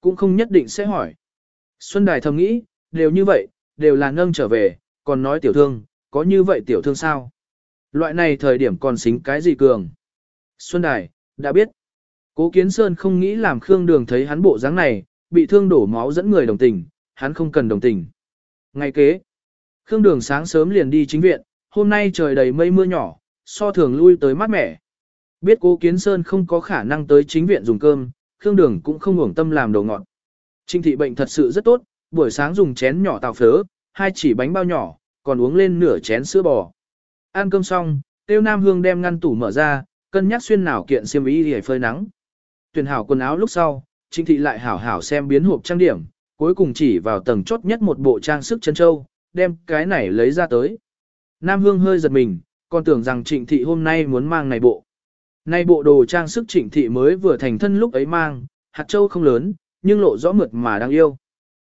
cũng không nhất định sẽ hỏi. Xuân Đài thầm nghĩ, đều như vậy, đều là nâng trở về, còn nói tiểu thương, có như vậy tiểu thương sao? Loại này thời điểm còn xính cái gì cường? Xuân Đài, đã biết. Cố Kiến Sơn không nghĩ làm Khương Đường thấy hắn bộ dáng này, bị thương đổ máu dẫn người đồng tình, hắn không cần đồng tình. Ngày kế, Khương Đường sáng sớm liền đi chính viện, hôm nay trời đầy mây mưa nhỏ, so thường lui tới mát mẻ. Biết Cố Kiến Sơn không có khả năng tới chính viện dùng cơm, Khương Đường cũng không ngủng tâm làm đồ ngọt. Trinh thị bệnh thật sự rất tốt, buổi sáng dùng chén nhỏ tàu phớ, hai chỉ bánh bao nhỏ, còn uống lên nửa chén sữa bò. Ăn cơm xong, Tiêu Nam Hương đem ngăn tủ mở ra, cân nhắc xuyên nào kiện xiêm y để phơi nắng. Tuyển hảo quần áo lúc sau, Trinh thị lại hảo hảo xem biến hộp trang điểm, cuối cùng chỉ vào tầng chốt nhất một bộ trang sức chân châu, đem cái này lấy ra tới. Nam Hương hơi giật mình, còn tưởng rằng Trịnh thị hôm nay muốn mang này bộ nay bộ đồ trang sức Trịnh thị mới vừa thành thân lúc ấy mang, hạt châu không lớn, nhưng lộ rõ mượt mà đang yêu.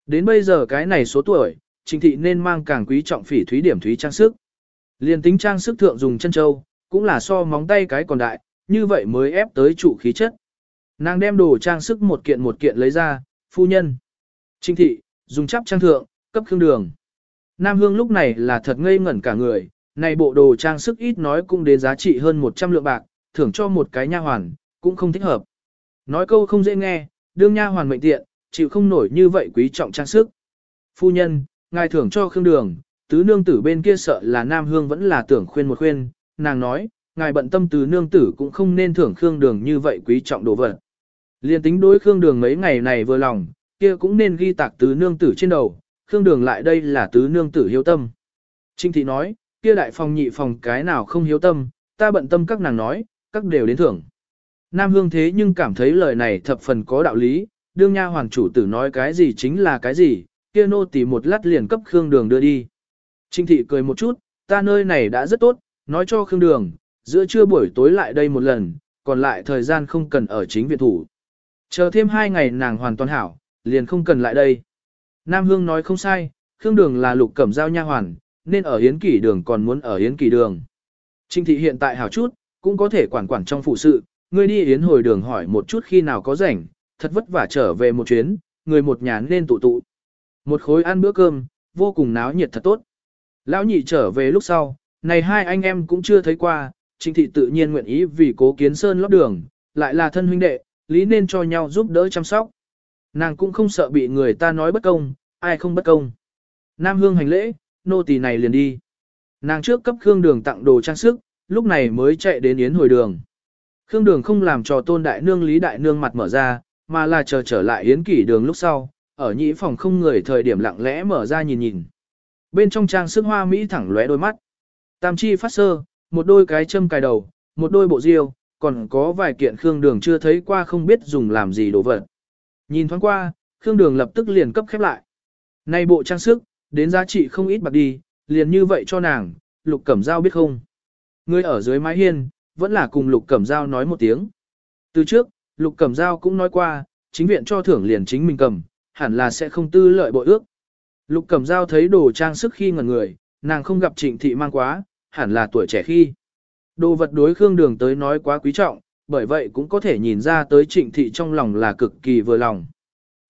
Đến bây giờ cái này số tuổi, Trịnh thị nên mang càng quý trọng phỉ thúy điểm thúy trang sức. Liên tính trang sức thượng dùng chân châu, cũng là so móng tay cái còn đại, như vậy mới ép tới chủ khí chất. Nàng đem đồ trang sức một kiện một kiện lấy ra, phu nhân. Trịnh thị, dùng chắp trang thượng, cấp khương đường. Nam Hương lúc này là thật ngây ngẩn cả người, này bộ đồ trang sức ít nói cũng đến giá trị hơn 100 lượng bạc, thưởng cho một cái nha hoàn, cũng không thích hợp. Nói câu không dễ nghe, đương nha hoàn mệnh tiện, chịu không nổi như vậy quý trọng trang sức. Phu nhân, ngài thưởng cho khương đường, tứ nương tử bên kia sợ là Nam Hương vẫn là tưởng khuyên một khuyên, nàng nói, ngài bận tâm tứ nương tử cũng không nên thưởng khương đường như vậy quý trọng đồ vật. Liên tính đối khương đường mấy ngày này vừa lòng, kia cũng nên ghi tạc tứ nương tử trên đầu, khương đường lại đây là tứ nương tử hiếu tâm. Trinh thị nói, kia đại phòng nhị phòng cái nào không hiếu tâm, ta bận tâm các nàng nói, các đều đến thưởng. Nam Hương thế nhưng cảm thấy lời này thập phần có đạo lý, đương nha hoàng chủ tử nói cái gì chính là cái gì, kia nô tỳ một lát liền cấp Khương Đường đưa đi. Trinh thị cười một chút, ta nơi này đã rất tốt, nói cho Khương Đường, giữa trưa buổi tối lại đây một lần, còn lại thời gian không cần ở chính viện thủ. Chờ thêm hai ngày nàng hoàn toàn hảo, liền không cần lại đây. Nam Hương nói không sai, Khương Đường là lục cẩm giao nha hoàn, nên ở Yến Kỷ Đường còn muốn ở Yến Kỷ Đường. Trinh thị hiện tại hảo chút, cũng có thể quản quản trong phụ sự, ngươi đi Yến hồi đường hỏi một chút khi nào có rảnh, thật vất vả trở về một chuyến, người một nhà nên tụ tụ. Một khối ăn bữa cơm, vô cùng náo nhiệt thật tốt. Lão nhị trở về lúc sau, này hai anh em cũng chưa thấy qua, trịnh thị tự nhiên nguyện ý vì cố kiến sơn lót đường, lại là thân huynh đệ, lý nên cho nhau giúp đỡ chăm sóc. Nàng cũng không sợ bị người ta nói bất công, ai không bất công. Nam hương hành lễ, nô tỳ này liền đi. Nàng trước cấp Khương Đường tặng đồ trang sức, lúc này mới chạy đến Yến hồi đường. Khương Đường không làm cho tôn đại nương lý đại nương mặt mở ra, mà là chờ trở lại Yến kỷ đường lúc sau, ở nhĩ phòng không người thời điểm lặng lẽ mở ra nhìn nhìn. Bên trong trang sức hoa Mỹ thẳng lóe đôi mắt. Tam chi phát sơ, một đôi cái châm cài đầu, một đôi bộ diêu, còn có vài kiện Khương Đường chưa thấy qua không biết dùng làm gì đồ vật. Nhìn thoáng qua, Khương Đường lập tức liền cấp khép lại. Này bộ trang sức, đến giá trị không ít bạc đi, liền như vậy cho nàng, Lục Cẩm Giao biết không. Người ở dưới mái hiên, vẫn là cùng Lục Cẩm Giao nói một tiếng. Từ trước, Lục Cẩm Giao cũng nói qua, chính viện cho thưởng liền chính mình cầm, hẳn là sẽ không tư lợi bội ước. Lục Cẩm Giao thấy đồ trang sức khi ngẩn người, nàng không gặp trịnh thị mang quá, hẳn là tuổi trẻ khi. Đồ vật đối Khương Đường tới nói quá quý trọng, bởi vậy cũng có thể nhìn ra tới trịnh thị trong lòng là cực kỳ vừa lòng.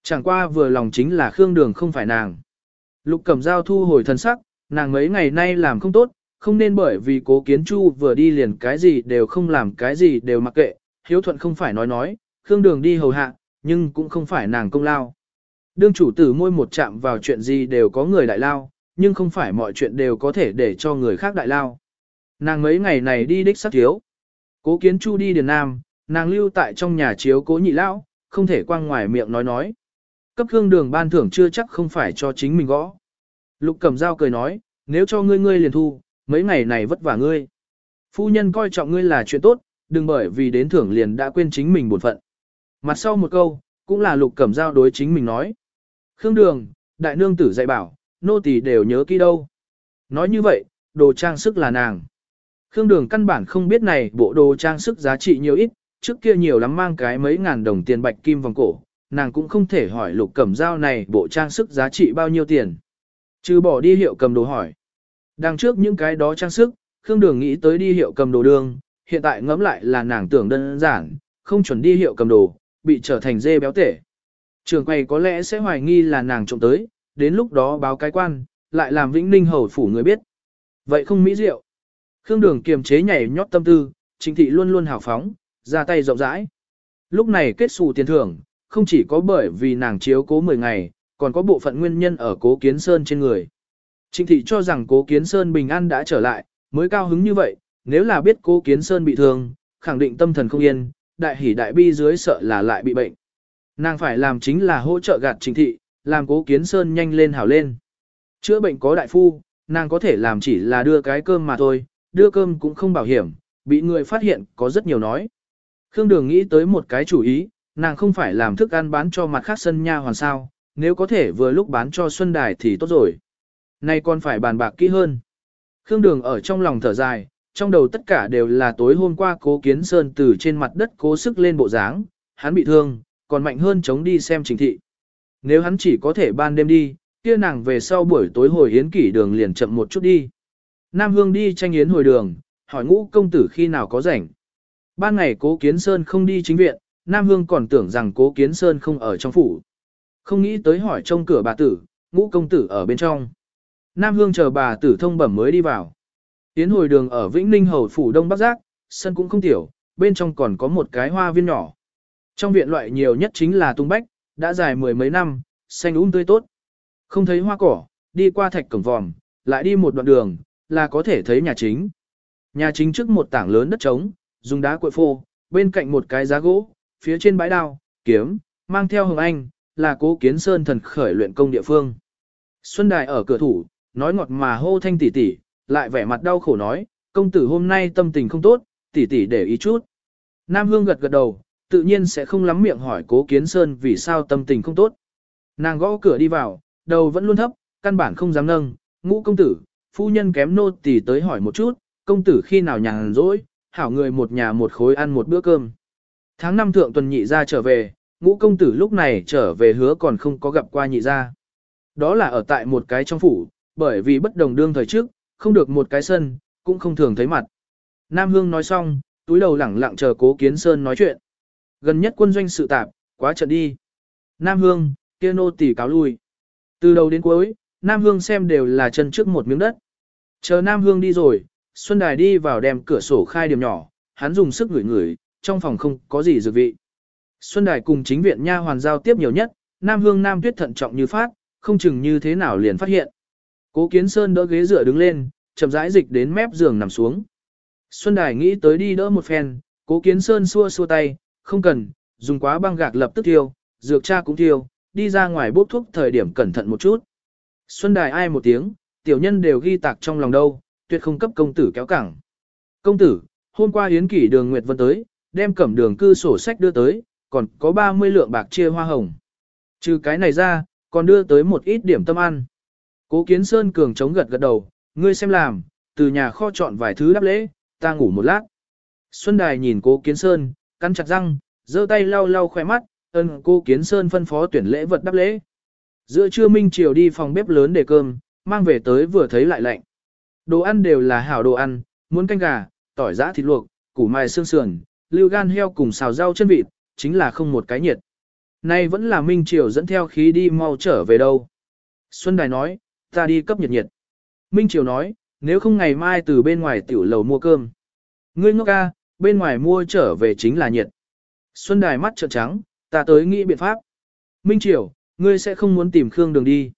Chẳng qua vừa lòng chính là Khương Đường không phải nàng. Lục Cẩm Giao thu hồi thân sắc, nàng mấy ngày nay làm không tốt, không nên bởi vì cố kiến chu vừa đi liền cái gì đều không làm cái gì đều mặc kệ, hiếu thuận không phải nói nói, Khương Đường đi hầu hạ, nhưng cũng không phải nàng công lao. Đương chủ tử môi một chạm vào chuyện gì đều có người đại lao, nhưng không phải mọi chuyện đều có thể để cho người khác đại lao. Nàng mấy ngày này đi đích sắc thiếu. Cố kiến chu đi Điền Nam, nàng lưu tại trong nhà chiếu cố nhị lão, không thể quang ngoài miệng nói nói. Cấp hương đường ban thưởng chưa chắc không phải cho chính mình gõ. Lục cầm dao cười nói, nếu cho ngươi ngươi liền thu, mấy ngày này vất vả ngươi. Phu nhân coi trọng ngươi là chuyện tốt, đừng bởi vì đến thưởng liền đã quên chính mình buồn phận. Mặt sau một câu, cũng là lục cẩm giao đối chính mình nói. Khương đường, đại nương tử dạy bảo, nô tỳ đều nhớ kỹ đâu. Nói như vậy, đồ trang sức là nàng. Khương đường căn bản không biết này bộ đồ trang sức giá trị nhiều ít, trước kia nhiều lắm mang cái mấy ngàn đồng tiền bạch kim vòng cổ, nàng cũng không thể hỏi lục cẩm dao này bộ trang sức giá trị bao nhiêu tiền. Trừ bỏ đi hiệu cầm đồ hỏi. Đằng trước những cái đó trang sức, Khương Đường nghĩ tới đi hiệu cầm đồ đường, hiện tại ngẫm lại là nàng tưởng đơn giản, không chuẩn đi hiệu cầm đồ, bị trở thành dê béo tể. Trường quầy có lẽ sẽ hoài nghi là nàng trộm tới, đến lúc đó báo cái quan, lại làm Vĩnh Ninh hầu phủ người biết. Vậy không mỹ diệu. Khương Đường kiềm chế nhảy nhót tâm tư, chính thị luôn luôn hào phóng, ra tay rộng rãi. Lúc này kết xù tiền thưởng, không chỉ có bởi vì nàng chiếu cố 10 ngày, còn có bộ phận nguyên nhân ở cố kiến sơn trên người. Trình thị cho rằng cố kiến sơn bình an đã trở lại, mới cao hứng như vậy, nếu là biết cố kiến sơn bị thương, khẳng định tâm thần không yên, đại hỉ đại bi dưới sợ là lại bị bệnh. Nàng phải làm chính là hỗ trợ gạt trình thị, làm cố kiến sơn nhanh lên hảo lên. Chữa bệnh có đại phu, nàng có thể làm chỉ là đưa cái cơm mà thôi, đưa cơm cũng không bảo hiểm, bị người phát hiện có rất nhiều nói. Khương Đường nghĩ tới một cái chủ ý, nàng không phải làm thức ăn bán cho mặt khác sân nha hoàn sao, nếu có thể vừa lúc bán cho Xuân Đài thì tốt rồi. Nay còn phải bàn bạc kỹ hơn. Khương Đường ở trong lòng thở dài, trong đầu tất cả đều là tối hôm qua cố kiến sơn từ trên mặt đất cố sức lên bộ dáng, hắn bị thương, còn mạnh hơn chống đi xem trình thị. Nếu hắn chỉ có thể ban đêm đi, kia nàng về sau buổi tối hồi yến kỷ đường liền chậm một chút đi. Nam Hương đi tranh yến hồi đường, hỏi ngũ công tử khi nào có rảnh. Ban ngày cố kiến sơn không đi chính viện, Nam Hương còn tưởng rằng cố kiến sơn không ở trong phủ. Không nghĩ tới hỏi trong cửa bà tử, ngũ công tử ở bên trong. Nam Hương chờ bà tử thông bẩm mới đi vào. Tiến hồi đường ở Vĩnh Ninh Hầu Phủ Đông Bắc Giác, sân cũng không tiểu, bên trong còn có một cái hoa viên nhỏ. Trong viện loại nhiều nhất chính là tung bách, đã dài mười mấy năm, xanh um tươi tốt. Không thấy hoa cỏ, đi qua thạch cổng vòm, lại đi một đoạn đường, là có thể thấy nhà chính. Nhà chính trước một tảng lớn đất trống, dùng đá cuội phô, bên cạnh một cái giá gỗ, phía trên bãi đao, kiếm, mang theo hồng anh, là cố kiến sơn thần khởi luyện công địa phương. Xuân Đài ở cửa thủ, nói ngọt mà hô thanh tỷ tỷ, lại vẻ mặt đau khổ nói, công tử hôm nay tâm tình không tốt, tỷ tỷ để ý chút. Nam Hương gật gật đầu, tự nhiên sẽ không lắm miệng hỏi cố kiến sơn vì sao tâm tình không tốt. Nàng gõ cửa đi vào, đầu vẫn luôn thấp, căn bản không dám nâng, ngũ công tử, phu nhân kém nô tỷ tới hỏi một chút, công tử khi nào nhàn rỗi, hảo người một nhà một khối ăn một bữa cơm. Tháng năm thượng tuần nhị ra trở về, ngũ công tử lúc này trở về hứa còn không có gặp qua nhị ra. Đó là ở tại một cái trong phủ, bởi vì bất đồng đương thời trước, không được một cái sân, cũng không thường thấy mặt. Nam Hương nói xong, túi đầu lẳng lặng chờ cố kiến sơn nói chuyện. Gần nhất quân doanh sự tạp, quá trận đi. Nam Hương, kia nô tỳ cáo lui. Từ đầu đến cuối, Nam Hương xem đều là chân trước một miếng đất. Chờ Nam Hương đi rồi, Xuân Đài đi vào đem cửa sổ khai điểm nhỏ, hắn dùng sức ngửi ngửi, trong phòng không có gì dược vị. Xuân Đài cùng chính viện nha hoàn giao tiếp nhiều nhất, Nam Hương Nam Tuyết thận trọng như phát, không chừng như thế nào liền phát hiện. Cố Kiến Sơn đỡ ghế dựa đứng lên, chậm rãi dịch đến mép giường nằm xuống. Xuân Đài nghĩ tới đi đỡ một phen, Cố Kiến Sơn xua xua tay, không cần, dùng quá băng gạc lập tức tiêu, dược cha cũng tiêu, đi ra ngoài bốc thuốc thời điểm cẩn thận một chút. Xuân Đài ai một tiếng, tiểu nhân đều ghi tạc trong lòng đâu, tuyệt không cấp công tử kéo cẳng. Công tử, hôm qua Yến Kỷ đường Nguyệt Vân tới, đem cẩm đường cư sổ sách đưa tới, còn có 30 lượng bạc chia hoa hồng. Trừ cái này ra, còn đưa tới một ít điểm tâm ăn. Cố Kiến Sơn cường chống gật gật đầu, ngươi xem làm, từ nhà kho chọn vài thứ đáp lễ, ta ngủ một lát. Xuân Đài nhìn Cố Kiến Sơn, cắn chặt răng, giơ tay lau lau khoe mắt, ân Cố Kiến Sơn phân phó tuyển lễ vật đáp lễ. Giữa trưa Minh Triều đi phòng bếp lớn để cơm, mang về tới vừa thấy lại lạnh. Đồ ăn đều là hảo đồ ăn, muốn canh gà, tỏi giã thịt luộc, củ mài xương sườn, lưu gan heo cùng xào rau chân vịt, chính là không một cái nhiệt. Nay vẫn là Minh Triều dẫn theo khí đi mau trở về đâu. Xuân Đài nói, ta đi cấp nhiệt nhiệt. Minh Triều nói, nếu không ngày mai từ bên ngoài tiểu lầu mua cơm. Ngươi ngốc ca, bên ngoài mua trở về chính là nhiệt. Xuân Đài mắt trợn trắng, ta tới nghĩ biện pháp. Minh Triều, ngươi sẽ không muốn tìm Khương Đường đi.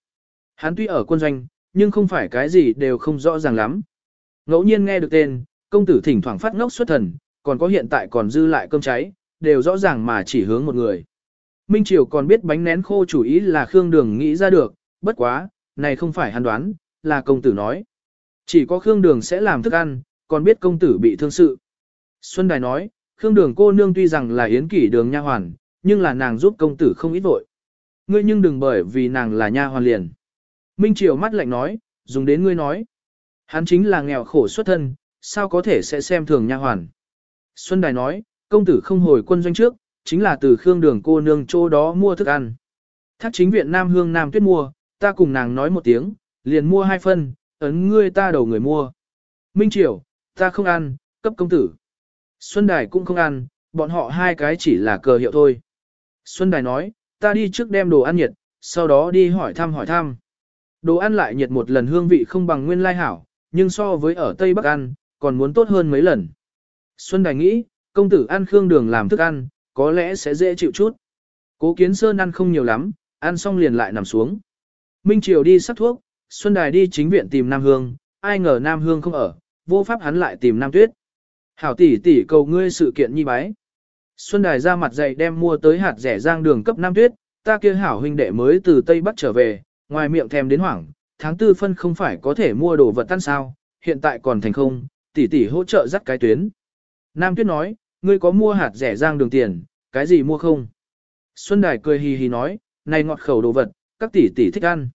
Hắn tuy ở quân doanh, nhưng không phải cái gì đều không rõ ràng lắm. Ngẫu nhiên nghe được tên, công tử thỉnh thoảng phát ngốc xuất thần, còn có hiện tại còn dư lại cơm cháy, đều rõ ràng mà chỉ hướng một người. Minh Triều còn biết bánh nén khô chủ ý là Khương Đường nghĩ ra được, bất quá, này không phải hắn đoán, là công tử nói. Chỉ có Khương Đường sẽ làm thức ăn, còn biết công tử bị thương sự. Xuân Đài nói, Khương Đường cô nương tuy rằng là yến kỷ đường nha hoàn, nhưng là nàng giúp công tử không ít vội. Ngươi nhưng đừng bởi vì nàng là nha hoàn liền. Minh Triều mắt lạnh nói, dùng đến ngươi nói. Hắn chính là nghèo khổ xuất thân, sao có thể sẽ xem thường nha hoàn. Xuân Đài nói, công tử không hồi quân doanh trước, chính là từ Khương Đường cô nương chỗ đó mua thức ăn. Thác chính viện Nam Hương Nam Tuyết mua, ta cùng nàng nói một tiếng, liền mua hai phân, ấn ngươi ta đầu người mua. Minh Triều, ta không ăn, cấp công tử. Xuân Đài cũng không ăn, bọn họ hai cái chỉ là cờ hiệu thôi. Xuân Đài nói, ta đi trước đem đồ ăn nhiệt, sau đó đi hỏi thăm hỏi thăm. Đồ ăn lại nhiệt một lần hương vị không bằng nguyên lai hảo, nhưng so với ở Tây Bắc ăn, còn muốn tốt hơn mấy lần. Xuân Đài nghĩ, công tử ăn khương đường làm thức ăn, có lẽ sẽ dễ chịu chút. Cố Kiến Sơn ăn không nhiều lắm, ăn xong liền lại nằm xuống. Minh Triều đi sắc thuốc, Xuân Đài đi chính viện tìm Nam Hương, ai ngờ Nam Hương không ở, vô pháp hắn lại tìm Nam Tuyết. Hảo tỷ tỷ cầu ngươi sự kiện nhi bái. Xuân Đài ra mặt dày đem mua tới hạt rẻ giang đường cấp Nam Tuyết, ta kia hảo huynh đệ mới từ Tây Bắc trở về, ngoài miệng thèm đến hoảng, tháng tư phân không phải có thể mua đồ vật tan sao, hiện tại còn thành không, tỷ tỷ hỗ trợ dắt cái tuyến. Nam Tuyết nói, ngươi có mua hạt rẻ giang đường tiền, cái gì mua không? Xuân Đài cười hì hì nói, này ngọt khẩu đồ vật, các tỷ tỷ thích ăn.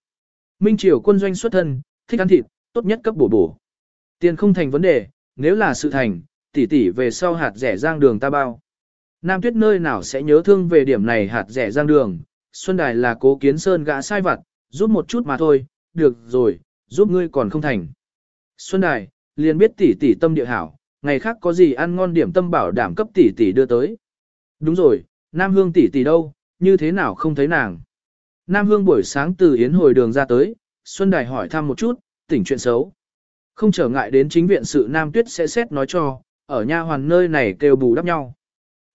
Minh Triều quân doanh xuất thân, thích ăn thịt, tốt nhất cấp bổ bổ. Tiền không thành vấn đề, nếu là sự thành, tỷ tỷ về sau hạt rẻ giang đường ta bao. Nam Tuyết nơi nào sẽ nhớ thương về điểm này hạt rẻ giang đường, Xuân Đài là cố kiến sơn gã sai vặt, giúp một chút mà thôi, được rồi, giúp ngươi còn không thành. Xuân Đài, liền biết tỷ tỷ tâm địa hảo, ngày khác có gì ăn ngon điểm tâm bảo đảm cấp tỷ tỷ đưa tới. Đúng rồi, Nam Hương tỷ tỷ đâu, như thế nào không thấy nàng. Nam Hương buổi sáng từ Yến hồi đường ra tới, Xuân Đài hỏi thăm một chút, tỉnh chuyện xấu. Không trở ngại đến chính viện sự Nam Tuyết sẽ xét nói cho, ở nha hoàn nơi này kêu bù đắp nhau.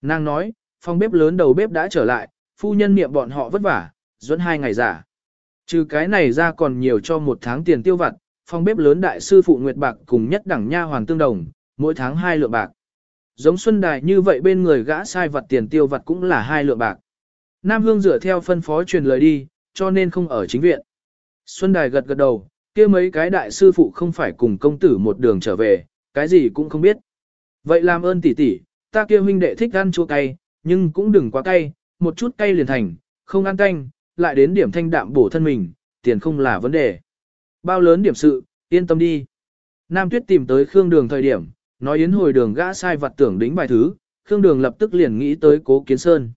Nàng nói, phòng bếp lớn đầu bếp đã trở lại, phu nhân niệm bọn họ vất vả, dẫn hai ngày giả. Trừ cái này ra còn nhiều cho một tháng tiền tiêu vặt, phòng bếp lớn đại sư phụ Nguyệt Bạc cùng nhất đẳng nha hoàn tương đồng, mỗi tháng hai lượng bạc. Giống Xuân Đài như vậy bên người gã sai vặt tiền tiêu vặt cũng là hai lượng bạc. Nam Hương dựa theo phân phó truyền lời đi, cho nên không ở chính viện. Xuân Đài gật gật đầu, kia mấy cái đại sư phụ không phải cùng công tử một đường trở về, cái gì cũng không biết. Vậy làm ơn tỷ tỷ, ta kia huynh đệ thích ăn chua cay, nhưng cũng đừng quá cay, một chút cay liền thành, không ăn canh, lại đến điểm thanh đạm bổ thân mình, tiền không là vấn đề. Bao lớn điểm sự, yên tâm đi. Nam Tuyết tìm tới Khương Đường thời điểm, nói yến hồi đường gã sai vặt tưởng đính bài thứ, Khương Đường lập tức liền nghĩ tới Cố Kiến Sơn.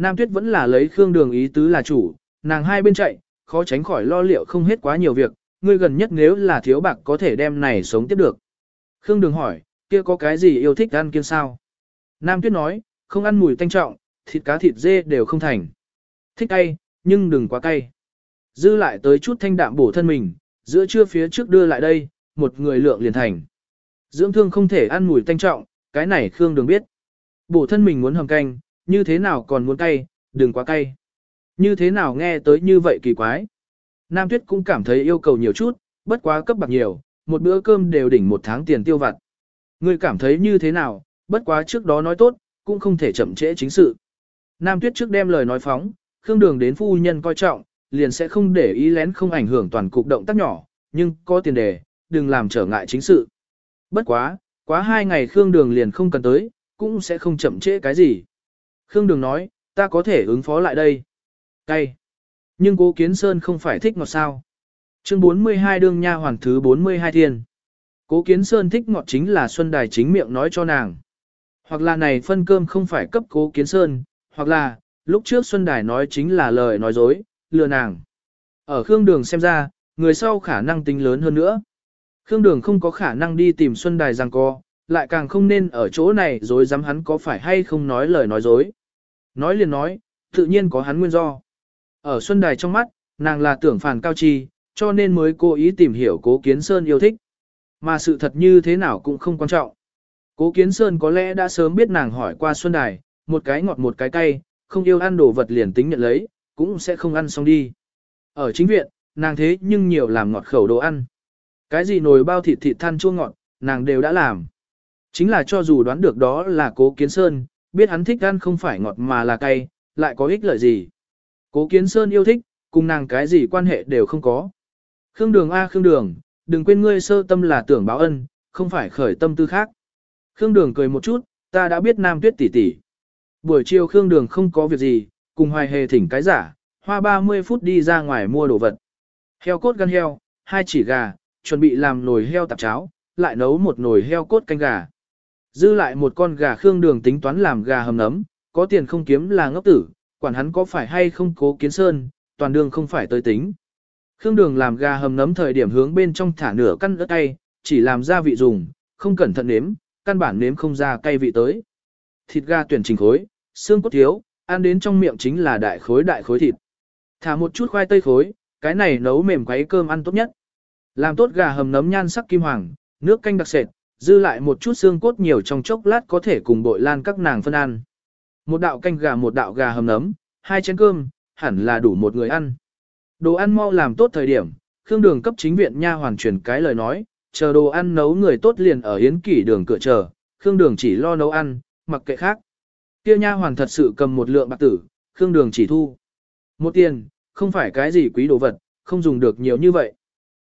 Nam Tuyết vẫn là lấy Khương Đường ý tứ là chủ, nàng hai bên chạy, khó tránh khỏi lo liệu không hết quá nhiều việc, ngươi gần nhất nếu là thiếu bạc có thể đem này sống tiếp được. Khương Đường hỏi, kia có cái gì yêu thích ăn kiêng sao? Nam Tuyết nói, không ăn mùi tanh trọng, thịt cá thịt dê đều không thành. Thích cay, nhưng đừng quá cay. Dư lại tới chút thanh đạm bổ thân mình, giữa trưa phía trước đưa lại đây, một người lượng liền thành. Dưỡng thương không thể ăn mùi tanh trọng, cái này Khương Đường biết. Bổ thân mình muốn hầm canh, như thế nào còn muốn cay, đừng quá cay. Như thế nào nghe tới như vậy kỳ quái. Nam Tuyết cũng cảm thấy yêu cầu nhiều chút, bất quá cấp bạc nhiều, một bữa cơm đều đỉnh một tháng tiền tiêu vặt. Ngươi cảm thấy như thế nào, bất quá trước đó nói tốt, cũng không thể chậm trễ chính sự. Nam Tuyết trước đem lời nói phóng, Khương Đường đến phu nhân coi trọng, liền sẽ không để ý lén không ảnh hưởng toàn cục động tác nhỏ, nhưng có tiền đề, đừng làm trở ngại chính sự. Bất quá, quá hai ngày Khương Đường liền không cần tới, cũng sẽ không chậm trễ cái gì. Khương Đường nói, ta có thể ứng phó lại đây. Cay. Nhưng cố Kiến Sơn không phải thích ngọt sao. Chương 42 đương nha hoàn thứ 42 thiên. Cố Kiến Sơn thích ngọt chính là Xuân Đài chính miệng nói cho nàng. Hoặc là này phân cơm không phải cấp Cố Kiến Sơn, hoặc là, lúc trước Xuân Đài nói chính là lời nói dối, lừa nàng. Ở Khương Đường xem ra, người sau khả năng tính lớn hơn nữa. Khương Đường không có khả năng đi tìm Xuân Đài rằng co, lại càng không nên ở chỗ này dối dám hắn có phải hay không nói lời nói dối. Nói liền nói, tự nhiên có hắn nguyên do. Ở Xuân Đài trong mắt, nàng là tưởng phản cao chi, cho nên mới cố ý tìm hiểu Cố Kiến Sơn yêu thích. Mà sự thật như thế nào cũng không quan trọng. Cố Kiến Sơn có lẽ đã sớm biết nàng hỏi qua Xuân Đài, một cái ngọt một cái cay, không yêu ăn đồ vật liền tính nhận lấy, cũng sẽ không ăn xong đi. Ở chính viện, nàng thế nhưng nhiều làm ngọt khẩu đồ ăn. Cái gì nồi bao thịt thịt than chua ngọt, nàng đều đã làm. Chính là cho dù đoán được đó là cố kiến sơn, biết hắn thích ăn không phải ngọt mà là cay, lại có ích lợi gì. Cố kiến sơn yêu thích, cùng nàng cái gì quan hệ đều không có. Khương đường A Khương đường, đừng quên ngươi sơ tâm là tưởng báo ân, không phải khởi tâm tư khác. Khương đường cười một chút, ta đã biết nam tuyết tỷ tỷ. Buổi chiều Khương đường không có việc gì, cùng hoài hề thỉnh cái giả, hoa 30 phút đi ra ngoài mua đồ vật. Heo cốt gan heo, hai chỉ gà, chuẩn bị làm nồi heo tạp cháo, lại nấu một nồi heo cốt canh gà. Dư lại một con gà khương đường tính toán làm gà hầm nấm, có tiền không kiếm là ngốc tử, quản hắn có phải hay không cố kiến sơn, toàn đường không phải tới tính. Khương đường làm gà hầm nấm thời điểm hướng bên trong thả nửa căn ớt cay, chỉ làm gia vị dùng, không cẩn thận nếm, căn bản nếm không ra cay vị tới. Thịt gà tuyển trình khối, xương cốt thiếu, ăn đến trong miệng chính là đại khối đại khối thịt. Thả một chút khoai tây khối, cái này nấu mềm quấy cơm ăn tốt nhất. Làm tốt gà hầm nấm nhan sắc kim hoàng, nước canh đặc sệt, dư lại một chút xương cốt nhiều trong chốc lát có thể cùng bội lan các nàng phân ăn. Một đạo canh gà một đạo gà hầm nấm, hai chén cơm, hẳn là đủ một người ăn. Đồ ăn mau làm tốt thời điểm, Khương Đường cấp chính viện nha hoàn truyền cái lời nói, chờ đồ ăn nấu người tốt liền ở hiến kỷ đường cửa chờ, Khương Đường chỉ lo nấu ăn, mặc kệ khác. Kia nha hoàn thật sự cầm một lượng bạc tử, Khương Đường chỉ thu. Một tiền, không phải cái gì quý đồ vật, không dùng được nhiều như vậy.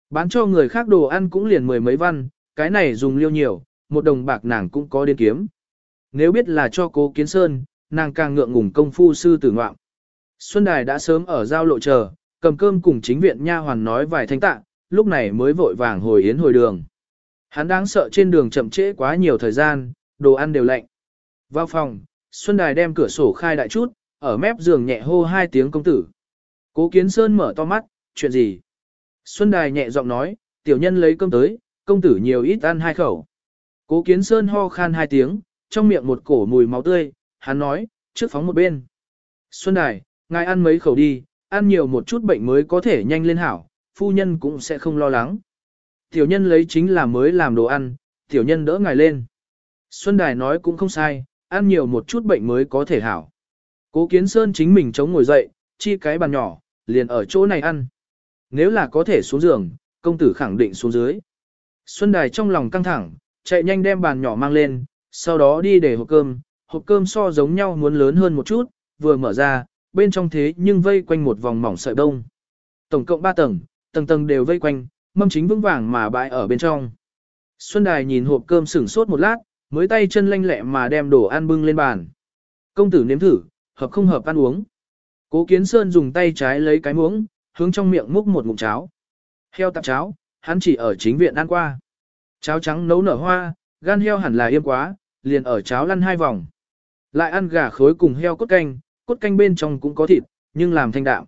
Bán cho người khác đồ ăn cũng liền mười mấy văn, cái này dùng liêu nhiều, một đồng bạc nàng cũng có điên kiếm. Nếu biết là cho cố kiến sơn, nàng càng ngượng ngùng công phu sư tử ngoạm. Xuân Đài đã sớm ở giao lộ chờ, cầm cơm cùng chính viện nha hoàn nói vài thanh tạ, lúc này mới vội vàng hồi yến hồi đường. Hắn đáng sợ trên đường chậm trễ quá nhiều thời gian, đồ ăn đều lạnh. Vào phòng, Xuân Đài đem cửa sổ khai đại chút, ở mép giường nhẹ hô hai tiếng công tử. Cố Kiến Sơn mở to mắt, chuyện gì? Xuân Đài nhẹ giọng nói, tiểu nhân lấy cơm tới, công tử nhiều ít ăn hai khẩu. Cố Kiến Sơn ho khan hai tiếng, trong miệng một cổ mùi máu tươi, hắn nói, trước phóng một bên. Xuân Đài, ngài ăn mấy khẩu đi, ăn nhiều một chút bệnh mới có thể nhanh lên hảo, phu nhân cũng sẽ không lo lắng. Tiểu nhân lấy chính là mới làm đồ ăn, tiểu nhân đỡ ngài lên. Xuân Đài nói cũng không sai, ăn nhiều một chút bệnh mới có thể hảo. Cố Kiến Sơn chính mình chống ngồi dậy, chi cái bàn nhỏ, liền ở chỗ này ăn. Nếu là có thể xuống giường, công tử khẳng định xuống dưới. Xuân Đài trong lòng căng thẳng, chạy nhanh đem bàn nhỏ mang lên, sau đó đi để hộp cơm, hộp cơm so giống nhau muốn lớn hơn một chút, vừa mở ra, bên trong thế nhưng vây quanh một vòng mỏng sợi đông. Tổng cộng 3 tầng, tầng tầng đều vây quanh, mâm chính vững vàng mà bãi ở bên trong. Xuân Đài nhìn hộp cơm sửng sốt một lát, mới tay chân lanh lẹ mà đem đồ ăn bưng lên bàn. Công tử nếm thử, hợp không hợp ăn uống. Cố Kiến Sơn dùng tay trái lấy cái muỗng, hướng trong miệng múc một ngụm cháo. Heo tạp cháo, hắn chỉ ở chính viện ăn qua. Cháo trắng nấu nở hoa, gan heo hẳn là yêm quá, liền ở cháo lăn hai vòng. Lại ăn gà khối cùng heo cốt canh, cốt canh bên trong cũng có thịt, nhưng làm thanh đạm.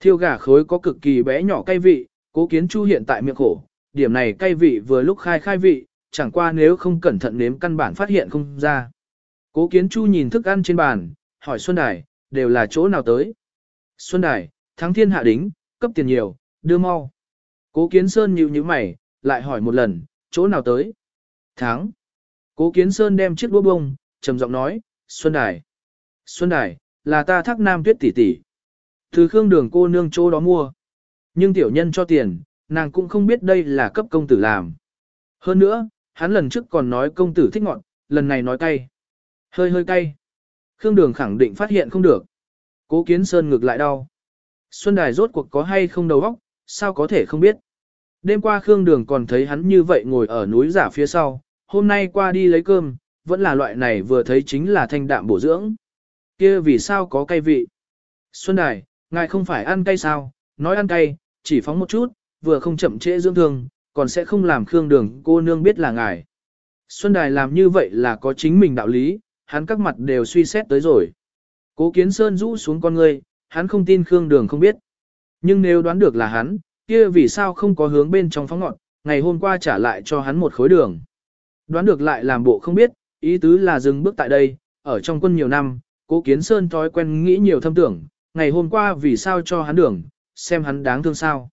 Thiêu gà khối có cực kỳ bé nhỏ cay vị, cố kiến chu hiện tại miệng khổ, điểm này cay vị vừa lúc khai khai vị, chẳng qua nếu không cẩn thận nếm căn bản phát hiện không ra. Cố kiến chu nhìn thức ăn trên bàn, hỏi Xuân Đài, đều là chỗ nào tới? Xuân Đài, thắng thiên hạ đính, cấp tiền nhiều, đưa mau. Cố kiến sơn nhíu nhíu mày, lại hỏi một lần, chỗ nào tới? Tháng. Cố kiến sơn đem chiếc đũa bông, trầm giọng nói, Xuân Đài. Xuân Đài, là ta thác nam tuyết tỷ tỷ. Từ khương đường cô nương chỗ đó mua. Nhưng tiểu nhân cho tiền, nàng cũng không biết đây là cấp công tử làm. Hơn nữa, hắn lần trước còn nói công tử thích ngọn, lần này nói cay. Hơi hơi cay. Khương đường khẳng định phát hiện không được. Cố kiến sơn ngược lại đau. Xuân Đài rốt cuộc có hay không đầu óc, sao có thể không biết. Đêm qua Khương Đường còn thấy hắn như vậy ngồi ở núi giả phía sau, hôm nay qua đi lấy cơm, vẫn là loại này vừa thấy chính là thanh đạm bổ dưỡng. kia vì sao có cay vị? Xuân Đài, ngài không phải ăn cay sao, nói ăn cay, chỉ phóng một chút, vừa không chậm trễ dưỡng thương, còn sẽ không làm Khương Đường cô nương biết là ngài. Xuân Đài làm như vậy là có chính mình đạo lý, hắn các mặt đều suy xét tới rồi. Cố Kiến Sơn rũ xuống con ngươi, hắn không tin Khương Đường không biết. Nhưng nếu đoán được là hắn, kia vì sao không có hướng bên trong phóng ngọn, ngày hôm qua trả lại cho hắn một khối đường. Đoán được lại làm bộ không biết, ý tứ là dừng bước tại đây, ở trong quân nhiều năm, cố kiến sơn thói quen nghĩ nhiều thâm tưởng, ngày hôm qua vì sao cho hắn đường, xem hắn đáng thương sao.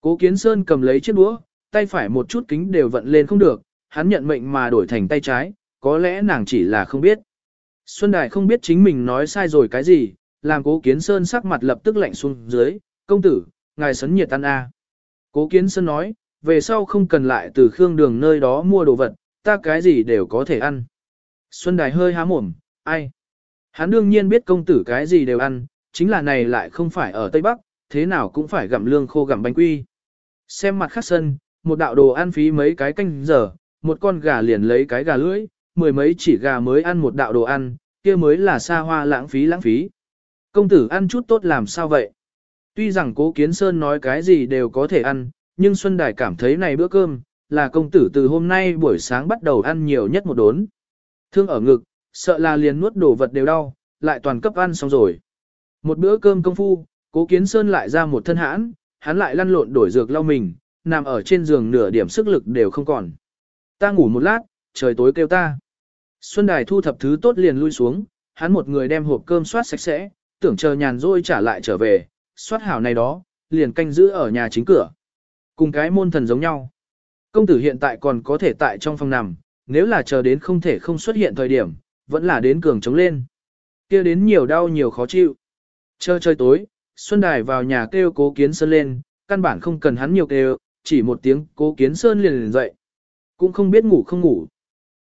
Cố kiến sơn cầm lấy chiếc đũa, tay phải một chút kính đều vận lên không được, hắn nhận mệnh mà đổi thành tay trái, có lẽ nàng chỉ là không biết. Xuân Đài không biết chính mình nói sai rồi cái gì, làm cố kiến sơn sắc mặt lập tức lạnh xuống dưới, công tử, ngài sấn nhiệt ăn a. Cố kiến sân nói, về sau không cần lại từ khương đường nơi đó mua đồ vật, ta cái gì đều có thể ăn. Xuân Đài hơi há mồm, ai? Hắn đương nhiên biết công tử cái gì đều ăn, chính là này lại không phải ở Tây Bắc, thế nào cũng phải gặm lương khô gặm bánh quy. Xem mặt khắc sân, một đạo đồ ăn phí mấy cái canh giờ, một con gà liền lấy cái gà lưỡi, mười mấy chỉ gà mới ăn một đạo đồ ăn, kia mới là xa hoa lãng phí lãng phí. Công tử ăn chút tốt làm sao vậy? Tuy rằng cố kiến sơn nói cái gì đều có thể ăn, nhưng Xuân Đài cảm thấy này bữa cơm, là công tử từ hôm nay buổi sáng bắt đầu ăn nhiều nhất một đốn. Thương ở ngực, sợ là liền nuốt đồ vật đều đau, lại toàn cấp ăn xong rồi. Một bữa cơm công phu, cố kiến sơn lại ra một thân hãn, hắn lại lăn lộn đổi dược lau mình, nằm ở trên giường nửa điểm sức lực đều không còn. Ta ngủ một lát, trời tối kêu ta. Xuân Đài thu thập thứ tốt liền lui xuống, hắn một người đem hộp cơm soát sạch sẽ, tưởng chờ nhàn rỗi trả lại trở về, soát hảo này đó, liền canh giữ ở nhà chính cửa. Cùng cái môn thần giống nhau. Công tử hiện tại còn có thể tại trong phòng nằm, nếu là chờ đến không thể không xuất hiện thời điểm, vẫn là đến cường chống lên. kia đến nhiều đau nhiều khó chịu. Chờ chơi tối, Xuân Đài vào nhà kêu cố kiến sơn lên, căn bản không cần hắn nhiều kêu, chỉ một tiếng cố kiến sơn liền liền dậy. Cũng không biết ngủ không ngủ.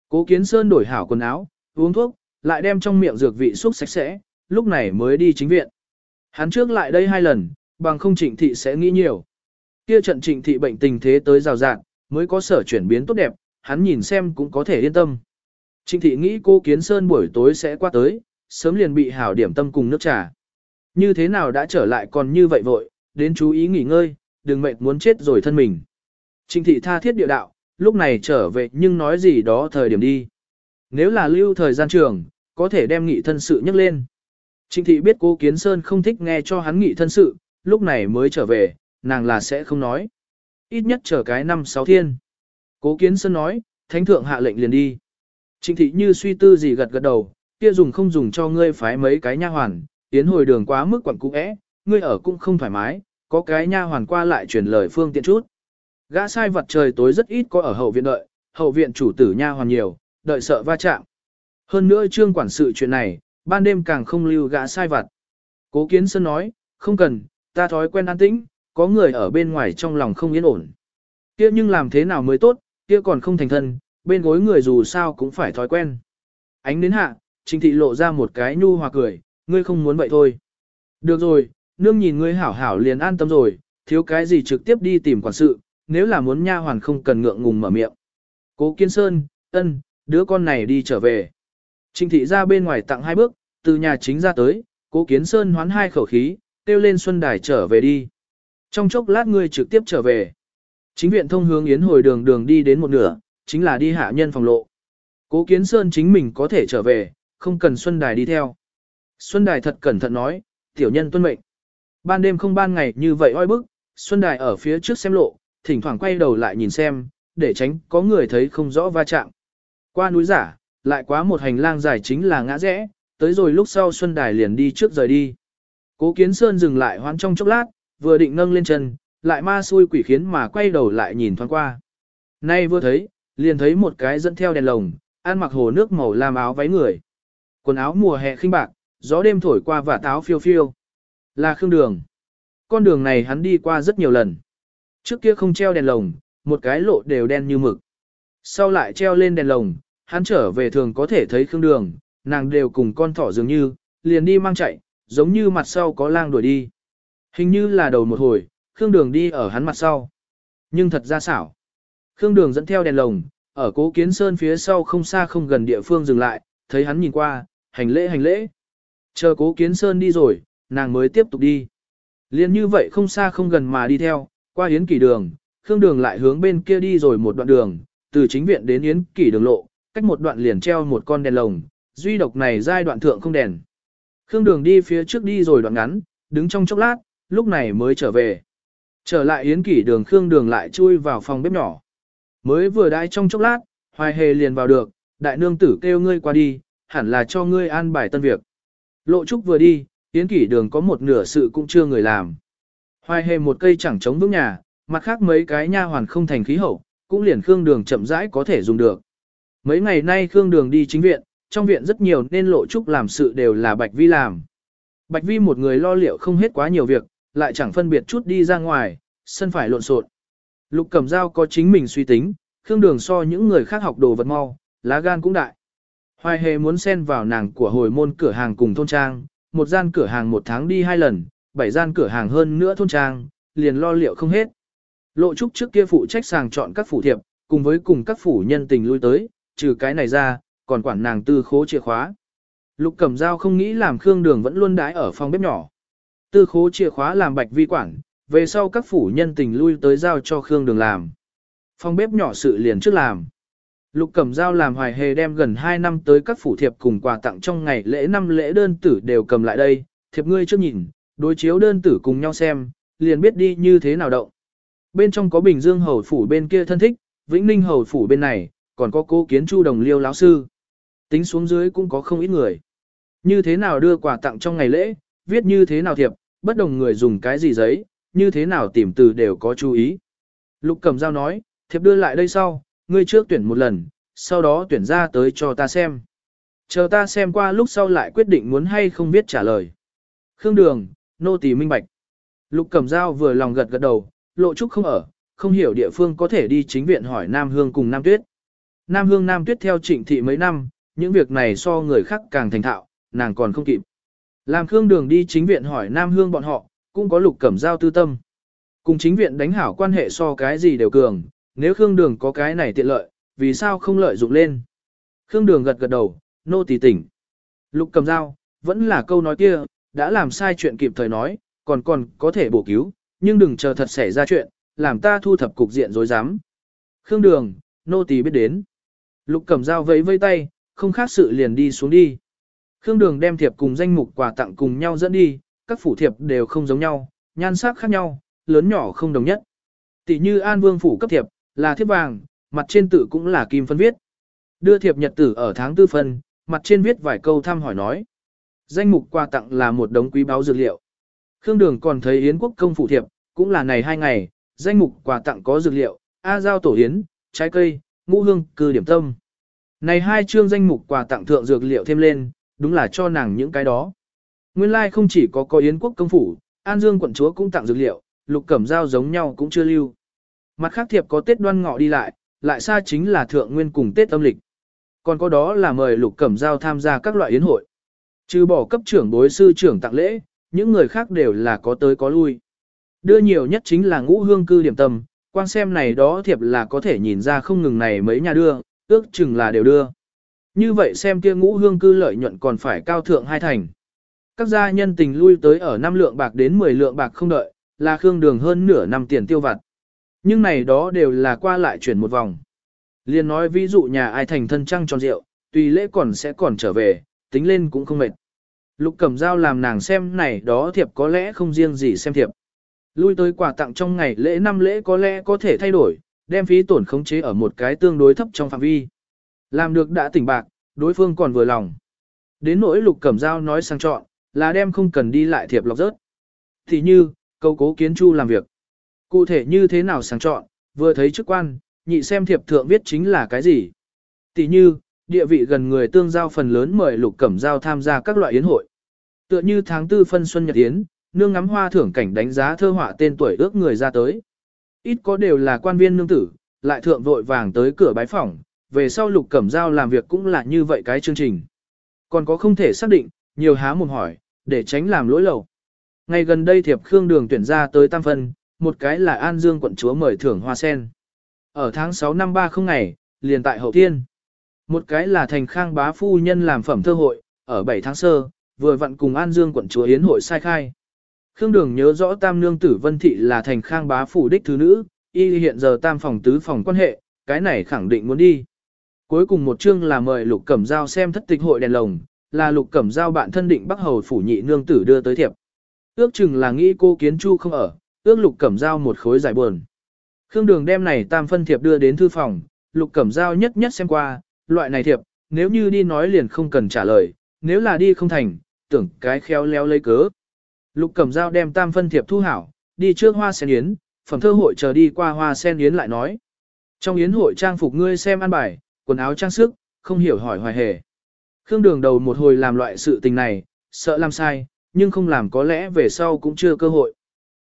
Cố kiến sơn đổi hảo quần áo, uống thuốc, lại đem trong miệng dược vị xúc sạch sẽ, lúc này mới đi chính viện. Hắn trước lại đây hai lần, bằng không trịnh thị sẽ nghĩ nhiều. Kia trận trịnh thị bệnh tình thế tới rào rạng, mới có sở chuyển biến tốt đẹp, hắn nhìn xem cũng có thể yên tâm. Trịnh thị nghĩ cô Kiến Sơn buổi tối sẽ qua tới, sớm liền bị hảo điểm tâm cùng nước trà. Như thế nào đã trở lại còn như vậy vội, đến chú ý nghỉ ngơi, đừng mệt muốn chết rồi thân mình. Trịnh thị tha thiết địa đạo, lúc này trở về nhưng nói gì đó thời điểm đi. Nếu là lưu thời gian trường, có thể đem nghị thân sự nhắc lên. Trịnh thị biết cô Kiến Sơn không thích nghe cho hắn nghị thân sự, lúc này mới trở về, nàng là sẽ không nói. Ít nhất chờ cái năm sáu thiên. Cố Kiến Sơn nói, thánh thượng hạ lệnh liền đi. Trịnh thị như suy tư gì gật gật đầu, kia dùng không dùng cho ngươi phái mấy cái nha hoàn, tiến hồi đường quá mức quẩn cũ é, ngươi ở cũng không thoải mái, có cái nha hoàn qua lại truyền lời phương tiện chút. Gã sai vật trời tối rất ít có ở hậu viện đợi, hậu viện chủ tử nha hoàn nhiều, đợi sợ va chạm. Hơn nữa trương quản sự chuyện này, ban đêm càng không lưu gã sai vặt. Cố Kiến Sơn nói, không cần, ta thói quen an tĩnh, có người ở bên ngoài trong lòng không yên ổn. Kia nhưng làm thế nào mới tốt, kia còn không thành thân, bên gối người dù sao cũng phải thói quen. Ánh đến hạ, Trình thị lộ ra một cái nhu hòa cười, ngươi không muốn vậy thôi. Được rồi, nương nhìn ngươi hảo hảo liền an tâm rồi, thiếu cái gì trực tiếp đi tìm quản sự, nếu là muốn nha hoàn không cần ngượng ngùng mở miệng. Cố Kiến Sơn, ân, đứa con này đi trở về. Trình thị ra bên ngoài tặng hai bước, từ nhà chính ra tới, cố Kiến Sơn hoán hai khẩu khí, kêu lên Xuân Đài trở về đi. Trong chốc lát ngươi trực tiếp trở về. Chính viện thông hướng yến hồi đường đường đi đến một nửa, chính là đi hạ nhân phòng lộ. Cố Kiến Sơn chính mình có thể trở về, không cần Xuân Đài đi theo. Xuân Đài thật cẩn thận nói, tiểu nhân tuân mệnh. Ban đêm không ban ngày như vậy oi bức, Xuân Đài ở phía trước xem lộ, thỉnh thoảng quay đầu lại nhìn xem, để tránh có người thấy không rõ va chạm. Qua núi giả, lại quá một hành lang dài chính là ngã rẽ, tới rồi lúc sau Xuân Đài liền đi trước rời đi. Cố Kiến Sơn dừng lại hoán trong chốc lát, vừa định nâng lên chân, lại ma xui quỷ khiến mà quay đầu lại nhìn thoáng qua. Nay vừa thấy, liền thấy một cái dẫn theo đèn lồng, ăn mặc hồ nước màu lam áo váy người. Quần áo mùa hè khinh bạc, gió đêm thổi qua và táo phiêu phiêu. Là Khương Đường. Con đường này hắn đi qua rất nhiều lần. Trước kia không treo đèn lồng, một cái lộ đều đen như mực. Sau lại treo lên đèn lồng, hắn trở về thường có thể thấy Khương Đường, nàng đều cùng con thỏ dường như, liền đi mang chạy, giống như mặt sau có lang đuổi đi. Hình như là đầu một hồi, Khương Đường đi ở hắn mặt sau. Nhưng thật ra xảo. Khương Đường dẫn theo đèn lồng, ở cố kiến sơn phía sau không xa không gần địa phương dừng lại, thấy hắn nhìn qua, hành lễ hành lễ. Chờ cố kiến sơn đi rồi, nàng mới tiếp tục đi. Liên như vậy không xa không gần mà đi theo, qua Yến Kỷ đường, Khương Đường lại hướng bên kia đi rồi một đoạn đường, từ chính viện đến Yến Kỷ đường lộ, cách một đoạn liền treo một con đèn lồng, duy độc này giai đoạn thượng không đèn. Khương Đường đi phía trước đi rồi đoạn ngắn, đứng trong chốc lát, lúc này mới trở về. Trở lại Yến Kỷ đường Khương Đường lại chui vào phòng bếp nhỏ. Mới vừa đãi trong chốc lát, Hoài Hề liền vào được, đại nương tử kêu ngươi qua đi, hẳn là cho ngươi an bài tân việc. Lộ Trúc vừa đi, Yến Kỷ đường có một nửa sự cũng chưa người làm. Hoài Hề một cây chẳng chống vững nhà, mặt khác mấy cái nha hoàn không thành khí hậu, cũng liền Khương Đường chậm rãi có thể dùng được. Mấy ngày nay Khương Đường đi chính viện, trong viện rất nhiều nên Lộ Trúc làm sự đều là Bạch Vi làm. Bạch Vi một người lo liệu không hết quá nhiều việc, lại chẳng phân biệt chút đi ra ngoài, sân phải lộn xộn. Lục Cẩm Dao có chính mình suy tính, Khương Đường so những người khác học đồ vật mau, lá gan cũng đại. Hoài hề muốn xen vào nàng của hồi môn cửa hàng cùng thôn trang, một gian cửa hàng một tháng đi hai lần, bảy gian cửa hàng hơn nữa thôn trang, liền lo liệu không hết. Lộ trúc trước kia phụ trách sàng chọn các phủ thiệp, cùng với cùng các phủ nhân tình lui tới, trừ cái này ra, còn quản nàng tư khố chìa khóa. Lục Cẩm Dao không nghĩ làm Khương Đường vẫn luôn đái ở phòng bếp nhỏ. Tư khố chìa khóa làm bạch vi quản, về sau các phủ nhân tình lui tới giao cho Khương Đường làm. Phòng bếp nhỏ sự liền trước làm. Lục Cẩm Giao làm hoài hề đem gần 2 năm tới các phủ thiệp cùng quà tặng trong ngày lễ năm lễ đơn tử đều cầm lại đây, thiệp ngươi trước nhìn, đối chiếu đơn tử cùng nhau xem, liền biết đi như thế nào động. Bên trong có Bình Dương Hầu Phủ bên kia thân thích, Vĩnh Ninh Hầu Phủ bên này, còn có cố kiến chu đồng liêu lão sư. Tính xuống dưới cũng có không ít người. Như thế nào đưa quà tặng trong ngày lễ, viết như thế nào thiệp, bất đồng người dùng cái gì giấy, như thế nào tìm từ đều có chú ý. Lục Cẩm Giao nói, thiệp đưa lại đây sau, ngươi trước tuyển một lần, sau đó tuyển ra tới cho ta xem. Chờ ta xem qua lúc sau lại quyết định muốn hay không biết trả lời. Khương Đường, nô tỳ minh bạch. Lục Cẩm Giao vừa lòng gật gật đầu, lộ trúc không ở, không hiểu địa phương có thể đi chính viện hỏi Nam Hương cùng Nam Tuyết. Nam Hương Nam Tuyết theo trịnh thị mấy năm, những việc này so người khác càng thành thạo, nàng còn không kịp. Làm Khương Đường đi chính viện hỏi Nam Hương bọn họ, cũng có lục cẩm giao tư tâm. Cùng chính viện đánh hảo quan hệ so cái gì đều cường, nếu Khương Đường có cái này tiện lợi, vì sao không lợi dụng lên. Khương Đường gật gật đầu, nô tỳ tỉnh. Lục cầm dao, vẫn là câu nói kia, đã làm sai chuyện kịp thời nói, còn còn có thể bổ cứu, nhưng đừng chờ thật xảy ra chuyện, làm ta thu thập cục diện rối rắm. Khương Đường, nô tỳ biết đến. Lục cầm dao vẫy vây tay, không khác sự liền đi xuống đi. Khương Đường đem thiệp cùng danh mục quà tặng cùng nhau dẫn đi, các phủ thiệp đều không giống nhau, nhan sắc khác nhau, lớn nhỏ không đồng nhất. Tỷ như An Vương phủ cấp thiệp, là thiếp vàng, mặt trên tự cũng là kim phân viết. Đưa thiệp nhật tử ở tháng tư phân, mặt trên viết vài câu thăm hỏi nói. Danh mục quà tặng là một đống quý báu dược liệu. Khương Đường còn thấy Yến quốc công phủ thiệp, cũng là này hai ngày, danh mục quà tặng có dược liệu, A giao tổ yến, trái cây, ngũ hương, cư điểm tâm. Này hai chương danh mục quà tặng thượng dược liệu thêm lên, đúng là cho nàng những cái đó. Nguyên lai like không chỉ có có Yến quốc công phủ, An Dương quận chúa cũng tặng dược liệu, lục cẩm giao giống nhau cũng chưa lưu. Mặt khác thiệp có Tết đoan ngọ đi lại, lại xa chính là thượng nguyên cùng Tết âm lịch. Còn có đó là mời lục cẩm giao tham gia các loại yến hội. Trừ bỏ cấp trưởng bối sư trưởng tặng lễ, những người khác đều là có tới có lui. Đưa nhiều nhất chính là ngũ hương cư điểm tâm, quan xem này đó thiệp là có thể nhìn ra không ngừng này mấy nhà đưa, ước chừng là đều đưa. Như vậy xem kia ngũ hương cư lợi nhuận còn phải cao thượng hai thành. Các gia nhân tình lui tới ở 5 lượng bạc đến 10 lượng bạc không đợi, là khương đường hơn nửa năm tiền tiêu vặt. Nhưng này đó đều là qua lại chuyển một vòng. Liên nói ví dụ nhà ai thành thân trăng tròn rượu, tùy lễ còn sẽ còn trở về, tính lên cũng không mệt. Lục cẩm dao làm nàng xem này đó thiệp có lẽ không riêng gì xem thiệp. Lui tới quà tặng trong ngày lễ năm lễ có lẽ có thể thay đổi, đem phí tổn khống chế ở một cái tương đối thấp trong phạm vi. Làm được đã tỉnh bạc, đối phương còn vừa lòng. Đến nỗi lục cẩm dao nói sang chọn, là đem không cần đi lại thiệp lọc rớt. Thì như, câu cố kiến chu làm việc. Cụ thể như thế nào sang chọn, vừa thấy chức quan, nhị xem thiệp thượng viết chính là cái gì. Tỷ như, địa vị gần người tương giao phần lớn mời lục cẩm giao tham gia các loại yến hội. Tựa như tháng tư phân xuân nhật yến, nương ngắm hoa thưởng cảnh đánh giá thơ họa tên tuổi ước người ra tới. Ít có đều là quan viên nương tử, lại thượng vội vàng tới cửa bái phỏng, về sau lục cẩm giao làm việc cũng là như vậy cái chương trình. Còn có không thể xác định, nhiều há mồm hỏi, để tránh làm lỗi lầu. Ngày gần đây thiệp Khương Đường tuyển ra tới tam phân, một cái là An Dương quận chúa mời thưởng hoa sen. Ở tháng 6 năm 30 ngày, liền tại Hậu Thiên. Một cái là thành khang bá phu nhân làm phẩm thơ hội, ở 7 tháng sơ, vừa vặn cùng An Dương quận chúa Yến hội sai khai. Khương Đường nhớ rõ tam nương tử Vân Thị là thành khang bá phủ đích thứ nữ, y hiện giờ tam phòng tứ phòng quan hệ, cái này khẳng định muốn đi. Cuối cùng một chương là mời Lục Cẩm Giao xem thất tịch hội đèn lồng, là Lục Cẩm Giao bạn thân định Bắc Hầu phủ nhị nương tử đưa tới thiệp. Ước chừng là nghĩ cô Kiến Chu không ở, ước Lục Cẩm Giao một khối giải buồn. Khương Đường đem này tam phân thiệp đưa đến thư phòng, Lục Cẩm Giao nhất nhất xem qua, loại này thiệp, nếu như đi nói liền không cần trả lời, nếu là đi không thành, tưởng cái khéo léo lấy cớ. Lục Cẩm dao đem tam phân thiệp thu hảo, đi trước hoa sen yến, phẩm thơ hội chờ đi qua hoa sen yến lại nói. Trong yến hội trang phục ngươi xem ăn bài, quần áo trang sức, không hiểu hỏi hoài hề. Khương Đường đầu một hồi làm loại sự tình này, sợ làm sai, nhưng không làm có lẽ về sau cũng chưa cơ hội.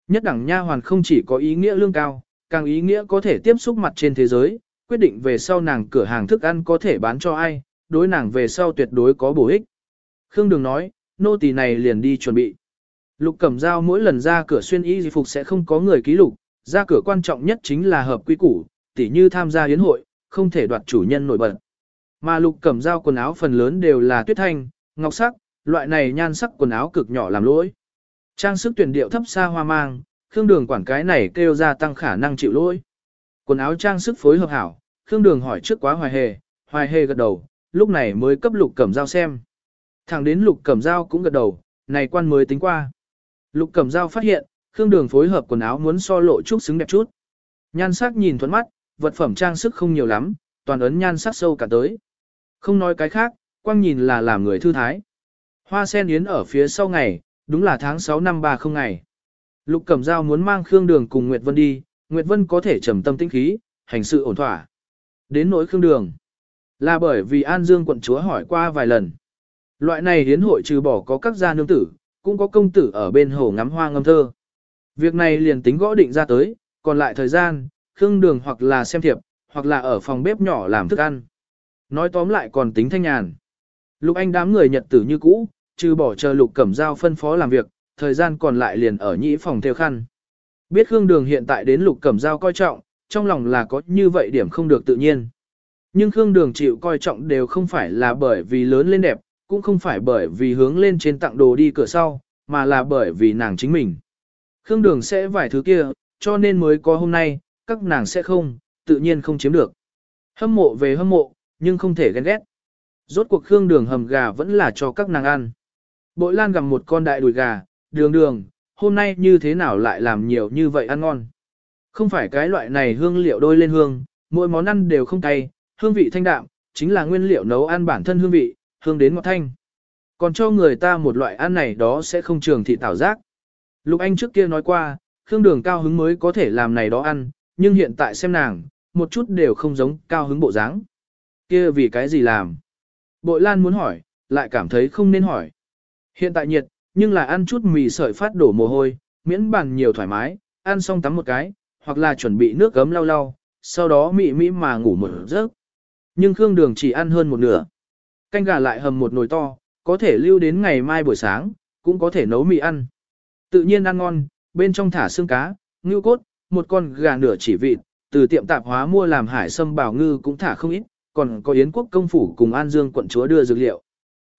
Nhất đẳng nha hoàn không chỉ có ý nghĩa lương cao, càng ý nghĩa có thể tiếp xúc mặt trên thế giới, quyết định về sau nàng cửa hàng thức ăn có thể bán cho ai, đối nàng về sau tuyệt đối có bổ ích. Khương Đường nói, nô tỳ này liền đi chuẩn bị. Lục Cẩm Dao mỗi lần ra cửa xuyên y phục sẽ không có người ký lục, ra cửa quan trọng nhất chính là hợp quy củ, tỉ như tham gia yến hội, không thể đoạt chủ nhân nổi bật. Mà Lục Cẩm Dao quần áo phần lớn đều là tuyết thanh, ngọc sắc, loại này nhan sắc quần áo cực nhỏ làm lỗi. Trang sức tuyển điệu thấp xa hoa mang, Khương Đường quản cái này kêu ra tăng khả năng chịu lỗi. Quần áo trang sức phối hợp hảo, Khương Đường hỏi trước quá Hoài Hề, Hoài Hề gật đầu, lúc này mới cấp Lục Cẩm Dao xem. Thẳng đến Lục Cẩm Dao cũng gật đầu, này quan mới tính qua. Lục Cẩm Dao phát hiện, Khương Đường phối hợp quần áo muốn so lộ chút xứng đẹp chút. Nhan sắc nhìn thuận mắt, vật phẩm trang sức không nhiều lắm, toàn ấn nhan sắc sâu cả tới. Không nói cái khác, quang nhìn là làm người thư thái. Hoa sen yến ở phía sau ngày, đúng là tháng 6 năm 30 ngày. Lục Cẩm Giao muốn mang Khương Đường cùng Nguyệt Vân đi, Nguyệt Vân có thể trầm tâm tĩnh khí, hành sự ổn thỏa. Đến nỗi Khương Đường, là bởi vì An Dương quận chúa hỏi qua vài lần. Loại này hiến hội trừ bỏ có các gia nương tử, cũng có công tử ở bên hồ ngắm hoa ngâm thơ. Việc này liền tính gõ định ra tới, còn lại thời gian, Khương Đường hoặc là xem thiệp, hoặc là ở phòng bếp nhỏ làm thức ăn. Nói tóm lại còn tính thanh nhàn. Lục Anh đám người nhật tử như cũ, trừ bỏ chờ Lục Cẩm Giao phân phó làm việc, thời gian còn lại liền ở nhĩ phòng theo khăn. Biết Khương Đường hiện tại đến Lục Cẩm Giao coi trọng, trong lòng là có như vậy điểm không được tự nhiên. Nhưng Khương Đường chịu coi trọng đều không phải là bởi vì lớn lên đẹp, cũng không phải bởi vì hướng lên trên tặng đồ đi cửa sau, mà là bởi vì nàng chính mình. Khương Đường sẽ vài thứ kia, cho nên mới có hôm nay, các nàng sẽ không, tự nhiên không chiếm được. Hâm mộ về hâm mộ, nhưng không thể ghen ghét. Rốt cuộc Khương Đường hầm gà vẫn là cho các nàng ăn. Bội Lan gặm một con đại đùi gà, đường đường, hôm nay như thế nào lại làm nhiều như vậy ăn ngon. Không phải cái loại này hương liệu đôi lên hương, mỗi món ăn đều không cay, hương vị thanh đạm, chính là nguyên liệu nấu ăn bản thân hương vị, hương đến ngọt thanh. Còn cho người ta một loại ăn này đó sẽ không trường thị tảo giác. Lục Anh trước kia nói qua, Khương Đường cao hứng mới có thể làm này đó ăn, nhưng hiện tại xem nàng, một chút đều không giống cao hứng bộ dáng. Kia vì cái gì làm? Bội Lan muốn hỏi, lại cảm thấy không nên hỏi. Hiện tại nhiệt, nhưng là ăn chút mì sợi phát đổ mồ hôi, miễn bàn nhiều thoải mái, ăn xong tắm một cái, hoặc là chuẩn bị nước gấm lau lau, sau đó mị mị mà ngủ một giấc. Nhưng Khương Đường chỉ ăn hơn một nửa. Canh gà lại hầm một nồi to, có thể lưu đến ngày mai buổi sáng, cũng có thể nấu mì ăn. Tự nhiên ăn ngon, bên trong thả xương cá, ngưu cốt, một con gà nửa chỉ vịt, từ tiệm tạp hóa mua làm hải sâm bảo ngư cũng thả không ít, còn có Yến quốc công phủ cùng An Dương quận chúa đưa dược liệu.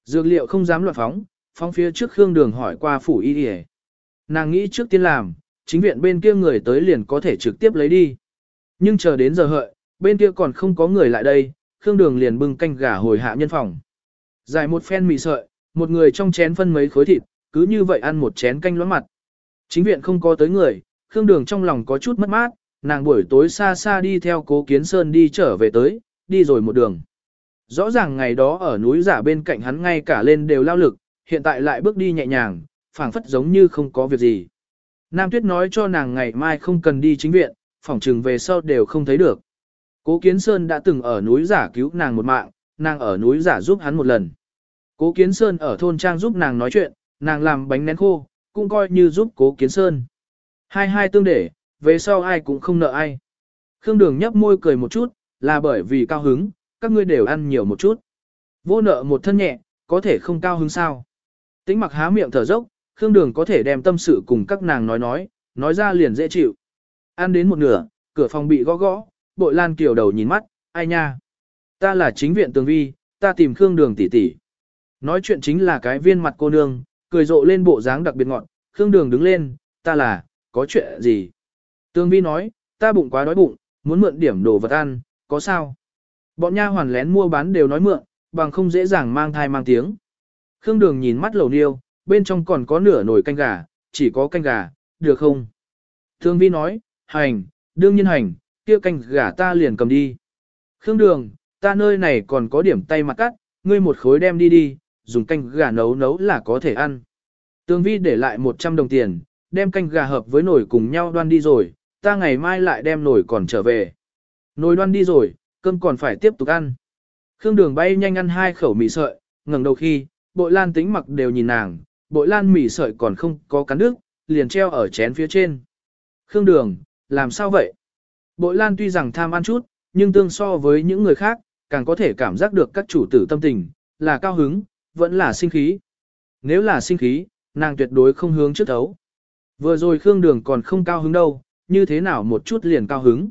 Dược liệu không dám loạn phóng, phóng phía trước Khương Đường hỏi qua phủ y y. Nàng nghĩ trước tiên làm, chính viện bên kia người tới liền có thể trực tiếp lấy đi. Nhưng chờ đến giờ hợi, bên kia còn không có người lại đây, Khương Đường liền bưng canh gà hồi hạ nhân phòng. Dài một phen mì sợi, một người trong chén phân mấy khối thịt, cứ như vậy ăn một chén canh loãng mặt. Chính viện không có tới người, Khương Đường trong lòng có chút mất mát, nàng buổi tối xa xa đi theo cố kiến sơn đi trở về tới, đi rồi một đường. Rõ ràng ngày đó ở núi giả bên cạnh hắn ngay cả lên đều lao lực, hiện tại lại bước đi nhẹ nhàng, phảng phất giống như không có việc gì. Nam Tuyết nói cho nàng ngày mai không cần đi chính viện, phỏng trừng về sau đều không thấy được. Cố Kiến Sơn đã từng ở núi giả cứu nàng một mạng, nàng ở núi giả giúp hắn một lần. Cố Kiến Sơn ở thôn trang giúp nàng nói chuyện, nàng làm bánh nén khô, cũng coi như giúp Cố Kiến Sơn. Hai hai tương để, về sau ai cũng không nợ ai. Khương Đường nhấp môi cười một chút, là bởi vì cao hứng, các ngươi đều ăn nhiều một chút. Vô nợ một thân nhẹ, có thể không cao hứng sao. Tĩnh mặc há miệng thở dốc, Khương Đường có thể đem tâm sự cùng các nàng nói nói, nói ra liền dễ chịu. Ăn đến một nửa, cửa phòng bị gõ gõ, bội lan kiểu đầu nhìn mắt, ai nha. Ta là chính viện tường vi, ta tìm Khương Đường tỷ tỷ. Nói chuyện chính là cái viên mặt cô nương, cười rộ lên bộ dáng đặc biệt ngọn, Khương Đường đứng lên, ta là, có chuyện gì? Tường vi nói, ta bụng quá đói bụng, muốn mượn điểm đồ vật ăn, có sao? Bọn nha hoàn lén mua bán đều nói mượn, bằng không dễ dàng mang thai mang tiếng. Khương Đường nhìn mắt lầu niêu, bên trong còn có nửa nồi canh gà, chỉ có canh gà, được không? Thương vi nói, hành, đương nhiên hành, kia canh gà ta liền cầm đi. Khương Đường, ta nơi này còn có điểm tay mặt cắt, ngươi một khối đem đi đi, dùng canh gà nấu nấu là có thể ăn. Tương vi để lại 100 đồng tiền, đem canh gà hợp với nồi cùng nhau đoan đi rồi, ta ngày mai lại đem nồi còn trở về. Nồi đoan đi rồi, cơm còn phải tiếp tục ăn. Khương Đường bay nhanh ăn hai khẩu mì sợi, ngẩng đầu khi, bội lan tính mặc đều nhìn nàng, bội lan mì sợi còn không có cắn nước, liền treo ở chén phía trên. Khương Đường, làm sao vậy? Bội lan tuy rằng tham ăn chút, nhưng tương so với những người khác, càng có thể cảm giác được các chủ tử tâm tình, là cao hứng, vẫn là sinh khí. Nếu là sinh khí, nàng tuyệt đối không hướng trước thấu. Vừa rồi Khương Đường còn không cao hứng đâu, như thế nào một chút liền cao hứng.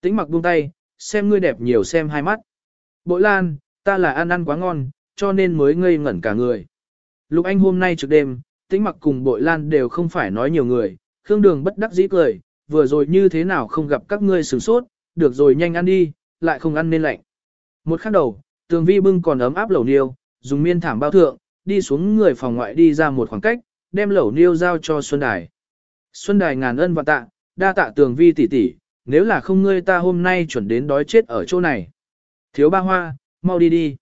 Tĩnh mặc buông tay, xem ngươi đẹp nhiều xem hai mắt. Bội lan, ta là ăn ăn quá ngon, cho nên mới ngây ngẩn cả người. Lục Anh hôm nay trực đêm, tĩnh mặc cùng bội lan đều không phải nói nhiều người, Khương Đường bất đắc dĩ cười, vừa rồi như thế nào không gặp các ngươi sửng sốt, được rồi nhanh ăn đi, lại không ăn nên lạnh. Một khắc đầu, tường vi bưng còn ấm áp lẩu niêu, dùng miên thảm bao thượng, đi xuống người phòng ngoại đi ra một khoảng cách, đem lẩu niêu giao cho Xuân Đài. Xuân Đài ngàn ân và tạ, đa tạ tường vi tỷ tỷ, nếu là không ngươi ta hôm nay chuẩn đến đói chết ở chỗ này. Thiếu ba hoa, mau đi đi.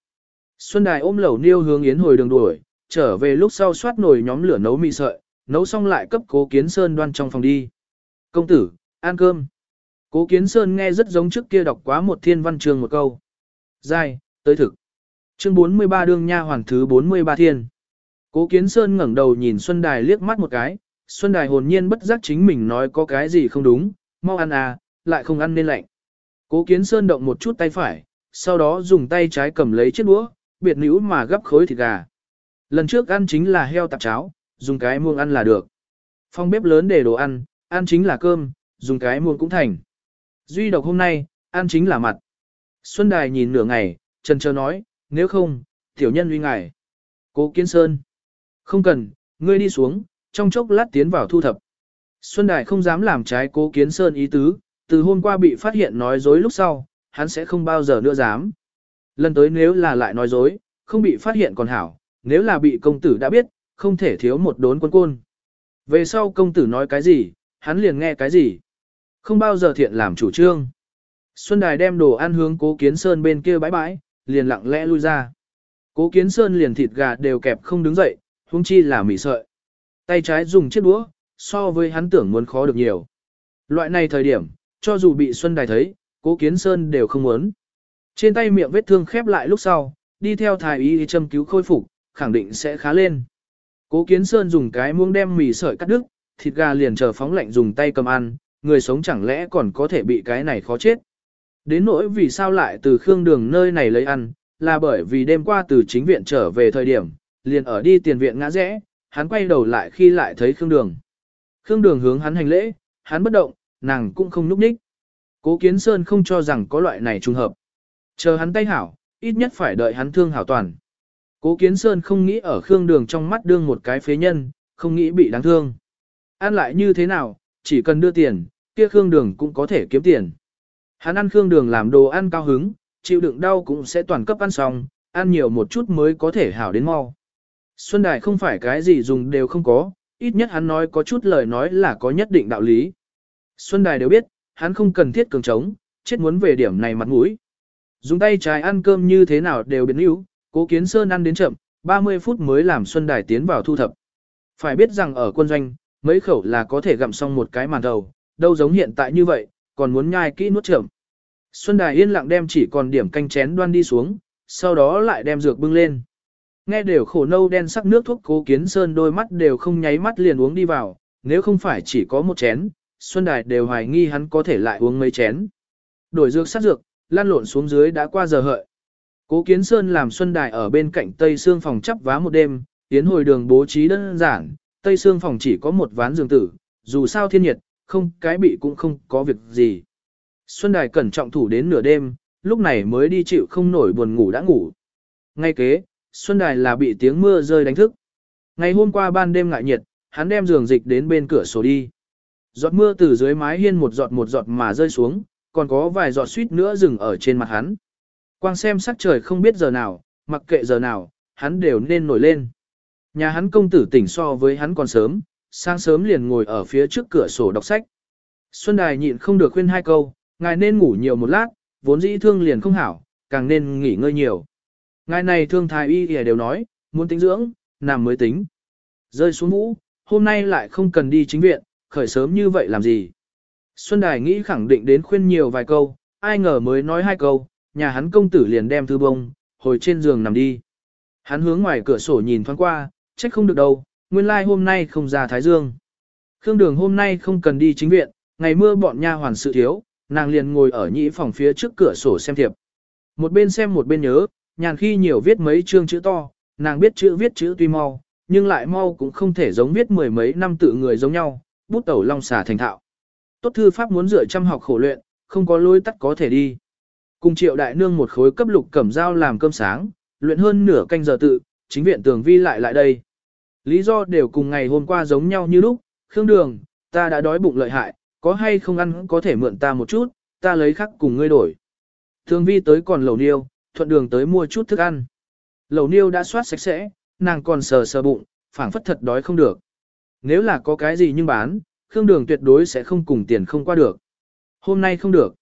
Xuân Đài ôm lẩu niêu hướng yến hồi đường đuổi, trở về lúc sau soát nồi nhóm lửa nấu mì sợi, nấu xong lại cấp cố kiến sơn đoan trong phòng đi. Công tử, ăn cơm. Cố kiến sơn nghe rất giống trước kia đọc quá một thiên văn trường một câu. Giai, tới thực. Chương 43 đương nha hoàng thứ 43 thiên. Cố kiến sơn ngẩng đầu nhìn Xuân Đài liếc mắt một cái, Xuân Đài hồn nhiên bất giác chính mình nói có cái gì không đúng, mau ăn à, lại không ăn nên lạnh. Cố kiến sơn động một chút tay phải, sau đó dùng tay trái cầm lấy chiếc đũa, biệt nữ mà gấp khối thịt gà. Lần trước ăn chính là heo tạp cháo, dùng cái muông ăn là được. Phong bếp lớn để đồ ăn, ăn chính là cơm, dùng cái muông cũng thành. Duy độc hôm nay, ăn chính là mặt. Xuân Đài nhìn nửa ngày, trần chờ nói, nếu không, tiểu nhân uy ngài. Cố Kiến Sơn. Không cần, ngươi đi xuống, trong chốc lát tiến vào thu thập. Xuân Đài không dám làm trái Cố Kiến Sơn ý tứ, từ hôm qua bị phát hiện nói dối lúc sau, hắn sẽ không bao giờ nữa dám. Lần tới nếu là lại nói dối, không bị phát hiện còn hảo, nếu là bị công tử đã biết, không thể thiếu một đốn quân côn. Về sau công tử nói cái gì, hắn liền nghe cái gì. Không bao giờ thiện làm chủ trương. Xuân Đài đem đồ ăn hướng cố kiến sơn bên kia bãi bãi, liền lặng lẽ lui ra. Cố kiến sơn liền thịt gà đều kẹp không đứng dậy, huống chi là mì sợi. Tay trái dùng chiếc đũa, so với hắn tưởng muốn khó được nhiều. Loại này thời điểm, cho dù bị Xuân Đài thấy, cố kiến sơn đều không muốn. Trên tay miệng vết thương khép lại lúc sau, đi theo thái y châm cứu khôi phục, khẳng định sẽ khá lên. Cố Kiến Sơn dùng cái muỗng đem mì sợi cắt đứt, thịt gà liền chờ phóng lạnh dùng tay cầm ăn, người sống chẳng lẽ còn có thể bị cái này khó chết. Đến nỗi vì sao lại từ Khương Đường nơi này lấy ăn, là bởi vì đêm qua từ chính viện trở về thời điểm, liền ở đi tiền viện ngã rẽ, hắn quay đầu lại khi lại thấy Khương Đường. Khương Đường hướng hắn hành lễ, hắn bất động, nàng cũng không núp ních. Cố Kiến Sơn không cho rằng có loại này trùng hợp. Chờ hắn tay hảo, ít nhất phải đợi hắn thương hảo toàn. Cố Kiến Sơn không nghĩ ở Khương Đường trong mắt đương một cái phế nhân, không nghĩ bị đáng thương. Ăn lại như thế nào, chỉ cần đưa tiền, kia Khương Đường cũng có thể kiếm tiền. Hắn ăn Khương Đường làm đồ ăn cao hứng, chịu đựng đau cũng sẽ toàn cấp ăn xong, ăn nhiều một chút mới có thể hảo đến mau. Xuân Đài không phải cái gì dùng đều không có, ít nhất hắn nói có chút lời nói là có nhất định đạo lý. Xuân Đài đều biết, hắn không cần thiết cường trống, chết muốn về điểm này mặt mũi. Dùng tay trái ăn cơm như thế nào đều biến yếu, cố kiến sơn ăn đến chậm, 30 phút mới làm Xuân Đài tiến vào thu thập. Phải biết rằng ở quân doanh, mấy khẩu là có thể gặm xong một cái màn đầu, đâu giống hiện tại như vậy, còn muốn nhai kỹ nuốt chậm. Xuân Đài yên lặng đem chỉ còn điểm canh chén đoan đi xuống, sau đó lại đem dược bưng lên. Nghe đều khổ nâu đen sắc nước thuốc cố kiến sơn đôi mắt đều không nháy mắt liền uống đi vào, nếu không phải chỉ có một chén, Xuân Đài đều hoài nghi hắn có thể lại uống mấy chén. Đổi dược sát dược, lan lộn xuống dưới đã qua giờ hợi. Cố Kiến Sơn làm Xuân Đài ở bên cạnh Tây Sương phòng chắp vá một đêm, tiến hồi đường bố trí đơn giản, Tây Sương phòng chỉ có một ván giường tử, dù sao thiên nhiệt, không cái bị cũng không có việc gì. Xuân Đài cẩn trọng thủ đến nửa đêm, lúc này mới đi chịu không nổi buồn ngủ đã ngủ. Ngay kế, Xuân Đài là bị tiếng mưa rơi đánh thức. Ngày hôm qua ban đêm ngại nhiệt, hắn đem giường dịch đến bên cửa sổ đi. Giọt mưa từ dưới mái hiên một giọt một giọt mà rơi xuống, còn có vài giọt suýt nữa dừng ở trên mặt hắn. Quang xem sắc trời không biết giờ nào, mặc kệ giờ nào, hắn đều nên nổi lên. Nhà hắn công tử tỉnh so với hắn còn sớm, sáng sớm liền ngồi ở phía trước cửa sổ đọc sách. Xuân Đài nhịn không được khuyên hai câu, ngài nên ngủ nhiều một lát, vốn dĩ thương liền không hảo, càng nên nghỉ ngơi nhiều. Ngài này thương thái y y đều nói, muốn tính dưỡng, nằm mới tính. Rơi xuống vũ, hôm nay lại không cần đi chính viện, khởi sớm như vậy làm gì. Xuân Đài nghĩ khẳng định đến khuyên nhiều vài câu, ai ngờ mới nói hai câu, nhà hắn công tử liền đem thư bông, hồi trên giường nằm đi. Hắn hướng ngoài cửa sổ nhìn thoáng qua, trách không được đâu, nguyên lai like hôm nay không ra Thái Dương. Khương Đường hôm nay không cần đi chính viện, ngày mưa bọn nha hoàn sự thiếu, nàng liền ngồi ở nhĩ phòng phía trước cửa sổ xem thiệp. Một bên xem một bên nhớ, nhàn khi nhiều viết mấy chương chữ to, nàng biết chữ viết chữ tuy mau, nhưng lại mau cũng không thể giống viết mười mấy năm tự người giống nhau, bút tẩu long xà thành thạo. Tốt thư pháp muốn dựa chăm học khổ luyện, không có lối tắt có thể đi. Cùng triệu đại nương một khối cấp lục cẩm dao làm cơm sáng, luyện hơn nửa canh giờ tự, chính viện tường vi lại lại đây. Lý do đều cùng ngày hôm qua giống nhau như lúc, Khương Đường, ta đã đói bụng lợi hại, có hay không ăn có thể mượn ta một chút, ta lấy khắc cùng ngươi đổi. Thường vi tới còn lẩu niêu, thuận đường tới mua chút thức ăn. Lẩu niêu đã soát sạch sẽ, nàng còn sờ sờ bụng, phảng phất thật đói không được. Nếu là có cái gì nhưng bán, Khương Đường tuyệt đối sẽ không cùng tiền không qua được. Hôm nay không được.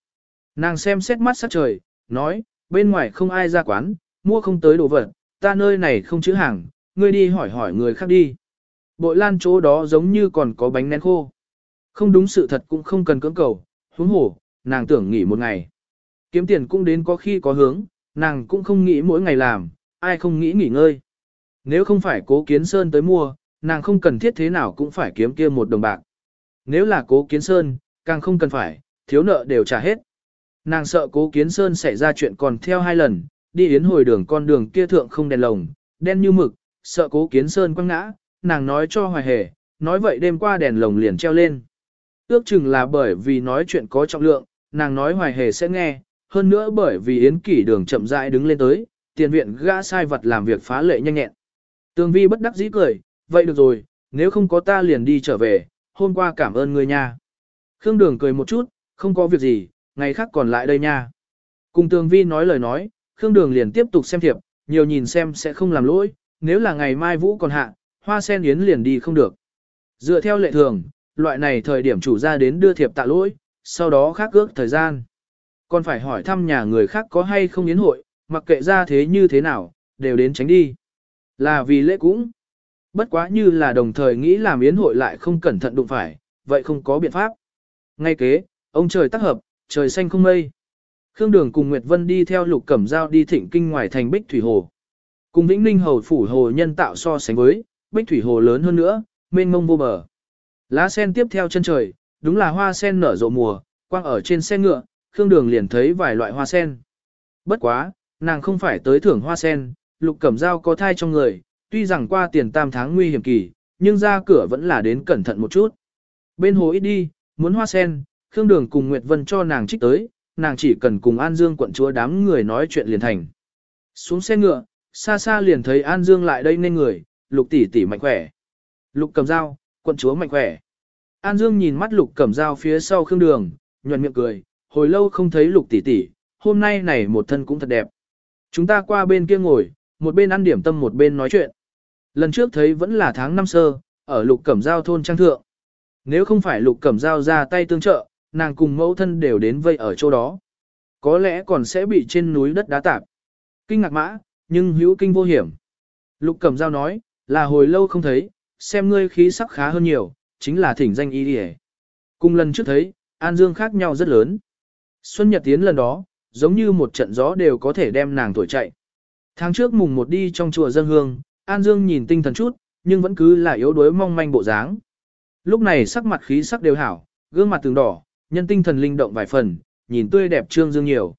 Nàng xem xét mắt sắc trời, nói, bên ngoài không ai ra quán, mua không tới đồ vật, ta nơi này không chữ hàng, ngươi đi hỏi hỏi người khác đi. Bội lan chỗ đó giống như còn có bánh nén khô. Không đúng sự thật cũng không cần cưỡng cầu, huống hổ, nàng tưởng nghỉ một ngày. Kiếm tiền cũng đến có khi có hướng, nàng cũng không nghĩ mỗi ngày làm, ai không nghĩ nghỉ ngơi. Nếu không phải cố kiến sơn tới mua, nàng không cần thiết thế nào cũng phải kiếm kia một đồng bạc. Nếu là cố kiến sơn, càng không cần phải, thiếu nợ đều trả hết. Nàng sợ cố kiến sơn xảy ra chuyện còn theo hai lần, đi yến hồi đường con đường kia thượng không đèn lồng, đen như mực, sợ cố kiến sơn quăng ngã, nàng nói cho hoài hề, nói vậy đêm qua đèn lồng liền treo lên. Ước chừng là bởi vì nói chuyện có trọng lượng, nàng nói hoài hề sẽ nghe, hơn nữa bởi vì yến kỷ đường chậm rãi đứng lên tới, tiền viện gã sai vật làm việc phá lệ nhanh nhẹn. Tường vi bất đắc dĩ cười, vậy được rồi, nếu không có ta liền đi trở về, hôm qua cảm ơn người nha. Khương đường cười một chút, không có việc gì, ngày khác còn lại đây nha. Cùng tường vi nói lời nói, Khương đường liền tiếp tục xem thiệp, nhiều nhìn xem sẽ không làm lỗi, nếu là ngày mai vũ còn hạ, hoa sen yến liền đi không được. Dựa theo lệ thường, loại này thời điểm chủ gia đến đưa thiệp tạ lỗi, sau đó khác ước thời gian. Còn phải hỏi thăm nhà người khác có hay không yến hội, mặc kệ ra thế như thế nào, đều đến tránh đi. Là vì lễ cũng. Bất quá như là đồng thời nghĩ làm yến hội lại không cẩn thận đụng phải, vậy không có biện pháp. Ngay kế, ông trời tác hợp, trời xanh không mây. Khương Đường cùng Nguyệt Vân đi theo Lục Cẩm Giao đi thịnh kinh ngoài thành Bích Thủy Hồ. Cùng Vĩnh Ninh Hầu phủ hồ nhân tạo so sánh với, Bích Thủy Hồ lớn hơn nữa, mênh mông vô bờ. Lá sen tiếp theo chân trời, đúng là hoa sen nở rộ mùa, quang ở trên xe ngựa, Khương Đường liền thấy vài loại hoa sen. Bất quá, nàng không phải tới thưởng hoa sen, Lục Cẩm Giao có thai trong người, tuy rằng qua tiền tam tháng nguy hiểm kỳ, nhưng ra cửa vẫn là đến cẩn thận một chút. Bên hồ ít đi, muốn hoa sen, Khương Đường cùng Nguyệt Vân cho nàng trích tới, nàng chỉ cần cùng An Dương quận chúa đám người nói chuyện liền thành. Xuống xe ngựa, xa xa liền thấy An Dương lại đây nên người, lục tỷ tỷ mạnh khỏe. Lục cầm dao, quận chúa mạnh khỏe. An Dương nhìn mắt lục cầm dao phía sau khương đường, nhuận miệng cười, hồi lâu không thấy lục tỷ tỷ, hôm nay này một thân cũng thật đẹp. Chúng ta qua bên kia ngồi, một bên ăn điểm tâm một bên nói chuyện. Lần trước thấy vẫn là tháng năm sơ, ở lục cẩm giao thôn trang thượng. Nếu không phải lục cẩm giao ra tay tương trợ, nàng cùng mẫu thân đều đến vây ở chỗ đó. Có lẽ còn sẽ bị trên núi đất đá tạp. Kinh ngạc mã, nhưng hữu kinh vô hiểm. Lục cẩm giao nói, là hồi lâu không thấy, xem ngươi khí sắc khá hơn nhiều, chính là thỉnh danh y đi Cùng lần trước thấy, An Dương khác nhau rất lớn. Xuân Nhật Tiến lần đó, giống như một trận gió đều có thể đem nàng thổi chạy. Tháng trước mùng một đi trong chùa dân hương, An Dương nhìn tinh thần chút, nhưng vẫn cứ là yếu đuối mong manh bộ dáng. Lúc này sắc mặt khí sắc đều hảo, gương mặt từng đỏ, nhân tinh thần linh động vài phần, nhìn tươi đẹp trương dương nhiều.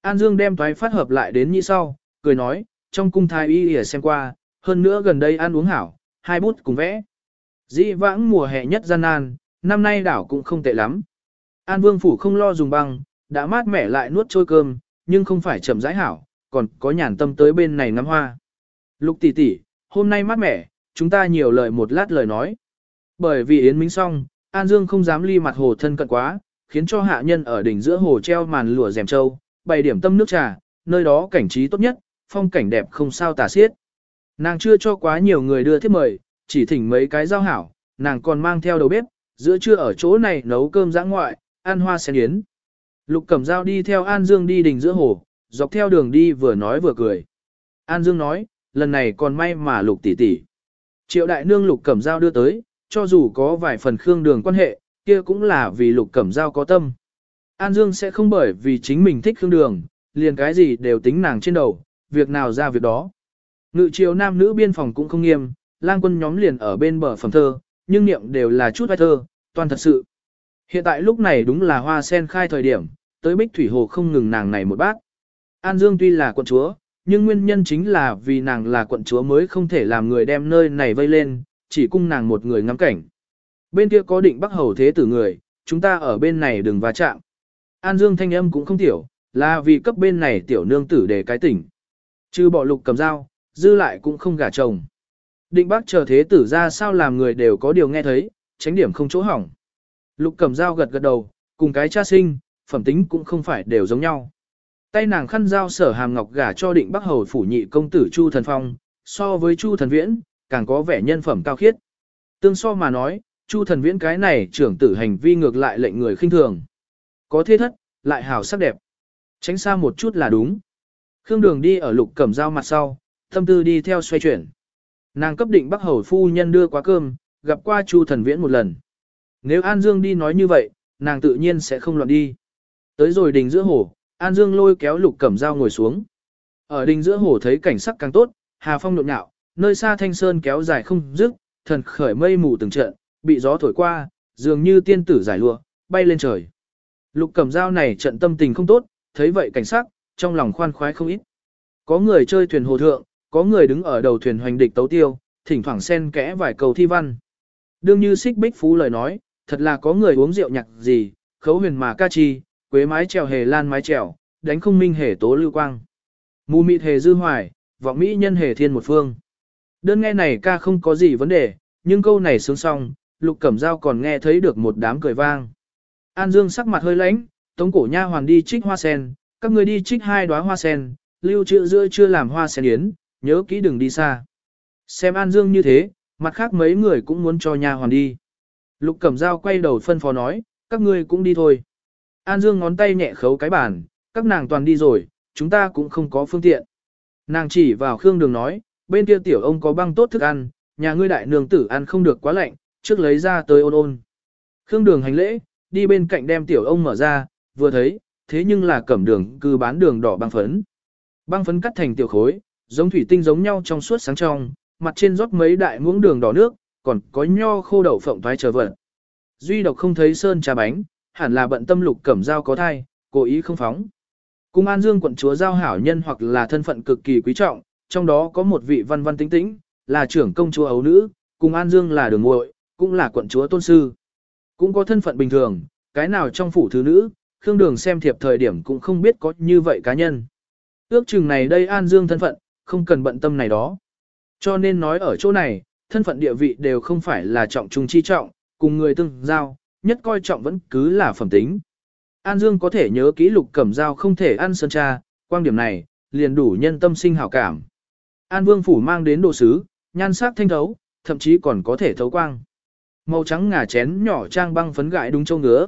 An Dương đem toái phát hợp lại đến như sau, cười nói, trong cung thái y ỉa xem qua, hơn nữa gần đây ăn uống hảo, hai bút cùng vẽ. Dĩ vãng mùa hè nhất gian nan, năm nay đảo cũng không tệ lắm. An Vương Phủ không lo dùng băng, đã mát mẻ lại nuốt trôi cơm, nhưng không phải chậm rãi hảo, còn có nhàn tâm tới bên này ngắm hoa. Lục tỷ tỷ, hôm nay mát mẻ, chúng ta nhiều lời một lát lời nói. Bởi vì Yến Minh xong, An Dương không dám ly mặt hồ thân cận quá, khiến cho hạ nhân ở đỉnh giữa hồ treo màn lụa rèm châu, bày điểm tâm nước trà, nơi đó cảnh trí tốt nhất, phong cảnh đẹp không sao tả xiết. Nàng chưa cho quá nhiều người đưa thiết mời, chỉ thỉnh mấy cái giao hảo, nàng còn mang theo đầu bếp, giữa trưa ở chỗ này nấu cơm giã ngoại, ăn hoa sen yến. Lục Cẩm Giao đi theo An Dương đi đỉnh giữa hồ, dọc theo đường đi vừa nói vừa cười. An Dương nói, lần này còn may mà Lục tỷ tỷ. Triệu đại nương Lục Cẩm Giao đưa tới, cho dù có vài phần khương đường quan hệ, kia cũng là vì Lục Cẩm Giao có tâm. An Dương sẽ không bởi vì chính mình thích khương đường, liền cái gì đều tính nàng trên đầu, việc nào ra việc đó. Ngự triều nam nữ biên phòng cũng không nghiêm, lang quân nhóm liền ở bên bờ phẩm thơ, nhưng niệm đều là chút vai thơ, toàn thật sự. Hiện tại lúc này đúng là hoa sen khai thời điểm, tới bích thủy hồ không ngừng nàng này một bát. An Dương tuy là quận chúa, nhưng nguyên nhân chính là vì nàng là quận chúa mới không thể làm người đem nơi này vây lên, chỉ cung nàng một người ngắm cảnh. Bên kia có định bắc hầu thế tử người, chúng ta ở bên này đừng va chạm. An Dương thanh âm cũng không tiểu, là vì cấp bên này tiểu nương tử để cái tỉnh. Chứ bỏ lục cầm dao, dư lại cũng không gả chồng. Định bác chờ thế tử ra sao làm người đều có điều nghe thấy, tránh điểm không chỗ hỏng. Lục cầm dao gật gật đầu, cùng cái cha sinh, phẩm tính cũng không phải đều giống nhau. Tay nàng khăn dao sở hàm ngọc gả cho định bắc hầu phủ nhị công tử Chu Thần Phong, so với Chu Thần Viễn, càng có vẻ nhân phẩm cao khiết. Tương so mà nói, Chu Thần Viễn cái này trưởng tử hành vi ngược lại lệnh người khinh thường. Có thế thất, lại hào sắc đẹp. Tránh xa một chút là đúng. Khương Đường đi ở lục cẩm dao mặt sau, tâm tư đi theo xoay chuyển. Nàng cấp định Bắc Hầu phu nhân đưa quá cơm, gặp qua Chu Thần Viễn một lần. Nếu An Dương đi nói như vậy, nàng tự nhiên sẽ không loạn đi. Tới rồi đình giữa hồ, An Dương lôi kéo Lục Cẩm Dao ngồi xuống. Ở đình giữa hồ thấy cảnh sắc càng tốt, hà phong nhộn nhạo, nơi xa thanh sơn kéo dài không dứt, thần khởi mây mù từng trận, bị gió thổi qua, dường như tiên tử giải lụa, bay lên trời. Lục Cẩm Dao này trận tâm tình không tốt, thấy vậy cảnh sắc, trong lòng khoan khoái không ít. Có người chơi thuyền hồ thượng, có người đứng ở đầu thuyền hoành địch tấu tiêu, thỉnh thoảng xen kẽ vài cầu thi văn. Đương như xích bích phú lời nói, thật là có người uống rượu nhạc gì, khấu huyền mà ca chi, quế mái trèo hề lan mái trèo, đánh không minh hề tố lưu quang. Mù mịt hề dư hoài, vọng mỹ nhân hề thiên một phương. Đơn nghe này ca không có gì vấn đề, nhưng câu này sướng xong, lục cẩm dao còn nghe thấy được một đám cười vang. An Dương sắc mặt hơi lãnh, tống cổ nha hoàng đi trích hoa sen, các người đi trích hai đóa hoa sen, lưu trữ giữa chưa làm hoa sen yến, nhớ kỹ đừng đi xa. Xem An Dương như thế, mặt khác mấy người cũng muốn cho nhà hoàn đi. Lục Cẩm Dao quay đầu phân phó nói, các ngươi cũng đi thôi. An Dương ngón tay nhẹ khấu cái bàn, các nàng toàn đi rồi, chúng ta cũng không có phương tiện. Nàng chỉ vào Khương Đường nói, bên kia tiểu ông có băng tốt thức ăn, nhà ngươi đại nương tử ăn không được quá lạnh, trước lấy ra tới ôn ôn. Khương Đường hành lễ, đi bên cạnh đem tiểu ông mở ra, vừa thấy, thế nhưng là cẩm đường cư bán đường đỏ băng phấn. Băng phấn cắt thành tiểu khối, giống thủy tinh giống nhau trong suốt sáng trong, mặt trên rót mấy đại muỗng đường đỏ nước, còn có nho khô đậu phộng thoái chờ vật. Duy độc không thấy sơn trà bánh, hẳn là bận tâm lục cẩm dao có thai, cố ý không phóng. Cung An Dương quận chúa giao hảo nhân hoặc là thân phận cực kỳ quý trọng, trong đó có một vị văn văn tính tĩnh, là trưởng công chúa ấu nữ, cùng An Dương là đường muội, cũng là quận chúa tôn sư. Cũng có thân phận bình thường, cái nào trong phủ thứ nữ, Khương Đường xem thiệp thời điểm cũng không biết có như vậy cá nhân. Ước chừng này đây An Dương thân phận, không cần bận tâm này đó. Cho nên nói ở chỗ này, thân phận địa vị đều không phải là trọng trung chi trọng, cùng người tương giao, nhất coi trọng vẫn cứ là phẩm tính. An Dương có thể nhớ kỹ lục cẩm dao không thể ăn sơn cha, quan điểm này, liền đủ nhân tâm sinh hảo cảm. An Vương phủ mang đến đồ sứ, nhan sắc thanh thấu, thậm chí còn có thể thấu quang. Màu trắng ngà chén nhỏ trang băng phấn gại đúng châu ngứa.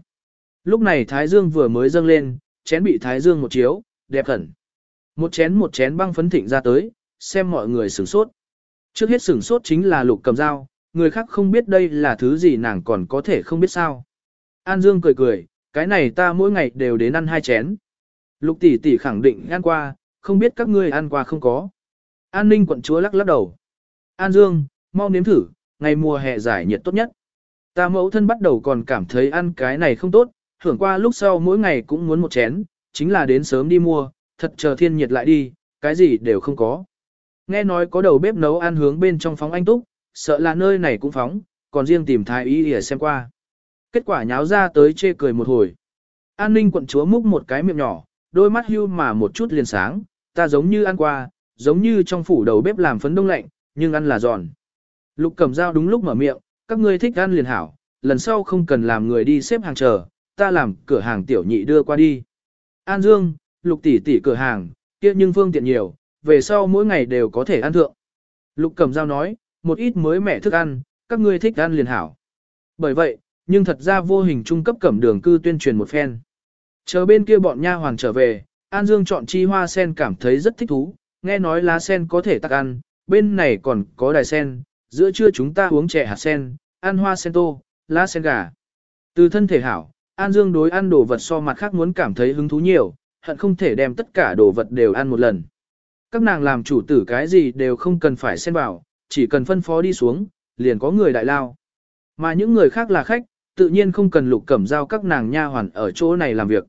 Lúc này Thái Dương vừa mới dâng lên, chén bị Thái Dương một chiếu, đẹp khẩn. Một chén một chén băng phấn thịnh ra tới, xem mọi người sửng sốt. Trước hết sửng sốt chính là lục cầm dao, người khác không biết đây là thứ gì nàng còn có thể không biết sao. An Dương cười cười, cái này ta mỗi ngày đều đến ăn hai chén. Lục tỷ tỷ khẳng định ăn qua, không biết các ngươi ăn qua không có. An ninh quận chúa lắc lắc đầu. An Dương, mau nếm thử, ngày mùa hè giải nhiệt tốt nhất. Ta mẫu thân bắt đầu còn cảm thấy ăn cái này không tốt, hưởng qua lúc sau mỗi ngày cũng muốn một chén, chính là đến sớm đi mua, thật chờ thiên nhiệt lại đi, cái gì đều không có. Nghe nói có đầu bếp nấu ăn hướng bên trong phóng anh túc, sợ là nơi này cũng phóng, còn riêng tìm thái y để xem qua. Kết quả nháo ra tới chê cười một hồi. An ninh quận chúa múc một cái miệng nhỏ, đôi mắt hưu mà một chút liền sáng, ta giống như ăn qua, giống như trong phủ đầu bếp làm phấn đông lạnh, nhưng ăn là giòn. Lục cầm dao đúng lúc mở miệng, các ngươi thích ăn liền hảo, lần sau không cần làm người đi xếp hàng chờ, ta làm cửa hàng tiểu nhị đưa qua đi. An Dương, lục tỷ tỷ cửa hàng, kia nhưng phương tiện nhiều, về sau mỗi ngày đều có thể ăn thượng. Lục cầm dao nói, một ít mới mẻ thức ăn, các ngươi thích ăn liền hảo. Bởi vậy, nhưng thật ra vô hình trung cấp cẩm đường cư tuyên truyền một phen. Chờ bên kia bọn nha hoàng trở về, An Dương chọn chi hoa sen cảm thấy rất thích thú, nghe nói lá sen có thể tắc ăn, bên này còn có đài sen, giữa trưa chúng ta uống chè hạt sen, ăn hoa sen tô, lá sen gà. Từ thân thể hảo, An Dương đối ăn đồ vật so mặt khác muốn cảm thấy hứng thú nhiều, hận không thể đem tất cả đồ vật đều ăn một lần. Các nàng làm chủ tử cái gì đều không cần phải xen vào, chỉ cần phân phó đi xuống, liền có người đại lao. Mà những người khác là khách, tự nhiên không cần lục cẩm giao các nàng nha hoàn ở chỗ này làm việc.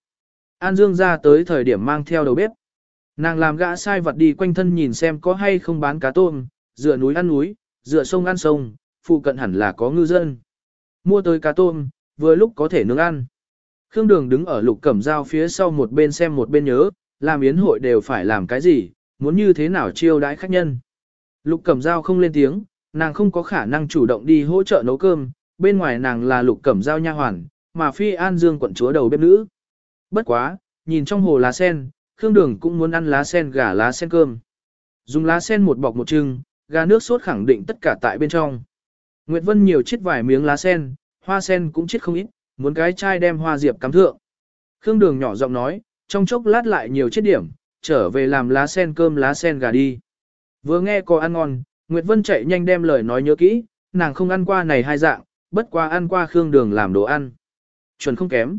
An Dương ra tới thời điểm mang theo đầu bếp. Nàng làm gã sai vật đi quanh thân nhìn xem có hay không bán cá tôm, dựa núi ăn núi, dựa sông ăn sông, phụ cận hẳn là có ngư dân. Mua tới cá tôm, vừa lúc có thể nướng ăn. Khương Đường đứng ở lục cẩm dao phía sau một bên xem một bên nhớ, làm yến hội đều phải làm cái gì, muốn như thế nào chiêu đãi khách nhân. Lục cẩm dao không lên tiếng, nàng không có khả năng chủ động đi hỗ trợ nấu cơm, bên ngoài nàng là lục cẩm dao nha hoàn, mà phi an dương quận chúa đầu bếp nữ. Bất quá, nhìn trong hồ lá sen, Khương Đường cũng muốn ăn lá sen gà lá sen cơm. Dùng lá sen một bọc một trưng, gà nước sốt khẳng định tất cả tại bên trong. Nguyệt Vân nhiều chiếc vài miếng lá sen, hoa sen cũng chiếc không ít, muốn cái chai đem hoa diệp cắm thượng. Khương Đường nhỏ giọng nói, trong chốc lát lại nhiều chiết điểm, trở về làm lá sen cơm lá sen gà đi. Vừa nghe có ăn ngon, Nguyệt Vân chạy nhanh đem lời nói nhớ kỹ, nàng không ăn qua này hai dạng, bất qua ăn qua Khương Đường làm đồ ăn. Chuẩn không kém.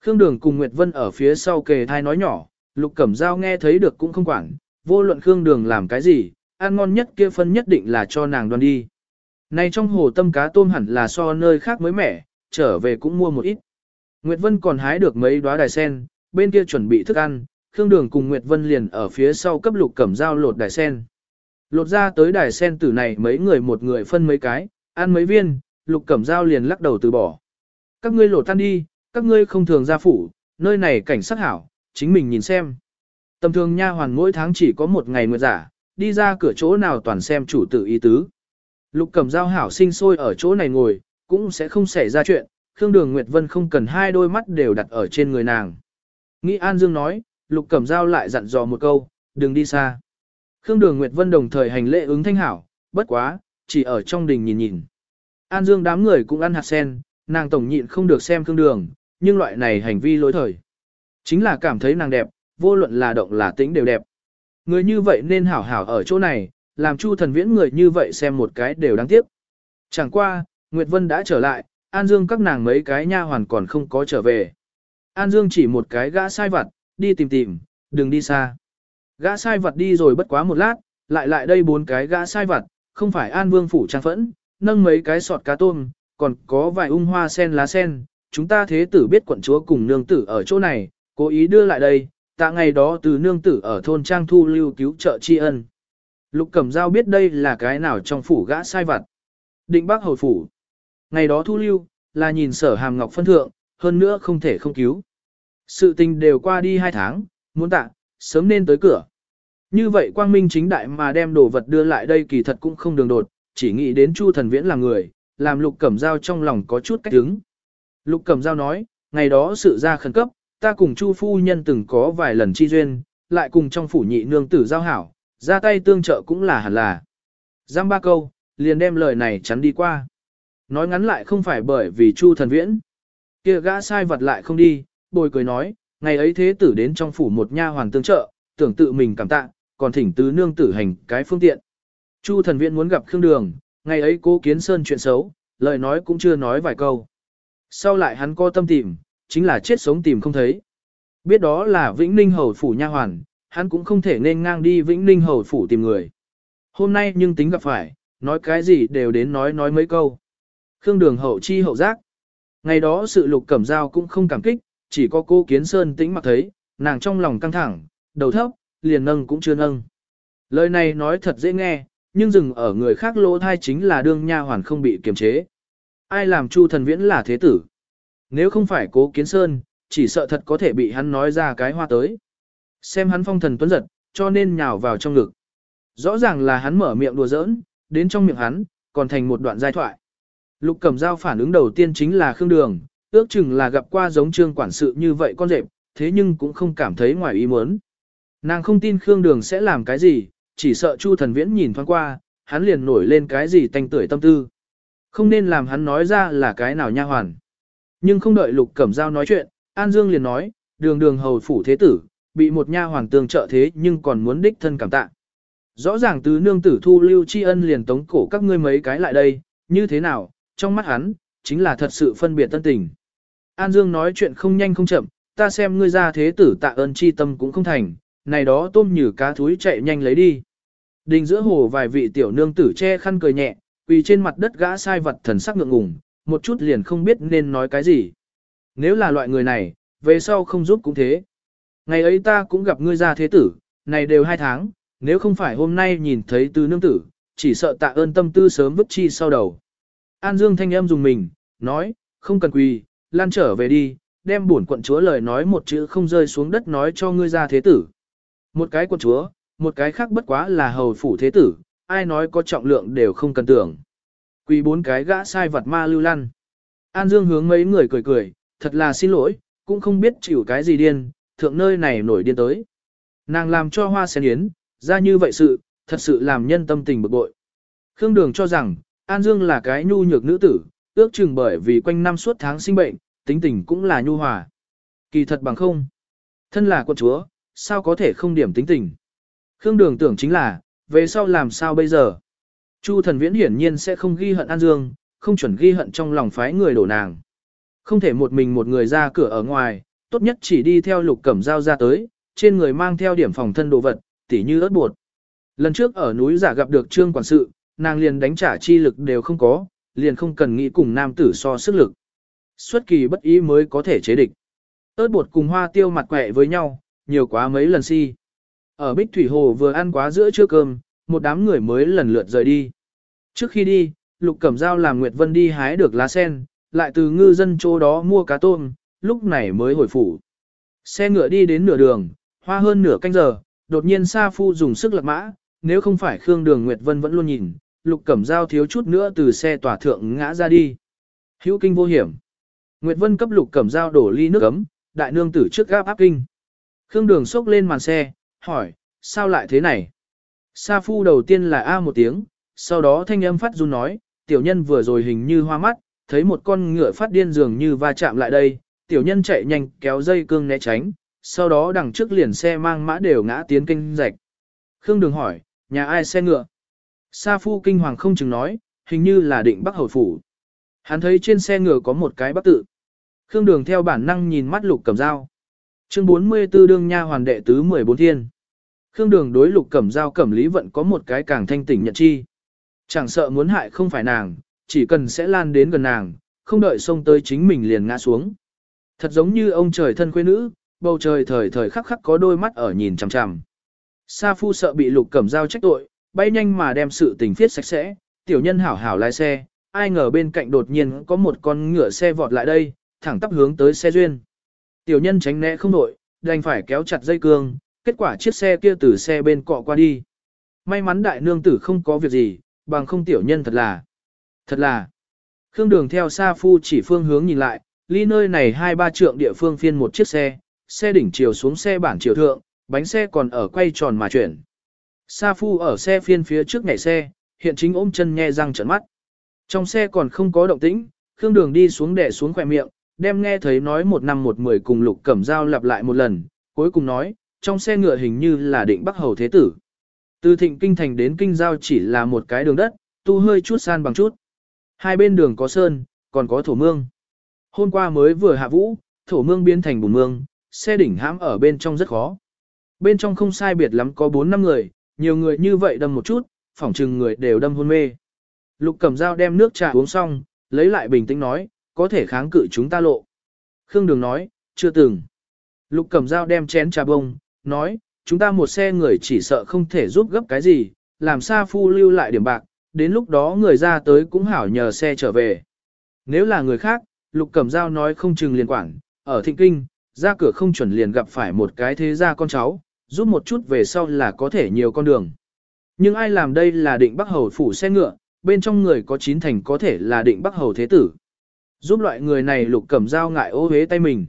Khương Đường cùng Nguyệt Vân ở phía sau kề thai nói nhỏ, Lục Cẩm Giao nghe thấy được cũng không quản, vô luận Khương Đường làm cái gì, ăn ngon nhất kia phân nhất định là cho nàng đoan đi. Này trong hồ tâm cá tôm hẳn là so nơi khác mới mẻ, trở về cũng mua một ít. Nguyệt Vân còn hái được mấy đóa đài sen, bên kia chuẩn bị thức ăn, Khương Đường cùng Nguyệt Vân liền ở phía sau cấp Lục Cẩm Giao lột đài sen. Lột ra tới đài sen tử này mấy người một người phân mấy cái, ăn mấy viên, Lục Cẩm Giao liền lắc đầu từ bỏ. Các ngươi lột tan đi, các ngươi không thường ra phủ, nơi này cảnh sắc hảo, chính mình nhìn xem. Tầm thường nha hoàn mỗi tháng chỉ có một ngày nguyệt giả, đi ra cửa chỗ nào toàn xem chủ tử ý tứ. Lục Cẩm Giao hảo sinh sôi ở chỗ này ngồi, cũng sẽ không xảy ra chuyện, Khương Đường Nguyệt Vân không cần hai đôi mắt đều đặt ở trên người nàng. Nghĩ An Dương nói, Lục Cẩm Giao lại dặn dò một câu, đừng đi xa. Khương Đường Nguyệt Vân đồng thời hành lễ ứng thanh hảo, bất quá, chỉ ở trong đình nhìn nhìn. An Dương đám người cũng ăn hạt sen, nàng tổng nhịn không được xem Khương Đường, nhưng loại này hành vi lỗi thời. Chính là cảm thấy nàng đẹp, vô luận là động là tĩnh đều đẹp. Người như vậy nên hảo hảo ở chỗ này, làm Chu thần viễn người như vậy xem một cái đều đáng tiếc. Chẳng qua, Nguyệt Vân đã trở lại, An Dương các nàng mấy cái nha hoàn còn không có trở về. An Dương chỉ một cái gã sai vặt, đi tìm tìm, đừng đi xa. Gã sai vặt đi rồi bất quá một lát, lại lại đây bốn cái gã sai vặt, không phải An Vương phủ trang phẫn, nâng mấy cái sọt cá tôm, còn có vài ung hoa sen lá sen. Chúng ta thế tử biết quận chúa cùng nương tử ở chỗ này, cố ý đưa lại đây, tạ ngày đó từ nương tử ở thôn trang thu lưu cứu trợ tri ân. Lục Cẩm Giao biết đây là cái nào trong phủ gã sai vặt. Định bác hồi phủ. Ngày đó thu lưu, là nhìn sở hàm ngọc phân thượng, hơn nữa không thể không cứu. Sự tình đều qua đi hai tháng, muốn tạ, sớm nên tới cửa. Như vậy quang minh chính đại mà đem đồ vật đưa lại đây kỳ thật cũng không đường đột, chỉ nghĩ đến Chu thần viễn là người, làm lục cẩm giao trong lòng có chút cách đứng. Lục cẩm giao nói, ngày đó sự ra khẩn cấp, ta cùng Chu phu nhân từng có vài lần chi duyên, lại cùng trong phủ nhị nương tử giao hảo, ra tay tương trợ cũng là hẳn là. Giam ba câu, liền đem lời này chắn đi qua. Nói ngắn lại không phải bởi vì Chu thần viễn. kia gã sai vật lại không đi, bồi cười nói, ngày ấy thế tử đến trong phủ một nha hoàn tương trợ, tưởng tự mình cảm tạ, còn thỉnh tứ nương tử hành cái phương tiện. Chu thần viễn muốn gặp Khương Đường, ngày ấy cố kiến sơn chuyện xấu, lời nói cũng chưa nói vài câu. Sau lại hắn có tâm tìm, chính là chết sống tìm không thấy. Biết đó là Vĩnh Ninh Hầu Phủ nha hoàn, hắn cũng không thể nên ngang đi Vĩnh Ninh Hầu Phủ tìm người. Hôm nay nhưng tính gặp phải, nói cái gì đều đến nói nói mấy câu. Khương Đường hậu chi hậu giác. Ngày đó sự lục cẩm dao cũng không cảm kích, chỉ có cô Kiến Sơn tĩnh mặc thấy, nàng trong lòng căng thẳng, đầu thấp, liền nâng cũng chưa nâng. Lời này nói thật dễ nghe, nhưng dừng ở người khác lỗ thai chính là đương nha hoàn không bị kiềm chế. Ai làm Chu thần viễn là thế tử? Nếu không phải cố kiến sơn, chỉ sợ thật có thể bị hắn nói ra cái hoa tới. Xem hắn phong thần tuấn giật, cho nên nhào vào trong ngực. Rõ ràng là hắn mở miệng đùa giỡn, đến trong miệng hắn, còn thành một đoạn giai thoại. Lục Cẩm Giao phản ứng đầu tiên chính là Khương Đường, ước chừng là gặp qua giống trương quản sự như vậy con rệp, thế nhưng cũng không cảm thấy ngoài ý muốn. Nàng không tin Khương Đường sẽ làm cái gì, chỉ sợ Chu Thần Viễn nhìn thoáng qua, hắn liền nổi lên cái gì tanh tưởi tâm tư. Không nên làm hắn nói ra là cái nào nha hoàn. Nhưng không đợi Lục Cẩm Giao nói chuyện, An Dương liền nói, đường đường hầu phủ thế tử, bị một nha hoàn tương trợ thế nhưng còn muốn đích thân cảm tạ. Rõ ràng tứ nương tử thu lưu tri ân liền tống cổ các ngươi mấy cái lại đây, như thế nào, trong mắt hắn, chính là thật sự phân biệt tân tình. An Dương nói chuyện không nhanh không chậm, ta xem ngươi ra thế tử tạ ơn chi tâm cũng không thành, này đó tôm như cá thúi chạy nhanh lấy đi. Đình giữa hồ vài vị tiểu nương tử che khăn cười nhẹ, vì trên mặt đất gã sai vật thần sắc ngượng ngùng, một chút liền không biết nên nói cái gì. Nếu là loại người này, về sau không giúp cũng thế. Ngày ấy ta cũng gặp ngươi ra thế tử, này đều hai tháng, nếu không phải hôm nay nhìn thấy tư nương tử, chỉ sợ tạ ơn tâm tư sớm vứt chi sau đầu. An Dương thanh âm dùng mình, nói, không cần quỳ, lan trở về đi, đem bổn quận chúa lời nói một chữ không rơi xuống đất nói cho ngươi ra thế tử. Một cái quận chúa, một cái khác bất quá là hầu phủ thế tử, ai nói có trọng lượng đều không cần tưởng. Quỳ bốn cái gã sai vật ma lưu lăn. An Dương hướng mấy người cười cười, thật là xin lỗi, cũng không biết chịu cái gì điên, thượng nơi này nổi điên tới. Nàng làm cho hoa sen yến, ra như vậy sự, thật sự làm nhân tâm tình bực bội. Khương Đường cho rằng, An Dương là cái nhu nhược nữ tử, ước chừng bởi vì quanh năm suốt tháng sinh bệnh, tính tình cũng là nhu hòa. Kỳ thật bằng không. Thân là quân chúa, sao có thể không điểm tính tình. Khương Đường tưởng chính là, về sau làm sao bây giờ? Chu thần viễn hiển nhiên sẽ không ghi hận An Dương, không chuẩn ghi hận trong lòng phái người đổ nàng. Không thể một mình một người ra cửa ở ngoài, tốt nhất chỉ đi theo lục cẩm dao ra tới, trên người mang theo điểm phòng thân đồ vật, tỉ như ớt bột. Lần trước ở núi giả gặp được trương quản sự, nàng liền đánh trả chi lực đều không có, liền không cần nghĩ cùng nam tử so sức lực. Xuất kỳ bất ý mới có thể chế địch. ớt bột cùng hoa tiêu mặt quẹ với nhau, nhiều quá mấy lần si. Ở Bích Thủy Hồ vừa ăn quá giữa trưa cơm, một đám người mới lần lượt rời đi. Trước khi đi, Lục Cẩm Giao làm Nguyệt Vân đi hái được lá sen, lại từ ngư dân chỗ đó mua cá tôm, lúc này mới hồi phủ. Xe ngựa đi đến nửa đường, hoa hơn nửa canh giờ, đột nhiên Sa Phu dùng sức lật mã, nếu không phải Khương Đường Nguyệt Vân vẫn luôn nhìn, Lục Cẩm Giao thiếu chút nữa từ xe tỏa thượng ngã ra đi. Hữu kinh vô hiểm. Nguyệt Vân cấp Lục Cẩm Giao đổ ly nước ấm, đại nương tử trước gáp áp kinh. Khương Đường xốc lên màn xe, hỏi, sao lại thế này? Sa Phu đầu tiên là A một tiếng, sau đó thanh âm phát run nói, tiểu nhân vừa rồi hình như hoa mắt, thấy một con ngựa phát điên dường như va chạm lại đây, tiểu nhân chạy nhanh kéo dây cương né tránh, sau đó đằng trước liền xe mang mã đều ngã tiến kinh rạch. Khương Đường hỏi, nhà ai xe ngựa? Sa Phu kinh hoàng không chừng nói, hình như là định Bắc Hầu Phủ. Hắn thấy trên xe ngựa có một cái bắc tự. Khương Đường theo bản năng nhìn mắt lục cẩm dao. Chương 44 đương nha hoàn đệ tứ 14 thiên. Khương Đường đối lục cẩm dao cẩm lý vận có một cái càng thanh tỉnh nhận chi. Chẳng sợ muốn hại không phải nàng, chỉ cần sẽ lan đến gần nàng, không đợi xông tới chính mình liền ngã xuống. Thật giống như ông trời thân quê nữ, bầu trời thời thời khắc khắc có đôi mắt ở nhìn chằm chằm. Sa phu sợ bị lục cẩm dao trách tội, bay nhanh mà đem sự tình phiết sạch sẽ, tiểu nhân hảo hảo lái xe, ai ngờ bên cạnh đột nhiên có một con ngựa xe vọt lại đây, thẳng tắp hướng tới xe duyên. Tiểu nhân tránh né không nổi, đành phải kéo chặt dây cương, kết quả chiếc xe kia từ xe bên cọ qua đi. May mắn đại nương tử không có việc gì, bằng không tiểu nhân thật là. Thật là. Khương đường theo xa Phu chỉ phương hướng nhìn lại, ly nơi này hai ba trượng địa phương phiên một chiếc xe, xe đỉnh chiều xuống xe bản chiều thượng, bánh xe còn ở quay tròn mà chuyển. Sa Phu ở xe phiên phía trước nhảy xe, hiện chính ôm chân nghe răng trợn mắt. Trong xe còn không có động tĩnh, Khương Đường đi xuống đè xuống khỏe miệng, đem nghe thấy nói một năm một mười cùng Lục Cẩm Dao lặp lại một lần, cuối cùng nói, trong xe ngựa hình như là định Bắc Hầu Thế Tử. Từ thịnh kinh thành đến kinh giao chỉ là một cái đường đất, tu hơi chút san bằng chút. Hai bên đường có sơn, còn có thổ mương. Hôm qua mới vừa hạ vũ, thổ mương biến thành bùn mương, xe đỉnh hãm ở bên trong rất khó. Bên trong không sai biệt lắm có 4 năm người, nhiều người như vậy đâm một chút, phỏng chừng người đều đâm hôn mê. Lục cầm dao đem nước trà uống xong, lấy lại bình tĩnh nói, có thể kháng cự chúng ta lộ. Khương Đường nói, chưa từng. Lục cầm dao đem chén trà bông, nói, chúng ta một xe người chỉ sợ không thể giúp gấp cái gì, làm xa phu lưu lại điểm bạc, đến lúc đó người ra tới cũng hảo nhờ xe trở về. Nếu là người khác, Lục Cẩm Giao nói không chừng liền quản, ở thịnh kinh, ra cửa không chuẩn liền gặp phải một cái thế gia con cháu, giúp một chút về sau là có thể nhiều con đường. Nhưng ai làm đây là định Bắc Hầu phủ xe ngựa, bên trong người có chín thành có thể là định Bắc Hầu thế tử. Giúp loại người này Lục Cẩm Giao ngại ô hế tay mình.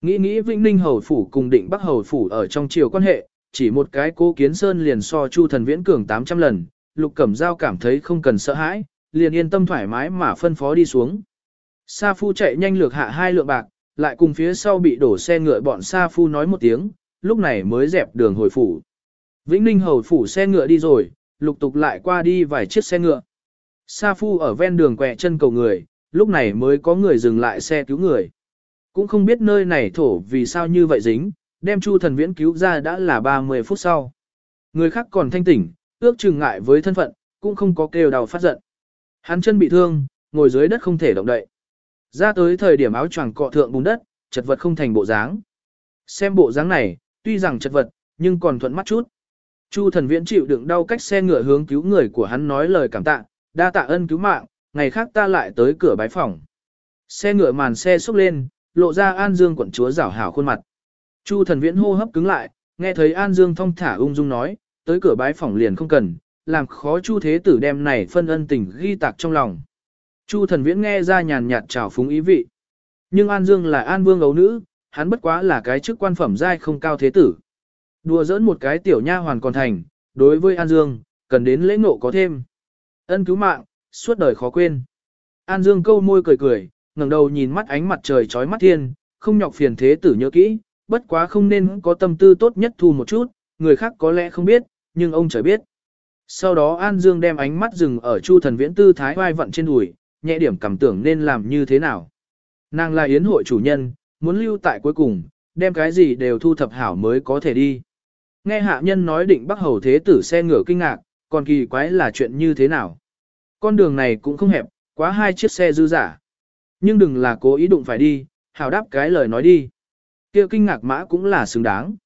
Nghĩ nghĩ Vĩnh Ninh Hầu Phủ cùng định Bắc Hầu Phủ ở trong triều quan hệ, chỉ một cái cố kiến sơn liền so Chu thần viễn cường 800 lần, Lục Cẩm Giao cảm thấy không cần sợ hãi, liền yên tâm thoải mái mà phân phó đi xuống. Sa Phu chạy nhanh lược hạ hai lượng bạc, lại cùng phía sau bị đổ xe ngựa bọn Sa Phu nói một tiếng, lúc này mới dẹp đường hồi phủ. Vĩnh Ninh Hầu Phủ xe ngựa đi rồi, lục tục lại qua đi vài chiếc xe ngựa. Sa Phu ở ven đường quẹ chân cầu người, lúc này mới có người dừng lại xe cứu người. Cũng không biết nơi này thổ vì sao như vậy dính, đem Chu thần viễn cứu ra đã là 30 phút sau. Người khác còn thanh tỉnh, ước chừng ngại với thân phận, cũng không có kêu đau phát giận. Hắn chân bị thương, ngồi dưới đất không thể động đậy. Ra tới thời điểm áo choàng cọ thượng bùn đất, chật vật không thành bộ dáng. Xem bộ dáng này, tuy rằng chật vật, nhưng còn thuận mắt chút. Chu thần viễn chịu đựng đau cách xe ngựa hướng cứu người của hắn nói lời cảm tạ, đa tạ ân cứu mạng, ngày khác ta lại tới cửa bái phòng. Xe ngựa màn xe xúc lên, lộ ra An Dương quận chúa rảo hảo khuôn mặt. Chu thần viễn hô hấp cứng lại, nghe thấy An Dương thong thả ung dung nói, tới cửa bái phòng liền không cần, làm khó Chu thế tử đem này phân ân tình ghi tạc trong lòng. Chu thần viễn nghe ra nhàn nhạt trào phúng ý vị. Nhưng An Dương là An Vương ấu nữ, hắn bất quá là cái chức quan phẩm giai không cao thế tử. Đùa giỡn một cái tiểu nha hoàn còn thành, đối với An Dương, cần đến lễ ngộ có thêm. Ân cứu mạng, suốt đời khó quên. An Dương câu môi cười cười, ngẩng đầu nhìn mắt ánh mặt trời chói mắt thiên, không nhọc phiền thế tử nhớ kỹ, bất quá không nên có tâm tư tốt nhất thu một chút, người khác có lẽ không biết, nhưng ông trời biết. Sau đó An Dương đem ánh mắt dừng ở Chu Thần Viễn tư thái vai vận trên đùi, nhẹ điểm cảm tưởng nên làm như thế nào. Nàng là yến hội chủ nhân, muốn lưu tại cuối cùng, đem cái gì đều thu thập hảo mới có thể đi. Nghe hạ nhân nói định bắc hầu thế tử xe ngựa kinh ngạc, còn kỳ quái là chuyện như thế nào. Con đường này cũng không hẹp, quá hai chiếc xe dư giả. Nhưng đừng là cố ý đụng phải đi, hảo đáp cái lời nói đi. kia kinh ngạc mã cũng là xứng đáng.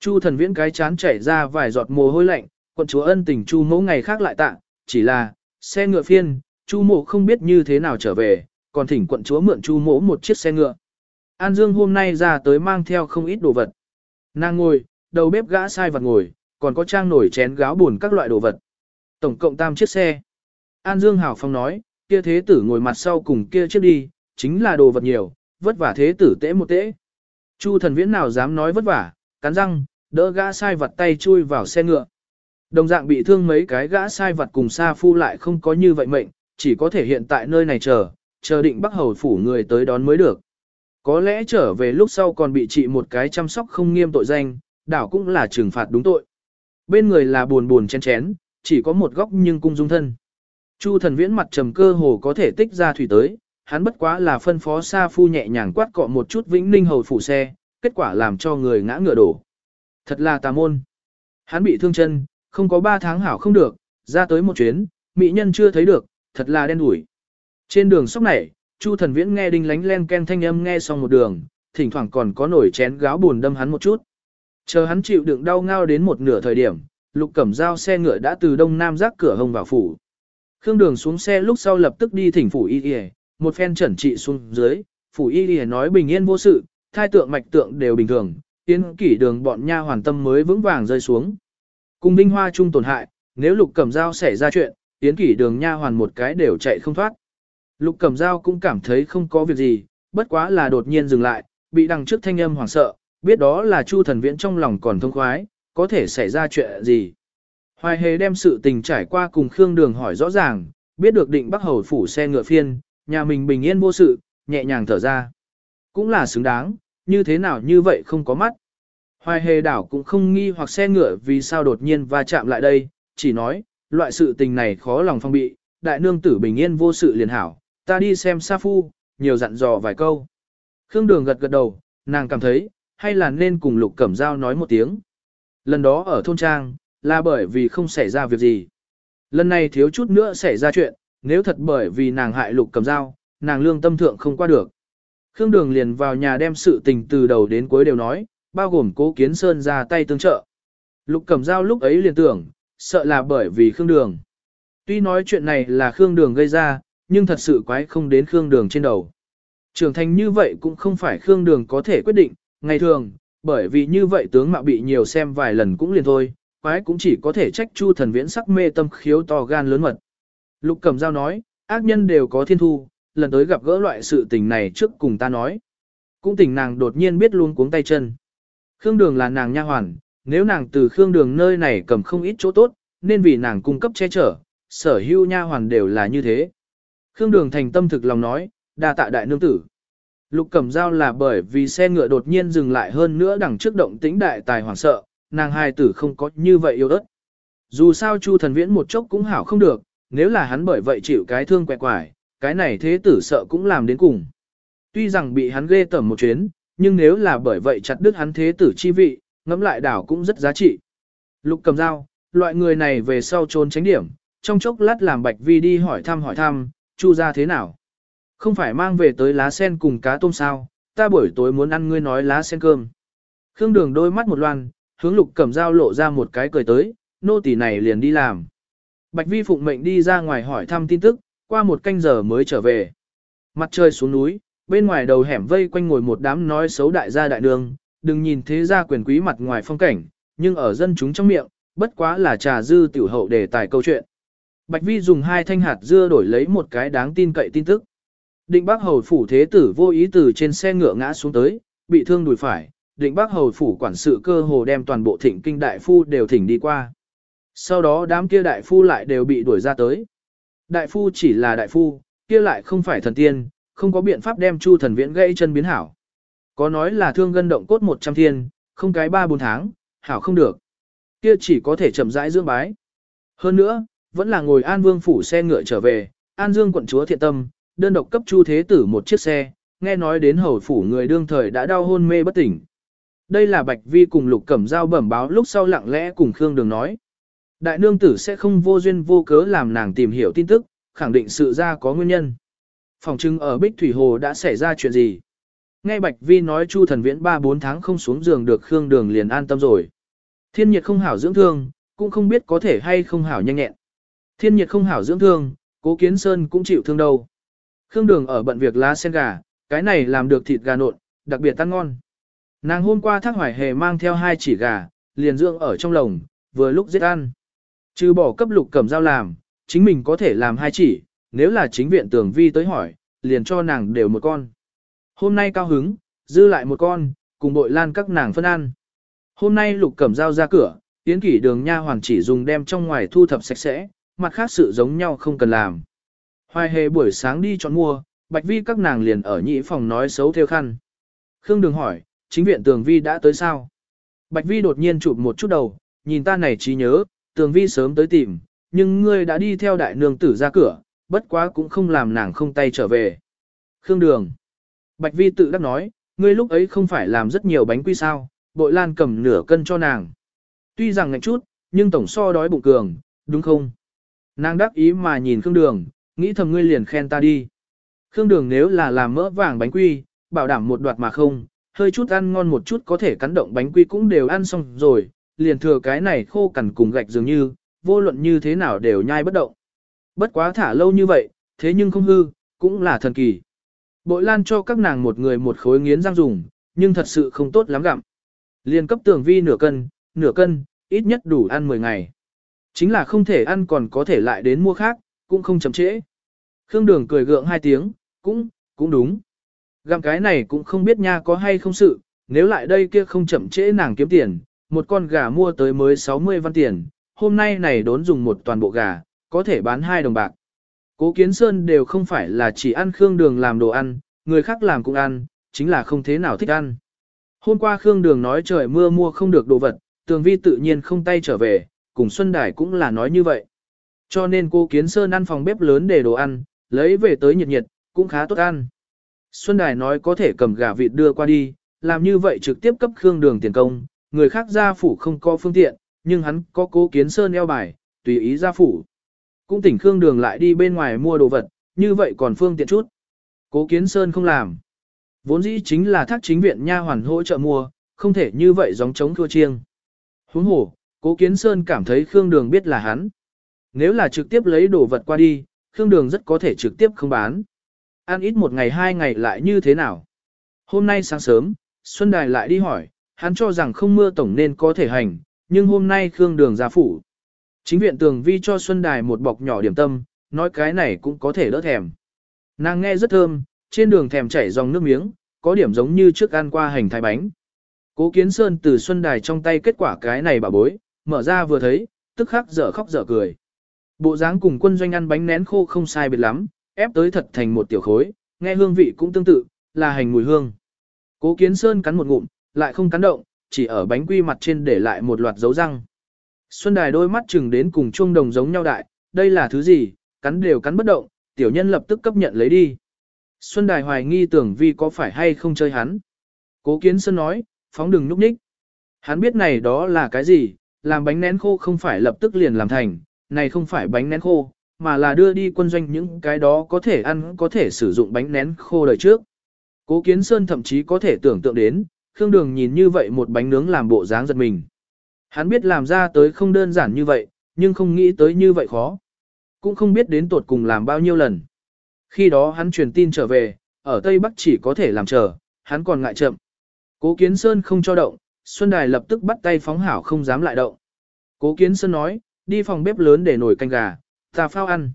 Chu thần viễn cái chán chảy ra vài giọt mồ hôi lạnh, quận chúa ân tình chu mẫu ngày khác lại tạ, chỉ là, xe ngựa phiên, chu mộ không biết như thế nào trở về, còn thỉnh quận chúa mượn chu mỗ một chiếc xe ngựa. An Dương hôm nay ra tới mang theo không ít đồ vật. Nàng ngồi, đầu bếp gã sai vật ngồi, còn có trang nổi chén gáo buồn các loại đồ vật. Tổng cộng tam chiếc xe. An Dương Hảo Phong nói, kia thế tử ngồi mặt sau cùng kia chiếc đi, chính là đồ vật nhiều, vất vả thế tử tễ một tễ. Chu thần viễn nào dám nói vất vả, cắn răng, đỡ gã sai vật tay chui vào xe ngựa. Đồng dạng bị thương mấy cái gã sai vật cùng Sa Phu lại không có như vậy mệnh, chỉ có thể hiện tại nơi này chờ, chờ định Bắc Hầu phủ người tới đón mới được. Có lẽ trở về lúc sau còn bị trị một cái chăm sóc không nghiêm tội danh, đảo cũng là trừng phạt đúng tội. Bên người là buồn buồn chén chén, chỉ có một góc nhưng cung dung thân. Chu thần viễn mặt trầm cơ hồ có thể tích ra thủy tới, hắn bất quá là phân phó xa Phu nhẹ nhàng quát cọ một chút vĩnh ninh hầu phủ xe, kết quả làm cho người ngã ngựa đổ. Thật là tà môn. Hắn bị thương chân, không có ba tháng hảo không được, ra tới một chuyến, mỹ nhân chưa thấy được, thật là đen đủi. Trên đường sóc này, Chu thần viễn nghe đinh lánh len ken thanh âm nghe xong một đường, thỉnh thoảng còn có nổi chén gáo buồn đâm hắn một chút. Chờ hắn chịu đựng đau ngao đến một nửa thời điểm, lục cẩm dao xe ngựa đã từ đông nam rác cửa hông vào phủ. Khương đường xuống xe lúc sau lập tức đi thỉnh phủ y y, một phen chẩn trị xuống dưới, phủ y y nói bình yên vô sự, thai tượng mạch tượng đều bình thường, tiến kỷ đường bọn nha hoàn tâm mới vững vàng rơi xuống. Cùng vinh hoa chung tổn hại, nếu lục cẩm dao xảy ra chuyện, tiến kỷ đường nha hoàn một cái đều chạy không thoát. Lục cẩm dao cũng cảm thấy không có việc gì, bất quá là đột nhiên dừng lại, bị đằng trước thanh âm hoảng sợ, biết đó là chu thần viễn trong lòng còn thông khoái, có thể xảy ra chuyện gì. Hoài hề đem sự tình trải qua cùng Khương Đường hỏi rõ ràng, biết được định bắc hầu phủ xe ngựa phiên, nhà mình bình yên vô sự, nhẹ nhàng thở ra. Cũng là xứng đáng, như thế nào như vậy không có mắt. Hoài hề đảo cũng không nghi hoặc xe ngựa vì sao đột nhiên va chạm lại đây, chỉ nói, loại sự tình này khó lòng phong bị, đại nương tử bình yên vô sự liền hảo, ta đi xem Sa Phu, nhiều dặn dò vài câu. Khương Đường gật gật đầu, nàng cảm thấy, hay là nên cùng Lục Cẩm Giao nói một tiếng. Lần đó ở thôn trang, là bởi vì không xảy ra việc gì. Lần này thiếu chút nữa xảy ra chuyện, nếu thật bởi vì nàng hại Lục Cẩm Giao, nàng lương tâm thượng không qua được. Khương Đường liền vào nhà đem sự tình từ đầu đến cuối đều nói, bao gồm cố kiến sơn ra tay tương trợ. Lục Cẩm Giao lúc ấy liền tưởng, sợ là bởi vì Khương Đường. Tuy nói chuyện này là Khương Đường gây ra, nhưng thật sự quái không đến Khương Đường trên đầu. Trưởng thành như vậy cũng không phải Khương Đường có thể quyết định, ngày thường, bởi vì như vậy tướng mạo bị nhiều xem vài lần cũng liền thôi, quái cũng chỉ có thể trách Chu thần viễn sắc mê tâm khiếu to gan lớn mật. Lục Cẩm dao nói, ác nhân đều có thiên thu, lần tới gặp gỡ loại sự tình này trước cùng ta nói. Cũng tình nàng đột nhiên biết luôn cuống tay chân. Khương Đường là nàng nha hoàn, nếu nàng từ Khương Đường nơi này cầm không ít chỗ tốt, nên vì nàng cung cấp che chở, sở hữu nha hoàn đều là như thế. Khương Đường thành tâm thực lòng nói, đa tạ đại nương tử. Lục Cẩm Giao là bởi vì xe ngựa đột nhiên dừng lại hơn nữa đằng trước động tĩnh đại tài hoảng sợ, nàng hai tử không có như vậy yêu ớt. Dù sao Chu thần viễn một chốc cũng hảo không được, nếu là hắn bởi vậy chịu cái thương quẹt quải, cái này thế tử sợ cũng làm đến cùng. Tuy rằng bị hắn ghê tởm một chuyến, nhưng nếu là bởi vậy chặt đứt hắn thế tử chi vị, ngẫm lại đảo cũng rất giá trị. Lục cầm dao, loại người này về sau trốn tránh điểm, trong chốc lát làm bạch vi đi hỏi thăm hỏi thăm, chu ra thế nào. Không phải mang về tới lá sen cùng cá tôm sao, ta buổi tối muốn ăn ngươi nói lá sen cơm. Khương đường đôi mắt một loan, hướng lục cầm dao lộ ra một cái cười tới, nô tỳ này liền đi làm. Bạch vi phụng mệnh đi ra ngoài hỏi thăm tin tức, qua một canh giờ mới trở về. Mặt trời xuống núi, bên ngoài đầu hẻm vây quanh ngồi một đám nói xấu đại gia đại đường, đừng nhìn thế gia quyền quý mặt ngoài phong cảnh, nhưng ở dân chúng trong miệng, bất quá là trà dư tiểu hậu để tài câu chuyện. Bạch Vi dùng hai thanh hạt dưa đổi lấy một cái đáng tin cậy tin tức. Định Bắc Hầu phủ thế tử vô ý từ trên xe ngựa ngã xuống tới, bị thương đùi phải. Định Bắc Hầu phủ quản sự cơ hồ đem toàn bộ thịnh kinh đại phu đều thỉnh đi qua. Sau đó đám kia đại phu lại đều bị đuổi ra tới. Đại phu chỉ là đại phu, kia lại không phải thần tiên, không có biện pháp đem Chu thần viễn gãy chân biến hảo. Có nói là thương gân động cốt 100 thiên, không cái 3-4 tháng, hảo không được. Kia chỉ có thể chậm rãi dưỡng bái. Hơn nữa, vẫn là ngồi An Vương phủ xe ngựa trở về, An Dương quận chúa thiện tâm, đơn độc cấp Chu Thế Tử một chiếc xe, nghe nói đến hầu phủ người đương thời đã đau hôn mê bất tỉnh. Đây là Bạch Vi cùng Lục Cẩm Giao bẩm báo lúc sau lặng lẽ cùng Khương Đường nói. Đại nương tử sẽ không vô duyên vô cớ làm nàng tìm hiểu tin tức, khẳng định sự ra có nguyên nhân. Phòng trưng ở Bích Thủy Hồ đã xảy ra chuyện gì? Nghe Bạch Vi nói Chu Thần Viễn 3-4 tháng không xuống giường được Khương Đường liền an tâm rồi. Thiên nhiệt không hảo dưỡng thương, cũng không biết có thể hay không hảo nhanh nhẹn. Thiên nhiệt không hảo dưỡng thương, cố kiến sơn cũng chịu thương đâu. Khương Đường ở bận việc lá sen gà, cái này làm được thịt gà nộn, đặc biệt ăn ngon. Nàng hôm qua thác hoài hề mang theo hai chỉ gà, liền dưỡng ở trong lồng, vừa lúc giết ăn. Trừ bỏ cấp lục cầm dao làm, chính mình có thể làm hai chỉ, nếu là chính viện tưởng vi tới hỏi, liền cho nàng đều một con. Hôm nay cao hứng, dư lại một con, cùng bội lan các nàng phân ăn. Hôm nay lục cẩm dao ra cửa, tiến kỷ đường nha hoàng chỉ dùng đem trong ngoài thu thập sạch sẽ, mặt khác sự giống nhau không cần làm. Hoài hề buổi sáng đi chọn mua, bạch vi các nàng liền ở nhị phòng nói xấu theo khăn. Khương đường hỏi, chính viện tường vi đã tới sao? Bạch vi đột nhiên chụp một chút đầu, nhìn ta này trí nhớ, tường vi sớm tới tìm, nhưng ngươi đã đi theo đại nương tử ra cửa, bất quá cũng không làm nàng không tay trở về. Khương đường. Bạch vi tự đắc nói, ngươi lúc ấy không phải làm rất nhiều bánh quy sao, bội lan cầm nửa cân cho nàng. Tuy rằng ngạch chút, nhưng tổng so đói bụng cường, đúng không? Nàng đắc ý mà nhìn Khương Đường, nghĩ thầm ngươi liền khen ta đi. Khương Đường nếu là làm mỡ vàng bánh quy, bảo đảm một đoạt mà không, hơi chút ăn ngon một chút có thể cắn động bánh quy cũng đều ăn xong rồi, liền thừa cái này khô cằn cùng gạch dường như, vô luận như thế nào đều nhai bất động. Bất quá thả lâu như vậy, thế nhưng không hư, cũng là thần kỳ. Bội lan cho các nàng một người một khối nghiến răng dùng, nhưng thật sự không tốt lắm gặm. Liên cấp tường vi nửa cân, nửa cân, ít nhất đủ ăn 10 ngày. Chính là không thể ăn còn có thể lại đến mua khác, cũng không chậm trễ. Khương Đường cười gượng hai tiếng, cũng, cũng đúng. Gặm cái này cũng không biết nha có hay không sự, nếu lại đây kia không chậm trễ nàng kiếm tiền, một con gà mua tới mới 60 văn tiền, hôm nay này đốn dùng một toàn bộ gà, có thể bán hai đồng bạc. Cố Kiến Sơn đều không phải là chỉ ăn Khương Đường làm đồ ăn, người khác làm cũng ăn, chính là không thế nào thích ăn. Hôm qua Khương Đường nói trời mưa mua không được đồ vật, Tường Vi tự nhiên không tay trở về, cùng Xuân Đài cũng là nói như vậy. Cho nên cô Kiến Sơn ăn phòng bếp lớn để đồ ăn, lấy về tới nhiệt nhiệt, cũng khá tốt ăn. Xuân Đài nói có thể cầm gà vịt đưa qua đi, làm như vậy trực tiếp cấp Khương Đường tiền công, người khác gia phủ không có phương tiện, nhưng hắn có cố Kiến Sơn eo bài, tùy ý gia phủ. Cũng tỉnh Khương Đường lại đi bên ngoài mua đồ vật, như vậy còn phương tiện chút. Cố Kiến Sơn không làm. Vốn dĩ chính là thác chính viện nha hoàn hỗ trợ mua, không thể như vậy giống chống thua chiêng. Huống hổ Cố Kiến Sơn cảm thấy Khương Đường biết là hắn. Nếu là trực tiếp lấy đồ vật qua đi, Khương Đường rất có thể trực tiếp không bán. Ăn ít một ngày hai ngày lại như thế nào? Hôm nay sáng sớm, Xuân Đài lại đi hỏi, hắn cho rằng không mưa tổng nên có thể hành, nhưng hôm nay Khương Đường ra phủ. Chính viện tường vi cho Xuân Đài một bọc nhỏ điểm tâm, nói cái này cũng có thể đỡ thèm. Nàng nghe rất thơm, trên đường thèm chảy dòng nước miếng, có điểm giống như trước ăn qua hành thái bánh. Cố Kiến Sơn từ Xuân Đài trong tay kết quả cái này bà bối, mở ra vừa thấy, tức khắc dở khóc dở cười. Bộ dáng cùng quân doanh ăn bánh nén khô không sai biệt lắm, ép tới thật thành một tiểu khối, nghe hương vị cũng tương tự, là hành mùi hương. Cố Kiến Sơn cắn một ngụm, lại không cắn động, chỉ ở bánh quy mặt trên để lại một loạt dấu răng. Xuân Đài đôi mắt chừng đến cùng chuông đồng giống nhau đại, đây là thứ gì, cắn đều cắn bất động, tiểu nhân lập tức cấp nhận lấy đi. Xuân Đài hoài nghi tưởng vi có phải hay không chơi hắn. Cố Kiến Sơn nói, phóng đừng núp ních. Hắn biết này đó là cái gì, làm bánh nén khô không phải lập tức liền làm thành, này không phải bánh nén khô, mà là đưa đi quân doanh những cái đó có thể ăn có thể sử dụng bánh nén khô đời trước. Cố Kiến Sơn thậm chí có thể tưởng tượng đến, Khương Đường nhìn như vậy một bánh nướng làm bộ dáng giật mình. Hắn biết làm ra tới không đơn giản như vậy, nhưng không nghĩ tới như vậy khó. Cũng không biết đến tột cùng làm bao nhiêu lần. Khi đó hắn truyền tin trở về, ở Tây Bắc chỉ có thể làm chờ, hắn còn ngại chậm. Cố Kiến Sơn không cho động, Xuân Đài lập tức bắt tay phóng hảo không dám lại động. Cố Kiến Sơn nói, đi phòng bếp lớn để nồi canh gà, ta phao ăn.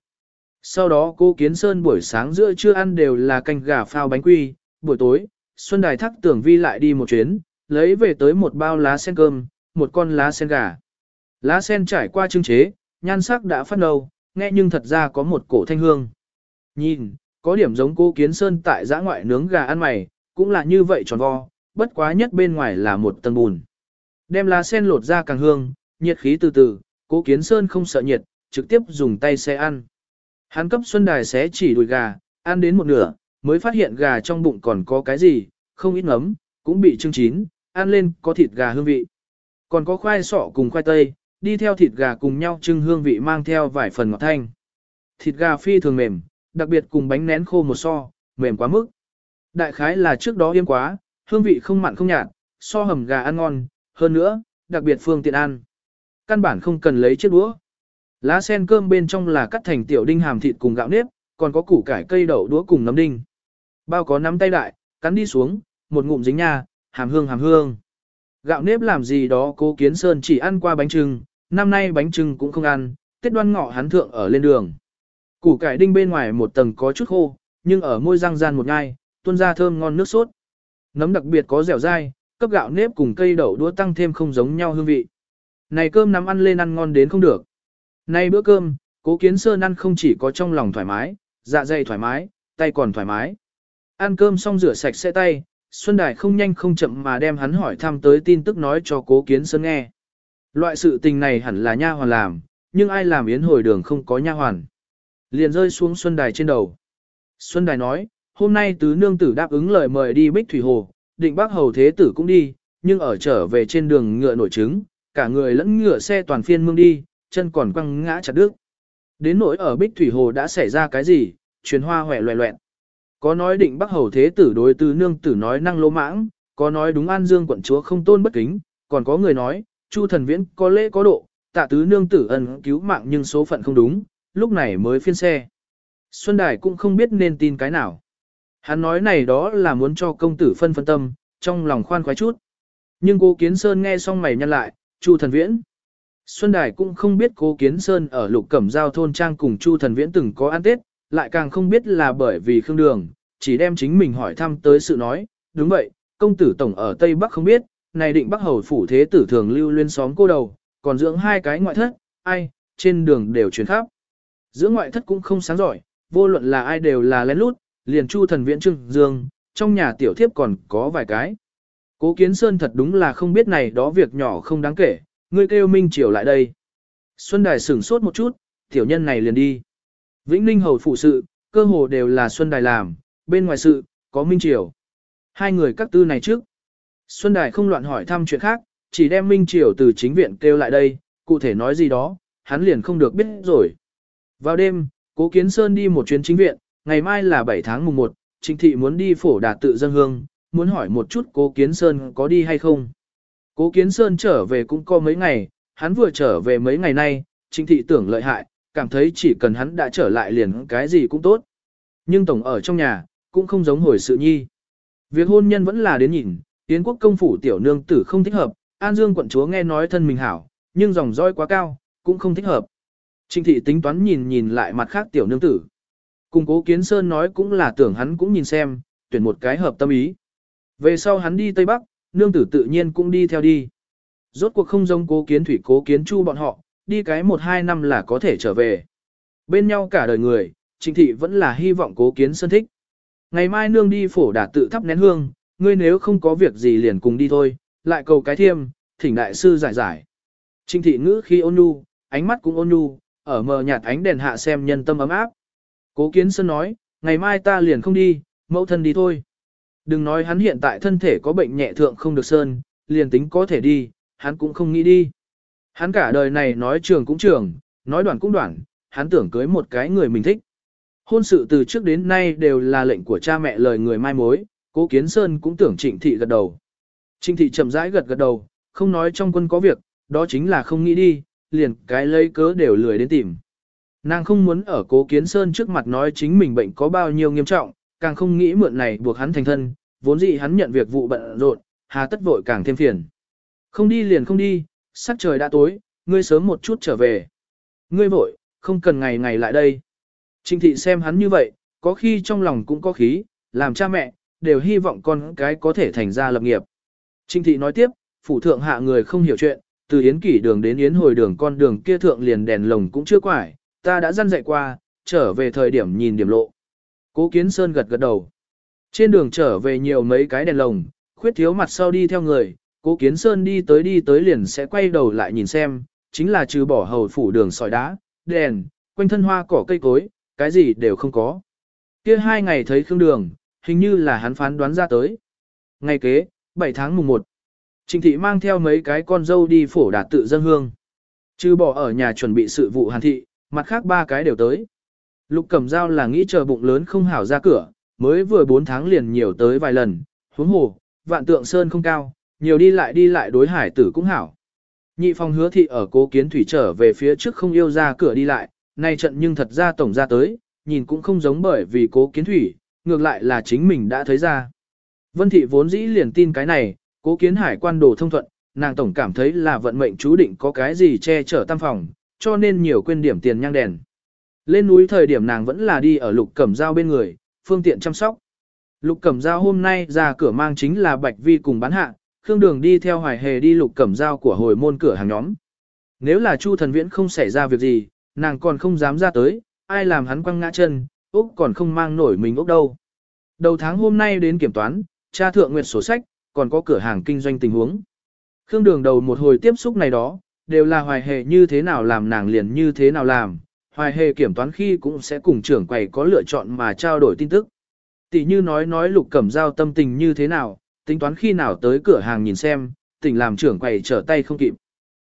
Sau đó Cô Kiến Sơn buổi sáng giữa trưa ăn đều là canh gà phao bánh quy, buổi tối, Xuân Đài thắc tưởng vi lại đi một chuyến, lấy về tới một bao lá sen cơm, một con lá sen gà. Lá sen trải qua trưng chế, nhan sắc đã phát nâu, nghe nhưng thật ra có một cổ thanh hương. Nhìn, có điểm giống Cô Kiến Sơn tại giã ngoại nướng gà ăn mày, cũng là như vậy tròn vo, bất quá nhất bên ngoài là một tầng bùn. Đem lá sen lột ra càng hương, nhiệt khí từ từ, cố kiến sơn không sợ nhiệt, trực tiếp dùng tay xé ăn. Hắn cấp Xuân Đài xé chỉ đùi gà, ăn đến một nửa, mới phát hiện gà trong bụng còn có cái gì, không ít ngấm, cũng bị trưng chín, ăn lên có thịt gà hương vị. Còn có khoai sọ cùng khoai tây, đi theo thịt gà cùng nhau trưng hương vị mang theo vài phần ngọt thanh. Thịt gà phi thường mềm, đặc biệt cùng bánh nén khô một so, mềm quá mức. Đại khái là trước đó yêm quá, hương vị không mặn không nhạt, so hầm gà ăn ngon, hơn nữa, đặc biệt phương tiện ăn. Căn bản không cần lấy chiếc đũa. Lá sen cơm bên trong là cắt thành tiểu đinh hàm thịt cùng gạo nếp, còn có củ cải cây đậu đũa cùng nấm đinh. Bao có nắm tay đại, cắn đi xuống, một ngụm dính nha, hàm hương hàm hương. Gạo nếp làm gì đó cố kiến sơn chỉ ăn qua bánh trưng, năm nay bánh trưng cũng không ăn, tết đoan ngọ hắn thượng ở lên đường. Củ cải đinh bên ngoài một tầng có chút khô, nhưng ở môi răng gian một ngai, tuôn ra thơm ngon nước sốt. Nấm đặc biệt có dẻo dai, cấp gạo nếp cùng cây đậu đũa tăng thêm không giống nhau hương vị. Này cơm nắm ăn lên ăn ngon đến không được. Này bữa cơm, cố kiến sơn ăn không chỉ có trong lòng thoải mái, dạ dày thoải mái, tay còn thoải mái. Ăn cơm xong rửa sạch sẽ tay, Xuân Đài không nhanh không chậm mà đem hắn hỏi thăm tới tin tức nói cho cố kiến sơn nghe. Loại sự tình này hẳn là nha hoàn làm, nhưng ai làm yến hồi đường không có nha hoàn. Liền rơi xuống Xuân Đài trên đầu. Xuân Đài nói, hôm nay tứ nương tử đáp ứng lời mời đi Bích Thủy Hồ, định bác hầu thế tử cũng đi, nhưng ở trở về trên đường ngựa nổi trứng, cả người lẫn ngựa xe toàn phiên mương đi, chân còn quăng ngã chặt đứt. Đến nỗi ở Bích Thủy Hồ đã xảy ra cái gì, truyền hoa hòe loẹ loẹn. Có nói định bác hầu thế tử đối tứ nương tử nói năng lỗ mãng, có nói đúng an dương quận chúa không tôn bất kính, còn có người nói, Chu thần viễn có lễ có độ, tạ tứ nương tử ân cứu mạng nhưng số phận không đúng, lúc này mới phiên xe. Xuân Đài cũng không biết nên tin cái nào. Hắn nói này đó là muốn cho công tử phân phân tâm, trong lòng khoan khoái chút. Nhưng cố Kiến Sơn nghe xong mày nhăn lại, Chu thần viễn. Xuân Đài cũng không biết cố Kiến Sơn ở lục cẩm giao thôn trang cùng Chu thần viễn từng có ăn tết, lại càng không biết là bởi vì khương đường, chỉ đem chính mình hỏi thăm tới sự nói, đúng vậy, công tử tổng ở Tây Bắc không biết, này định Bắc hầu phủ thế tử thường lưu luyên xóm cô đầu, còn dưỡng hai cái ngoại thất, ai, trên đường đều chuyển khắp. Dưỡng ngoại thất cũng không sáng giỏi, vô luận là ai đều là lén lút, liền chu thần viễn trưng dương, trong nhà tiểu thiếp còn có vài cái. Cố kiến sơn thật đúng là không biết này đó việc nhỏ không đáng kể, ngươi kêu Minh Triều lại đây. Xuân Đài sửng sốt một chút, tiểu nhân này liền đi. Vĩnh Ninh hầu phụ sự, cơ hồ đều là Xuân Đài làm, bên ngoài sự, có Minh Triều. Hai người các tư này trước. Xuân Đài không loạn hỏi thăm chuyện khác, chỉ đem Minh Triều từ chính viện kêu lại đây, cụ thể nói gì đó, hắn liền không được biết rồi. Vào đêm, Cố Kiến Sơn đi một chuyến chính viện, ngày mai là 7 tháng mùng 1, Trịnh Thị muốn đi phổ đà tự dân hương, muốn hỏi một chút Cố Kiến Sơn có đi hay không. Cố Kiến Sơn trở về cũng có mấy ngày, hắn vừa trở về mấy ngày nay, Trịnh Thị tưởng lợi hại, cảm thấy chỉ cần hắn đã trở lại liền cái gì cũng tốt. Nhưng tổng ở trong nhà, cũng không giống hồi sự nhi. Việc hôn nhân vẫn là đến nhìn, Yến quốc công phủ tiểu nương tử không thích hợp, An Dương quận chúa nghe nói thân mình hảo, nhưng dòng roi quá cao, cũng không thích hợp. Trịnh thị tính toán nhìn nhìn lại mặt khác tiểu nương tử. Cùng cố kiến sơn nói cũng là tưởng hắn cũng nhìn xem, tuyển một cái hợp tâm ý. Về sau hắn đi Tây Bắc, nương tử tự nhiên cũng đi theo đi. Rốt cuộc không giống cố kiến thủy cố kiến chu bọn họ, đi cái một hai năm là có thể trở về. Bên nhau cả đời người, trịnh thị vẫn là hy vọng cố kiến sơn thích. Ngày mai nương đi phổ đà tự thắp nén hương, ngươi nếu không có việc gì liền cùng đi thôi, lại cầu cái thiêm, thỉnh đại sư giải giải. Trịnh thị ngữ khi ôn nhu, ánh mắt cũng ôn nhu, ở mờ nhạt ánh đèn hạ xem nhân tâm ấm áp. Cố Kiến Sơn nói, ngày mai ta liền không đi, mẫu thân đi thôi. Đừng nói hắn hiện tại thân thể có bệnh nhẹ thượng không được sơn, liền tính có thể đi, hắn cũng không nghĩ đi. Hắn cả đời này nói trường cũng trường, nói đoạn cũng đoạn, hắn tưởng cưới một cái người mình thích. Hôn sự từ trước đến nay đều là lệnh của cha mẹ lời người mai mối, cố kiến sơn cũng tưởng trịnh thị gật đầu. Trịnh thị chậm rãi gật gật đầu, không nói trong quân có việc, đó chính là không nghĩ đi, liền cái lấy cớ đều lười đến tìm. Nàng không muốn ở cố kiến sơn trước mặt nói chính mình bệnh có bao nhiêu nghiêm trọng, càng không nghĩ mượn này buộc hắn thành thân, vốn dĩ hắn nhận việc vụ bận rộn, hà tất vội càng thêm phiền. Không đi liền không đi, sắc trời đã tối, ngươi sớm một chút trở về. Ngươi vội, không cần ngày ngày lại đây. Trinh thị xem hắn như vậy, có khi trong lòng cũng có khí, làm cha mẹ, đều hy vọng con cái có thể thành ra lập nghiệp. Trinh thị nói tiếp, phủ thượng hạ người không hiểu chuyện, từ yến kỷ đường đến yến hồi đường con đường kia thượng liền đèn lồng cũng chưa quải, ta đã dăn dạy qua, trở về thời điểm nhìn điểm lộ. Cố kiến sơn gật gật đầu. Trên đường trở về nhiều mấy cái đèn lồng, khuyết thiếu mặt sau đi theo người, cố kiến sơn đi tới đi tới liền sẽ quay đầu lại nhìn xem, chính là trừ bỏ hầu phủ đường sỏi đá, đèn, quanh thân hoa cỏ cây cối, cái gì đều không có. Kia hai ngày thấy Khương Đường, hình như là hắn phán đoán ra tới. Ngày kế, 7 tháng mùng 1. Trình thị mang theo mấy cái con dâu đi phổ đạt tự dân hương. Chứ bỏ ở nhà chuẩn bị sự vụ hàn thị, mặt khác ba cái đều tới. Lục Cẩm Dao là nghĩ chờ bụng lớn không hảo ra cửa, mới vừa 4 tháng liền nhiều tới vài lần, huống hồ, vạn tượng sơn không cao, nhiều đi lại đi lại đối hải tử cũng hảo. Nhị phòng hứa thị ở cố kiến thủy trở về phía trước không yêu ra cửa đi lại, nay trận nhưng thật ra tổng ra tới, nhìn cũng không giống bởi vì cố kiến thủy, ngược lại là chính mình đã thấy ra. Vân thị vốn dĩ liền tin cái này, cố kiến hải quan đồ thông thuận, nàng tổng cảm thấy là vận mệnh chú định có cái gì che chở tam phòng, cho nên nhiều quên điểm tiền nhang đèn. Lên núi thời điểm nàng vẫn là đi ở lục cẩm dao bên người, phương tiện chăm sóc. Lục cẩm dao hôm nay ra cửa mang chính là bạch vi cùng bán hạ, Khương Đường đi theo hoài hề đi lục cẩm dao của hồi môn cửa hàng nhóm. Nếu là Chu thần viễn không xảy ra việc gì, nàng còn không dám ra tới, ai làm hắn quăng ngã chân, Úc còn không mang nổi mình Úc đâu. Đầu tháng hôm nay đến kiểm toán, tra thượng nguyệt sổ sách, còn có cửa hàng kinh doanh tình huống. Khương Đường đầu một hồi tiếp xúc này đó, đều là hoài hề như thế nào làm nàng liền như thế nào làm, hoài hề kiểm toán khi cũng sẽ cùng trưởng quầy có lựa chọn mà trao đổi tin tức. Tỷ như nói nói lục cẩm giao tâm tình như thế nào, tính toán khi nào tới cửa hàng nhìn xem, tỉnh làm trưởng quầy trở tay không kịp.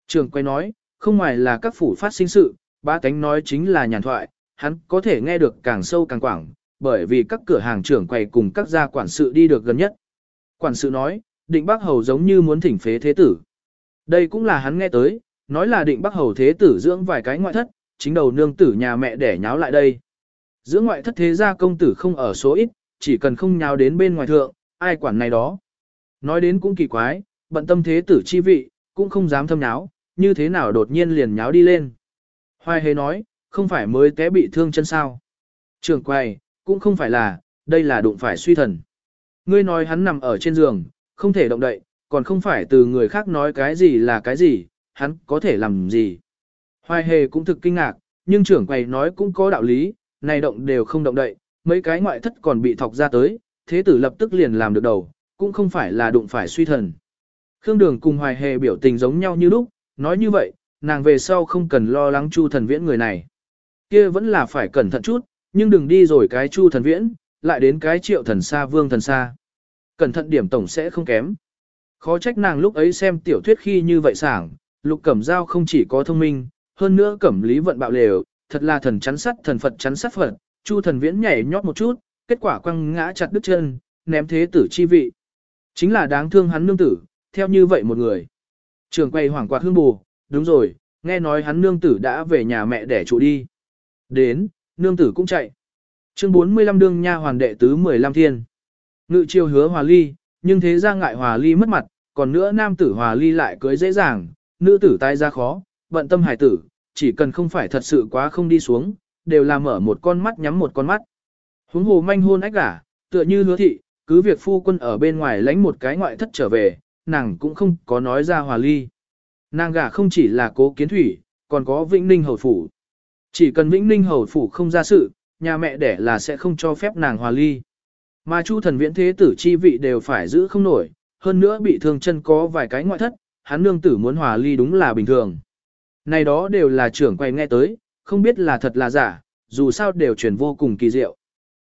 Trưởng quầy nói, không ngoài là các phủ phát sinh sự, ba cánh nói chính là nhàn thoại, hắn có thể nghe được càng sâu càng quảng, bởi vì các cửa hàng trưởng quầy cùng các gia quản sự đi được gần nhất. Quản sự nói, định bác hầu giống như muốn thỉnh phế thế tử. Đây cũng là hắn nghe tới, nói là định bắc hầu thế tử dưỡng vài cái ngoại thất, chính đầu nương tử nhà mẹ để nháo lại đây. Dưỡng ngoại thất thế gia công tử không ở số ít, chỉ cần không nháo đến bên ngoài thượng, ai quản này đó. Nói đến cũng kỳ quái, bận tâm thế tử chi vị, cũng không dám thâm nháo, như thế nào đột nhiên liền nháo đi lên. Hoài hề nói, không phải mới té bị thương chân sao. Trường quay, cũng không phải là, đây là đụng phải suy thần. Ngươi nói hắn nằm ở trên giường, không thể động đậy, còn không phải từ người khác nói cái gì là cái gì, hắn có thể làm gì. Hoài hề cũng thực kinh ngạc, nhưng trưởng quầy nói cũng có đạo lý, này động đều không động đậy, mấy cái ngoại thất còn bị thọc ra tới, thế tử lập tức liền làm được đầu, cũng không phải là đụng phải suy thần. Khương Đường cùng Hoài Hề biểu tình giống nhau như lúc, nói như vậy, nàng về sau không cần lo lắng Chu thần viễn người này. Kia vẫn là phải cẩn thận chút, nhưng đừng đi rồi cái Chu thần viễn, lại đến cái triệu thần xa vương thần xa. Cẩn thận điểm tổng sẽ không kém. Khó trách nàng lúc ấy xem tiểu thuyết khi như vậy sảng, lục cẩm giao không chỉ có thông minh, hơn nữa cẩm lý vận bạo lều, thật là thần chắn sắt thần Phật chắn sắt Phật, Chu thần viễn nhảy nhót một chút, kết quả quăng ngã chặt đứt chân, ném thế tử chi vị. Chính là đáng thương hắn nương tử, theo như vậy một người. Trường quay hoảng quạt hương bù, đúng rồi, nghe nói hắn nương tử đã về nhà mẹ để trụ đi. Đến, nương tử cũng chạy. Chương 45 đương nha hoàn đệ tứ 15 thiên. Ngự chiêu hứa hòa ly, nhưng thế ra ngại hòa ly mất mặt, còn nữa nam tử hòa ly lại cưới dễ dàng, nữ tử tai ra khó, bận tâm hải tử, chỉ cần không phải thật sự quá không đi xuống, đều là mở một con mắt nhắm một con mắt. Huống hồ manh hôn ách gả, tựa như hứa thị, cứ việc phu quân ở bên ngoài lãnh một cái ngoại thất trở về, nàng cũng không có nói ra hòa ly. Nàng gả không chỉ là cố kiến thủy, còn có Vĩnh Ninh Hầu Phủ. Chỉ cần Vĩnh Ninh Hầu Phủ không ra sự, nhà mẹ đẻ là sẽ không cho phép nàng hòa ly. Mà Chu thần viễn thế tử chi vị đều phải giữ không nổi, hơn nữa bị thương chân có vài cái ngoại thất, hắn nương tử muốn hòa ly đúng là bình thường. Này đó đều là trưởng quay nghe tới, không biết là thật là giả, dù sao đều truyền vô cùng kỳ diệu.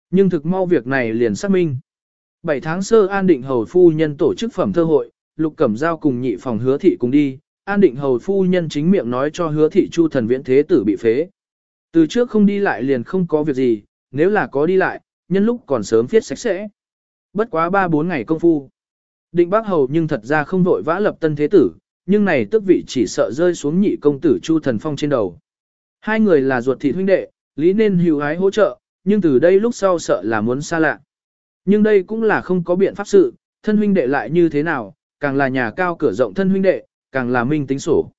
Nhưng thực mau việc này liền xác minh. 7 tháng sơ an định hầu phu nhân tổ chức phẩm thơ hội, lục cẩm giao cùng nhị phòng hứa thị cùng đi, an định hầu phu nhân chính miệng nói cho hứa thị chu thần viễn thế tử bị phế. Từ trước không đi lại liền không có việc gì, nếu là có đi lại, nhân lúc còn sớm viết sạch sẽ. Bất quá 3-4 ngày công phu. Định bác hầu nhưng thật ra không vội vã lập tân thế tử, nhưng này tức vị chỉ sợ rơi xuống nhị công tử Chu Thần Phong trên đầu. Hai người là ruột thịt huynh đệ, lý nên hữu hái hỗ trợ, nhưng từ đây lúc sau sợ là muốn xa lạ. Nhưng đây cũng là không có biện pháp sự, thân huynh đệ lại như thế nào, càng là nhà cao cửa rộng thân huynh đệ, càng là minh tính sổ.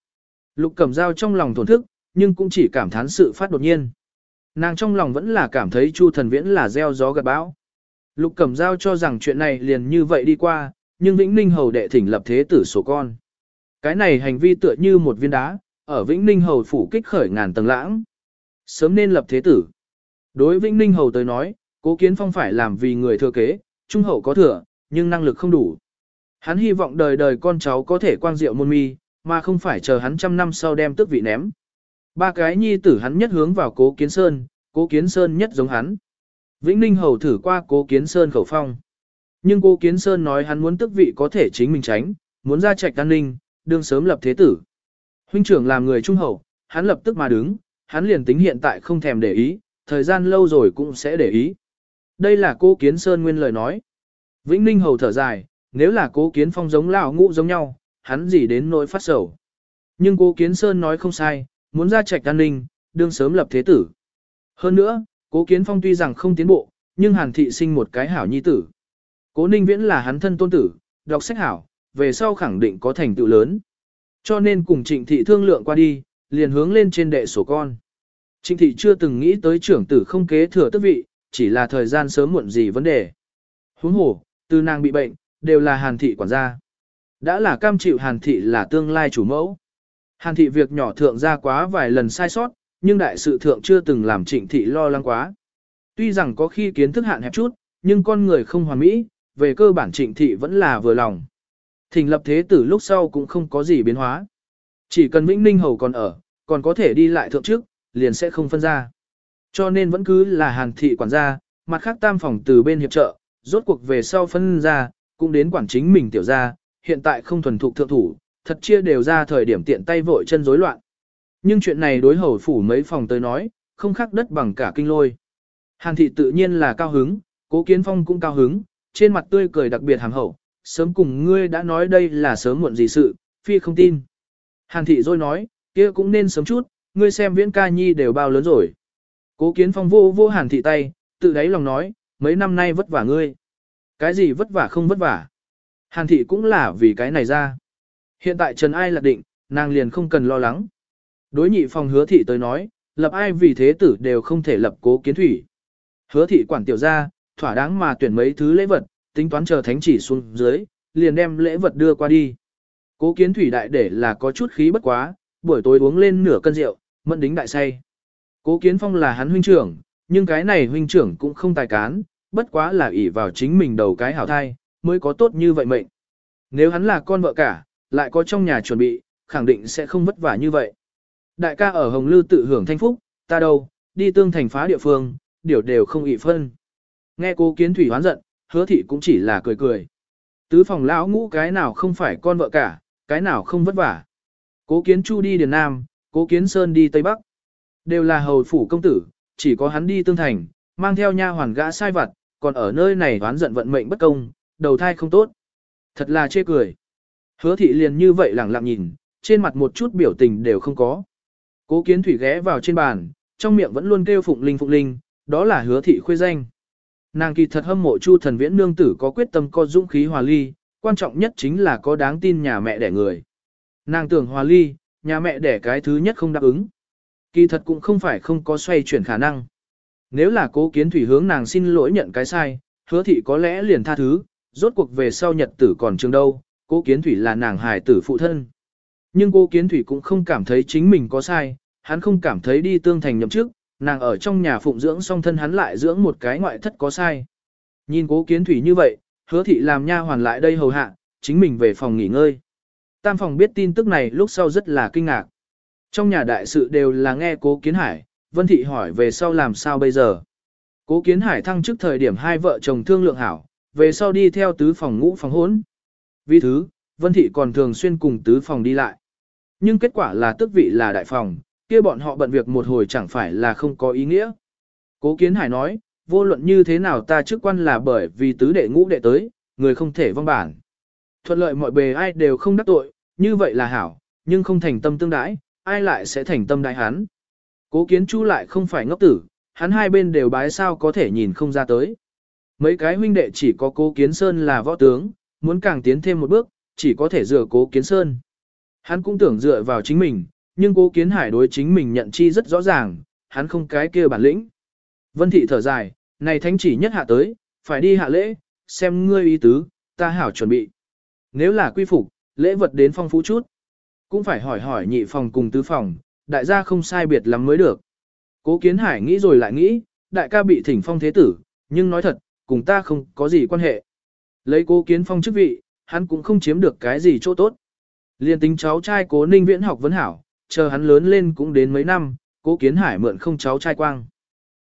Lục cầm dao trong lòng thổn thức, nhưng cũng chỉ cảm thán sự phát đột nhiên. Nàng trong lòng vẫn là cảm thấy Chu thần viễn là gieo gió gặt bão. Lục cẩm dao cho rằng chuyện này liền như vậy đi qua, nhưng Vĩnh Ninh Hầu đệ thỉnh lập thế tử sổ con. Cái này hành vi tựa như một viên đá, ở Vĩnh Ninh Hầu phủ kích khởi ngàn tầng lãng. Sớm nên lập thế tử. Đối Vĩnh Ninh Hầu tới nói, cố kiến phong phải làm vì người thừa kế, trung hậu có thừa, nhưng năng lực không đủ. Hắn hy vọng đời đời con cháu có thể quang diệu môn mi, mà không phải chờ hắn trăm năm sau đem tước vị ném. Ba cái nhi tử hắn nhất hướng vào cố kiến sơn, cố kiến sơn nhất giống hắn. Vĩnh Ninh hầu thử qua cố kiến sơn khẩu phong. Nhưng cô kiến sơn nói hắn muốn tức vị có thể chính mình tránh, muốn ra trạch an ninh, đương sớm lập thế tử. Huynh trưởng làm người trung hậu, hắn lập tức mà đứng, hắn liền tính hiện tại không thèm để ý, thời gian lâu rồi cũng sẽ để ý. Đây là cô kiến sơn nguyên lời nói. Vĩnh Ninh hầu thở dài, nếu là cố kiến phong giống lão ngũ giống nhau, hắn gì đến nỗi phát sầu. Nhưng cố kiến sơn nói không sai, muốn ra trạch an ninh, đương sớm lập thế tử. Hơn nữa, cố kiến phong tuy rằng không tiến bộ, nhưng hàn thị sinh một cái hảo nhi tử. Cố ninh viễn là hắn thân tôn tử, đọc sách hảo, về sau khẳng định có thành tựu lớn. Cho nên cùng trịnh thị thương lượng qua đi, liền hướng lên trên đệ sổ con. Trịnh thị chưa từng nghĩ tới trưởng tử không kế thừa tước vị, chỉ là thời gian sớm muộn gì vấn đề. Huống hồ, từ nàng bị bệnh, đều là hàn thị quản gia. Đã là cam chịu hàn thị là tương lai chủ mẫu. Hàn thị việc nhỏ thượng ra quá vài lần sai sót, nhưng đại sự thượng chưa từng làm trịnh thị lo lắng quá. Tuy rằng có khi kiến thức hạn hẹp chút, nhưng con người không hoàn mỹ, về cơ bản trịnh thị vẫn là vừa lòng. Thỉnh lập thế tử lúc sau cũng không có gì biến hóa. Chỉ cần Vĩnh Ninh Hầu còn ở, còn có thể đi lại thượng trước, liền sẽ không phân ra. Cho nên vẫn cứ là hàn thị quản gia, mặt khác tam phòng từ bên hiệp trợ, rốt cuộc về sau phân ra, cũng đến quản chính mình tiểu gia, hiện tại không thuần thục thượng thủ, thật chia đều ra thời điểm tiện tay vội chân rối loạn. Nhưng chuyện này đối hầu phủ mấy phòng tới nói, không khác đất bằng cả kinh lôi. Hàn thị tự nhiên là cao hứng, cố kiến phong cũng cao hứng, trên mặt tươi cười đặc biệt hàm hậu, sớm cùng ngươi đã nói đây là sớm muộn gì sự, phi không tin. Hàn thị rồi nói, kia cũng nên sớm chút, ngươi xem viễn ca nhi đều bao lớn rồi. Cố kiến phong vô vô hàn thị tay, tự đáy lòng nói, mấy năm nay vất vả ngươi. Cái gì vất vả không vất vả. Hàn thị cũng là vì cái này ra. Hiện tại Trần Ai lạc định, nàng liền không cần lo lắng. Đối nhị phòng hứa thị tới nói, lập ai vì thế tử đều không thể lập cố kiến thủy. Hứa thị quản tiểu ra, thỏa đáng mà tuyển mấy thứ lễ vật, tính toán chờ thánh chỉ xuống dưới, liền đem lễ vật đưa qua đi. Cố kiến thủy đại để là có chút khí bất quá, buổi tối uống lên nửa cân rượu, mẫn đính đại say. Cố kiến phong là hắn huynh trưởng, nhưng cái này huynh trưởng cũng không tài cán, bất quá là ỷ vào chính mình đầu cái hảo thai, mới có tốt như vậy mệnh. Nếu hắn là con vợ cả, lại có trong nhà chuẩn bị, khẳng định sẽ không vất vả như vậy. Đại ca ở Hồng Lư tự hưởng thanh phúc, ta đâu, đi tương thành phá địa phương, điều đều không ị phân. Nghe cô kiến thủy hoán giận, hứa thị cũng chỉ là cười cười. Tứ phòng lão ngũ cái nào không phải con vợ cả, cái nào không vất vả. Cố kiến chu đi Điền Nam, cố kiến sơn đi Tây Bắc. Đều là hầu phủ công tử, chỉ có hắn đi tương thành, mang theo nha hoàn gã sai vặt, còn ở nơi này hoán giận vận mệnh bất công, đầu thai không tốt. Thật là chê cười. Hứa thị liền như vậy lẳng lặng nhìn, trên mặt một chút biểu tình đều không có. Cố kiến thủy ghé vào trên bàn, trong miệng vẫn luôn kêu phụng linh phụng linh, đó là hứa thị khuê danh. Nàng kỳ thật hâm mộ chu thần viễn nương tử có quyết tâm có dũng khí hòa ly, quan trọng nhất chính là có đáng tin nhà mẹ đẻ người. Nàng tưởng hòa ly, nhà mẹ đẻ cái thứ nhất không đáp ứng. Kỳ thật cũng không phải không có xoay chuyển khả năng. Nếu là cố kiến thủy hướng nàng xin lỗi nhận cái sai, hứa thị có lẽ liền tha thứ, rốt cuộc về sau nhật tử còn trường đâu, cố kiến thủy là nàng hài tử phụ thân. Nhưng cố kiến thủy cũng không cảm thấy chính mình có sai, hắn không cảm thấy đi tương thành nhậm chức, nàng ở trong nhà phụng dưỡng song thân hắn lại dưỡng một cái ngoại thất có sai. Nhìn cố kiến thủy như vậy, hứa thị làm nha hoàn lại đây hầu hạ, chính mình về phòng nghỉ ngơi. Tam phòng biết tin tức này lúc sau rất là kinh ngạc. Trong nhà đại sự đều là nghe cố kiến hải, Vân Thị hỏi về sau làm sao bây giờ. Cố kiến hải thăng trước thời điểm hai vợ chồng thương lượng hảo, về sau đi theo tứ phòng ngũ phòng hốn. Vì thứ, Vân Thị còn thường xuyên cùng tứ phòng đi lại. Nhưng kết quả là tước vị là đại phòng, kia bọn họ bận việc một hồi chẳng phải là không có ý nghĩa. Cố Kiến Hải nói, vô luận như thế nào ta chức quan là bởi vì tứ đệ ngũ đệ tới, người không thể vong bản. Thuận lợi mọi bề ai đều không đắc tội, như vậy là hảo, nhưng không thành tâm tương đãi, ai lại sẽ thành tâm đại hắn. Cố Kiến Chu lại không phải ngốc tử, hắn hai bên đều bái sao có thể nhìn không ra tới. Mấy cái huynh đệ chỉ có Cố Kiến Sơn là võ tướng, muốn càng tiến thêm một bước, chỉ có thể dựa Cố Kiến Sơn. Hắn cũng tưởng dựa vào chính mình, nhưng cố kiến hải đối chính mình nhận chi rất rõ ràng, hắn không cái kia bản lĩnh. Vân thị thở dài, này thánh chỉ nhất hạ tới, phải đi hạ lễ, xem ngươi ý tứ, ta hảo chuẩn bị. Nếu là quy phục, lễ vật đến phong phú chút, cũng phải hỏi hỏi nhị phòng cùng tứ phòng, đại gia không sai biệt lắm mới được. Cố kiến hải nghĩ rồi lại nghĩ, đại ca bị thỉnh phong thế tử, nhưng nói thật, cùng ta không có gì quan hệ. Lấy cố kiến phong chức vị, hắn cũng không chiếm được cái gì chỗ tốt. Liên tính cháu trai cố ninh viễn học vấn hảo, chờ hắn lớn lên cũng đến mấy năm, cố kiến hải mượn không cháu trai quang.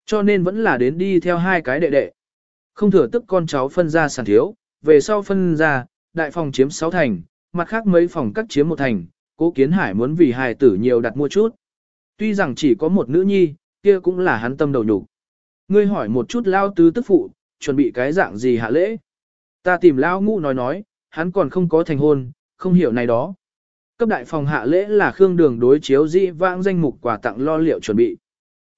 Cho nên vẫn là đến đi theo hai cái đệ đệ. Không thừa tức con cháu phân ra sản thiếu, về sau phân ra, đại phòng chiếm 6 thành, mặt khác mấy phòng cắt chiếm một thành, cố kiến hải muốn vì hài tử nhiều đặt mua chút. Tuy rằng chỉ có một nữ nhi, kia cũng là hắn tâm đầu nhục. Ngươi hỏi một chút lao tứ tức phụ, chuẩn bị cái dạng gì hạ lễ. Ta tìm lao ngũ nói nói, hắn còn không có thành hôn, không hiểu này đó. Cấp đại phòng hạ lễ là khương đường đối chiếu di vãng danh mục quà tặng lo liệu chuẩn bị.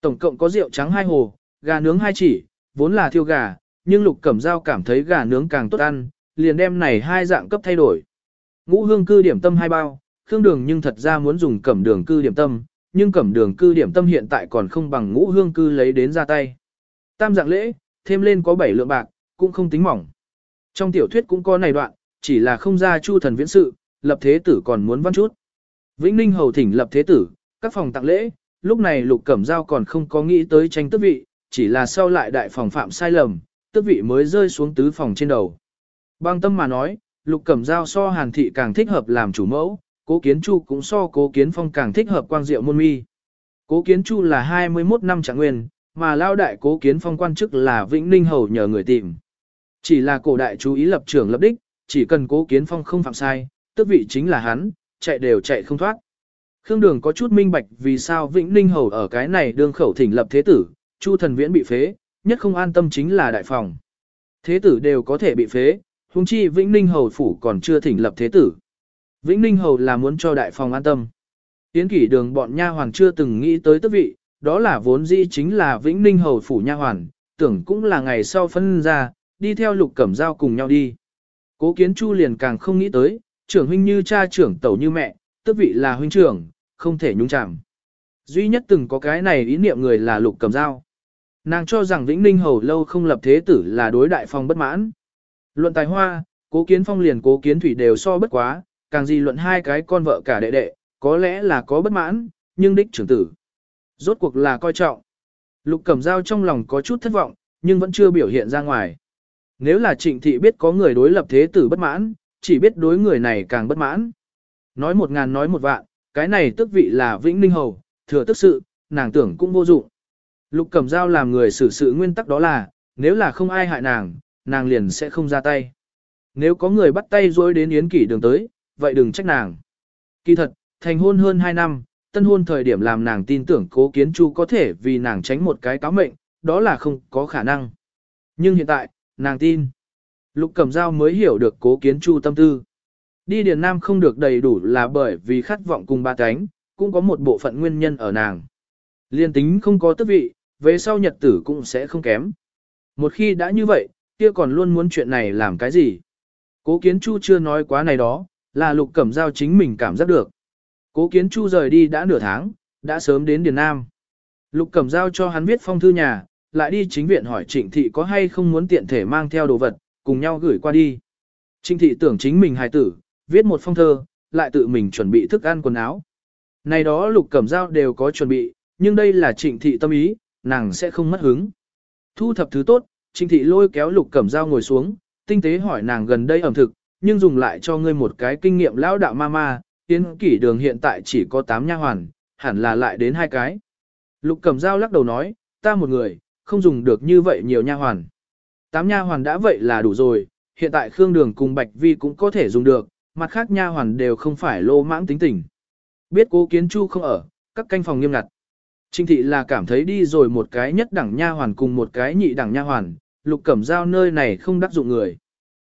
Tổng cộng có rượu trắng hai hồ, gà nướng hai chỉ, vốn là thiêu gà, nhưng lục cẩm dao cảm thấy gà nướng càng tốt ăn, liền đem này hai dạng cấp thay đổi. Ngũ hương cư điểm tâm hai bao, khương đường nhưng thật ra muốn dùng cẩm đường cư điểm tâm, nhưng cẩm đường cư điểm tâm hiện tại còn không bằng ngũ hương cư lấy đến ra tay. Tam dạng lễ, thêm lên có bảy lượng bạc, cũng không tính mỏng. Trong tiểu thuyết cũng có này đoạn, chỉ là không ra chu thần viễn sự, lập thế tử còn muốn văn chút. Vĩnh Ninh hầu thỉnh lập thế tử, các phòng tặng lễ, lúc này lục cẩm giao còn không có nghĩ tới tranh tước vị, chỉ là sau lại đại phòng phạm sai lầm, tước vị mới rơi xuống tứ phòng trên đầu. Bang tâm mà nói, lục cẩm giao so hàn thị càng thích hợp làm chủ mẫu, cố kiến chu cũng so cố kiến phong càng thích hợp quang diệu môn mi. Cố kiến chu là 21 năm trạng nguyên, mà lao đại cố kiến phong quan chức là Vĩnh Ninh Hầu nhờ người tìm. Chỉ là cổ đại chú ý lập trưởng lập đích, chỉ cần cố kiến phong không phạm sai, tước vị chính là hắn, chạy đều chạy không thoát. Khương Đường có chút minh bạch vì sao Vĩnh Ninh Hầu ở cái này đương khẩu thỉnh lập thế tử, Chu thần viễn bị phế, nhất không an tâm chính là đại phòng. Thế tử đều có thể bị phế, huống chi Vĩnh Ninh Hầu phủ còn chưa thỉnh lập thế tử. Vĩnh Ninh Hầu là muốn cho đại phòng an tâm. Tiến kỷ đường bọn nha hoàng chưa từng nghĩ tới tước vị, đó là vốn dĩ chính là Vĩnh Ninh Hầu phủ nha hoàn, tưởng cũng là ngày sau phân ra, đi theo lục cẩm giao cùng nhau đi. Cố kiến chu liền càng không nghĩ tới, trưởng huynh như cha trưởng tẩu như mẹ, tước vị là huynh trưởng, không thể nhúng chạm. Duy nhất từng có cái này ý niệm người là lục cầm dao. Nàng cho rằng Vĩnh Ninh Hầu lâu không lập thế tử là đối đại phong bất mãn. Luận tài hoa, cố kiến phong liền cố kiến thủy đều so bất quá, càng gì luận hai cái con vợ cả đệ đệ, có lẽ là có bất mãn, nhưng đích trưởng tử. Rốt cuộc là coi trọng. Lục cầm Dao trong lòng có chút thất vọng, nhưng vẫn chưa biểu hiện ra ngoài. Nếu là trịnh thị biết có người đối lập thế tử bất mãn, chỉ biết đối người này càng bất mãn. Nói một ngàn nói một vạn, cái này tức vị là vĩnh ninh hầu, thừa tức sự, nàng tưởng cũng vô dụng. Lục Cẩm Dao làm người xử sự nguyên tắc đó là, nếu là không ai hại nàng, nàng liền sẽ không ra tay. Nếu có người bắt tay dối đến yến kỷ đường tới, vậy đừng trách nàng. Kỳ thật, thành hôn hơn 2 năm, tân hôn thời điểm làm nàng tin tưởng cố kiến chu có thể vì nàng tránh một cái cáo mệnh, đó là không có khả năng. Nhưng hiện tại, nàng tin. Lục Cẩm Giao mới hiểu được cố kiến chu tâm tư. Đi Điền Nam không được đầy đủ là bởi vì khát vọng cùng ba cánh, cũng có một bộ phận nguyên nhân ở nàng. Liên tính không có tước vị, về sau nhật tử cũng sẽ không kém. Một khi đã như vậy, kia còn luôn muốn chuyện này làm cái gì? Cố Kiến Chu chưa nói quá này đó, là Lục Cẩm Giao chính mình cảm giác được. Cố Kiến Chu rời đi đã nửa tháng, đã sớm đến Điền Nam. Lục Cẩm Giao cho hắn viết phong thư nhà, lại đi chính viện hỏi Trịnh Thị có hay không muốn tiện thể mang theo đồ vật, cùng nhau gửi qua đi. Trinh Thị tưởng chính mình hài tử, viết một phong thơ, lại tự mình chuẩn bị thức ăn quần áo. Này đó Lục Cẩm Giao đều có chuẩn bị, nhưng đây là Trịnh Thị tâm ý, nàng sẽ không mất hứng. Thu thập thứ tốt, Trịnh Thị lôi kéo Lục Cẩm Giao ngồi xuống, tinh tế hỏi nàng gần đây ẩm thực, nhưng dùng lại cho ngươi một cái kinh nghiệm lão đạo ma ma, tiến kỷ đường hiện tại chỉ có 8 nha hoàn, hẳn là lại đến hai cái. Lục cẩm dao lắc đầu nói, ta một người, không dùng được như vậy nhiều nha hoàn. Tám nha hoàn đã vậy là đủ rồi, hiện tại Khương Đường cùng Bạch Vi cũng có thể dùng được, mặt khác nha hoàn đều không phải lô mãng tính tình. Biết cố kiến chu không ở, các canh phòng nghiêm ngặt. Trinh thị là cảm thấy đi rồi một cái nhất đẳng nha hoàn cùng một cái nhị đẳng nha hoàn, lục cẩm giao nơi này không đắc dụng người.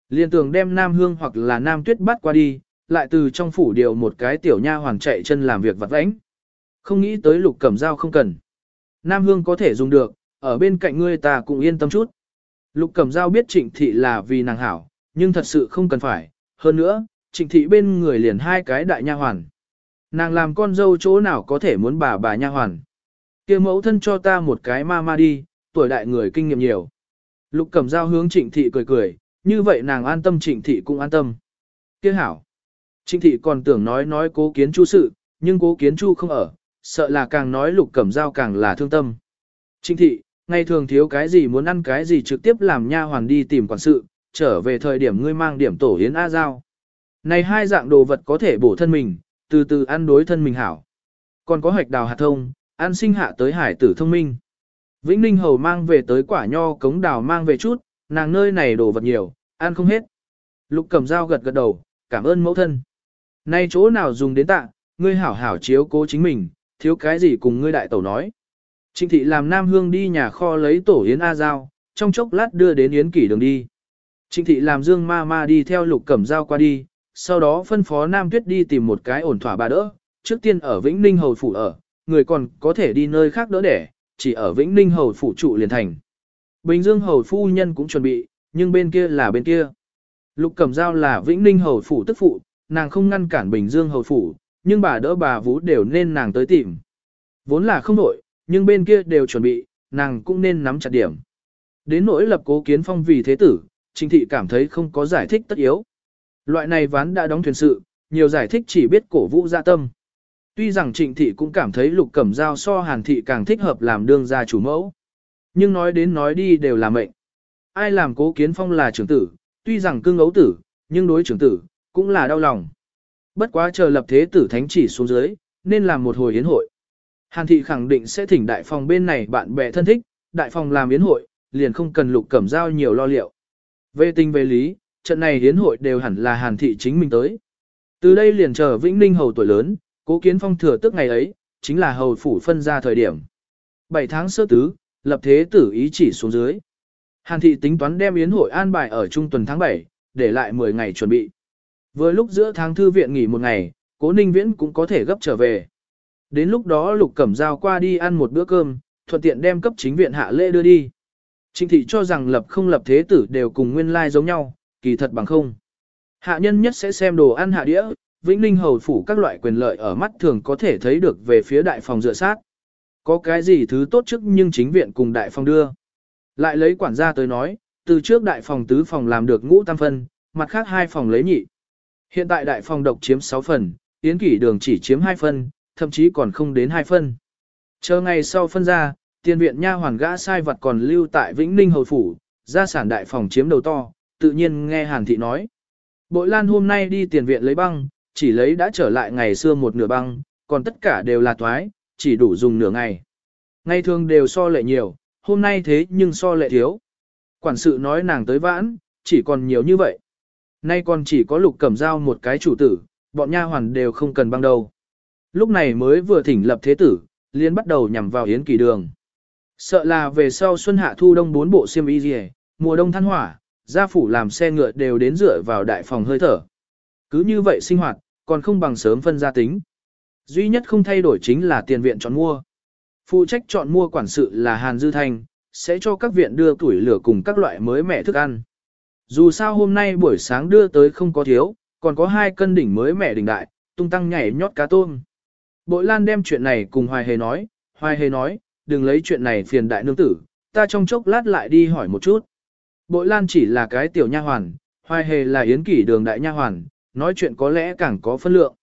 Liên tưởng đem Nam Hương hoặc là Nam Tuyết bắt qua đi, lại từ trong phủ điều một cái tiểu nha hoàn chạy chân làm việc vặt vãnh. Không nghĩ tới lục cẩm dao không cần. Nam Hương có thể dùng được, ở bên cạnh ngươi ta cũng yên tâm chút. Lục cẩm Giao biết trịnh thị là vì nàng hảo, nhưng thật sự không cần phải. Hơn nữa, trịnh thị bên người liền hai cái đại nha hoàn. Nàng làm con dâu chỗ nào có thể muốn bà bà nha hoàn. kia mẫu thân cho ta một cái ma ma đi, tuổi đại người kinh nghiệm nhiều. Lục cẩm Giao hướng trịnh thị cười cười, như vậy nàng an tâm trịnh thị cũng an tâm. kia hảo. Trịnh thị còn tưởng nói nói cố kiến chu sự, nhưng cố kiến chu không ở, sợ là càng nói lục cẩm dao càng là thương tâm. Trịnh thị, ngày thường thiếu cái gì muốn ăn cái gì trực tiếp làm nha hoàn đi tìm quản sự, trở về thời điểm ngươi mang điểm tổ yến A giao. Này hai dạng đồ vật có thể bổ thân mình, từ từ ăn đối thân mình hảo. Còn có hoạch đào hạt thông, ăn sinh hạ tới hải tử thông minh. Vĩnh Ninh Hầu mang về tới quả nho cống đào mang về chút, nàng nơi này đồ vật nhiều, ăn không hết. Lục cầm dao gật gật đầu, cảm ơn mẫu thân. Nay chỗ nào dùng đến tạ, ngươi hảo hảo chiếu cố chính mình, thiếu cái gì cùng ngươi đại tẩu nói. Trịnh thị làm Nam Hương đi nhà kho lấy tổ yến A Giao, trong chốc lát đưa đến yến kỷ đường đi. Trịnh thị làm Dương ma ma đi theo lục cẩm Giao qua đi, sau đó phân phó Nam Tuyết đi tìm một cái ổn thỏa bà đỡ, trước tiên ở Vĩnh Ninh Hầu Phủ ở, người còn có thể đi nơi khác đỡ đẻ, chỉ ở Vĩnh Ninh Hầu Phủ trụ liền thành. Bình Dương Hầu Phu Nhân cũng chuẩn bị, nhưng bên kia là bên kia. Lục Cẩm Giao là Vĩnh Ninh Hầu Phủ tức phụ, nàng không ngăn cản Bình Dương Hầu Phủ, nhưng bà đỡ bà Vũ đều nên nàng tới tìm. Vốn là không nổi, nhưng bên kia đều chuẩn bị, nàng cũng nên nắm chặt điểm. Đến nỗi lập cố kiến phong vì thế tử, Trình thị cảm thấy không có giải thích tất yếu. Loại này ván đã đóng thuyền sự, nhiều giải thích chỉ biết cổ vũ gia tâm. Tuy rằng trịnh thị cũng cảm thấy lục cẩm dao so hàn thị càng thích hợp làm đương gia chủ mẫu. Nhưng nói đến nói đi đều là mệnh. Ai làm cố kiến phong là trưởng tử, tuy rằng cưng ấu tử, nhưng đối trưởng tử, cũng là đau lòng. Bất quá chờ lập thế tử thánh chỉ xuống dưới, nên làm một hồi hiến hội. Hàn thị khẳng định sẽ thỉnh đại phòng bên này bạn bè thân thích, đại phòng làm yến hội, liền không cần lục cẩm giao nhiều lo liệu. Về tình về lý, trận này yến hội đều hẳn là hàn thị chính mình tới. Từ đây liền chờ Vĩnh Ninh hầu tuổi lớn, cố kiến phong thừa tức ngày ấy, chính là hầu phủ phân ra thời điểm. 7 tháng sơ tứ, lập thế tử ý chỉ xuống dưới. Hàn thị tính toán đem yến hội an bài ở trung tuần tháng 7, để lại 10 ngày chuẩn bị. Vừa lúc giữa tháng thư viện nghỉ một ngày, cố ninh viễn cũng có thể gấp trở về. Đến lúc đó lục cẩm giao qua đi ăn một bữa cơm, thuận tiện đem cấp chính viện hạ lễ đưa đi. Trịnh thị cho rằng lập không lập thế tử đều cùng nguyên lai giống nhau, kỳ thật bằng không. Hạ nhân nhất sẽ xem đồ ăn hạ đĩa, Vĩnh Ninh hầu phủ các loại quyền lợi ở mắt thường có thể thấy được về phía đại phòng dựa sát. Có cái gì thứ tốt trước nhưng chính viện cùng đại phòng đưa. Lại lấy quản gia tới nói, từ trước đại phòng tứ phòng làm được ngũ tam phân, mặt khác hai phòng lấy nhị. Hiện tại đại phòng độc chiếm 6 phần, yến kỷ đường chỉ chiếm 2 phần thậm chí còn không đến 2 phân. Chờ ngày sau phân ra, tiền viện nha hoàn gã sai vật còn lưu tại Vĩnh Ninh hầu phủ, gia sản đại phòng chiếm đầu to, tự nhiên nghe Hàn thị nói. Bội Lan hôm nay đi tiền viện lấy băng, chỉ lấy đã trở lại ngày xưa một nửa băng, còn tất cả đều là thoái, chỉ đủ dùng nửa ngày. Ngày thường đều so lệ nhiều, hôm nay thế nhưng so lệ thiếu. Quản sự nói nàng tới vãn, chỉ còn nhiều như vậy. Nay còn chỉ có lục cẩm dao một cái chủ tử, bọn nha hoàn đều không cần băng đâu. Lúc này mới vừa thỉnh lập thế tử, liền bắt đầu nhằm vào yến kỳ đường. Sợ là về sau xuân hạ thu đông bốn bộ xiêm y gì mùa đông than hỏa, gia phủ làm xe ngựa đều đến dựa vào đại phòng hơi thở. Cứ như vậy sinh hoạt, còn không bằng sớm phân gia tính. Duy nhất không thay đổi chính là tiền viện chọn mua. Phụ trách chọn mua quản sự là Hàn Dư Thanh, sẽ cho các viện đưa tuổi lửa cùng các loại mới mẻ thức ăn. Dù sao hôm nay buổi sáng đưa tới không có thiếu, còn có hai cân đỉnh mới mẻ đỉnh đại, tung tăng nhảy nhót cá tôm. Bội Lan đem chuyện này cùng Hoài Hề nói, Hoài Hề nói, đừng lấy chuyện này phiền đại nương tử, ta trong chốc lát lại đi hỏi một chút. Bội Lan chỉ là cái tiểu nha hoàn, Hoài Hề là yến kỷ đường đại nha hoàn, nói chuyện có lẽ càng có phân lượng.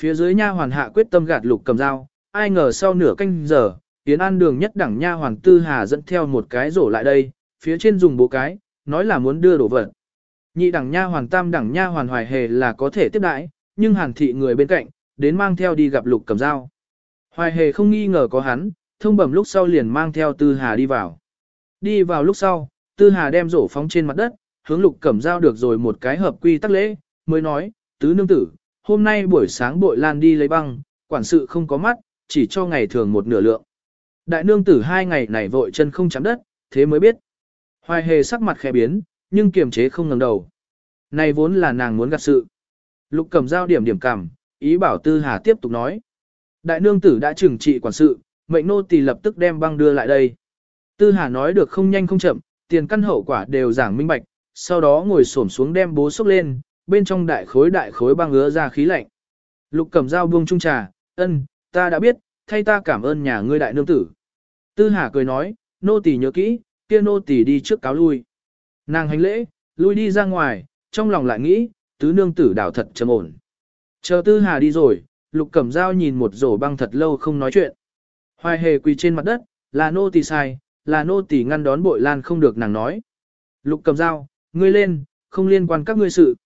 Phía dưới nha hoàn hạ quyết tâm gạt lục cầm dao, ai ngờ sau nửa canh giờ, yến an đường nhất đẳng nha hoàn tư hà dẫn theo một cái rổ lại đây, phía trên dùng bố cái, nói là muốn đưa đồ vật. Nhị đẳng nha hoàn tam đẳng nha hoàn Hoài Hề là có thể tiếp đãi, nhưng hàn thị người bên cạnh, đến mang theo đi gặp lục cầm dao. Hoài Hề không nghi ngờ có hắn, thông bẩm lúc sau liền mang theo tư hà đi vào. Đi vào lúc sau, Tư Hà đem rổ phóng trên mặt đất, hướng Lục Cẩm dao được rồi một cái hợp quy tắc lễ, mới nói, tứ nương tử, hôm nay buổi sáng bội lan đi lấy băng, quản sự không có mắt, chỉ cho ngày thường một nửa lượng. Đại nương tử hai ngày này vội chân không chạm đất, thế mới biết. Hoài hề sắc mặt khẽ biến, nhưng kiềm chế không ngẩng đầu. Này vốn là nàng muốn gạt sự. Lục cầm dao điểm điểm cảm, ý bảo Tư Hà tiếp tục nói. Đại nương tử đã trừng trị quản sự, mệnh nô tỳ lập tức đem băng đưa lại đây. Tư Hà nói được không nhanh không chậm, tiền căn hậu quả đều giảng minh bạch, sau đó ngồi xổm xuống đem bố xúc lên, bên trong đại khối đại khối băng ứa ra khí lạnh. Lục cầm dao buông trung trà, ân, ta đã biết, thay ta cảm ơn nhà ngươi đại nương tử. Tư Hà cười nói, nô tỳ nhớ kỹ, kia nô tỳ đi trước cáo lui. Nàng hành lễ, lui đi ra ngoài, trong lòng lại nghĩ, tứ nương tử đảo thật trầm ổn. Chờ Tư Hà đi rồi, Lục Cẩm Dao nhìn một rổ băng thật lâu không nói chuyện. Hoài hề quỳ trên mặt đất, là nô tỳ sai, là nô tỳ ngăn đón bội lan không được nàng nói. Lục Cẩm dao, ngươi lên, không liên quan các ngươi sự.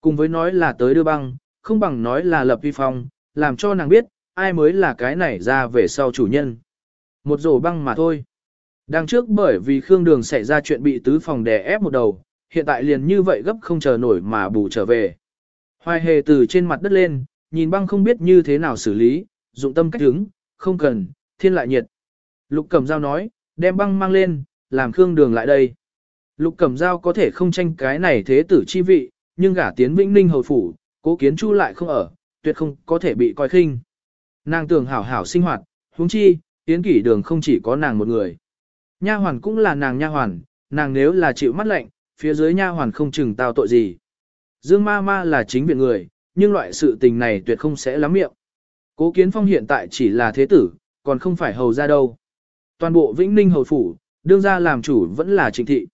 Cùng với nói là tới đưa băng, không bằng nói là lập vi phong, làm cho nàng biết, ai mới là cái này ra về sau chủ nhân. Một rổ băng mà thôi. Đằng trước bởi vì Khương Đường xảy ra chuyện bị tứ phòng đè ép một đầu, hiện tại liền như vậy gấp không chờ nổi mà bù trở về. Hoài hề từ trên mặt đất lên, nhìn băng không biết như thế nào xử lý, dụng tâm cách đứng, không cần, thiên lại nhiệt. Lục Cẩm Giao nói, đem băng mang lên, làm Khương Đường lại đây. Lục Cẩm Giao có thể không tranh cái này thế tử chi vị, nhưng gả tiến Vĩnh Ninh hầu phủ, cố kiến chu lại không ở, tuyệt không có thể bị coi khinh. Nàng tưởng hảo hảo sinh hoạt, huống chi, tiến kỷ đường không chỉ có nàng một người. Nha hoàn cũng là nàng nha hoàn, nàng nếu là chịu mắt lạnh, phía dưới nha hoàn không chừng tao tội gì. Dương ma ma là chính viện người, nhưng loại sự tình này tuyệt không sẽ lắm miệng. Cố kiến phong hiện tại chỉ là thế tử, còn không phải hầu ra đâu. Toàn bộ Vĩnh Ninh hầu phủ, đương ra làm chủ vẫn là trịnh thị.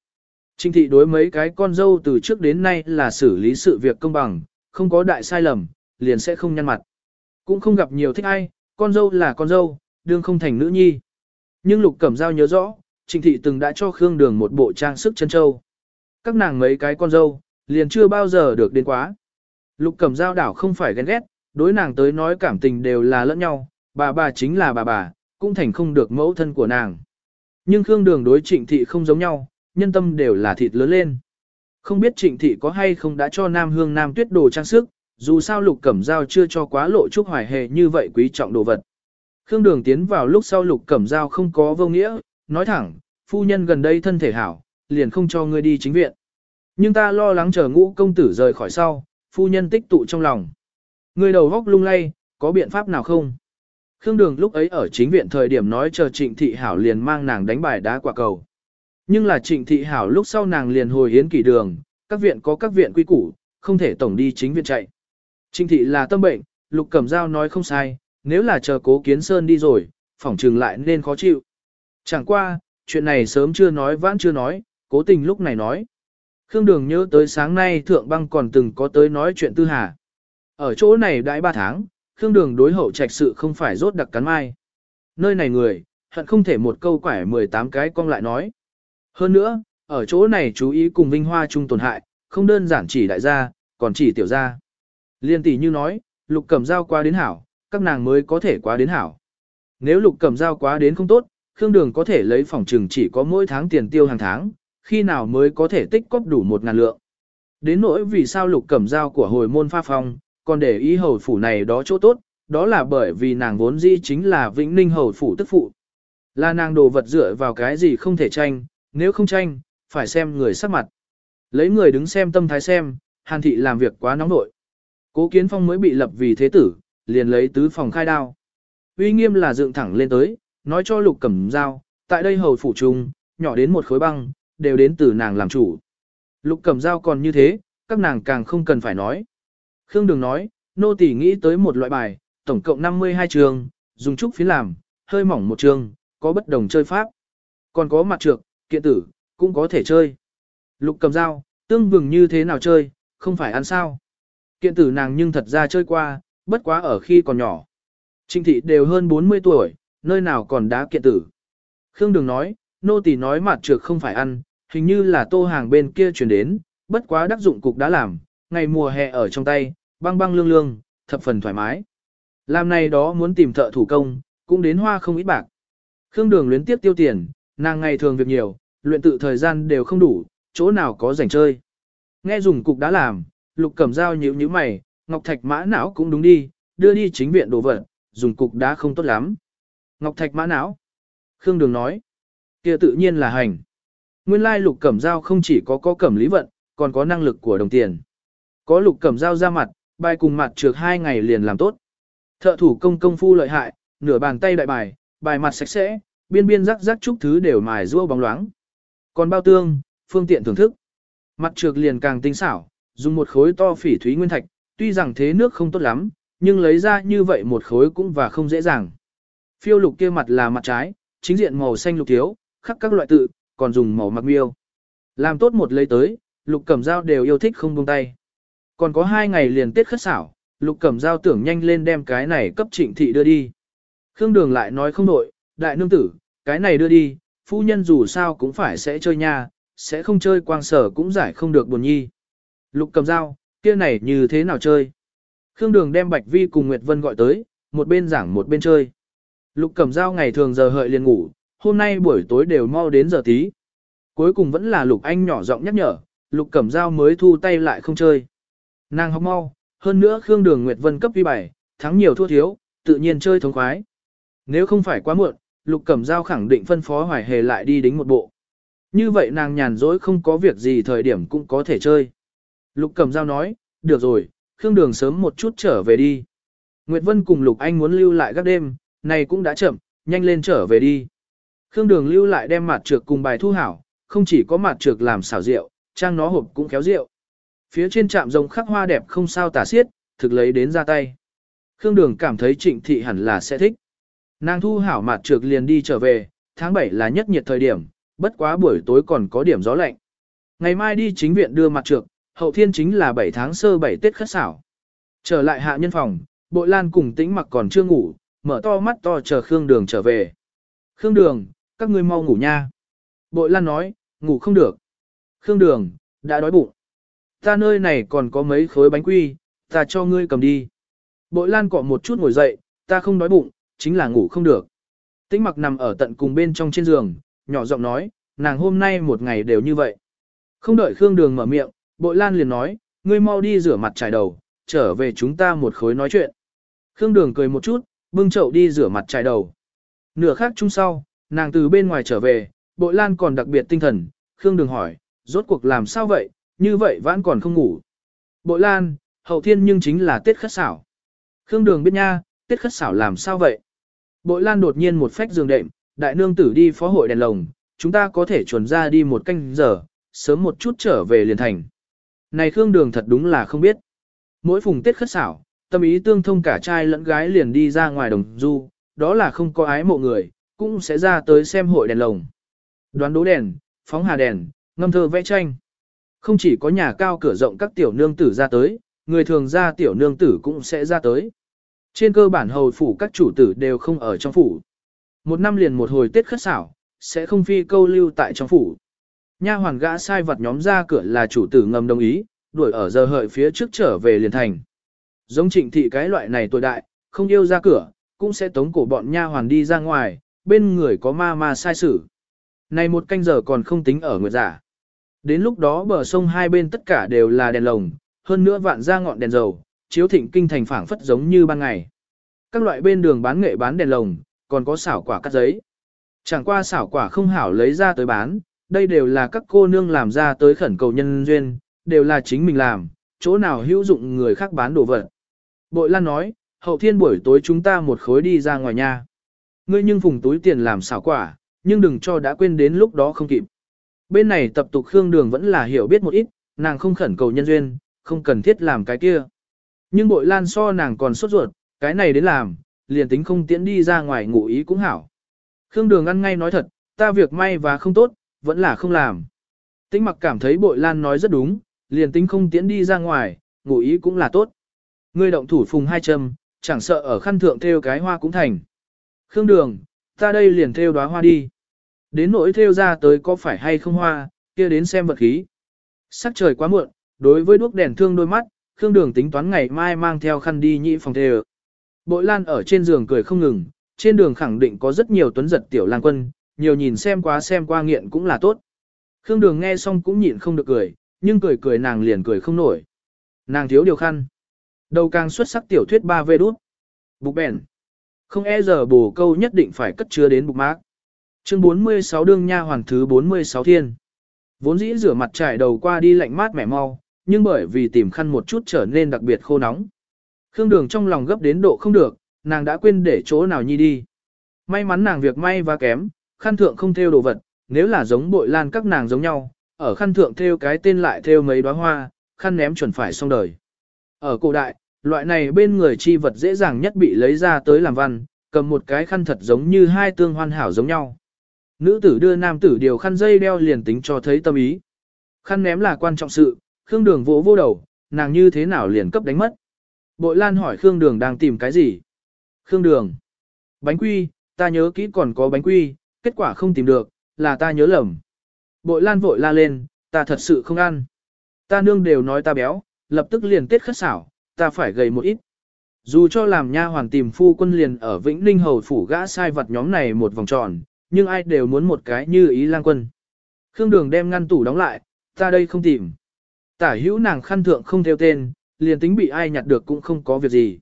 Trịnh thị đối mấy cái con dâu từ trước đến nay là xử lý sự việc công bằng, không có đại sai lầm, liền sẽ không nhăn mặt. Cũng không gặp nhiều thích ai, con dâu là con dâu, đương không thành nữ nhi. Nhưng Lục Cẩm Giao nhớ rõ, Trịnh thị từng đã cho Khương Đường một bộ trang sức chân châu. Các nàng mấy cái con dâu, liền chưa bao giờ được đến quá. Lục Cẩm Giao đảo không phải ghen ghét, đối nàng tới nói cảm tình đều là lẫn nhau, bà bà chính là bà bà, cũng thành không được mẫu thân của nàng. Nhưng Khương Đường đối Trịnh thị không giống nhau, nhân tâm đều là thịt lớn lên. Không biết Trịnh thị có hay không đã cho Nam Hương Nam Tuyết đồ trang sức, dù sao Lục Cẩm Giao chưa cho quá lộ trúc hoài hề như vậy quý trọng đồ vật. Khương Đường tiến vào lúc sau Lục Cẩm Giao không có vô nghĩa, nói thẳng, phu nhân gần đây thân thể hảo, liền không cho ngươi đi chính viện. Nhưng ta lo lắng chờ ngũ công tử rời khỏi sau, phu nhân tích tụ trong lòng. người đầu góc lung lay, có biện pháp nào không? Khương Đường lúc ấy ở chính viện thời điểm nói chờ Trịnh Thị Hảo liền mang nàng đánh bài đá quả cầu. Nhưng là Trịnh Thị Hảo lúc sau nàng liền hồi hiến kỷ đường, các viện có các viện quy củ, không thể tổng đi chính viện chạy. Trịnh Thị là tâm bệnh, Lục Cẩm Giao nói không sai, nếu là chờ cố kiến sơn đi rồi, phỏng trừng lại nên khó chịu. Chẳng qua, chuyện này sớm chưa nói vãn chưa nói, cố tình lúc này nói. Khương Đường nhớ tới sáng nay Thượng Băng còn từng có tới nói chuyện tư hà. Ở chỗ này đãi ba tháng, Khương Đường đối hậu trạch sự không phải rốt đặc cắn mai. Nơi này người, hận không thể một câu quải 18 cái cong lại nói. Hơn nữa, ở chỗ này chú ý cùng vinh hoa chung tổn hại, không đơn giản chỉ đại gia, còn chỉ tiểu gia. Liên tỷ như nói, lục cẩm giao qua đến hảo, các nàng mới có thể qua đến hảo. Nếu lục cẩm giao quá đến không tốt, Khương Đường có thể lấy phòng trừng chỉ có mỗi tháng tiền tiêu hàng tháng, khi nào mới có thể tích cóp đủ một ngàn lượng. Đến nỗi vì sao lục cẩm dao của hồi môn pha phong, còn để ý hầu phủ này đó chỗ tốt, đó là bởi vì nàng vốn dĩ chính là vĩnh ninh hầu phủ tức phụ. Là nàng đồ vật dựa vào cái gì không thể tranh, nếu không tranh, phải xem người sắc mặt. Lấy người đứng xem tâm thái xem, hàn thị làm việc quá nóng nội. Cố kiến phong mới bị lập vì thế tử, liền lấy tứ phòng khai đao. Uy nghiêm là dựng thẳng lên tới, nói cho lục cẩm dao, tại đây hầu phủ trung, nhỏ đến một khối băng, đều đến từ nàng làm chủ. Lục cẩm dao còn như thế, các nàng càng không cần phải nói. Khương Đường nói, nô tỳ nghĩ tới một loại bài, tổng cộng 52 trường, dùng trúc phiến làm, hơi mỏng một trường, có bất đồng chơi pháp. Còn có mặt trược, kiện tử, cũng có thể chơi. Lục cầm dao, tương vừng như thế nào chơi, không phải ăn sao. Kiện tử nàng nhưng thật ra chơi qua, bất quá ở khi còn nhỏ. Trinh thị đều hơn 40 tuổi, nơi nào còn đá kiện tử. Khương Đường nói, nô tỳ nói mặt trược không phải ăn, hình như là tô hàng bên kia chuyển đến, bất quá đắc dụng cục đã làm, ngày mùa hè ở trong tay, băng băng lương lương, thập phần thoải mái. Làm này đó muốn tìm thợ thủ công, cũng đến hoa không ít bạc. Khương Đường luyến tiếp tiêu tiền, nàng ngày thường việc nhiều, luyện tự thời gian đều không đủ, chỗ nào có rảnh chơi. Nghe dùng cục đã làm, lục cầm dao nhíu nhíu mày, Ngọc Thạch mã não cũng đúng đi, đưa đi chính viện đồ vật, dùng cục đã không tốt lắm. Ngọc Thạch mã não. Khương Đường nói, kia tự nhiên là hành. Nguyên lai lục cẩm dao không chỉ có có cẩm lý vận, còn có năng lực của đồng tiền. Có lục cẩm dao ra mặt, bài cùng mặt trược hai ngày liền làm tốt. Thợ thủ công công phu lợi hại, nửa bàn tay đại bài, bài mặt sạch sẽ, biên biên rắc rắc chúc thứ đều mài rua bóng loáng. Còn bao tương, phương tiện thưởng thức. Mặt trược liền càng tinh xảo, dùng một khối to phỉ thúy nguyên thạch, tuy rằng thế nước không tốt lắm, nhưng lấy ra như vậy một khối cũng và không dễ dàng. Phiêu lục kia mặt là mặt trái, chính diện màu xanh lục thiếu, khắc các loại tự, còn dùng màu mặc miêu. Làm tốt một lấy tới, lục cẩm dao đều yêu thích không buông tay. Còn có hai ngày liền tiết khất xảo, lục cẩm dao tưởng nhanh lên đem cái này cấp trịnh thị đưa đi. Khương Đường lại nói không nội, đại nương tử, cái này đưa đi, phu nhân dù sao cũng phải sẽ chơi nha, sẽ không chơi quang sở cũng giải không được buồn nhi. Lục cầm dao, kia này như thế nào chơi? Khương Đường đem Bạch Vi cùng Nguyệt Vân gọi tới, một bên giảng một bên chơi. Lục Cẩm Dao ngày thường giờ hợi liền ngủ, hôm nay buổi tối đều mau đến giờ tí. Cuối cùng vẫn là Lục Anh nhỏ giọng nhắc nhở, Lục Cẩm Dao mới thu tay lại không chơi. Nàng học mau, hơn nữa Khương Đường Nguyệt Vân cấp vi bảy, thắng nhiều thua thiếu, tự nhiên chơi thống khoái. Nếu không phải quá muộn, Lục Cẩm Giao khẳng định phân phó Hoài Hề lại đi đính một bộ. Như vậy nàng nhàn rỗi không có việc gì thời điểm cũng có thể chơi. Lục Cẩm Giao nói, được rồi, Khương Đường sớm một chút trở về đi. Nguyệt Vân cùng Lục Anh muốn lưu lại các đêm, này cũng đã chậm, nhanh lên trở về đi. Khương Đường lưu lại đem mặt trược cùng bài thu hảo, không chỉ có mặt trược làm xảo rượu, trang nó hộp cũng kéo rượu. Phía trên trạm rồng khắc hoa đẹp không sao tả xiết, thực lấy đến ra tay. Khương Đường cảm thấy trịnh thị hẳn là sẽ thích. Nàng thu hảo mặt trược liền đi trở về, tháng 7 là nhất nhiệt thời điểm, bất quá buổi tối còn có điểm gió lạnh. Ngày mai đi chính viện đưa mặt trược, hậu thiên chính là 7 tháng sơ 7 Tết khất xảo. Trở lại hạ nhân phòng, bội lan cùng tĩnh mặc còn chưa ngủ, mở to mắt to chờ Khương Đường trở về. Khương Đường, các ngươi mau ngủ nha. Bội lan nói, ngủ không được. Khương Đường, đã đói bụng. Ta nơi này còn có mấy khối bánh quy, ta cho ngươi cầm đi. Bội lan cọ một chút ngồi dậy, ta không đói bụng, chính là ngủ không được. Tĩnh mặc nằm ở tận cùng bên trong trên giường, nhỏ giọng nói, nàng hôm nay một ngày đều như vậy. Không đợi Khương Đường mở miệng, bội lan liền nói, ngươi mau đi rửa mặt trải đầu, trở về chúng ta một khối nói chuyện. Khương Đường cười một chút, bưng chậu đi rửa mặt trải đầu. Nửa khác chung sau, nàng từ bên ngoài trở về, bội lan còn đặc biệt tinh thần, Khương Đường hỏi, rốt cuộc làm sao vậy, như vậy vẫn còn không ngủ. Bội lan, hậu thiên nhưng chính là Tết khất xảo. Khương Đường biết nha, Tết khất xảo làm sao vậy? Bội Lan đột nhiên một phách giường đệm, đại nương tử đi phó hội đèn lồng, chúng ta có thể chuẩn ra đi một canh giờ, sớm một chút trở về liền thành. Này Khương Đường thật đúng là không biết. Mỗi phùng Tết khất xảo, tâm ý tương thông cả trai lẫn gái liền đi ra ngoài đồng du, đó là không có ái mộ người, cũng sẽ ra tới xem hội đèn lồng. Đoán đố đèn, phóng hà đèn, ngâm thơ vẽ tranh. Không chỉ có nhà cao cửa rộng các tiểu nương tử ra tới, người thường ra tiểu nương tử cũng sẽ ra tới. Trên cơ bản hầu phủ các chủ tử đều không ở trong phủ. Một năm liền một hồi Tết khất xảo, sẽ không phi câu lưu tại trong phủ. Nha hoàn gã sai vật nhóm ra cửa là chủ tử ngầm đồng ý, đuổi ở giờ hợi phía trước trở về liền thành. Giống trịnh thị cái loại này tuổi đại, không yêu ra cửa, cũng sẽ tống cổ bọn nha hoàn đi ra ngoài, bên người có ma ma sai sử. Này một canh giờ còn không tính ở nguyệt giả. Đến lúc đó bờ sông hai bên tất cả đều là đèn lồng, hơn nữa vạn ra ngọn đèn dầu, chiếu thịnh kinh thành phảng phất giống như ban ngày. Các loại bên đường bán nghệ bán đèn lồng, còn có xảo quả cắt giấy. Chẳng qua xảo quả không hảo lấy ra tới bán, đây đều là các cô nương làm ra tới khẩn cầu nhân duyên, đều là chính mình làm, chỗ nào hữu dụng người khác bán đồ vật. Bội Lan nói, hậu thiên buổi tối chúng ta một khối đi ra ngoài nhà. Ngươi nhưng phùng túi tiền làm xảo quả, nhưng đừng cho đã quên đến lúc đó không kịp. Bên này tập tục Khương Đường vẫn là hiểu biết một ít, nàng không khẩn cầu nhân duyên, không cần thiết làm cái kia. Nhưng bội lan so nàng còn sốt ruột, cái này đến làm, liền tính không tiễn đi ra ngoài ngủ ý cũng hảo. Khương Đường ăn ngay nói thật, ta việc may và không tốt, vẫn là không làm. Tĩnh mặc cảm thấy bội lan nói rất đúng, liền tính không tiễn đi ra ngoài, ngủ ý cũng là tốt. Ngươi động thủ phùng hai châm, chẳng sợ ở khăn thượng theo cái hoa cũng thành. Khương Đường, ta đây liền theo đóa hoa đi. Đến nỗi theo ra tới có phải hay không hoa, kia đến xem vật khí. Sắc trời quá muộn, đối với đuốc đèn thương đôi mắt, Khương Đường tính toán ngày mai mang theo khăn đi nhị phòng thề. Bội Lan ở trên giường cười không ngừng, trên đường khẳng định có rất nhiều tuấn giật tiểu lang quân, nhiều nhìn xem quá xem qua nghiện cũng là tốt. Khương Đường nghe xong cũng nhịn không được cười, nhưng cười cười nàng liền cười không nổi. Nàng thiếu điều khăn. Đầu càng xuất sắc tiểu thuyết ba vê đút. Bục bèn. Không e giờ bổ câu nhất định phải cất chứa đến bục mác. Chương 46 đương nha hoàn thứ 46 thiên. Vốn dĩ rửa mặt trải đầu qua đi lạnh mát mẻ mau, nhưng bởi vì tìm khăn một chút trở nên đặc biệt khô nóng. Khương Đường trong lòng gấp đến độ không được, nàng đã quên để chỗ nào nhi đi. May mắn nàng việc may và kém, khăn thượng không theo đồ vật, nếu là giống bội lan các nàng giống nhau, ở khăn thượng theo cái tên lại theo mấy đóa hoa, khăn ném chuẩn phải xong đời. Ở cổ đại, loại này bên người chi vật dễ dàng nhất bị lấy ra tới làm văn, cầm một cái khăn thật giống như hai tương hoàn hảo giống nhau. Nữ tử đưa nam tử điều khăn dây đeo liền tính cho thấy tâm ý. Khăn ném là quan trọng sự, Khương Đường vỗ vô đầu, nàng như thế nào liền cấp đánh mất. Bội Lan hỏi Khương Đường đang tìm cái gì? Khương Đường. Bánh quy, ta nhớ kỹ còn có bánh quy, kết quả không tìm được, là ta nhớ lầm. Bội Lan vội la lên, ta thật sự không ăn. Ta nương đều nói ta béo, lập tức liền tiết khất xảo, ta phải gầy một ít. Dù cho làm nha hoàn tìm phu quân liền ở Vĩnh Ninh hầu phủ gã sai vật nhóm này một vòng tròn, nhưng ai đều muốn một cái như ý lang quân. Khương Đường đem ngăn tủ đóng lại, ta đây không tìm. Tả hữu nàng khăn thượng không theo tên, liền tính bị ai nhặt được cũng không có việc gì.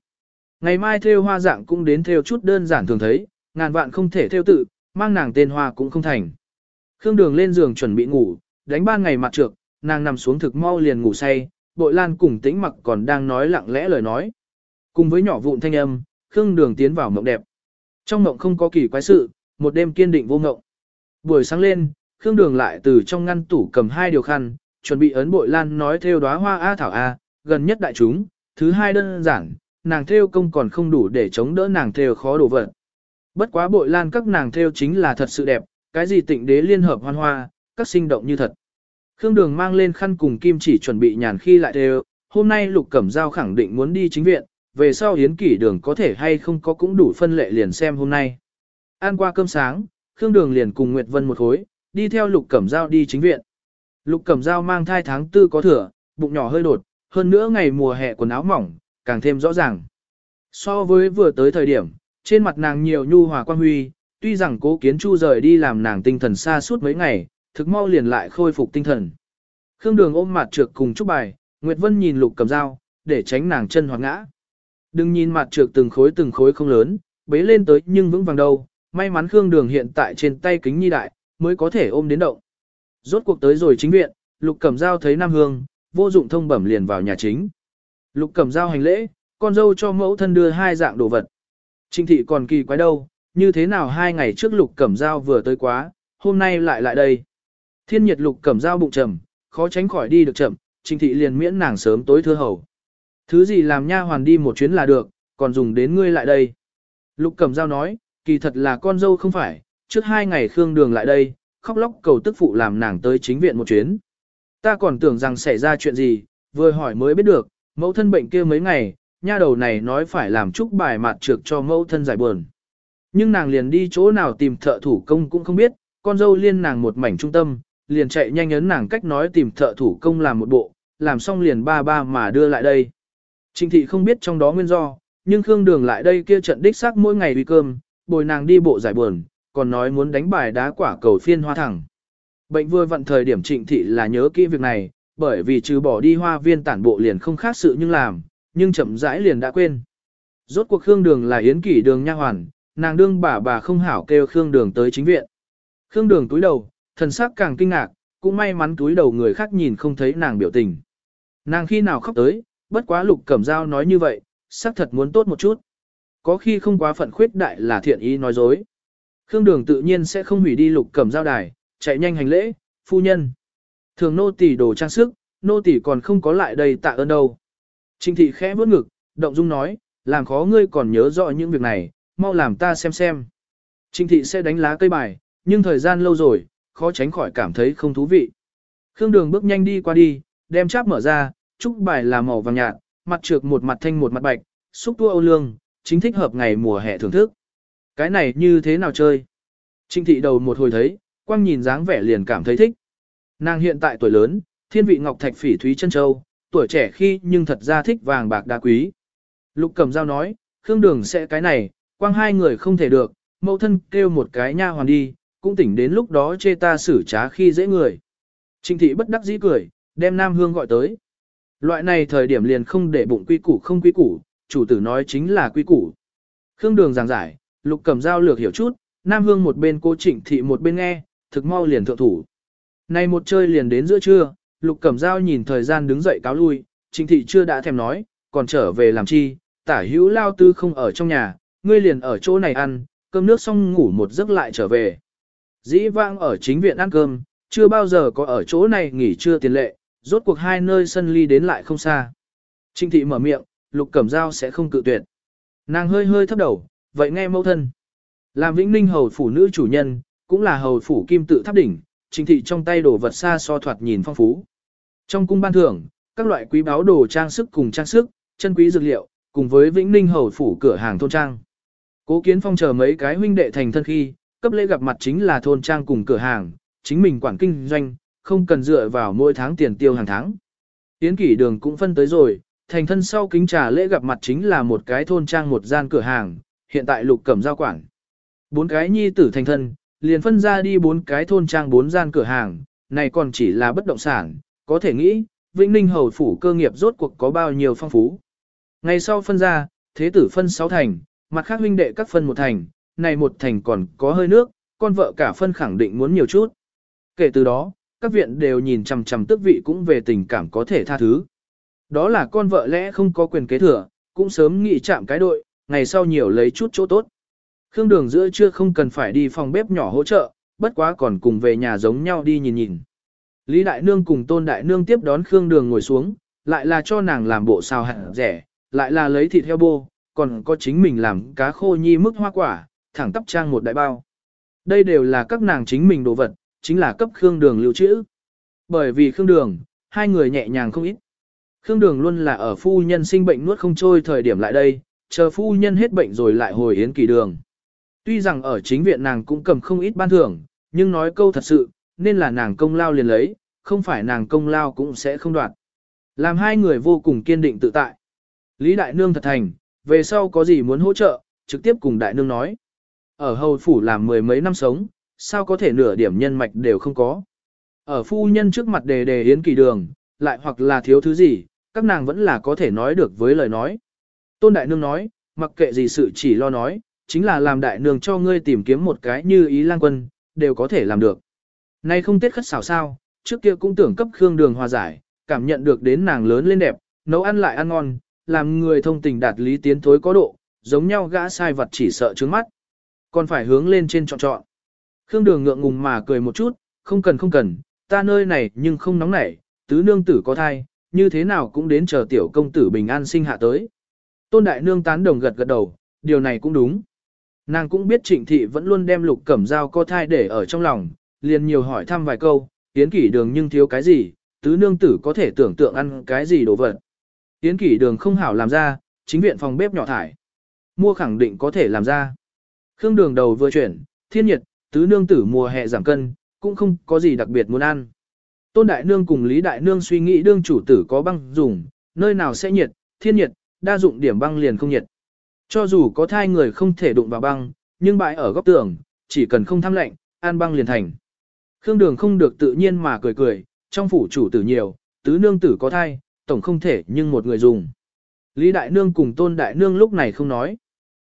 Ngày mai theo hoa dạng cũng đến theo chút đơn giản thường thấy, ngàn vạn không thể theo tự, mang nàng tên hoa cũng không thành. Khương Đường lên giường chuẩn bị ngủ, đánh ban ngày mặt trược, nàng nằm xuống thực mau liền ngủ say, bội lan cùng tĩnh mặc còn đang nói lặng lẽ lời nói. Cùng với nhỏ vụn thanh âm, Khương Đường tiến vào mộng đẹp. Trong mộng không có kỳ quái sự, một đêm kiên định vô mộng. Buổi sáng lên, Khương Đường lại từ trong ngăn tủ cầm hai điều khăn, chuẩn bị ấn bội lan nói theo đóa hoa A thảo A, gần nhất đại chúng, thứ hai đơn giản, nàng theo công còn không đủ để chống đỡ nàng theo khó đổ vật. Bất quá bội lan các nàng theo chính là thật sự đẹp, cái gì tịnh đế liên hợp hoan hoa, các sinh động như thật. Khương Đường mang lên khăn cùng kim chỉ chuẩn bị nhàn khi lại đều, hôm nay Lục Cẩm Giao khẳng định muốn đi chính viện, về sau hiến kỷ đường có thể hay không có cũng đủ phân lệ liền xem hôm nay. Ăn qua cơm sáng, Khương Đường liền cùng Nguyệt Vân một khối, đi theo Lục Cẩm Giao đi chính viện. Lục Cẩm Giao mang thai tháng tư có thừa, bụng nhỏ hơi đột, hơn nữa ngày mùa hè quần áo mỏng, càng thêm rõ ràng. So với vừa tới thời điểm, trên mặt nàng nhiều nhu hòa quan huy, tuy rằng cố kiến chu rời đi làm nàng tinh thần xa suốt mấy ngày, thực mau liền lại khôi phục tinh thần. Khương Đường ôm mặt trược cùng chúc bài, Nguyệt Vân nhìn Lục Cẩm Giao, để tránh nàng chân hoặc ngã. Đừng nhìn mặt trược từng khối từng khối không lớn, bế lên tới nhưng vững vàng đâu, may mắn Khương Đường hiện tại trên tay kính nhi đại, mới có thể ôm đến động. Rốt cuộc tới rồi chính viện, Lục Cẩm Giao thấy Nam Hương, vô dụng thông bẩm liền vào nhà chính. Lục Cẩm Giao hành lễ, con dâu cho mẫu thân đưa hai dạng đồ vật. Trinh thị còn kỳ quái đâu, như thế nào hai ngày trước Lục Cẩm Giao vừa tới quá, hôm nay lại lại đây. Thiên nhiệt Lục Cẩm dao bụng trầm, khó tránh khỏi đi được chậm, Trình thị liền miễn nàng sớm tối thưa hầu. Thứ gì làm nha hoàn đi một chuyến là được, còn dùng đến ngươi lại đây. Lục Cẩm dao nói, kỳ thật là con dâu không phải, trước hai ngày Khương Đường lại đây, khóc lóc cầu tức phụ làm nàng tới chính viện một chuyến. Ta còn tưởng rằng xảy ra chuyện gì, vừa hỏi mới biết được, mẫu thân bệnh kia mấy ngày, nha đầu này nói phải làm chúc bài mặt trược cho mẫu thân giải buồn. Nhưng nàng liền đi chỗ nào tìm thợ thủ công cũng không biết, con dâu liên nàng một mảnh trung tâm, liền chạy nhanh ấn nàng cách nói tìm thợ thủ công làm một bộ, làm xong liền ba ba mà đưa lại đây. Trình thị không biết trong đó nguyên do, nhưng Khương Đường lại đây kia trận đích xác mỗi ngày uy cơm, bồi nàng đi bộ giải buồn, còn nói muốn đánh bài đá quả cầu phiên hoa thẳng. Bệnh vừa vận thời điểm trịnh thị là nhớ kỹ việc này, bởi vì trừ bỏ đi hoa viên tản bộ liền không khác sự nhưng làm, nhưng chậm rãi liền đã quên. Rốt cuộc Khương Đường là yến kỷ đường nha hoàn, nàng đương bà bà không hảo kêu Khương Đường tới chính viện. Khương Đường túi đầu, thần sắc càng kinh ngạc, cũng may mắn túi đầu người khác nhìn không thấy nàng biểu tình. Nàng khi nào khóc tới, bất quá lục cẩm dao nói như vậy, xác thật muốn tốt một chút. Có khi không quá phận khuyết đại là thiện ý nói dối. Khương Đường tự nhiên sẽ không hủy đi lục cẩm dao đài, chạy nhanh hành lễ, phu nhân. Thường nô tỷ đồ trang sức, nô tỷ còn không có lại đây tạ ơn đâu. Trình thị khẽ bước ngực, động dung nói, làm khó ngươi còn nhớ rõ những việc này, mau làm ta xem xem. Trình thị sẽ đánh lá cây bài, nhưng thời gian lâu rồi, khó tránh khỏi cảm thấy không thú vị. Khương Đường bước nhanh đi qua đi, đem cháp mở ra, trúc bài là màu vàng nhạt, mặt trược một mặt thanh một mặt bạch, xúc tua âu lương, chính thích hợp ngày mùa hè thưởng thức. Cái này như thế nào chơi? Trinh thị đầu một hồi thấy, quang nhìn dáng vẻ liền cảm thấy thích. Nàng hiện tại tuổi lớn, thiên vị ngọc thạch phỉ thúy chân châu, tuổi trẻ khi nhưng thật ra thích vàng bạc đá quý. Lục cầm dao nói, Khương Đường sẽ cái này, quang hai người không thể được, mẫu thân kêu một cái nha hoàn đi, cũng tỉnh đến lúc đó chê ta xử trá khi dễ người. Trinh thị bất đắc dĩ cười, đem Nam Hương gọi tới. Loại này thời điểm liền không để bụng quy củ không quy củ, chủ tử nói chính là quy củ. Khương Đường giảng giải, Lục Cẩm Giao lược hiểu chút, Nam Hương một bên cô Trịnh Thị một bên nghe, thực mau liền thượng thủ. Nay một chơi liền đến giữa trưa, Lục Cẩm Giao nhìn thời gian đứng dậy cáo lui, Trịnh Thị chưa đã thèm nói, còn trở về làm chi, tả hữu lao tư không ở trong nhà, ngươi liền ở chỗ này ăn, cơm nước xong ngủ một giấc lại trở về. Dĩ vãng ở chính viện ăn cơm, chưa bao giờ có ở chỗ này nghỉ trưa tiền lệ, rốt cuộc hai nơi sân ly đến lại không xa. trinh thị mở miệng, lục cẩm dao sẽ không cự tuyệt. Nàng hơi hơi thấp đầu, vậy nghe mẫu thân. Làm vĩnh ninh hầu phủ nữ chủ nhân, cũng là hầu phủ kim tự tháp đỉnh, trinh thị trong tay đồ vật xa so thoạt nhìn phong phú. Trong cung ban thưởng, các loại quý báo đồ trang sức cùng trang sức, chân quý dược liệu, cùng với vĩnh ninh hầu phủ cửa hàng thôn trang. Cố kiến phong chờ mấy cái huynh đệ thành thân khi, cấp lễ gặp mặt chính là thôn trang cùng cửa hàng, chính mình quản kinh doanh, không cần dựa vào mỗi tháng tiền tiêu hàng tháng. Yến kỷ đường cũng phân tới rồi, Thành thân sau kính trà lễ gặp mặt chính là một cái thôn trang một gian cửa hàng, hiện tại lục cẩm giao quản. Bốn cái nhi tử thành thân, liền phân ra đi bốn cái thôn trang bốn gian cửa hàng, này còn chỉ là bất động sản, có thể nghĩ, Vĩnh Ninh hầu phủ cơ nghiệp rốt cuộc có bao nhiêu phong phú. Ngày sau phân ra, thế tử phân sáu thành, mặt khác huynh đệ các phân một thành, này một thành còn có hơi nước, con vợ cả phân khẳng định muốn nhiều chút. Kể từ đó, các viện đều nhìn chằm chằm tước vị cũng về tình cảm có thể tha thứ. Đó là con vợ lẽ không có quyền kế thừa, cũng sớm nghị chạm cái đội, ngày sau nhiều lấy chút chỗ tốt. Khương đường giữa chưa không cần phải đi phòng bếp nhỏ hỗ trợ, bất quá còn cùng về nhà giống nhau đi nhìn nhìn. Lý Đại Nương cùng Tôn Đại Nương tiếp đón Khương đường ngồi xuống, lại là cho nàng làm bộ xào hạt rẻ, lại là lấy thịt heo bô, còn có chính mình làm cá khô nhi mức hoa quả, thẳng tắp trang một đại bao. Đây đều là các nàng chính mình đồ vật, chính là cấp Khương Đường lưu trữ. Bởi vì Khương Đường, hai người nhẹ nhàng không ít. Khương Đường luôn là ở phu nhân sinh bệnh nuốt không trôi thời điểm lại đây, chờ phu nhân hết bệnh rồi lại hồi yến kỳ đường. Tuy rằng ở chính viện nàng cũng cầm không ít ban thưởng, nhưng nói câu thật sự, nên là nàng công lao liền lấy, không phải nàng công lao cũng sẽ không đoạt. Làm hai người vô cùng kiên định tự tại. Lý Đại Nương thật thành, về sau có gì muốn hỗ trợ, trực tiếp cùng Đại Nương nói. Ở hầu phủ làm mười mấy năm sống, sao có thể nửa điểm nhân mạch đều không có. Ở phu nhân trước mặt đề đề yến kỳ đường, lại hoặc là thiếu thứ gì, các nàng vẫn là có thể nói được với lời nói. Tôn Đại Nương nói, mặc kệ gì sự chỉ lo nói, chính là làm Đại Nương cho ngươi tìm kiếm một cái như ý lang quân, đều có thể làm được. Nay không tiết khất xảo sao, trước kia cũng tưởng cấp Khương Đường hòa giải, cảm nhận được đến nàng lớn lên đẹp, nấu ăn lại ăn ngon, làm người thông tình đạt lý tiến thối có độ, giống nhau gã sai vật chỉ sợ trướng mắt. Còn phải hướng lên trên chọn chọn. Khương Đường ngượng ngùng mà cười một chút, không cần không cần, ta nơi này nhưng không nóng nảy, tứ nương tử có thai, như thế nào cũng đến chờ tiểu công tử bình an sinh hạ tới. Tôn Đại Nương tán đồng gật gật đầu, điều này cũng đúng. Nàng cũng biết trịnh thị vẫn luôn đem lục cẩm dao có thai để ở trong lòng, liền nhiều hỏi thăm vài câu, tiến kỷ đường nhưng thiếu cái gì, tứ nương tử có thể tưởng tượng ăn cái gì đồ vật. Tiến kỷ đường không hảo làm ra, chính viện phòng bếp nhỏ thải. Mua khẳng định có thể làm ra. Khương đường đầu vừa chuyển, thiên nhiệt, tứ nương tử mùa hè giảm cân, cũng không có gì đặc biệt muốn ăn. Tôn Đại Nương cùng Lý Đại Nương suy nghĩ đương chủ tử có băng dùng, nơi nào sẽ nhiệt, thiên nhiệt, đa dụng điểm băng liền không nhiệt. Cho dù có thai người không thể đụng vào băng, nhưng bãi ở góc tường, chỉ cần không tham lạnh, an băng liền thành. Khương Đường không được tự nhiên mà cười cười, trong phủ chủ tử nhiều, tứ nương tử có thai, tổng không thể nhưng một người dùng. Lý Đại Nương cùng Tôn Đại Nương lúc này không nói.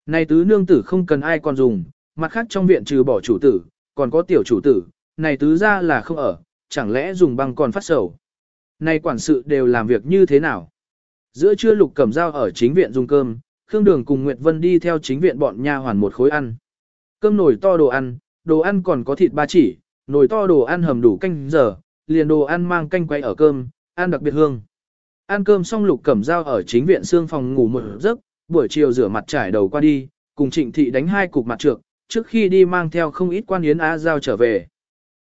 Này tứ nương tử không cần ai còn dùng, mặt khác trong viện trừ bỏ chủ tử, còn có tiểu chủ tử, này tứ ra là không ở, chẳng lẽ dùng băng còn phát sầu. Này quản sự đều làm việc như thế nào? Giữa trưa lục cẩm dao ở chính viện dùng cơm, Khương Đường cùng Nguyệt Vân đi theo chính viện bọn nha hoàn một khối ăn. Cơm nồi to đồ ăn, đồ ăn còn có thịt ba chỉ, nồi to đồ ăn hầm đủ canh giờ, liền đồ ăn mang canh quay ở cơm, ăn đặc biệt hương. Ăn cơm xong lục cẩm dao ở chính viện xương phòng ngủ một giấc, buổi chiều rửa mặt trải đầu qua đi, cùng trịnh thị đánh hai cục mặt trược, trước khi đi mang theo không ít quan yến A Giao trở về.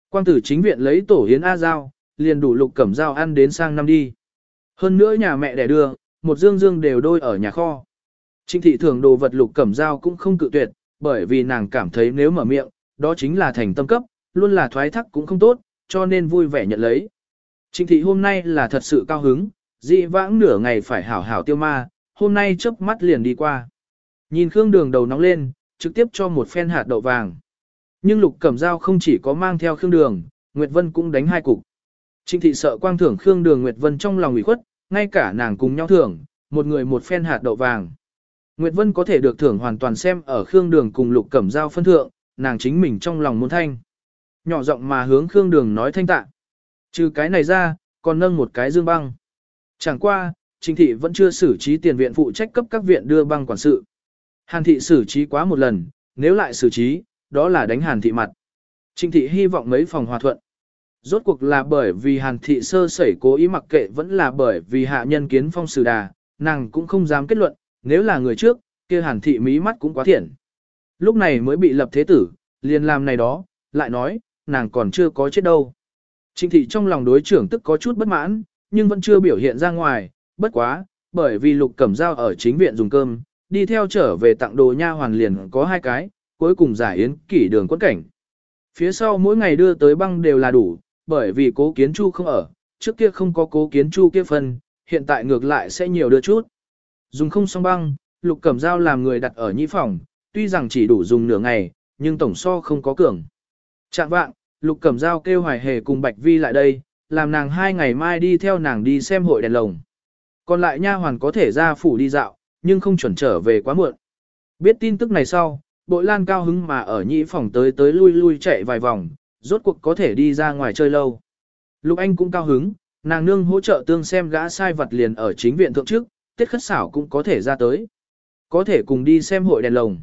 Quang tử chính viện lấy tổ yến A Giao, liền đủ lục cẩm dao ăn đến sang năm đi. Hơn nữa nhà mẹ đẻ đưa, một dương dương đều đôi ở nhà kho. Trịnh thị thường đồ vật lục cẩm dao cũng không cự tuyệt, bởi vì nàng cảm thấy nếu mở miệng, đó chính là thành tâm cấp, luôn là thoái thác cũng không tốt, cho nên vui vẻ nhận lấy. Trịnh thị hôm nay là thật sự cao hứng, dị vãng nửa ngày phải hảo hảo tiêu ma, hôm nay chớp mắt liền đi qua. Nhìn Khương Đường đầu nóng lên, trực tiếp cho một phen hạt đậu vàng. Nhưng Lục Cẩm Dao không chỉ có mang theo Khương Đường, Nguyệt Vân cũng đánh hai cục. Trịnh thị sợ quang thưởng Khương Đường Nguyệt Vân trong lòng ủy khuất, ngay cả nàng cùng nhau thưởng, một người một phen hạt đậu vàng. Nguyệt Vân có thể được thưởng hoàn toàn xem ở Khương Đường cùng Lục Cẩm Dao phân thượng, nàng chính mình trong lòng muốn thanh. Nhỏ giọng mà hướng Khương Đường nói thanh tạ. Trừ cái này ra, còn nâng một cái dương băng. Chẳng qua, Trình thị vẫn chưa xử trí tiền viện phụ trách cấp các viện đưa băng quản sự. Hàn thị xử trí quá một lần, nếu lại xử trí, đó là đánh hàn thị mặt. Trình thị hy vọng mấy phòng hòa thuận. Rốt cuộc là bởi vì hàn thị sơ sẩy cố ý mặc kệ vẫn là bởi vì hạ nhân kiến phong xử đà, nàng cũng không dám kết luận, nếu là người trước, kia hàn thị mí mắt cũng quá thiện. Lúc này mới bị lập thế tử, liền làm này đó, lại nói, nàng còn chưa có chết đâu. Trình thị trong lòng đối trưởng tức có chút bất mãn, nhưng vẫn chưa biểu hiện ra ngoài, bất quá, bởi vì lục cẩm dao ở chính viện dùng cơm, đi theo trở về tặng đồ nha hoàn liền có hai cái, cuối cùng giải yến kỷ đường quất cảnh. Phía sau mỗi ngày đưa tới băng đều là đủ, bởi vì cố kiến chu không ở, trước kia không có cố kiến chu kia phần, hiện tại ngược lại sẽ nhiều đưa chút. Dùng không xong băng, lục cẩm dao làm người đặt ở nhĩ phòng, tuy rằng chỉ đủ dùng nửa ngày, nhưng tổng so không có cường. Trạng vạng, lục cẩm dao kêu hoài hề cùng Bạch Vi lại đây, làm nàng hai ngày mai đi theo nàng đi xem hội đèn lồng. Còn lại nha hoàn có thể ra phủ đi dạo, nhưng không chuẩn trở về quá muộn. Biết tin tức này sau, bội lan cao hứng mà ở nhĩ phòng tới tới lui lui chạy vài vòng, rốt cuộc có thể đi ra ngoài chơi lâu. Lục Anh cũng cao hứng, nàng nương hỗ trợ tương xem gã sai vật liền ở chính viện thượng trước, tiết khất xảo cũng có thể ra tới. Có thể cùng đi xem hội đèn lồng.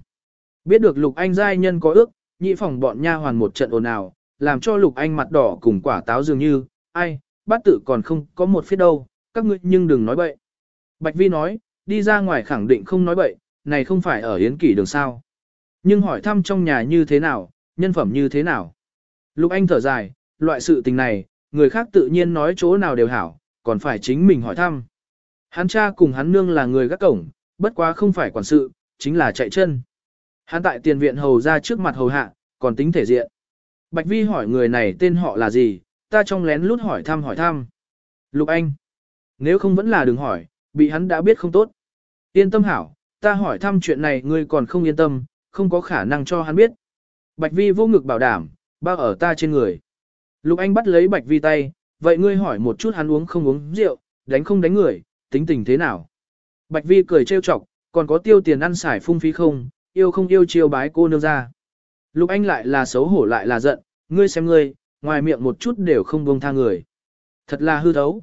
Biết được Lục Anh giai nhân có ước, nhị phòng bọn nha hoàn một trận ồn ào, làm cho Lục Anh mặt đỏ cùng quả táo dường như, ai, bát tự còn không có một phía đâu, các ngươi nhưng đừng nói bậy. Bạch Vi nói, đi ra ngoài khẳng định không nói bậy, này không phải ở Yến Kỷ đường sao. Nhưng hỏi thăm trong nhà như thế nào, nhân phẩm như thế nào. Lục Anh thở dài, loại sự tình này, người khác tự nhiên nói chỗ nào đều hảo, còn phải chính mình hỏi thăm. Hắn cha cùng hắn nương là người gác cổng, bất quá không phải quản sự, chính là chạy chân. Hắn tại tiền viện hầu ra trước mặt hầu hạ, còn tính thể diện. Bạch Vi hỏi người này tên họ là gì, ta trong lén lút hỏi thăm hỏi thăm. Lục Anh, nếu không vẫn là đừng hỏi, bị hắn đã biết không tốt. Yên tâm hảo, ta hỏi thăm chuyện này ngươi còn không yên tâm, không có khả năng cho hắn biết. Bạch Vi vô ngực bảo đảm, bao ở ta trên người. Lục Anh bắt lấy Bạch Vi tay, vậy ngươi hỏi một chút hắn uống không uống rượu, đánh không đánh người, tính tình thế nào. Bạch Vi cười trêu chọc, còn có tiêu tiền ăn xài phung phí không, yêu không yêu chiêu bái cô nương ra. Lục Anh lại là xấu hổ lại là giận, ngươi xem ngươi, ngoài miệng một chút đều không buông tha người. Thật là hư thấu.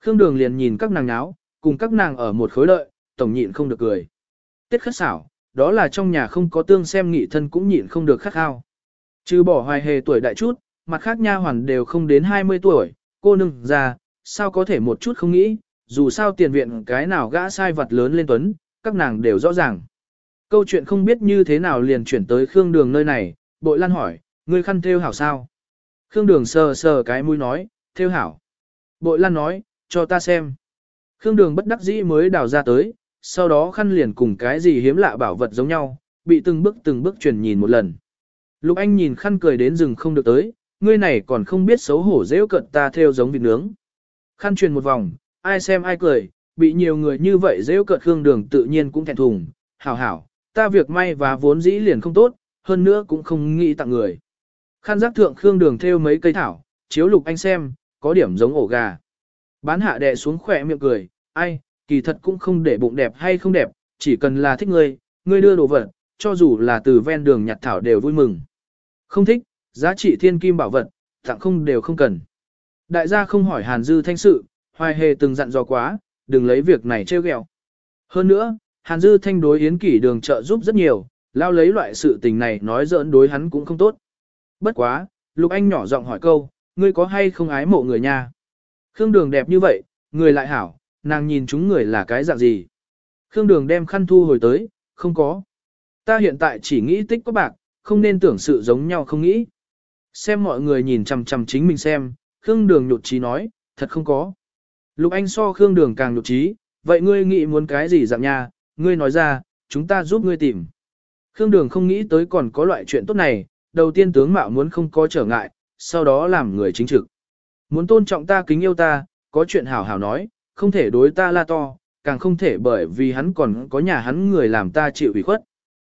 Khương Đường liền nhìn các nàng náo, cùng các nàng ở một khối lợi, tổng nhịn không được cười. Tiết khất xảo, đó là trong nhà không có tương xem nghị thân cũng nhịn không được khắc khao. Trừ bỏ hoài hề tuổi đại chút, mặt khác nha hoàn đều không đến 20 tuổi, cô nương già, sao có thể một chút không nghĩ, dù sao tiền viện cái nào gã sai vật lớn lên tuấn, các nàng đều rõ ràng. Câu chuyện không biết như thế nào liền chuyển tới Khương Đường nơi này, bội lan hỏi, ngươi khăn theo hảo sao? Khương Đường sờ sờ cái mũi nói, theo hảo. Bội lan nói, cho ta xem. Khương Đường bất đắc dĩ mới đào ra tới, sau đó khăn liền cùng cái gì hiếm lạ bảo vật giống nhau, bị từng bước từng bước truyền nhìn một lần. Lục Anh nhìn khăn cười đến rừng không được tới, ngươi này còn không biết xấu hổ dễ cận ta theo giống vịt nướng. Khăn truyền một vòng, ai xem ai cười, bị nhiều người như vậy dễ cận Khương Đường tự nhiên cũng thẹn thùng, hảo hảo, ta việc may và vốn dĩ liền không tốt, hơn nữa cũng không nghĩ tặng người. Khăn giác thượng Khương Đường theo mấy cây thảo, chiếu Lục Anh xem, có điểm giống ổ gà. Bán hạ đè xuống khỏe miệng cười, ai, kỳ thật cũng không để bụng đẹp hay không đẹp, chỉ cần là thích ngươi, ngươi đưa đồ vật, cho dù là từ ven đường nhặt thảo đều vui mừng. Không thích, giá trị thiên kim bảo vật, tặng không đều không cần. Đại gia không hỏi Hàn Dư thanh sự, hoài hề từng dặn dò quá, đừng lấy việc này trêu ghẹo. Hơn nữa, Hàn Dư thanh đối Yến Kỷ đường trợ giúp rất nhiều, lao lấy loại sự tình này nói giỡn đối hắn cũng không tốt. Bất quá, Lục Anh nhỏ giọng hỏi câu, ngươi có hay không ái mộ người nha? Khương đường đẹp như vậy, người lại hảo, nàng nhìn chúng người là cái dạng gì. Khương đường đem khăn thu hồi tới, không có. Ta hiện tại chỉ nghĩ tích có bạc, không nên tưởng sự giống nhau không nghĩ. Xem mọi người nhìn chằm chằm chính mình xem, Khương đường nhột trí nói, thật không có. Lục Anh so Khương đường càng nhột trí, vậy ngươi nghĩ muốn cái gì dạng nha, ngươi nói ra, chúng ta giúp ngươi tìm. Khương đường không nghĩ tới còn có loại chuyện tốt này, đầu tiên tướng mạo muốn không có trở ngại, sau đó làm người chính trực. Muốn tôn trọng ta kính yêu ta, có chuyện hảo hảo nói, không thể đối ta la to, càng không thể bởi vì hắn còn có nhà hắn người làm ta chịu ủy khuất.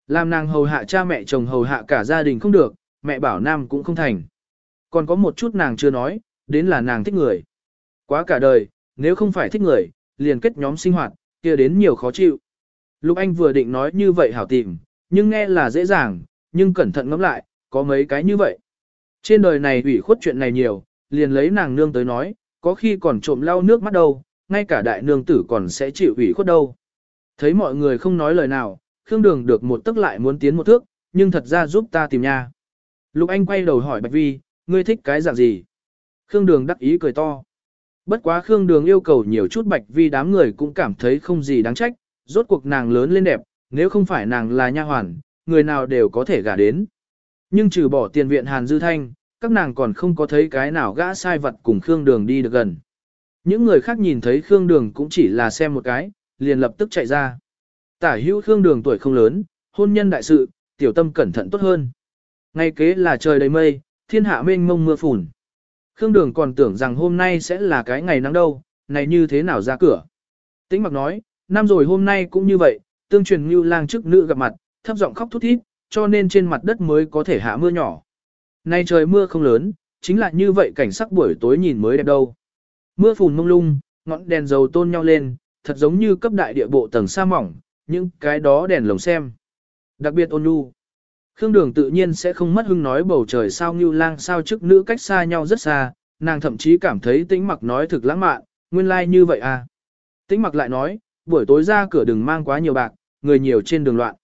Làm nàng hầu hạ cha mẹ chồng hầu hạ cả gia đình không được, mẹ bảo nam cũng không thành. Còn có một chút nàng chưa nói, đến là nàng thích người. Quá cả đời, nếu không phải thích người, liền kết nhóm sinh hoạt, kia đến nhiều khó chịu. Lục Anh vừa định nói như vậy hảo tìm, nhưng nghe là dễ dàng, nhưng cẩn thận ngẫm lại, có mấy cái như vậy. Trên đời này ủy khuất chuyện này nhiều, liền lấy nàng nương tới nói, có khi còn trộm lau nước mắt đâu, ngay cả đại nương tử còn sẽ chịu ủy khuất đâu. Thấy mọi người không nói lời nào, Khương Đường được một tức lại muốn tiến một thước, nhưng thật ra giúp ta tìm nha. Lục Anh quay đầu hỏi Bạch Vi, ngươi thích cái dạng gì? Khương Đường đắc ý cười to. Bất quá Khương Đường yêu cầu nhiều chút Bạch Vi đám người cũng cảm thấy không gì đáng trách, rốt cuộc nàng lớn lên đẹp, nếu không phải nàng là nha hoàn, người nào đều có thể gả đến. Nhưng trừ bỏ tiền viện Hàn Dư Thanh, các nàng còn không có thấy cái nào gã sai vật cùng Khương Đường đi được gần. Những người khác nhìn thấy Khương Đường cũng chỉ là xem một cái, liền lập tức chạy ra. Tả hữu Khương Đường tuổi không lớn, hôn nhân đại sự, tiểu tâm cẩn thận tốt hơn. Ngay kế là trời đầy mây, thiên hạ mênh mông mưa phùn. Khương Đường còn tưởng rằng hôm nay sẽ là cái ngày nắng đâu, này như thế nào ra cửa. Tĩnh mặc nói, năm rồi hôm nay cũng như vậy, tương truyền như lang chức nữ gặp mặt, thấp giọng khóc thút thít, cho nên trên mặt đất mới có thể hạ mưa nhỏ. Nay trời mưa không lớn, chính là như vậy cảnh sắc buổi tối nhìn mới đẹp đâu. Mưa phùn mông lung, ngọn đèn dầu tôn nhau lên, thật giống như cấp đại địa bộ tầng sa mỏng, những cái đó đèn lồng xem. Đặc biệt ôn nhu. Khương Đường tự nhiên sẽ không mất hưng nói bầu trời sao như lang sao chức nữ cách xa nhau rất xa, nàng thậm chí cảm thấy tĩnh mặc nói thực lãng mạn, nguyên lai like như vậy à. Tĩnh mặc lại nói, buổi tối ra cửa đừng mang quá nhiều bạc, người nhiều trên đường loạn.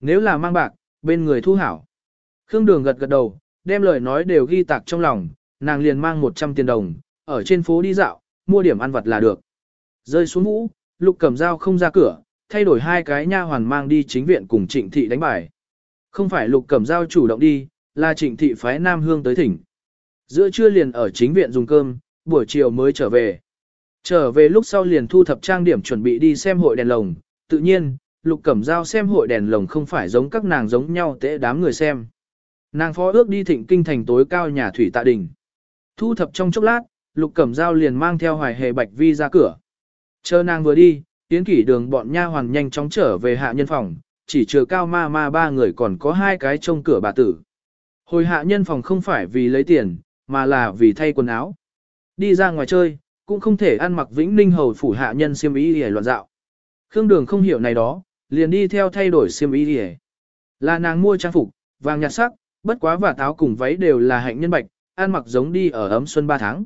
Nếu là mang bạc, bên người thu hảo. Khương Đường gật gật đầu, đem lời nói đều ghi tạc trong lòng, nàng liền mang 100 tiền đồng, ở trên phố đi dạo, mua điểm ăn vặt là được. Rơi xuống mũ, lục cầm dao không ra cửa, thay đổi hai cái nha hoàn mang đi chính viện cùng trịnh thị đánh bài. Không phải lục cầm dao chủ động đi, là trịnh thị phái Nam Hương tới thỉnh. Giữa trưa liền ở chính viện dùng cơm, buổi chiều mới trở về. Trở về lúc sau liền thu thập trang điểm chuẩn bị đi xem hội đèn lồng, tự nhiên, lục cẩm dao xem hội đèn lồng không phải giống các nàng giống nhau tệ đám người xem. Nàng phó ước đi thịnh kinh thành tối cao nhà thủy tạ đình. Thu thập trong chốc lát, lục cẩm dao liền mang theo hoài hề bạch vi ra cửa. Chờ nàng vừa đi, tiến kỷ đường bọn nha hoàn nhanh chóng trở về hạ nhân phòng, chỉ trừ cao ma ma ba người còn có hai cái trông cửa bà tử. Hồi hạ nhân phòng không phải vì lấy tiền, mà là vì thay quần áo. Đi ra ngoài chơi, cũng không thể ăn mặc vĩnh ninh hầu phủ hạ nhân xiêm ý để loạn dạo. Khương Đường không hiểu này đó, liền đi theo thay đổi xiêm ý để. Là nàng mua trang phục, vàng nhạt sắc, bất quá và táo cùng váy đều là hạnh nhân bạch, ăn mặc giống đi ở ấm xuân ba tháng.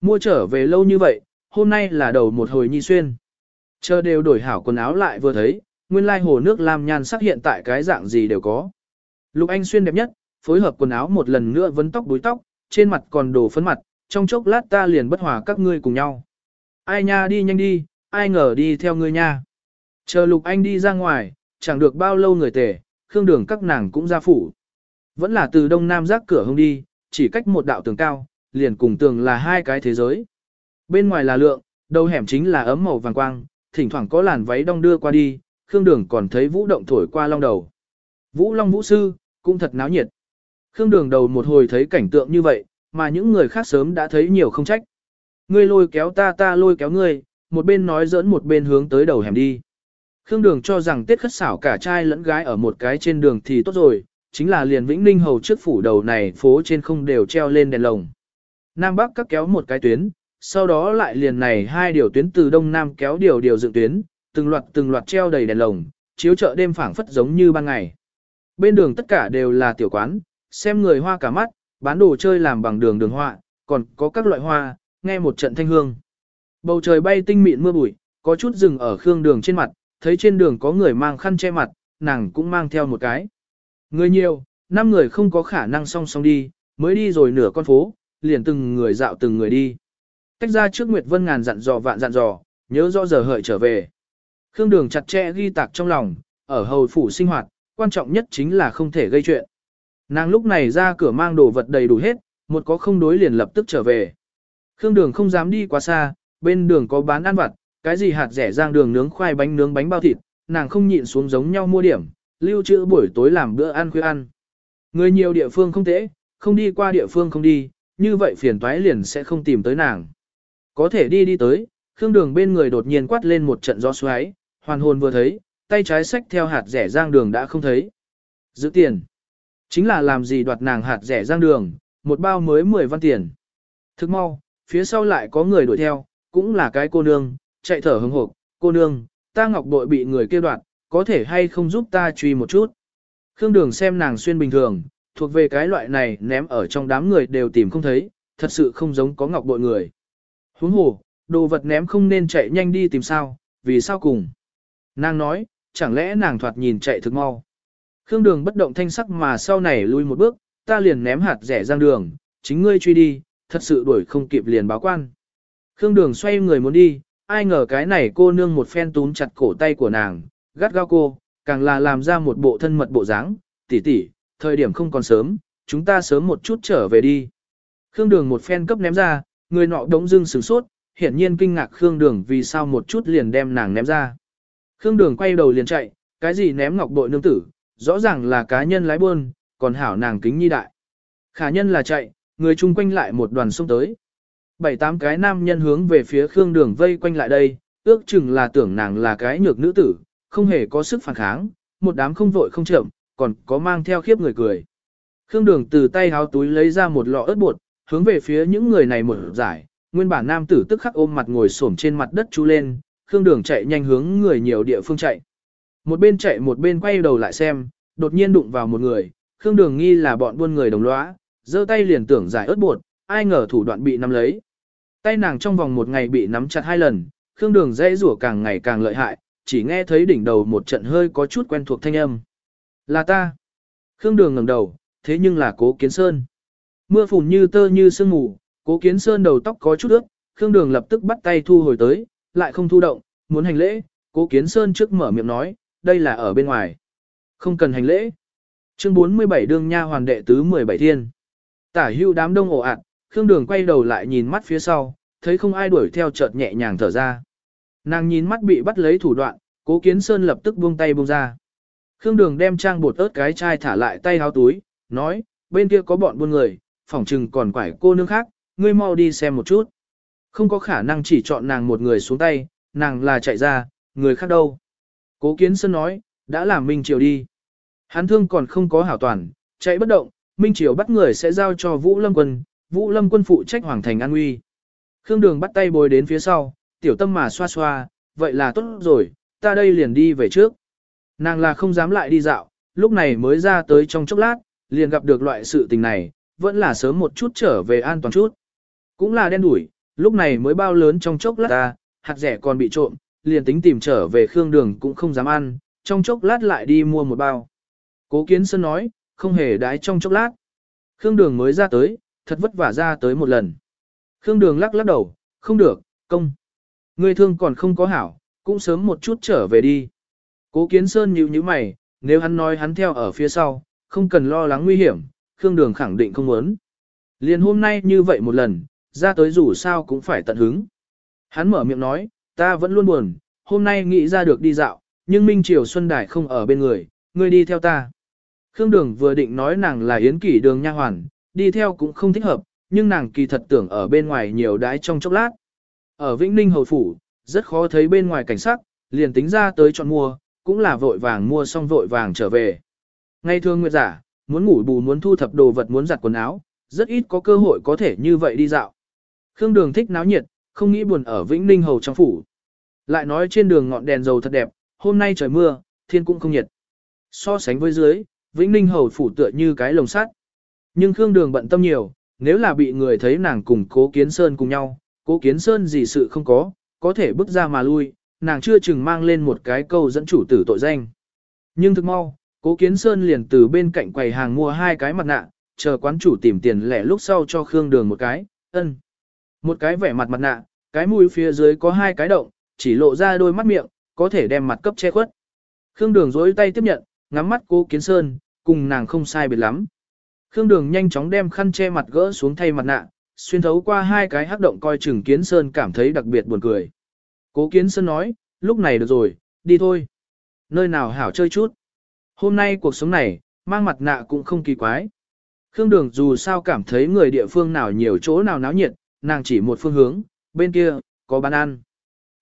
Mua trở về lâu như vậy, hôm nay là đầu một hồi nhi xuyên. Chờ đều đổi hảo quần áo lại vừa thấy, nguyên lai hồ nước lam nhan sắc hiện tại cái dạng gì đều có. Lục Anh xuyên đẹp nhất, phối hợp quần áo một lần nữa vấn tóc đuôi tóc, trên mặt còn đổ phấn mặt, trong chốc lát ta liền bất hòa các ngươi cùng nhau. Ai nha đi nhanh đi, ai ngờ đi theo ngươi nha. Chờ Lục Anh đi ra ngoài, chẳng được bao lâu người tể, khương đường các nàng cũng ra phủ. Vẫn là từ đông nam rác cửa hông đi, chỉ cách một đạo tường cao, liền cùng tường là hai cái thế giới. Bên ngoài là lượng, đầu hẻm chính là ấm màu vàng quang, thỉnh thoảng có làn váy đong đưa qua đi, Khương Đường còn thấy vũ động thổi qua long đầu. Vũ Long Vũ Sư, cũng thật náo nhiệt. Khương Đường đầu một hồi thấy cảnh tượng như vậy, mà những người khác sớm đã thấy nhiều không trách. Ngươi lôi kéo ta ta lôi kéo ngươi, một bên nói giỡn một bên hướng tới đầu hẻm đi. Khương Đường cho rằng tiết khất xảo cả trai lẫn gái ở một cái trên đường thì tốt rồi, chính là liền Vĩnh Ninh hầu trước phủ đầu này phố trên không đều treo lên đèn lồng. Nam Bắc các kéo một cái tuyến, sau đó lại liền này hai điều tuyến từ Đông Nam kéo điều điều dựng tuyến, từng loạt từng loạt treo đầy đèn lồng, chiếu chợ đêm phảng phất giống như ban ngày. Bên đường tất cả đều là tiểu quán, xem người hoa cả mắt, bán đồ chơi làm bằng đường đường hoa, còn có các loại hoa, nghe một trận thanh hương. Bầu trời bay tinh mịn mưa bụi, có chút rừng ở khương đường trên mặt, thấy trên đường có người mang khăn che mặt, nàng cũng mang theo một cái. Người nhiều, năm người không có khả năng song song đi, mới đi rồi nửa con phố, liền từng người dạo từng người đi. Tách ra trước Nguyệt Vân ngàn dặn dò vạn dặn dò, nhớ rõ giờ hợi trở về. Khương Đường chặt chẽ ghi tạc trong lòng, ở hầu phủ sinh hoạt, quan trọng nhất chính là không thể gây chuyện. Nàng lúc này ra cửa mang đồ vật đầy đủ hết, một có không đối liền lập tức trở về. Khương Đường không dám đi quá xa, bên đường có bán ăn vặt, cái gì hạt rẻ rang đường nướng khoai bánh nướng bánh bao thịt, nàng không nhịn xuống giống nhau mua điểm, lưu trữ buổi tối làm bữa ăn khuya ăn. Người nhiều địa phương không thể, không đi qua địa phương không đi, như vậy phiền toái liền sẽ không tìm tới nàng. Có thể đi đi tới, Khương Đường bên người đột nhiên quát lên một trận gió xoáy, hoàn hồn vừa thấy, tay trái xách theo hạt rẻ giang đường đã không thấy. Giữ tiền. Chính là làm gì đoạt nàng hạt rẻ giang đường, một bao mới 10 văn tiền. Thức mau, phía sau lại có người đuổi theo, cũng là cái cô nương, chạy thở hừng hộp, cô nương, ta ngọc bội bị người kêu đoạt, có thể hay không giúp ta truy một chút. Khương Đường xem nàng xuyên bình thường, thuộc về cái loại này ném ở trong đám người đều tìm không thấy, thật sự không giống có ngọc bội người. Huống hồ, đồ vật ném không nên chạy nhanh đi tìm sao, vì sao cùng. Nàng nói, chẳng lẽ nàng thoạt nhìn chạy thực mau. Khương Đường bất động thanh sắc mà sau này lui một bước, ta liền ném hạt rẻ giang đường, chính ngươi truy đi, thật sự đuổi không kịp liền báo quan. Khương Đường xoay người muốn đi, ai ngờ cái này cô nương một phen túm chặt cổ tay của nàng, gắt gao cô, càng là làm ra một bộ thân mật bộ dáng, tỷ tỷ, thời điểm không còn sớm, chúng ta sớm một chút trở về đi. Khương Đường một phen cấp ném ra, người nọ đống dưng sửng sốt, hiển nhiên kinh ngạc Khương Đường vì sao một chút liền đem nàng ném ra. Khương Đường quay đầu liền chạy, cái gì ném ngọc bội nương tử, rõ ràng là cá nhân lái buôn, còn hảo nàng kính nhi đại. Khả nhân là chạy, người chung quanh lại một đoàn xông tới. Bảy tám cái nam nhân hướng về phía Khương Đường vây quanh lại đây, ước chừng là tưởng nàng là cái nhược nữ tử, không hề có sức phản kháng, một đám không vội không chậm, còn có mang theo khiếp người cười. Khương Đường từ tay háo túi lấy ra một lọ ớt bột, hướng về phía những người này một giải, nguyên bản nam tử tức khắc ôm mặt ngồi xổm trên mặt đất chú lên, Khương Đường chạy nhanh hướng người nhiều địa phương chạy. Một bên chạy một bên quay đầu lại xem, đột nhiên đụng vào một người, Khương Đường nghi là bọn buôn người đồng lõa, giơ tay liền tưởng giải ớt bột, ai ngờ thủ đoạn bị nắm lấy. Tay nàng trong vòng một ngày bị nắm chặt hai lần, Khương Đường dễ rủa càng ngày càng lợi hại, chỉ nghe thấy đỉnh đầu một trận hơi có chút quen thuộc thanh âm. Là ta. Khương Đường ngẩng đầu, thế nhưng là Cố Kiến Sơn. Mưa phùn như tơ như sương mù, Cố Kiến Sơn đầu tóc có chút ướt, Khương Đường lập tức bắt tay thu hồi tới, lại không thu động, muốn hành lễ, Cố Kiến Sơn trước mở miệng nói, đây là ở bên ngoài. Không cần hành lễ. Chương 47 đương nha hoàn đệ tứ 17 thiên. Tả hưu đám đông ồ ạt, Khương Đường quay đầu lại nhìn mắt phía sau, thấy không ai đuổi theo chợt nhẹ nhàng thở ra. Nàng nhìn mắt bị bắt lấy thủ đoạn, Cố Kiến Sơn lập tức buông tay buông ra. Khương Đường đem trang bột ớt cái chai thả lại tay háo túi, nói, bên kia có bọn buôn người, phỏng chừng còn quải cô nương khác, ngươi mau đi xem một chút. Không có khả năng chỉ chọn nàng một người xuống tay, nàng là chạy ra, người khác đâu. Cố Kiến Sơn nói, đã làm Minh Triều đi. Hắn thương còn không có hảo toàn, chạy bất động, Minh Triều bắt người sẽ giao cho Vũ Lâm Quân, Vũ Lâm Quân phụ trách Hoàng Thành an nguy. Khương Đường bắt tay bồi đến phía sau, tiểu tâm mà xoa xoa, vậy là tốt rồi, ta đây liền đi về trước. Nàng là không dám lại đi dạo, lúc này mới ra tới trong chốc lát, liền gặp được loại sự tình này, vẫn là sớm một chút trở về an toàn chút. Cũng là đen đủi, lúc này mới bao lớn trong chốc lát ta, hạt rẻ còn bị trộm, liền tính tìm trở về Khương Đường cũng không dám ăn, trong chốc lát lại đi mua một bao. Cố Kiến Sơn nói, không hề đái trong chốc lát. Khương Đường mới ra tới, thật vất vả ra tới một lần. Khương Đường lắc lắc đầu, không được, công. Ngươi thương còn không có hảo, cũng sớm một chút trở về đi. Cố Kiến Sơn nhíu nhíu mày, nếu hắn nói hắn theo ở phía sau, không cần lo lắng nguy hiểm, Khương Đường khẳng định không muốn. Liền hôm nay như vậy một lần, ra tới dù sao cũng phải tận hứng. Hắn mở miệng nói, ta vẫn luôn buồn, hôm nay nghĩ ra được đi dạo, nhưng Minh Triều Xuân Đài không ở bên người, ngươi đi theo ta. Khương Đường vừa định nói nàng là Yến Kỷ Đường nha hoàn, đi theo cũng không thích hợp, nhưng nàng kỳ thật tưởng ở bên ngoài nhiều đái trong chốc lát. Ở Vĩnh Ninh Hầu Phủ, rất khó thấy bên ngoài cảnh sắc, liền tính ra tới chọn mua, cũng là vội vàng mua xong vội vàng trở về. Ngay thường nguyệt giả, muốn ngủ bù muốn thu thập đồ vật muốn giặt quần áo, rất ít có cơ hội có thể như vậy đi dạo. Khương Đường thích náo nhiệt, không nghĩ buồn ở Vĩnh Ninh Hầu trong phủ. Lại nói trên đường ngọn đèn dầu thật đẹp, hôm nay trời mưa, thiên cũng không nhiệt. So sánh với dưới, Vĩnh Ninh Hầu phủ tựa như cái lồng sắt. Nhưng Khương Đường bận tâm nhiều, nếu là bị người thấy nàng cùng Cố Kiến Sơn cùng nhau, Cố Kiến Sơn gì sự không có, có thể bước ra mà lui, nàng chưa chừng mang lên một cái câu dẫn chủ tử tội danh. Nhưng thực mau, Cố Kiến Sơn liền từ bên cạnh quầy hàng mua hai cái mặt nạ, chờ quán chủ tìm tiền lẻ lúc sau cho Khương Đường một cái, ân. Một cái vẻ mặt mặt nạ, cái mũi phía dưới có hai cái động, chỉ lộ ra đôi mắt miệng, có thể đem mặt cấp che khuất. Khương Đường dối tay tiếp nhận, ngắm mắt Cố Kiến Sơn, cùng nàng không sai biệt lắm. Khương Đường nhanh chóng đem khăn che mặt gỡ xuống thay mặt nạ, xuyên thấu qua hai cái hắc động coi chừng Kiến Sơn cảm thấy đặc biệt buồn cười. Cố Kiến Sơn nói, lúc này được rồi, đi thôi. Nơi nào hảo chơi chút. Hôm nay cuộc sống này, mang mặt nạ cũng không kỳ quái. Khương Đường dù sao cảm thấy người địa phương nào nhiều chỗ nào náo nhiệt, nàng chỉ một phương hướng, bên kia, có bán ăn.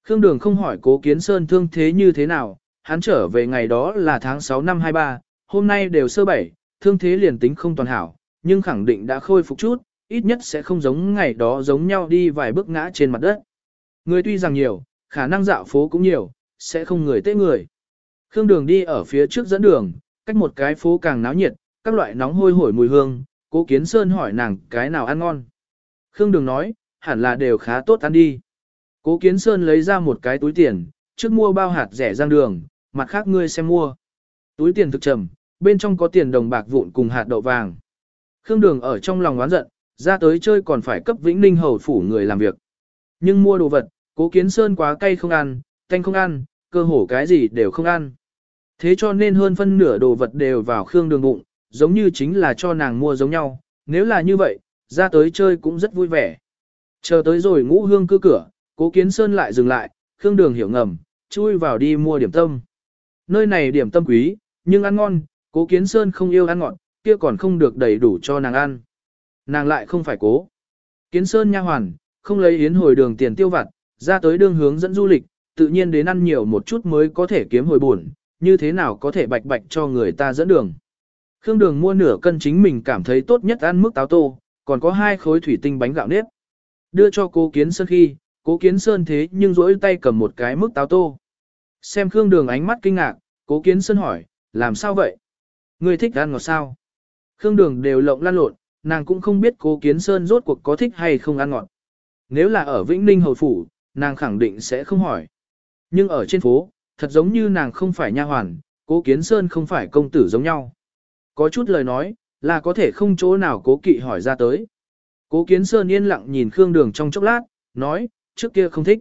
Khương Đường không hỏi cố kiến sơn thương thế như thế nào, hắn trở về ngày đó là tháng 6 năm 23, hôm nay đều sơ bảy, thương thế liền tính không toàn hảo, nhưng khẳng định đã khôi phục chút, ít nhất sẽ không giống ngày đó giống nhau đi vài bước ngã trên mặt đất. Người tuy rằng nhiều, khả năng dạo phố cũng nhiều, sẽ không người tế người. Khương Đường đi ở phía trước dẫn đường, cách một cái phố càng náo nhiệt, các loại nóng hôi hổi mùi hương, Cố Kiến Sơn hỏi nàng cái nào ăn ngon. Khương Đường nói, hẳn là đều khá tốt ăn đi. Cố Kiến Sơn lấy ra một cái túi tiền, trước mua bao hạt rẻ rang đường, mặt khác ngươi xem mua. Túi tiền thực trầm, bên trong có tiền đồng bạc vụn cùng hạt đậu vàng. Khương Đường ở trong lòng oán giận, ra tới chơi còn phải cấp Vĩnh Ninh hầu phủ người làm việc. Nhưng mua đồ vật, Cố Kiến Sơn quá cay không ăn, canh không ăn, cơ hồ cái gì đều không ăn. Thế cho nên hơn phân nửa đồ vật đều vào Khương Đường bụng, giống như chính là cho nàng mua giống nhau, nếu là như vậy, ra tới chơi cũng rất vui vẻ. Chờ tới rồi ngũ hương cư cửa, cố kiến sơn lại dừng lại, Khương Đường hiểu ngầm, chui vào đi mua điểm tâm. Nơi này điểm tâm quý, nhưng ăn ngon, cố kiến sơn không yêu ăn ngọt, kia còn không được đầy đủ cho nàng ăn. Nàng lại không phải cố. Kiến sơn nha hoàn, không lấy yến hồi đường tiền tiêu vặt, ra tới đường hướng dẫn du lịch, tự nhiên đến ăn nhiều một chút mới có thể kiếm hồi buồn, như thế nào có thể bạch bạch cho người ta dẫn đường. Khương Đường mua nửa cân chính mình cảm thấy tốt nhất ăn mức táo tô, còn có hai khối thủy tinh bánh gạo nếp. Đưa cho cố Kiến Sơn khi, cố Kiến Sơn thế nhưng rỗi tay cầm một cái mức táo tô. Xem Khương Đường ánh mắt kinh ngạc, cố Kiến Sơn hỏi, làm sao vậy? Người thích ăn ngọt sao? Khương Đường đều lộng lan lộn, nàng cũng không biết cố Kiến Sơn rốt cuộc có thích hay không ăn ngọt. Nếu là ở Vĩnh Ninh Hầu Phủ, nàng khẳng định sẽ không hỏi. Nhưng ở trên phố, thật giống như nàng không phải nha hoàn, cố Kiến Sơn không phải công tử giống nhau. Có chút lời nói, là có thể không chỗ nào cố kỵ hỏi ra tới. Cố Kiến Sơn yên lặng nhìn Khương Đường trong chốc lát, nói, trước kia không thích.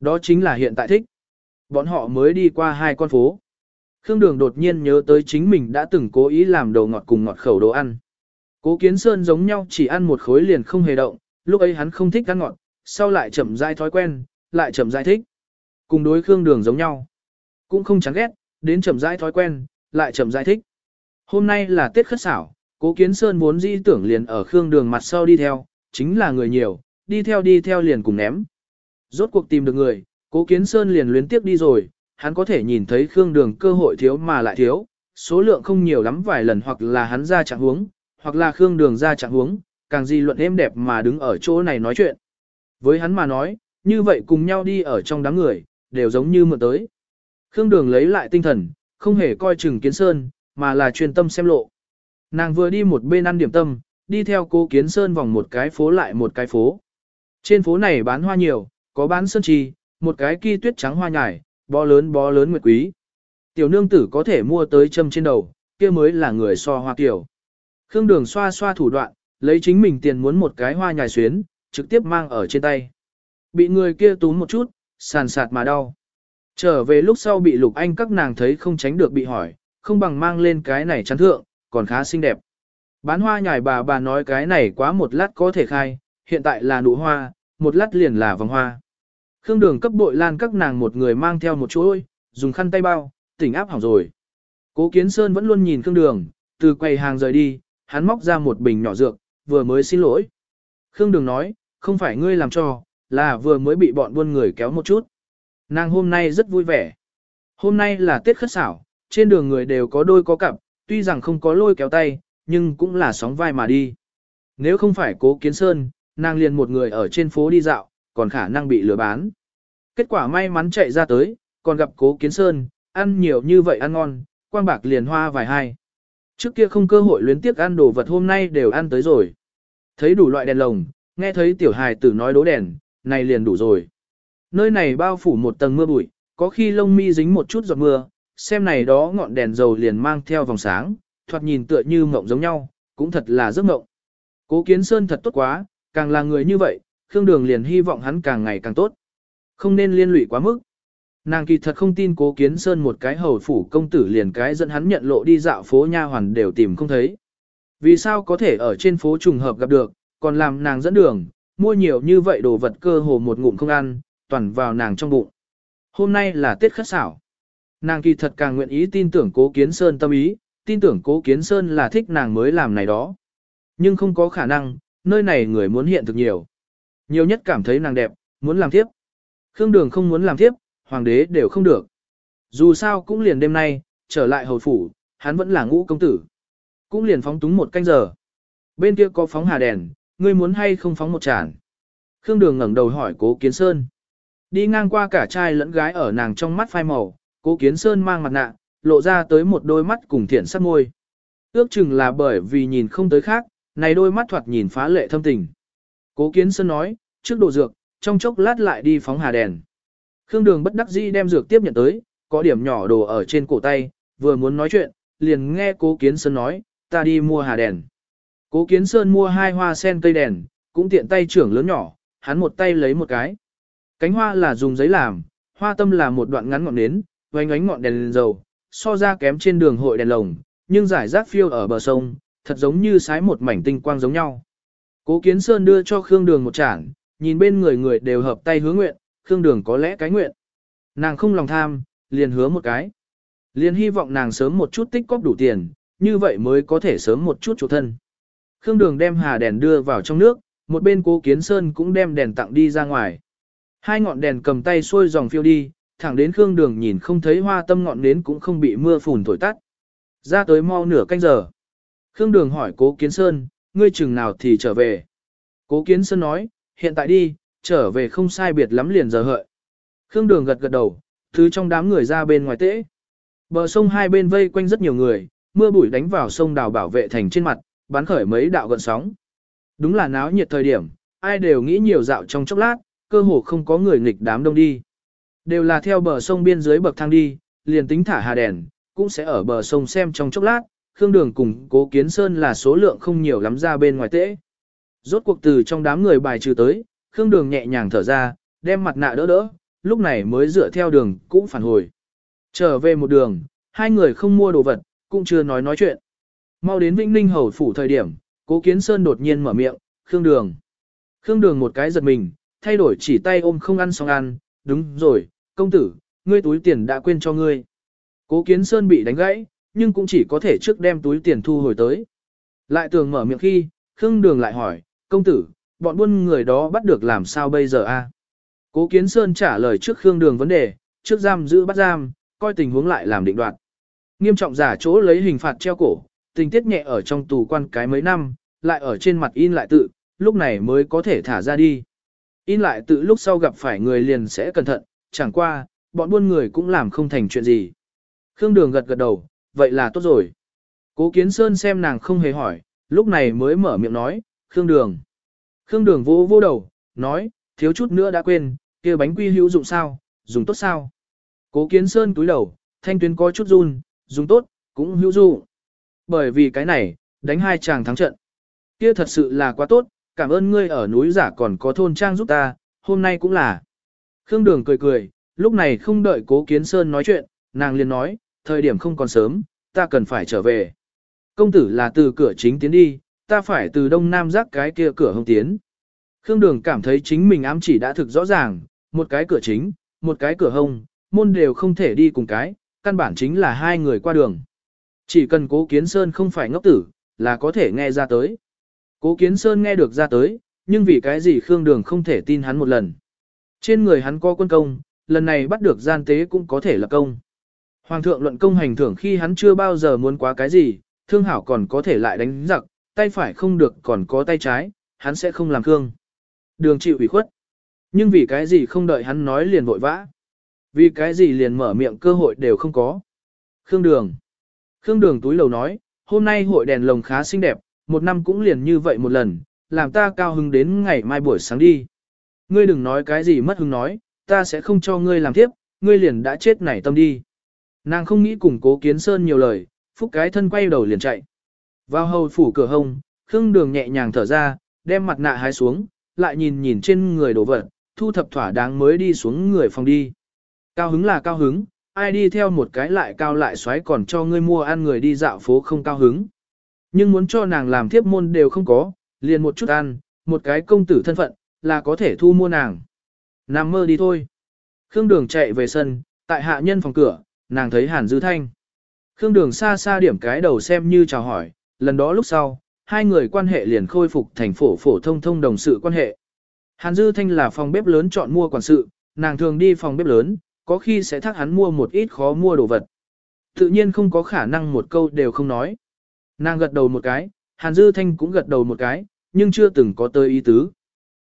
Đó chính là hiện tại thích. Bọn họ mới đi qua hai con phố. Khương Đường đột nhiên nhớ tới chính mình đã từng cố ý làm đồ ngọt cùng ngọt khẩu đồ ăn. Cố Kiến Sơn giống nhau chỉ ăn một khối liền không hề động, lúc ấy hắn không thích ăn ngọt, sau lại chậm rãi thói quen, lại chậm rãi thích. Cùng đối Khương Đường giống nhau. Cũng không chán ghét, đến chậm rãi thói quen, lại chậm rãi thích. Hôm nay là Tết khất xảo, Cố Kiến Sơn muốn di tưởng liền ở Khương Đường mặt sau đi theo, chính là người nhiều, đi theo đi theo liền cùng ném. Rốt cuộc tìm được người, Cố Kiến Sơn liền luyến tiếp đi rồi, hắn có thể nhìn thấy Khương Đường cơ hội thiếu mà lại thiếu, số lượng không nhiều lắm vài lần hoặc là hắn ra chẳng huống, hoặc là Khương Đường ra trạng huống, càng gì luận êm đẹp mà đứng ở chỗ này nói chuyện. Với hắn mà nói, như vậy cùng nhau đi ở trong đám người, đều giống như mượn tới. Khương Đường lấy lại tinh thần, không hề coi chừng Kiến Sơn, mà là chuyên tâm xem lộ. Nàng vừa đi một bên ăn điểm tâm, đi theo cô Kiến Sơn vòng một cái phố lại một cái phố. Trên phố này bán hoa nhiều, có bán sơn trì, một cái kỳ tuyết trắng hoa nhài, bó lớn bó lớn nguyệt quý. Tiểu nương tử có thể mua tới châm trên đầu, kia mới là người so hoa kiểu. Khương đường xoa xoa thủ đoạn, lấy chính mình tiền muốn một cái hoa nhài xuyến, trực tiếp mang ở trên tay. Bị người kia túm một chút, sàn sạt mà đau. Trở về lúc sau bị lục anh các nàng thấy không tránh được bị hỏi, không bằng mang lên cái này chắn thượng, còn khá xinh đẹp. Bán hoa nhài bà bà nói cái này quá một lát có thể khai, hiện tại là nụ hoa, một lát liền là vòng hoa. Khương đường cấp bội lan các nàng một người mang theo một chuỗi, dùng khăn tay bao, tỉnh áp hỏng rồi. Cố Kiến Sơn vẫn luôn nhìn Khương đường, từ quầy hàng rời đi, hắn móc ra một bình nhỏ dược, vừa mới xin lỗi. Khương đường nói, không phải ngươi làm cho, là vừa mới bị bọn buôn người kéo một chút. Nàng hôm nay rất vui vẻ. Hôm nay là Tết khất xảo, trên đường người đều có đôi có cặp, tuy rằng không có lôi kéo tay, nhưng cũng là sóng vai mà đi. Nếu không phải cố kiến sơn, nàng liền một người ở trên phố đi dạo, còn khả năng bị lừa bán. Kết quả may mắn chạy ra tới, còn gặp cố kiến sơn, ăn nhiều như vậy ăn ngon, quang bạc liền hoa vài hai. Trước kia không cơ hội luyến tiếc ăn đồ vật hôm nay đều ăn tới rồi. Thấy đủ loại đèn lồng, nghe thấy tiểu hài tử nói đố đèn, này liền đủ rồi. Nơi này bao phủ một tầng mưa bụi, có khi lông mi dính một chút giọt mưa, xem này đó ngọn đèn dầu liền mang theo vòng sáng, thoạt nhìn tựa như mộng giống nhau, cũng thật là giấc mộng. Cố Kiến Sơn thật tốt quá, càng là người như vậy, Khương Đường liền hy vọng hắn càng ngày càng tốt. Không nên liên lụy quá mức. Nàng kỳ thật không tin Cố Kiến Sơn một cái hầu phủ công tử liền cái dẫn hắn nhận lộ đi dạo phố nha hoàn đều tìm không thấy. Vì sao có thể ở trên phố trùng hợp gặp được, còn làm nàng dẫn đường, mua nhiều như vậy đồ vật cơ hồ một ngụm không ăn, toàn vào nàng trong bụng. Hôm nay là Tết khất xảo. Nàng kỳ thật càng nguyện ý tin tưởng cố kiến sơn tâm ý, tin tưởng cố kiến sơn là thích nàng mới làm này đó. Nhưng không có khả năng, nơi này người muốn hiện thực nhiều. Nhiều nhất cảm thấy nàng đẹp, muốn làm tiếp. Khương Đường không muốn làm tiếp, hoàng đế đều không được. Dù sao cũng liền đêm nay, trở lại hầu phủ, hắn vẫn là ngũ công tử. Cũng liền phóng túng một canh giờ. Bên kia có phóng hà đèn, ngươi muốn hay không phóng một chản. Khương Đường ngẩng đầu hỏi cố kiến sơn. Đi ngang qua cả trai lẫn gái ở nàng trong mắt phai màu, Cố Kiến Sơn mang mặt nạ, lộ ra tới một đôi mắt cùng thiện sắc môi. Ước chừng là bởi vì nhìn không tới khác, này đôi mắt thoạt nhìn phá lệ thâm tình. Cố Kiến Sơn nói, trước đồ dược, trong chốc lát lại đi phóng hà đèn. Khương Đường bất đắc dĩ đem dược tiếp nhận tới, có điểm nhỏ đồ ở trên cổ tay, vừa muốn nói chuyện, liền nghe Cố Kiến Sơn nói, ta đi mua hà đèn. Cố Kiến Sơn mua hai hoa sen cây đèn, cũng tiện tay trưởng lớn nhỏ, hắn một tay lấy một cái. Cánh hoa là dùng giấy làm, hoa tâm là một đoạn ngắn ngọn nến, vánh ánh ngọn đèn, đèn dầu, so ra kém trên đường hội đèn lồng, nhưng giải rác phiêu ở bờ sông, thật giống như sái một mảnh tinh quang giống nhau. Cố Kiến Sơn đưa cho Khương Đường một chản, nhìn bên người người đều hợp tay hứa nguyện, Khương Đường có lẽ cái nguyện. Nàng không lòng tham, liền hứa một cái. Liền hy vọng nàng sớm một chút tích cóp đủ tiền, như vậy mới có thể sớm một chút chủ thân. Khương Đường đem hà đèn đưa vào trong nước, một bên cố kiến sơn cũng đem đèn tặng đi ra ngoài. Hai ngọn đèn cầm tay xuôi dòng phiêu đi, thẳng đến Khương Đường nhìn không thấy hoa tâm ngọn nến cũng không bị mưa phùn thổi tắt. Ra tới mau nửa canh giờ. Khương Đường hỏi cố kiến sơn, ngươi chừng nào thì trở về. Cố kiến sơn nói, hiện tại đi, trở về không sai biệt lắm liền giờ hợi. Khương Đường gật gật đầu, thứ trong đám người ra bên ngoài tễ. Bờ sông hai bên vây quanh rất nhiều người, mưa bụi đánh vào sông đào bảo vệ thành trên mặt, bắn khởi mấy đạo gợn sóng. Đúng là náo nhiệt thời điểm, ai đều nghĩ nhiều dạo trong chốc lát, cơ hồ không có người nghịch đám đông đi. Đều là theo bờ sông biên dưới bậc thang đi, liền tính thả hà đèn, cũng sẽ ở bờ sông xem trong chốc lát, Khương Đường cùng Cố Kiến Sơn là số lượng không nhiều lắm ra bên ngoài tễ. Rốt cuộc từ trong đám người bài trừ tới, Khương Đường nhẹ nhàng thở ra, đem mặt nạ đỡ đỡ, lúc này mới dựa theo đường cũng phản hồi. Trở về một đường, hai người không mua đồ vật, cũng chưa nói nói chuyện. Mau đến Vĩnh Ninh Hầu phủ thời điểm, Cố Kiến Sơn đột nhiên mở miệng, Khương Đường. Khương Đường một cái giật mình, thay đổi chỉ tay ôm không ăn xong ăn, đúng rồi, công tử, ngươi túi tiền đã quên cho ngươi. Cố Kiến Sơn bị đánh gãy, nhưng cũng chỉ có thể trước đem túi tiền thu hồi tới. Lại tường mở miệng khi, Khương Đường lại hỏi, công tử, bọn buôn người đó bắt được làm sao bây giờ a? Cố Kiến Sơn trả lời trước Khương Đường vấn đề, trước giam giữ bắt giam, coi tình huống lại làm định đoạt. Nghiêm trọng giả chỗ lấy hình phạt treo cổ, tình tiết nhẹ ở trong tù quan cái mấy năm, lại ở trên mặt in lại tự, lúc này mới có thể thả ra đi. In lại tự lúc sau gặp phải người liền sẽ cẩn thận, chẳng qua, bọn buôn người cũng làm không thành chuyện gì. Khương Đường gật gật đầu, vậy là tốt rồi. Cố Kiến Sơn xem nàng không hề hỏi, lúc này mới mở miệng nói, Khương Đường. Khương Đường vô vô đầu, nói, thiếu chút nữa đã quên, kia bánh quy hữu dụng sao, dùng tốt sao. Cố Kiến Sơn túi đầu, thanh tuyến có chút run, dùng tốt, cũng hữu dụng. Bởi vì cái này, đánh hai chàng thắng trận. Kia thật sự là quá tốt, cảm ơn ngươi ở núi giả còn có thôn trang giúp ta, hôm nay cũng là. Khương Đường cười cười, lúc này không đợi Cố Kiến Sơn nói chuyện, nàng liền nói, thời điểm không còn sớm, ta cần phải trở về. Công tử là từ cửa chính tiến đi, ta phải từ đông nam giác cái kia cửa hông tiến. Khương Đường cảm thấy chính mình ám chỉ đã thực rõ ràng, một cái cửa chính, một cái cửa hông, môn đều không thể đi cùng cái, căn bản chính là hai người qua đường. Chỉ cần cố kiến sơn không phải ngốc tử, là có thể nghe ra tới. Cố kiến sơn nghe được ra tới, nhưng vì cái gì Khương Đường không thể tin hắn một lần. Trên người hắn có quân công, lần này bắt được gian tế cũng có thể là công. Hoàng thượng luận công hành thưởng khi hắn chưa bao giờ muốn quá cái gì, thương hảo còn có thể lại đánh giặc, tay phải không được còn có tay trái, hắn sẽ không làm thương. Đường chịu ủy khuất. Nhưng vì cái gì không đợi hắn nói liền vội vã. Vì cái gì liền mở miệng cơ hội đều không có. Khương Đường. Khương Đường túi lầu nói, hôm nay hội đèn lồng khá xinh đẹp, một năm cũng liền như vậy một lần, làm ta cao hứng đến ngày mai buổi sáng đi. Ngươi đừng nói cái gì mất hứng nói, ta sẽ không cho ngươi làm tiếp, ngươi liền đã chết nảy tâm đi. Nàng không nghĩ cùng cố kiến sơn nhiều lời, phúc cái thân quay đầu liền chạy. Vào hầu phủ cửa hông, Khương Đường nhẹ nhàng thở ra, đem mặt nạ hái xuống, lại nhìn nhìn trên người đồ vật, thu thập thỏa đáng mới đi xuống người phòng đi. Cao hứng là cao hứng, ai đi theo một cái lại cao lại xoáy còn cho ngươi mua ăn người đi dạo phố không cao hứng. Nhưng muốn cho nàng làm thiếp môn đều không có, liền một chút ăn, một cái công tử thân phận, là có thể thu mua nàng. Nằm mơ đi thôi. Khương Đường chạy về sân, tại hạ nhân phòng cửa, nàng thấy Hàn Dư Thanh. Khương Đường xa xa điểm cái đầu xem như chào hỏi, lần đó lúc sau, hai người quan hệ liền khôi phục thành phổ phổ thông thông đồng sự quan hệ. Hàn Dư Thanh là phòng bếp lớn chọn mua quản sự, nàng thường đi phòng bếp lớn, có khi sẽ thắc hắn mua một ít khó mua đồ vật. Tự nhiên không có khả năng một câu đều không nói. Nàng gật đầu một cái, Hàn Dư Thanh cũng gật đầu một cái, nhưng chưa từng có tơi ý tứ.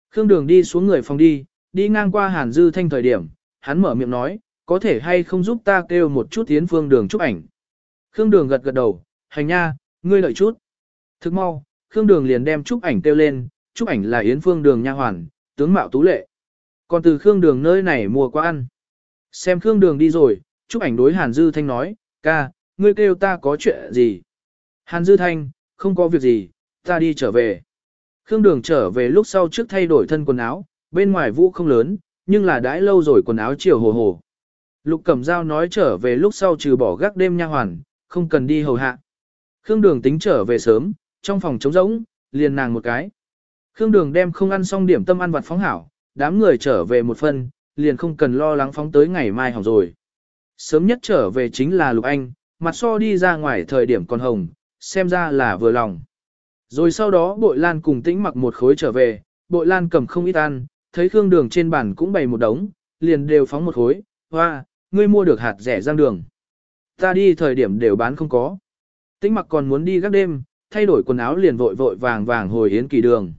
Khương Đường đi xuống người phòng đi, đi ngang qua Hàn Dư Thanh thời điểm, hắn mở miệng nói, có thể hay không giúp ta kêu một chút tiến phương đường chúc ảnh. Khương Đường gật gật đầu, hành nha, ngươi đợi chút. Thức mau, Khương Đường liền đem chúc ảnh kêu lên, chúc ảnh là Yến Phương Đường nha hoàn, tướng mạo tú lệ. Còn từ Khương Đường nơi này mua qua ăn. Xem Khương Đường đi rồi, chúc ảnh đối Hàn Dư Thanh nói, ca, ngươi kêu ta có chuyện gì? Hàn Dư Thanh, không có việc gì, ta đi trở về. Khương Đường trở về lúc sau trước thay đổi thân quần áo, bên ngoài vũ không lớn, nhưng là đãi lâu rồi quần áo chiều hồ hồ. Lục Cẩm Giao nói trở về lúc sau trừ bỏ gác đêm nha hoàn, không cần đi hầu hạ. Khương Đường tính trở về sớm, trong phòng trống rỗng, liền nàng một cái. Khương Đường đem không ăn xong điểm tâm ăn vặt phóng hảo, đám người trở về một phần, liền không cần lo lắng phóng tới ngày mai hỏng rồi. Sớm nhất trở về chính là Lục Anh, mặt so đi ra ngoài thời điểm còn hồng, xem ra là vừa lòng. Rồi sau đó bội lan cùng tĩnh mặc một khối trở về, bội lan cầm không ít ăn, thấy Khương Đường trên bàn cũng bày một đống, liền đều phóng một khối, hoa, ngươi mua được hạt rẻ giang đường. Ta đi thời điểm đều bán không có. Tĩnh mặc còn muốn đi gác đêm, thay đổi quần áo liền vội vội vàng vàng hồi yến kỳ đường.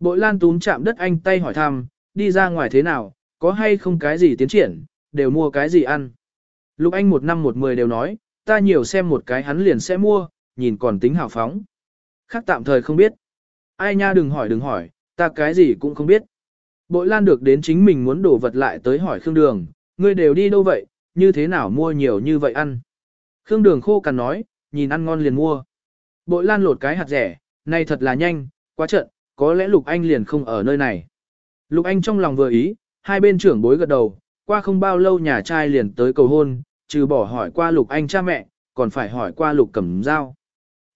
Bội lan túm chạm đất anh tay hỏi thăm, đi ra ngoài thế nào, có hay không cái gì tiến triển, đều mua cái gì ăn. Lục anh một năm một mười đều nói, ta nhiều xem một cái hắn liền sẽ mua, nhìn còn tính hào phóng. Khác tạm thời không biết. Ai nha đừng hỏi đừng hỏi, ta cái gì cũng không biết. Bội lan được đến chính mình muốn đổ vật lại tới hỏi Khương Đường, ngươi đều đi đâu vậy, như thế nào mua nhiều như vậy ăn. Khương Đường khô cằn nói, nhìn ăn ngon liền mua. Bội lan lột cái hạt rẻ, này thật là nhanh, quá trận, có lẽ Lục Anh liền không ở nơi này. Lục Anh trong lòng vừa ý, hai bên trưởng bối gật đầu, qua không bao lâu nhà trai liền tới cầu hôn, trừ bỏ hỏi qua Lục Anh cha mẹ, còn phải hỏi qua Lục Cẩm Giao.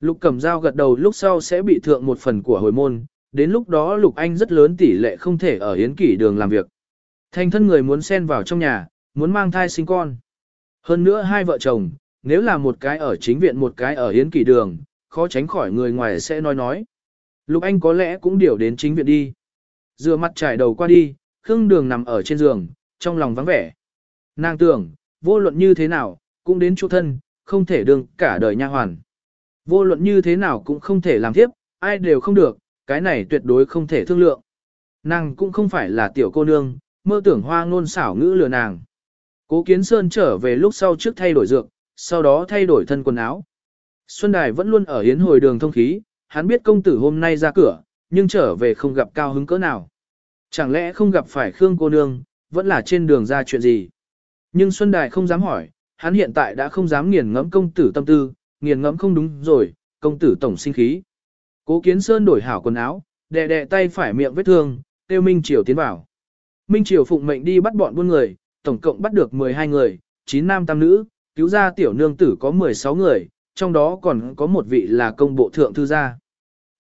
Lục Cẩm Giao gật đầu lúc sau sẽ bị thượng một phần của hồi môn, đến lúc đó Lục Anh rất lớn tỷ lệ không thể ở Yến Kỷ đường làm việc. Thành thân người muốn xen vào trong nhà, muốn mang thai sinh con. Hơn nữa hai vợ chồng, nếu là một cái ở chính viện một cái ở hiến Kỷ đường, khó tránh khỏi người ngoài sẽ nói nói. Lục Anh có lẽ cũng điều đến chính viện đi. Dựa mặt trải đầu qua đi, Khương Đường nằm ở trên giường, trong lòng vắng vẻ. Nàng tưởng, vô luận như thế nào, cũng đến chỗ thân, không thể đương cả đời nha hoàn. Vô luận như thế nào cũng không thể làm tiếp, ai đều không được, cái này tuyệt đối không thể thương lượng. Nàng cũng không phải là tiểu cô nương, mơ tưởng hoa ngôn xảo ngữ lừa nàng. Cố Kiến Sơn trở về lúc sau trước thay đổi dược, sau đó thay đổi thân quần áo. Xuân Đài vẫn luôn ở hiến hồi đường thông khí, hắn biết công tử hôm nay ra cửa, nhưng trở về không gặp cao hứng cỡ nào. Chẳng lẽ không gặp phải Khương cô nương, vẫn là trên đường ra chuyện gì? Nhưng Xuân Đài không dám hỏi, hắn hiện tại đã không dám nghiền ngẫm công tử tâm tư, nghiền ngẫm không đúng rồi, công tử tổng sinh khí. Cố Kiến Sơn đổi hảo quần áo, đè đè tay phải miệng vết thương, tiêu Minh Triều tiến vào. Minh Triều phụng mệnh đi bắt bọn buôn người, tổng cộng bắt được 12 người, 9 nam tam nữ, cứu ra tiểu nương tử có 16 người, trong đó còn có một vị là công bộ thượng thư gia.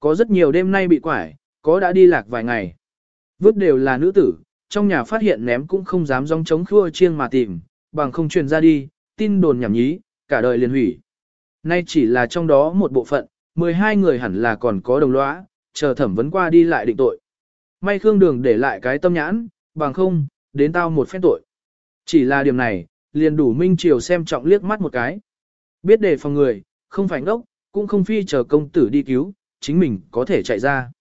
Có rất nhiều đêm nay bị quải, có đã đi lạc vài ngày. Vứt đều là nữ tử, trong nhà phát hiện ném cũng không dám dòng chống khua chiêng mà tìm, bằng không truyền ra đi, tin đồn nhảm nhí, cả đời liền hủy. Nay chỉ là trong đó một bộ phận, 12 người hẳn là còn có đồng lõa, chờ thẩm vấn qua đi lại định tội. May Khương Đường để lại cái tâm nhãn, bằng không, đến tao một phép tội. Chỉ là điểm này, liền đủ Minh Triều xem trọng liếc mắt một cái. Biết đề phòng người, không phải ngốc, cũng không phi chờ công tử đi cứu, chính mình có thể chạy ra.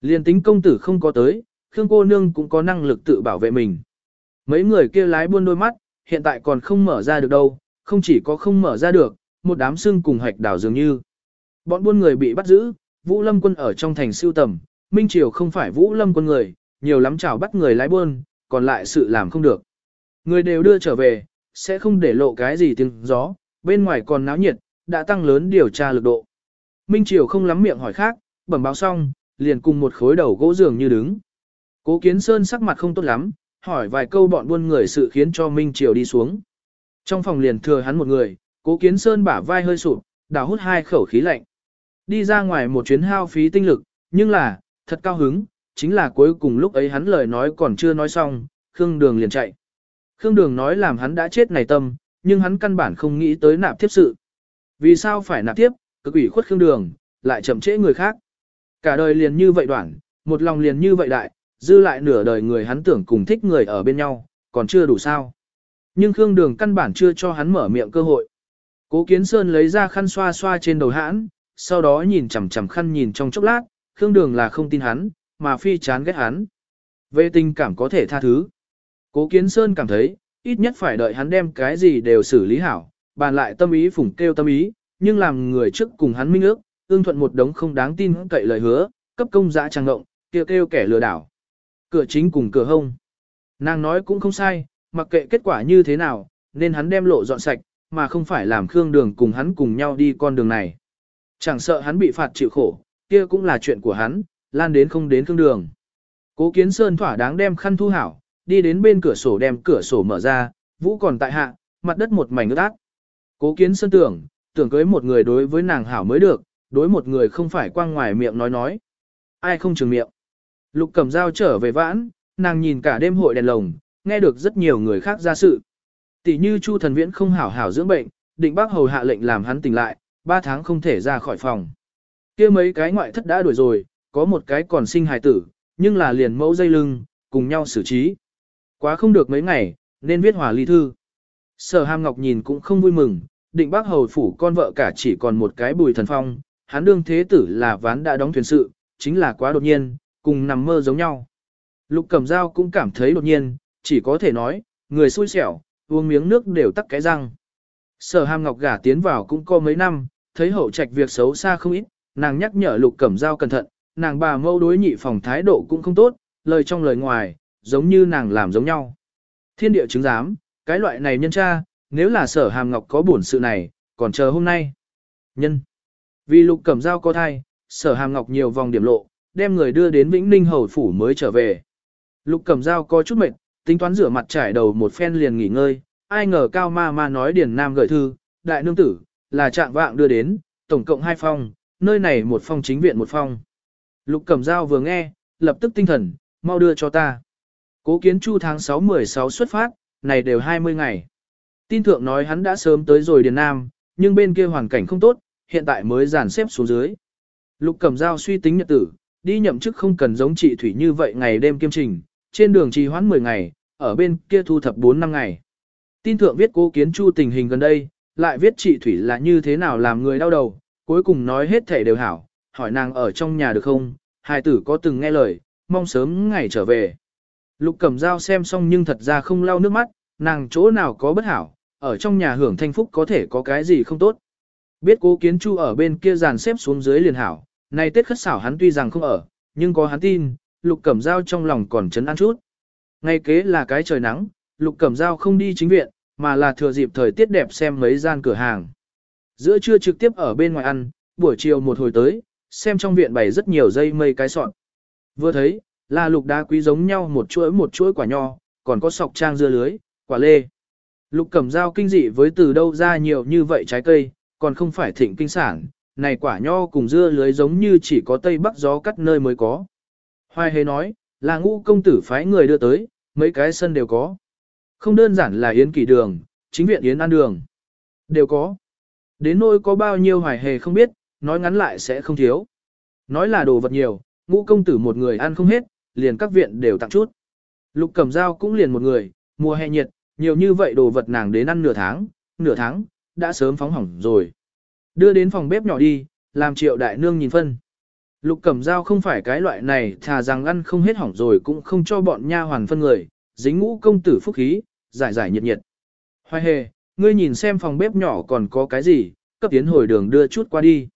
Liền tính công tử không có tới, Khương cô nương cũng có năng lực tự bảo vệ mình. Mấy người kia lái buôn đôi mắt, hiện tại còn không mở ra được đâu, không chỉ có không mở ra được, một đám xương cùng hạch đảo dường như. Bọn buôn người bị bắt giữ, Vũ Lâm quân ở trong thành siêu tầm, Minh Triều không phải Vũ Lâm quân người, nhiều lắm chảo bắt người lái buôn, còn lại sự làm không được. Người đều đưa trở về, sẽ không để lộ cái gì tiếng gió, bên ngoài còn náo nhiệt, đã tăng lớn điều tra lực độ. Minh Triều không lắm miệng hỏi khác, bẩm báo xong, liền cùng một khối đầu gỗ giường như đứng. Cố Kiến Sơn sắc mặt không tốt lắm, hỏi vài câu bọn buôn người sự khiến cho Minh Triều đi xuống. Trong phòng liền thừa hắn một người, Cố Kiến Sơn bả vai hơi sụp, đào hút hai khẩu khí lạnh. Đi ra ngoài một chuyến hao phí tinh lực, nhưng là, thật cao hứng, chính là cuối cùng lúc ấy hắn lời nói còn chưa nói xong, Khương Đường liền chạy. Khương Đường nói làm hắn đã chết này tâm, nhưng hắn căn bản không nghĩ tới nạp tiếp sự. Vì sao phải nạp tiếp, cực ủy khuất Khương Đường, lại chậm trễ người khác. Cả đời liền như vậy đoạn, một lòng liền như vậy đại, dư lại nửa đời người hắn tưởng cùng thích người ở bên nhau, còn chưa đủ sao. Nhưng Khương Đường căn bản chưa cho hắn mở miệng cơ hội. Cố Kiến Sơn lấy ra khăn xoa xoa trên đầu hãn, sau đó nhìn chằm chằm khăn nhìn trong chốc lát, Khương Đường là không tin hắn, mà phi chán ghét hắn. Về tình cảm có thể tha thứ. Cố Kiến Sơn cảm thấy, ít nhất phải đợi hắn đem cái gì đều xử lý hảo, bàn lại tâm ý phủng kêu tâm ý, nhưng làm người trước cùng hắn minh ước, ương thuận một đống không đáng tin cậy lời hứa, cấp công dã trang ngộng, kêu kêu kẻ lừa đảo. Cửa chính cùng cửa hông. Nàng nói cũng không sai, mặc kệ kết quả như thế nào, nên hắn đem lộ dọn sạch, mà không phải làm Khương Đường cùng hắn cùng nhau đi con đường này. Chẳng sợ hắn bị phạt chịu khổ, kia cũng là chuyện của hắn, lan đến không đến Khương Đường. Cố Kiến Sơn thỏa đáng đem khăn thu hảo, đi đến bên cửa sổ đem cửa sổ mở ra, vũ còn tại hạ, mặt đất một mảnh ướt át. Cố Kiến Sơn tưởng, tưởng cưới một người đối với nàng hảo mới được, đối một người không phải quang ngoài miệng nói nói. Ai không trường miệng. Lục cầm dao trở về vãn, nàng nhìn cả đêm hội đèn lồng, nghe được rất nhiều người khác ra sự. Tỷ như Chu thần viễn không hảo hảo dưỡng bệnh, định bác hầu hạ lệnh làm hắn tỉnh lại, ba tháng không thể ra khỏi phòng. kia mấy cái ngoại thất đã đuổi rồi, có một cái còn sinh hài tử, nhưng là liền mẫu dây lưng, cùng nhau xử trí. Quá không được mấy ngày, nên viết hòa ly thư. Sở Hàm Ngọc nhìn cũng không vui mừng, định bác hầu phủ con vợ cả chỉ còn một cái bùi thần phong, hắn đương thế tử là ván đã đóng thuyền sự, chính là quá đột nhiên, cùng nằm mơ giống nhau. Lục Cẩm Dao cũng cảm thấy đột nhiên, chỉ có thể nói, người xui xẻo, uống miếng nước đều tắc cái răng. Sở Hàm Ngọc gả tiến vào cũng có mấy năm, thấy hậu trạch việc xấu xa không ít, nàng nhắc nhở Lục Cẩm Dao cẩn thận, nàng bà mâu đối nhị phòng thái độ cũng không tốt, lời trong lời ngoài, giống như nàng làm giống nhau. Thiên địa chứng giám, cái loại này nhân tra, nếu là sở hàm ngọc có buồn sự này, còn chờ hôm nay. Nhân. Vì lục cẩm dao có thai, sở hàm ngọc nhiều vòng điểm lộ, đem người đưa đến Vĩnh Ninh Hầu Phủ mới trở về. Lục cẩm dao có chút mệt, tính toán rửa mặt trải đầu một phen liền nghỉ ngơi, ai ngờ cao ma ma nói Điền Nam gửi thư, đại nương tử, là trạng vạng đưa đến, tổng cộng hai phong, nơi này một phong chính viện một phong. Lục cẩm dao vừa nghe, lập tức tinh thần, mau đưa cho ta. Cố kiến chu tháng 6-16 xuất phát, này đều 20 ngày. Tin thượng nói hắn đã sớm tới rồi Điền Nam, nhưng bên kia hoàn cảnh không tốt, hiện tại mới dàn xếp xuống dưới. Lục Cẩm Giao suy tính nhật tử, đi nhậm chức không cần giống chị Thủy như vậy ngày đêm kiêm trình, trên đường trì hoãn 10 ngày, ở bên kia thu thập 4 năm ngày. Tin thượng viết cố kiến chu tình hình gần đây, lại viết chị Thủy là như thế nào làm người đau đầu, cuối cùng nói hết thể đều hảo, hỏi nàng ở trong nhà được không, hài tử có từng nghe lời, mong sớm ngày trở về. Lục Cẩm dao xem xong nhưng thật ra không lau nước mắt, nàng chỗ nào có bất hảo, ở trong nhà hưởng thanh phúc có thể có cái gì không tốt. Biết cố kiến chu ở bên kia dàn xếp xuống dưới liền hảo, này Tết khất xảo hắn tuy rằng không ở, nhưng có hắn tin, Lục Cẩm dao trong lòng còn chấn an chút. Ngay kế là cái trời nắng, Lục Cẩm dao không đi chính viện, mà là thừa dịp thời tiết đẹp xem mấy gian cửa hàng. Giữa trưa trực tiếp ở bên ngoài ăn, buổi chiều một hồi tới, xem trong viện bày rất nhiều dây mây cái sọn. Vừa thấy, là lục đá quý giống nhau một chuỗi một chuỗi quả nho, còn có sọc trang dưa lưới, quả lê. Lục cẩm dao kinh dị với từ đâu ra nhiều như vậy trái cây, còn không phải thịnh kinh sản, này quả nho cùng dưa lưới giống như chỉ có tây bắc gió cắt nơi mới có. Hoài hề nói, là ngũ công tử phái người đưa tới, mấy cái sân đều có. Không đơn giản là yến kỷ đường, chính viện yến ăn đường. Đều có. Đến nỗi có bao nhiêu hoài hề không biết, nói ngắn lại sẽ không thiếu. Nói là đồ vật nhiều, ngũ công tử một người ăn không hết, liền các viện đều tặng chút. Lục cầm dao cũng liền một người, mùa hè nhiệt, nhiều như vậy đồ vật nàng đến ăn nửa tháng, nửa tháng, đã sớm phóng hỏng rồi. Đưa đến phòng bếp nhỏ đi, làm triệu đại nương nhìn phân. Lục cẩm dao không phải cái loại này thà rằng ăn không hết hỏng rồi cũng không cho bọn nha hoàn phân người, dính ngũ công tử phúc khí, giải giải nhiệt nhiệt. Hoài hề, ngươi nhìn xem phòng bếp nhỏ còn có cái gì, cấp tiến hồi đường đưa chút qua đi.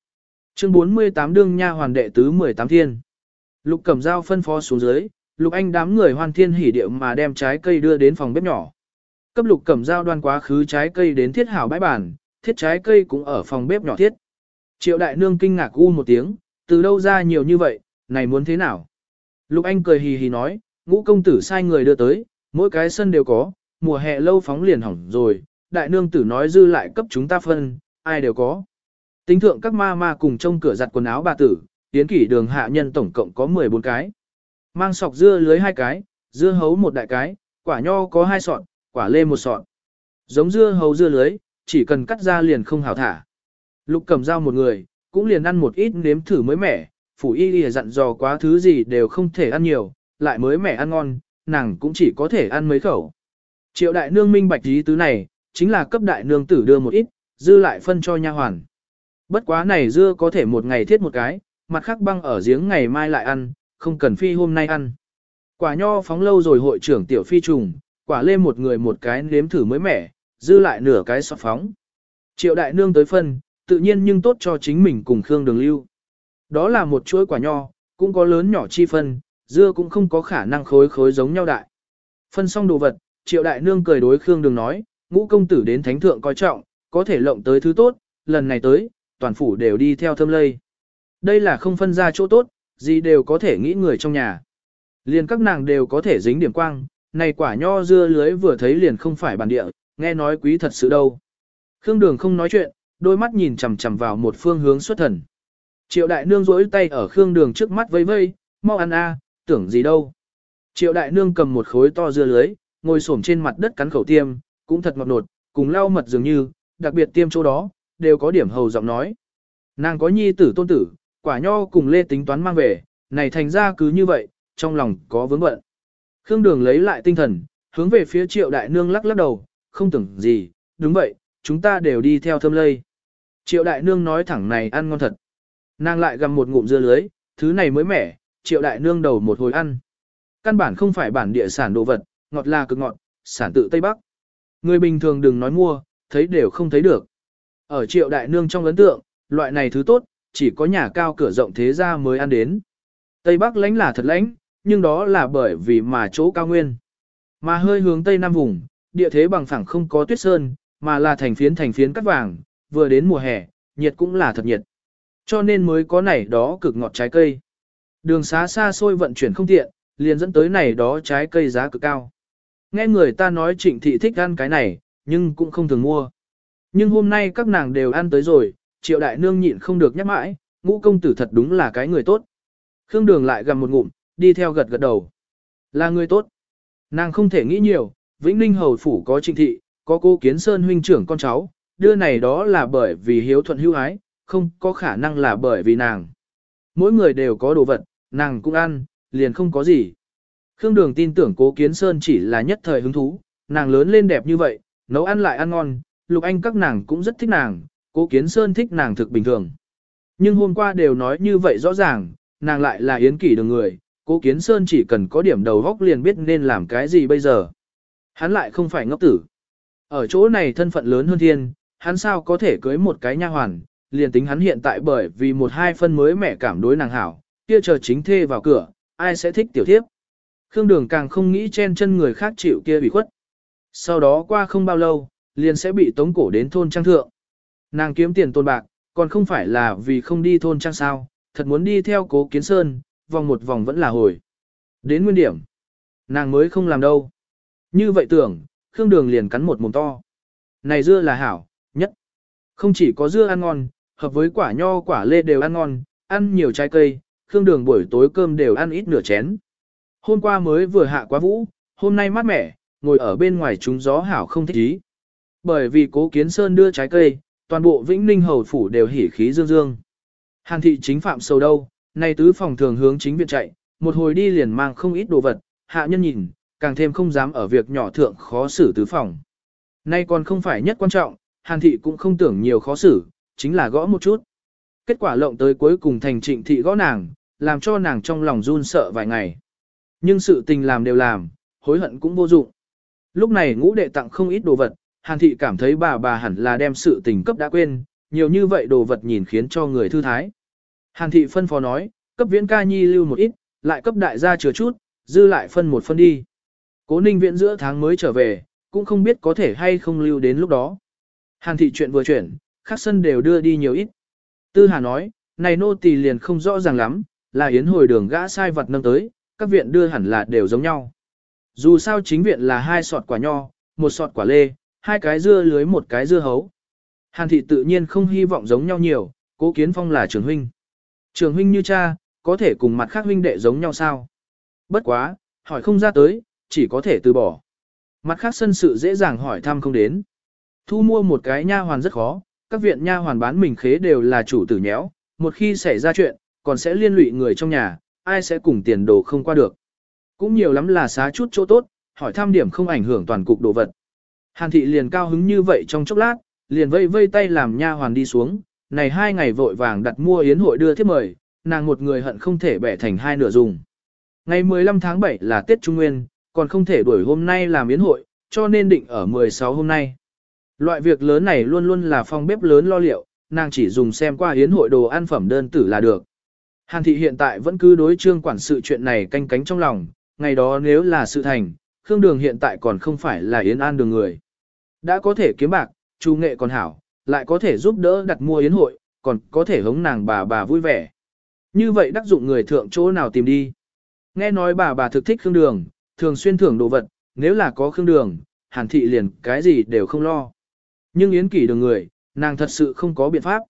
Chương 48 đương nha hoàn đệ tứ 18 thiên. Lục Cẩm Dao phân phó xuống dưới, Lục Anh đám người hoan thiên hỉ điệu mà đem trái cây đưa đến phòng bếp nhỏ. Cấp Lục Cẩm Dao đoan quá khứ trái cây đến thiết hảo bãi bàn, thiết trái cây cũng ở phòng bếp nhỏ thiết. Triệu đại nương kinh ngạc u một tiếng, từ đâu ra nhiều như vậy, này muốn thế nào? Lục Anh cười hì hì nói, ngũ công tử sai người đưa tới, mỗi cái sân đều có, mùa hè lâu phóng liền hỏng rồi, đại nương tử nói dư lại cấp chúng ta phân, ai đều có. Tính thượng các ma ma cùng trông cửa giặt quần áo bà tử, Yến kỷ đường hạ nhân tổng cộng có 14 cái. Mang sọc dưa lưới hai cái, dưa hấu một đại cái, quả nho có hai sọt, quả lê một sọt. Giống dưa hấu dưa lưới, chỉ cần cắt ra liền không hảo thả. Lục cầm dao một người, cũng liền ăn một ít nếm thử mới mẻ, phủ y y dặn dò quá thứ gì đều không thể ăn nhiều, lại mới mẻ ăn ngon, nàng cũng chỉ có thể ăn mấy khẩu. Triệu đại nương minh bạch ý tứ này, chính là cấp đại nương tử đưa một ít, dư lại phân cho nha hoàn. Bất quá này dưa có thể một ngày thiết một cái, mặt khác băng ở giếng ngày mai lại ăn, không cần phi hôm nay ăn. Quả nho phóng lâu rồi hội trưởng tiểu phi trùng, quả lê một người một cái nếm thử mới mẻ, dư lại nửa cái sọt phóng. Triệu đại nương tới phân, tự nhiên nhưng tốt cho chính mình cùng Khương Đường Lưu. Đó là một chuỗi quả nho, cũng có lớn nhỏ chi phân, dưa cũng không có khả năng khối khối giống nhau đại. Phân xong đồ vật, triệu đại nương cười đối Khương Đường nói, ngũ công tử đến thánh thượng coi trọng, có thể lộng tới thứ tốt, lần này tới, toàn phủ đều đi theo thâm lây. Đây là không phân ra chỗ tốt, gì đều có thể nghĩ người trong nhà. Liền các nàng đều có thể dính điểm quang, này quả nho dưa lưới vừa thấy liền không phải bản địa, nghe nói quý thật sự đâu. Khương Đường không nói chuyện, đôi mắt nhìn chằm chằm vào một phương hướng xuất thần. Triệu đại nương rỗi tay ở Khương Đường trước mắt vây vây, mau ăn a, tưởng gì đâu. Triệu đại nương cầm một khối to dưa lưới, ngồi xổm trên mặt đất cắn khẩu tiêm, cũng thật ngọt nột, cùng lau mật dường như, đặc biệt tiêm chỗ đó, đều có điểm hầu giọng nói. Nàng có nhi tử tôn tử, quả nho cùng lê tính toán mang về, này thành ra cứ như vậy, trong lòng có vướng bận. Khương Đường lấy lại tinh thần, hướng về phía triệu đại nương lắc lắc đầu, không tưởng gì, đúng vậy, chúng ta đều đi theo thâm lây. Triệu đại nương nói thẳng này ăn ngon thật. Nàng lại gặm một ngụm dưa lưới, thứ này mới mẻ, triệu đại nương đầu một hồi ăn. Căn bản không phải bản địa sản đồ vật, ngọt là cực ngọt, sản tự Tây Bắc. Người bình thường đừng nói mua, thấy đều không thấy được. Ở triệu đại nương trong ấn tượng, loại này thứ tốt, chỉ có nhà cao cửa rộng thế ra mới ăn đến. Tây Bắc lãnh là thật lãnh, nhưng đó là bởi vì mà chỗ cao nguyên. Mà hơi hướng Tây Nam vùng, địa thế bằng phẳng không có tuyết sơn, mà là thành phiến thành phiến cắt vàng, vừa đến mùa hè, nhiệt cũng là thật nhiệt. Cho nên mới có này đó cực ngọt trái cây. Đường xá xa xôi vận chuyển không tiện, liền dẫn tới này đó trái cây giá cực cao. Nghe người ta nói trịnh thị thích ăn cái này, nhưng cũng không thường mua. Nhưng hôm nay các nàng đều ăn tới rồi, triệu đại nương nhịn không được nhắc mãi, ngũ công tử thật đúng là cái người tốt. Khương đường lại gầm một ngụm, đi theo gật gật đầu. Là người tốt. Nàng không thể nghĩ nhiều, Vĩnh Ninh Hầu Phủ có trịnh thị, có cô Kiến Sơn huynh trưởng con cháu, đưa này đó là bởi vì hiếu thuận hữu ái, không có khả năng là bởi vì nàng. Mỗi người đều có đồ vật, nàng cũng ăn, liền không có gì. Khương Đường tin tưởng cố Kiến Sơn chỉ là nhất thời hứng thú, nàng lớn lên đẹp như vậy, nấu ăn lại ăn ngon, Lục Anh các nàng cũng rất thích nàng, cố Kiến Sơn thích nàng thực bình thường. Nhưng hôm qua đều nói như vậy rõ ràng, nàng lại là yến kỷ đường người, cố Kiến Sơn chỉ cần có điểm đầu góc liền biết nên làm cái gì bây giờ. Hắn lại không phải ngốc tử. Ở chỗ này thân phận lớn hơn thiên, hắn sao có thể cưới một cái nha hoàn, liền tính hắn hiện tại bởi vì một hai phân mới mẹ cảm đối nàng hảo, kia chờ chính thê vào cửa, ai sẽ thích tiểu thiếp. Khương Đường càng không nghĩ chen chân người khác chịu kia bị khuất. Sau đó qua không bao lâu, liền sẽ bị tống cổ đến thôn trang thượng. Nàng kiếm tiền tôn bạc, còn không phải là vì không đi thôn trang sao, thật muốn đi theo cố kiến sơn, vòng một vòng vẫn là hồi. Đến nguyên điểm, nàng mới không làm đâu. Như vậy tưởng, Khương Đường liền cắn một mồm to. Này dưa là hảo, nhất. Không chỉ có dưa ăn ngon, hợp với quả nho quả lê đều ăn ngon, ăn nhiều trái cây, Khương Đường buổi tối cơm đều ăn ít nửa chén. Hôm qua mới vừa hạ quá vũ, hôm nay mát mẻ, ngồi ở bên ngoài trúng gió hảo không thích ý. Bởi vì cố kiến sơn đưa trái cây, toàn bộ Vĩnh Ninh Hầu Phủ đều hỉ khí dương dương. Hàn thị chính phạm sầu đâu, nay tứ phòng thường hướng chính viện chạy, một hồi đi liền mang không ít đồ vật, hạ nhân nhìn, càng thêm không dám ở việc nhỏ thượng khó xử tứ phòng. Nay còn không phải nhất quan trọng, Hàn thị cũng không tưởng nhiều khó xử, chính là gõ một chút. Kết quả lộng tới cuối cùng thành trịnh thị gõ nàng, làm cho nàng trong lòng run sợ vài ngày. Nhưng sự tình làm đều làm, hối hận cũng vô dụng. Lúc này ngũ đệ tặng không ít đồ vật, Hàn thị cảm thấy bà bà hẳn là đem sự tình cấp đã quên, nhiều như vậy đồ vật nhìn khiến cho người thư thái. Hàn thị phân phó nói, cấp viễn ca nhi lưu một ít, lại cấp đại gia chứa chút, dư lại phân một phân đi. Cố ninh viễn giữa tháng mới trở về, cũng không biết có thể hay không lưu đến lúc đó. Hàn thị chuyện vừa chuyển, khắc sân đều đưa đi nhiều ít. Tư Hà nói, này nô tỳ liền không rõ ràng lắm, là yến hồi đường gã sai vật nâng tới, các viện đưa hẳn là đều giống nhau. Dù sao chính viện là hai sọt quả nho, một sọt quả lê, hai cái dưa lưới một cái dưa hấu. Hàn thị tự nhiên không hy vọng giống nhau nhiều, cố kiến phong là trường huynh. Trường huynh như cha, có thể cùng mặt khác huynh đệ giống nhau sao? Bất quá, hỏi không ra tới, chỉ có thể từ bỏ. Mặt khác sân sự dễ dàng hỏi thăm không đến. Thu mua một cái nha hoàn rất khó, các viện nha hoàn bán mình khế đều là chủ tử nhéo, một khi xảy ra chuyện, còn sẽ liên lụy người trong nhà, ai sẽ cùng tiền đồ không qua được. Cũng nhiều lắm là xá chút chỗ tốt, hỏi thăm điểm không ảnh hưởng toàn cục đồ vật. Hàn thị liền cao hứng như vậy trong chốc lát, liền vây vây tay làm nha hoàn đi xuống, này hai ngày vội vàng đặt mua yến hội đưa thiếp mời, nàng một người hận không thể bẻ thành hai nửa dùng. Ngày 15 tháng 7 là Tết Trung Nguyên, còn không thể đuổi hôm nay làm yến hội, cho nên định ở 16 hôm nay. Loại việc lớn này luôn luôn là phong bếp lớn lo liệu, nàng chỉ dùng xem qua yến hội đồ ăn phẩm đơn tử là được. Hàn thị hiện tại vẫn cứ đối trương quản sự chuyện này canh cánh trong lòng, ngày đó nếu là sự thành, Khương Đường hiện tại còn không phải là yến an đường người. Đã có thể kiếm bạc, chu nghệ còn hảo, lại có thể giúp đỡ đặt mua yến hội, còn có thể hống nàng bà bà vui vẻ. Như vậy đắc dụng người thượng chỗ nào tìm đi. Nghe nói bà bà thực thích Khương Đường, thường xuyên thưởng đồ vật, nếu là có Khương Đường, Hàn thị liền cái gì đều không lo. Nhưng Yến Kỷ đường người, nàng thật sự không có biện pháp.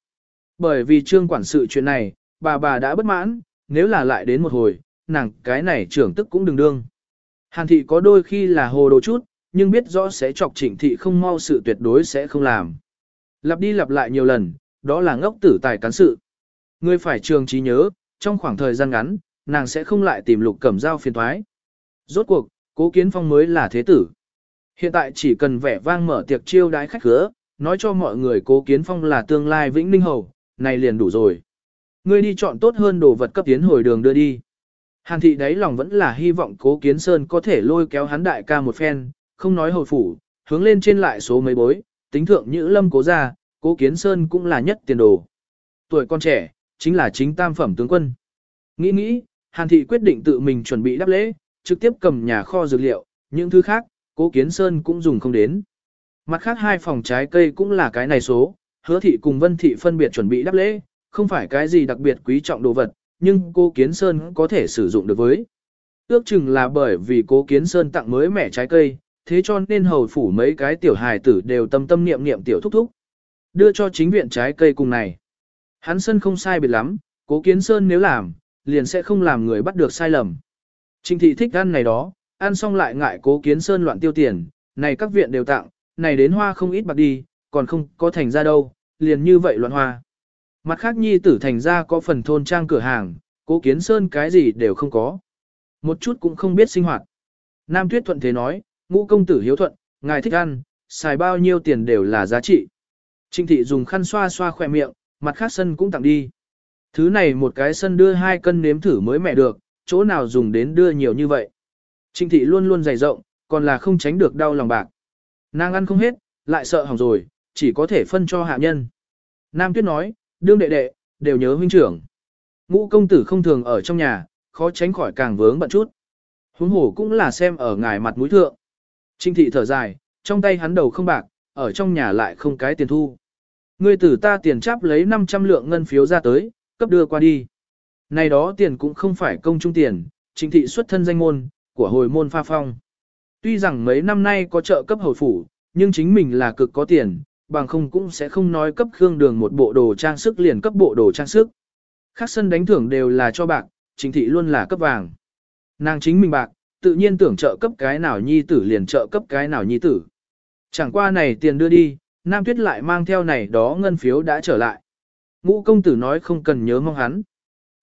Bởi vì trương quản sự chuyện này, bà bà đã bất mãn, nếu là lại đến một hồi, nàng cái này trưởng tức cũng đừng đương. Hàn thị có đôi khi là hồ đồ chút, nhưng biết rõ sẽ chọc trịnh thị không mau sự tuyệt đối sẽ không làm. Lặp đi lặp lại nhiều lần, đó là ngốc tử tài cán sự. Người phải trường trí nhớ, trong khoảng thời gian ngắn, nàng sẽ không lại tìm lục cẩm dao phiền thoái. Rốt cuộc, cố kiến phong mới là thế tử. Hiện tại chỉ cần vẻ vang mở tiệc chiêu đái khách khứa, nói cho mọi người cố kiến phong là tương lai vĩnh ninh hầu, này liền đủ rồi. Ngươi đi chọn tốt hơn đồ vật cấp tiến hồi đường đưa đi. Hàn thị đáy lòng vẫn là hy vọng cố kiến sơn có thể lôi kéo hắn đại ca một phen, không nói hồi phủ, hướng lên trên lại số mấy bối, tính thượng như lâm cố gia cố kiến sơn cũng là nhất tiền đồ. Tuổi con trẻ, chính là chính tam phẩm tướng quân. Nghĩ nghĩ, Hàn thị quyết định tự mình chuẩn bị đáp lễ, trực tiếp cầm nhà kho dược liệu, những thứ khác, cố kiến sơn cũng dùng không đến. Mặt khác hai phòng trái cây cũng là cái này số, hứa thị cùng vân thị phân biệt chuẩn bị đáp lễ, không phải cái gì đặc biệt quý trọng đồ vật, nhưng cô Kiến Sơn có thể sử dụng được với. Ước chừng là bởi vì cố Kiến Sơn tặng mới mẻ trái cây, thế cho nên hầu phủ mấy cái tiểu hài tử đều tâm tâm niệm niệm tiểu thúc thúc. Đưa cho chính viện trái cây cùng này. Hắn sân không sai biệt lắm, cố Kiến Sơn nếu làm, liền sẽ không làm người bắt được sai lầm. Trình thị thích ăn này đó, ăn xong lại ngại cố Kiến Sơn loạn tiêu tiền, này các viện đều tặng, này đến hoa không ít bạc đi, còn không có thành ra đâu, liền như vậy loạn hoa. Mặt khác nhi tử thành ra có phần thôn trang cửa hàng, cố kiến sơn cái gì đều không có. Một chút cũng không biết sinh hoạt. Nam Tuyết thuận thế nói, ngũ công tử hiếu thuận, ngài thích ăn, xài bao nhiêu tiền đều là giá trị. Trinh thị dùng khăn xoa xoa khỏe miệng, mặt khác sân cũng tặng đi. Thứ này một cái sân đưa hai cân nếm thử mới mẹ được, chỗ nào dùng đến đưa nhiều như vậy. Trinh thị luôn luôn dày rộng, còn là không tránh được đau lòng bạc. Nàng ăn không hết, lại sợ hỏng rồi, chỉ có thể phân cho hạ nhân. Nam Tuyết nói, đương đệ đệ, đều nhớ huynh trưởng. Ngũ công tử không thường ở trong nhà, khó tránh khỏi càng vướng bận chút. Huống hổ cũng là xem ở ngài mặt mũi thượng. Trinh thị thở dài, trong tay hắn đầu không bạc, ở trong nhà lại không cái tiền thu. Ngươi tử ta tiền chắp lấy 500 lượng ngân phiếu ra tới, cấp đưa qua đi. Này đó tiền cũng không phải công trung tiền, trinh thị xuất thân danh môn, của hồi môn pha phong. Tuy rằng mấy năm nay có trợ cấp hồi phủ, nhưng chính mình là cực có tiền, bằng không cũng sẽ không nói cấp Khương Đường một bộ đồ trang sức liền cấp bộ đồ trang sức. Khác sân đánh thưởng đều là cho bạc, chính thị luôn là cấp vàng. Nàng chính mình bạc, tự nhiên tưởng trợ cấp cái nào nhi tử liền trợ cấp cái nào nhi tử. Chẳng qua này tiền đưa đi, Nam Tuyết lại mang theo này đó ngân phiếu đã trở lại. Ngũ công tử nói không cần nhớ mong hắn.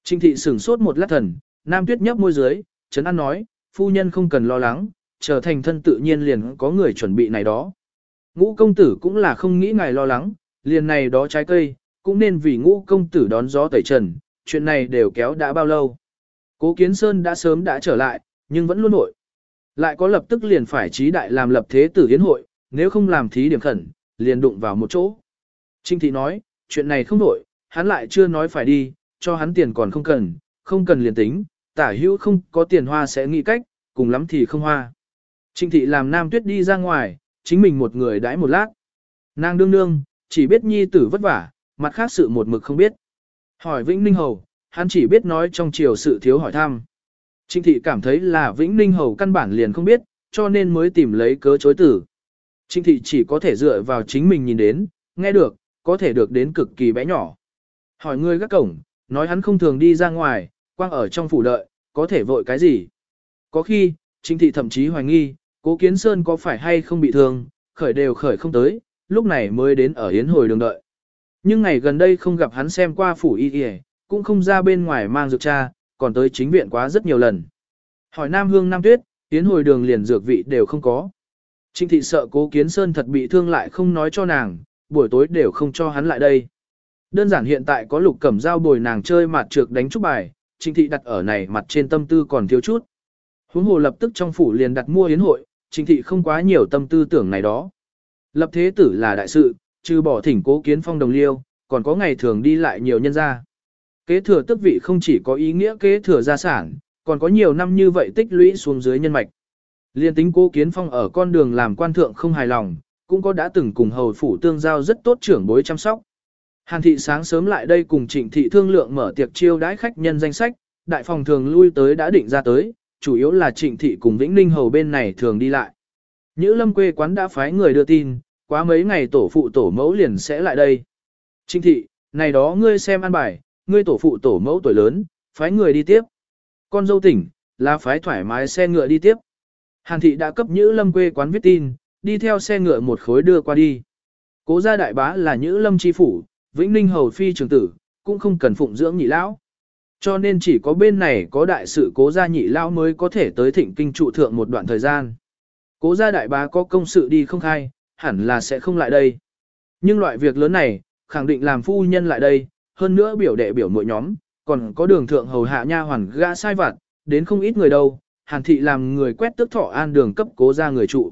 Trinh thị sửng sốt một lát thần, Nam Tuyết nhấp môi dưới, Trấn An nói, phu nhân không cần lo lắng, trở thành thân tự nhiên liền có người chuẩn bị này đó. Ngũ công tử cũng là không nghĩ ngài lo lắng, liền này đó trái cây, cũng nên vì ngũ công tử đón gió tẩy trần, chuyện này đều kéo đã bao lâu. Cố Kiến Sơn đã sớm đã trở lại, nhưng vẫn luôn nội. Lại có lập tức liền phải trí đại làm lập thế tử hiến hội, nếu không làm thí điểm khẩn, liền đụng vào một chỗ. Trinh Thị nói, chuyện này không nội, hắn lại chưa nói phải đi, cho hắn tiền còn không cần, không cần liền tính, tả hữu không có tiền hoa sẽ nghĩ cách, cùng lắm thì không hoa. Trinh Thị làm Nam Tuyết đi ra ngoài, chính mình một người đãi một lát. Nàng đương nương, chỉ biết nhi tử vất vả, mặt khác sự một mực không biết. Hỏi Vĩnh Ninh Hầu, hắn chỉ biết nói trong chiều sự thiếu hỏi thăm. Trinh thị cảm thấy là Vĩnh Ninh Hầu căn bản liền không biết, cho nên mới tìm lấy cớ chối tử. Trinh thị chỉ có thể dựa vào chính mình nhìn đến, nghe được, có thể được đến cực kỳ bé nhỏ. Hỏi người gác cổng, nói hắn không thường đi ra ngoài, quang ở trong phủ đợi, có thể vội cái gì. Có khi, Trinh thị thậm chí hoài nghi, cố kiến sơn có phải hay không bị thương, khởi đều khởi không tới, lúc này mới đến ở hiến hồi đường đợi. Nhưng ngày gần đây không gặp hắn xem qua phủ y y, cũng không ra bên ngoài mang dược cha, còn tới chính viện quá rất nhiều lần. Hỏi Nam Hương Nam Tuyết, tiến hồi đường liền dược vị đều không có. Trinh thị sợ cố kiến sơn thật bị thương lại không nói cho nàng, buổi tối đều không cho hắn lại đây. Đơn giản hiện tại có lục cẩm dao bồi nàng chơi mặt trược đánh trúc bài, trinh thị đặt ở này mặt trên tâm tư còn thiếu chút. Huống hồ lập tức trong phủ liền đặt mua yến hội, trinh thị không quá nhiều tâm tư tưởng này đó. Lập thế tử là đại sự, trừ bỏ thỉnh cố kiến phong đồng liêu, còn có ngày thường đi lại nhiều nhân gia. Kế thừa tức vị không chỉ có ý nghĩa kế thừa gia sản, còn có nhiều năm như vậy tích lũy xuống dưới nhân mạch. Liên tính cố kiến phong ở con đường làm quan thượng không hài lòng, cũng có đã từng cùng hầu phủ tương giao rất tốt trưởng bối chăm sóc. Hàn thị sáng sớm lại đây cùng trịnh thị thương lượng mở tiệc chiêu đãi khách nhân danh sách, đại phòng thường lui tới đã định ra tới, chủ yếu là trịnh thị cùng Vĩnh Ninh hầu bên này thường đi lại. Nhữ lâm quê quán đã phái người đưa tin, quá mấy ngày tổ phụ tổ mẫu liền sẽ lại đây. Trịnh thị, này đó ngươi xem ăn bài, ngươi tổ phụ tổ mẫu tuổi lớn, phái người đi tiếp. Con dâu tỉnh, là phái thoải mái xe ngựa đi tiếp. Hàn thị đã cấp Nhữ Lâm quê quán viết tin, đi theo xe ngựa một khối đưa qua đi. Cố gia đại bá là Nhữ Lâm chi phủ, Vĩnh Ninh hầu phi trường tử, cũng không cần phụng dưỡng nhị lão. Cho nên chỉ có bên này có đại sự cố gia nhị lão mới có thể tới thịnh kinh trụ thượng một đoạn thời gian. Cố gia đại bá có công sự đi không khai, hẳn là sẽ không lại đây. Nhưng loại việc lớn này, khẳng định làm phu nhân lại đây, hơn nữa biểu đệ biểu mỗi nhóm, còn có đường thượng hầu hạ nha hoàn gã sai vặt, đến không ít người đâu, hàn thị làm người quét tước thọ an đường cấp cố ra người trụ.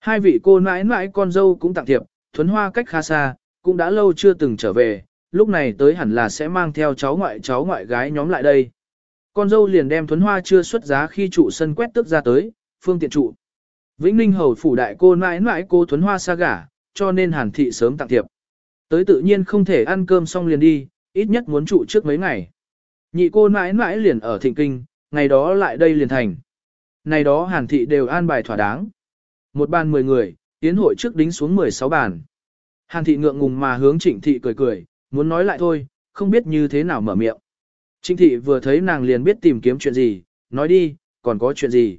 Hai vị cô nãi nãi con dâu cũng tặng thiệp, thuấn hoa cách khá xa, cũng đã lâu chưa từng trở về, lúc này tới hẳn là sẽ mang theo cháu ngoại cháu ngoại gái nhóm lại đây. Con dâu liền đem thuấn hoa chưa xuất giá khi trụ sân quét tước ra tới, phương tiện trụ. Vĩnh Ninh hầu phủ đại cô nãi nãi cô thuấn hoa xa gả, cho nên hàn thị sớm tặng thiệp. Tới tự nhiên không thể ăn cơm xong liền đi, ít nhất muốn trụ trước mấy ngày. Nhị cô nãi nãi liền ở thịnh kinh, ngày đó lại đây liền thành. Này đó hàn thị đều an bài thỏa đáng. Một bàn 10 người, tiến hội trước đính xuống 16 bàn. Hàn thị ngượng ngùng mà hướng trịnh thị cười cười, muốn nói lại thôi, không biết như thế nào mở miệng. Trịnh thị vừa thấy nàng liền biết tìm kiếm chuyện gì, nói đi, còn có chuyện gì.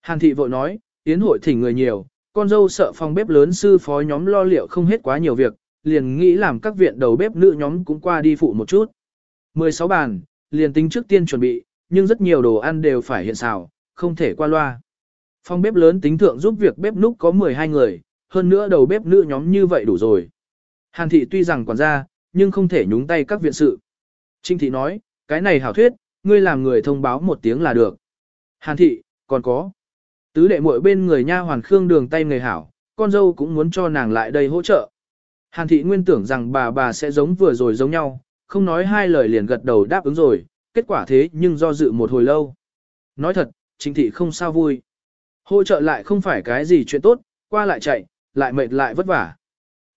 Hàn thị vội nói, tiến hội thỉnh người nhiều, con dâu sợ phòng bếp lớn sư phó nhóm lo liệu không hết quá nhiều việc, liền nghĩ làm các viện đầu bếp nữ nhóm cũng qua đi phụ một chút. 16 bàn, liền tính trước tiên chuẩn bị, nhưng rất nhiều đồ ăn đều phải hiện xào, không thể qua loa. Phòng bếp lớn tính thượng giúp việc bếp núc có 12 người, hơn nữa đầu bếp nữ nhóm như vậy đủ rồi. Hàn thị tuy rằng quản gia, nhưng không thể nhúng tay các viện sự. Trinh thị nói, cái này hảo thuyết, ngươi làm người thông báo một tiếng là được. Hàn thị, còn có. Tứ đệ muội bên người nha hoàn khương đường tay người hảo, con dâu cũng muốn cho nàng lại đây hỗ trợ. Hàn thị nguyên tưởng rằng bà bà sẽ giống vừa rồi giống nhau, không nói hai lời liền gật đầu đáp ứng rồi, kết quả thế nhưng do dự một hồi lâu. Nói thật, chính thị không sao vui. Hỗ trợ lại không phải cái gì chuyện tốt, qua lại chạy, lại mệt lại vất vả.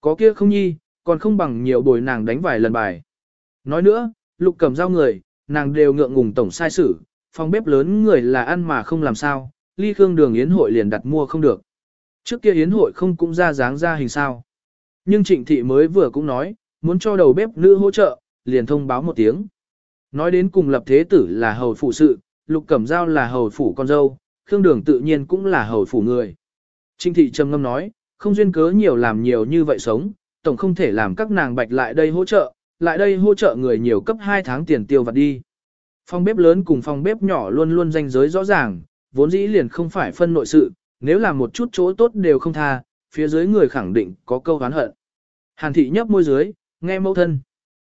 Có kia không nhi, còn không bằng nhiều bồi nàng đánh vài lần bài. Nói nữa, lục cầm dao người, nàng đều ngượng ngùng tổng sai sử, phòng bếp lớn người là ăn mà không làm sao, ly khương đường yến hội liền đặt mua không được. Trước kia yến hội không cũng ra dáng ra hình sao. Nhưng trịnh thị mới vừa cũng nói, muốn cho đầu bếp nữ hỗ trợ, liền thông báo một tiếng. Nói đến cùng lập thế tử là hầu phụ sự, lục cẩm giao là hầu phủ con dâu, khương đường tự nhiên cũng là hầu phủ người. Trịnh thị trầm ngâm nói, không duyên cớ nhiều làm nhiều như vậy sống, tổng không thể làm các nàng bạch lại đây hỗ trợ, lại đây hỗ trợ người nhiều cấp 2 tháng tiền tiêu vặt đi. Phòng bếp lớn cùng phòng bếp nhỏ luôn luôn danh giới rõ ràng, vốn dĩ liền không phải phân nội sự, nếu làm một chút chỗ tốt đều không tha, phía dưới người khẳng định có câu hán hận. Hàn thị nhấp môi dưới, nghe mẫu thân.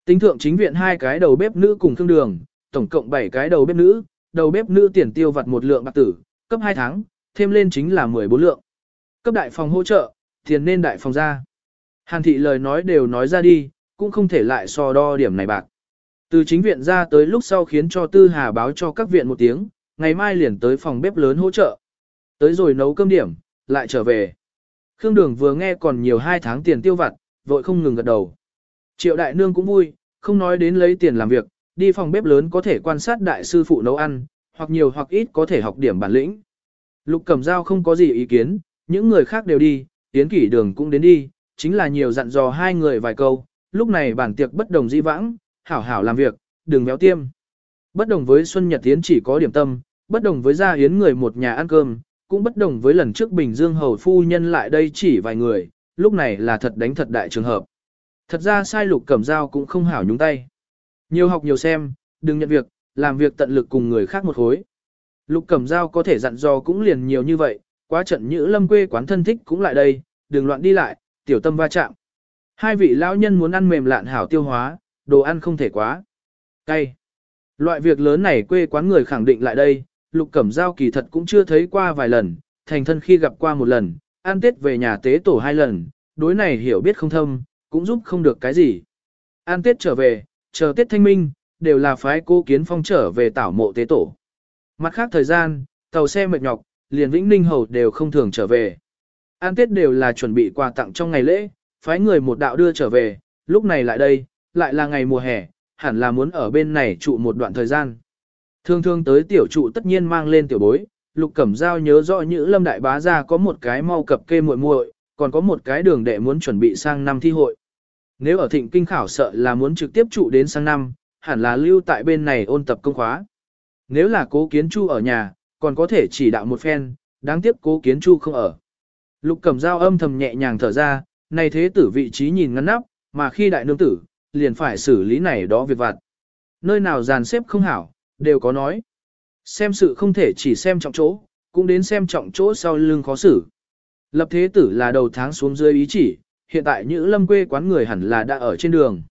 Tính thượng chính viện hai cái đầu bếp nữ cùng thương đường, tổng cộng 7 cái đầu bếp nữ, đầu bếp nữ tiền tiêu vặt một lượng bạc tử, cấp 2 tháng, thêm lên chính là 14 lượng. Cấp đại phòng hỗ trợ, tiền nên đại phòng ra. Hàn thị lời nói đều nói ra đi, cũng không thể lại so đo điểm này bạc. Từ chính viện ra tới lúc sau khiến cho Tư Hà báo cho các viện một tiếng, ngày mai liền tới phòng bếp lớn hỗ trợ. Tới rồi nấu cơm điểm, lại trở về. Khương Đường vừa nghe còn nhiều hai tháng tiền tiêu vặt, vội không ngừng gật đầu. Triệu đại nương cũng vui, không nói đến lấy tiền làm việc, đi phòng bếp lớn có thể quan sát đại sư phụ nấu ăn, hoặc nhiều hoặc ít có thể học điểm bản lĩnh. Lục Cẩm Dao không có gì ý kiến, những người khác đều đi, Tiến Kỷ Đường cũng đến đi, chính là nhiều dặn dò hai người vài câu, lúc này bản tiệc bất đồng di vãng, hảo hảo làm việc, đừng béo tiêm. Bất đồng với Xuân Nhật Tiến chỉ có điểm tâm, bất đồng với gia yến người một nhà ăn cơm, cũng bất đồng với lần trước Bình Dương Hầu Phu Nhân lại đây chỉ vài người, lúc này là thật đánh thật đại trường hợp. Thật ra sai lục cẩm dao cũng không hảo nhúng tay. Nhiều học nhiều xem, đừng nhận việc, làm việc tận lực cùng người khác một khối. Lục cẩm dao có thể dặn dò cũng liền nhiều như vậy, quá trận nhữ lâm quê quán thân thích cũng lại đây, đừng loạn đi lại, tiểu tâm va chạm. Hai vị lão nhân muốn ăn mềm lạn hảo tiêu hóa, đồ ăn không thể quá. Cay. Loại việc lớn này quê quán người khẳng định lại đây, lục cẩm dao kỳ thật cũng chưa thấy qua vài lần, thành thân khi gặp qua một lần, ăn tết về nhà tế tổ hai lần, đối này hiểu biết không thâm, cũng giúp không được cái gì. Ăn tết trở về, chờ tết thanh minh, đều là phái cô kiến phong trở về tảo mộ tế tổ. Mặt khác thời gian, tàu xe mệt nhọc, liền vĩnh ninh hầu đều không thường trở về. Ăn tết đều là chuẩn bị quà tặng trong ngày lễ, phái người một đạo đưa trở về, lúc này lại đây, lại là ngày mùa hè, hẳn là muốn ở bên này trụ một đoạn thời gian. Thường thường tới tiểu trụ tất nhiên mang lên tiểu bối, Lục Cẩm Giao nhớ rõ Nhữ Lâm Đại Bá gia có một cái mau cập kê muội muội, còn có một cái đường đệ muốn chuẩn bị sang năm thi hội. Nếu ở thịnh kinh khảo sợ là muốn trực tiếp trụ đến sang năm, hẳn là lưu tại bên này ôn tập công khóa. Nếu là cố kiến chu ở nhà, còn có thể chỉ đạo một phen, đáng tiếc cố kiến chu không ở. Lục Cẩm Giao âm thầm nhẹ nhàng thở ra, này thế tử vị trí nhìn ngăn nắp, mà khi đại nương tử, liền phải xử lý này đó việc vặt. nơi nào dàn xếp không hảo, đều có nói. Xem sự không thể chỉ xem trọng chỗ, cũng đến xem trọng chỗ sau lưng khó xử. Lập thế tử là đầu tháng xuống dưới ý chỉ, hiện tại những lâm quê quán người hẳn là đã ở trên đường.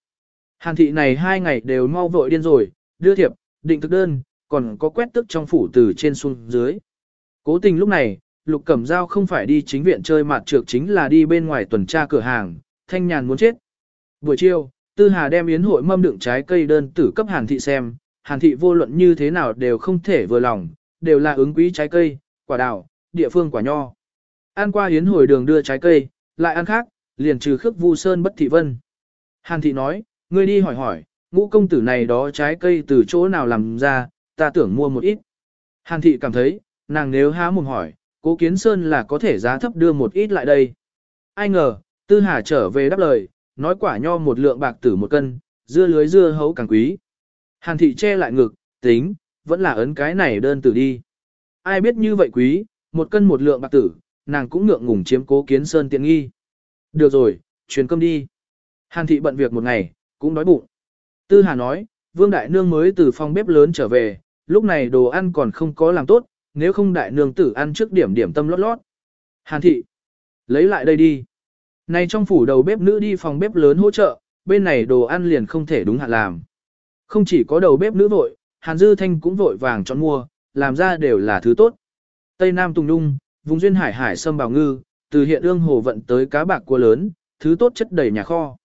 Hàn thị này hai ngày đều mau vội điên rồi, đưa thiệp, định thực đơn, còn có quét tức trong phủ từ trên xuống dưới. Cố tình lúc này, Lục Cẩm Giao không phải đi chính viện chơi mặt trược chính là đi bên ngoài tuần tra cửa hàng, thanh nhàn muốn chết. Buổi chiều, Tư Hà đem yến hội mâm đựng trái cây đơn tử cấp Hàn thị xem, Hàn thị vô luận như thế nào đều không thể vừa lòng, đều là ứng quý trái cây, quả đào, địa phương quả nho. Ăn qua yến hồi đường đưa trái cây, lại ăn khác, liền trừ khước vu sơn bất thị vân. Hàn thị nói, ngươi đi hỏi hỏi, ngũ công tử này đó trái cây từ chỗ nào làm ra, ta tưởng mua một ít. Hàn thị cảm thấy, nàng nếu há mồm hỏi, cố kiến sơn là có thể giá thấp đưa một ít lại đây. Ai ngờ, tư hà trở về đáp lời, nói quả nho một lượng bạc tử một cân, dưa lưới dưa hấu càng quý. Hàn thị che lại ngực, tính, vẫn là ấn cái này đơn tử đi. Ai biết như vậy quý, một cân một lượng bạc tử, nàng cũng ngượng ngùng chiếm cố kiến sơn tiện nghi. Được rồi, truyền cơm đi. Hàn thị bận việc một ngày, cũng đói bụng. Tư Hà nói, Vương Đại Nương mới từ phòng bếp lớn trở về, lúc này đồ ăn còn không có làm tốt, nếu không Đại Nương tử ăn trước điểm điểm tâm lót lót. Hàn thị, lấy lại đây đi. Này trong phủ đầu bếp nữ đi phòng bếp lớn hỗ trợ, bên này đồ ăn liền không thể đúng hạn làm. Không chỉ có đầu bếp nữ vội, Hàn Dư Thanh cũng vội vàng chọn mua, làm ra đều là thứ tốt. Tây Nam Tùng Nhung, vùng duyên hải hải sâm bào ngư, từ hiện ương hồ vận tới cá bạc cua lớn, thứ tốt chất đầy nhà kho.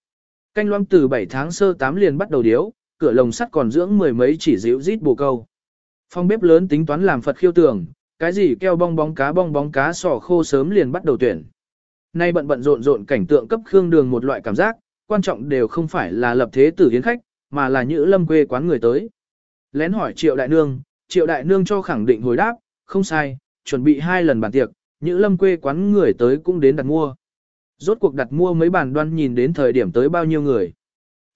Canh loang từ 7 tháng sơ 8 liền bắt đầu điếu, cửa lồng sắt còn dưỡng mười mấy chỉ dịu rít bồ câu. Phong bếp lớn tính toán làm Phật khiêu tưởng, cái gì keo bong bóng cá bong bóng cá sò khô sớm liền bắt đầu tuyển. Nay bận bận rộn rộn cảnh tượng cấp khương đường một loại cảm giác, quan trọng đều không phải là lập thế tử hiến khách, mà là Nhữ lâm quê quán người tới. Lén hỏi triệu đại nương, triệu đại nương cho khẳng định hồi đáp, không sai, chuẩn bị hai lần bàn tiệc, Nhữ lâm quê quán người tới cũng đến đặt mua. Rốt cuộc đặt mua mấy bàn đoan nhìn đến thời điểm tới bao nhiêu người.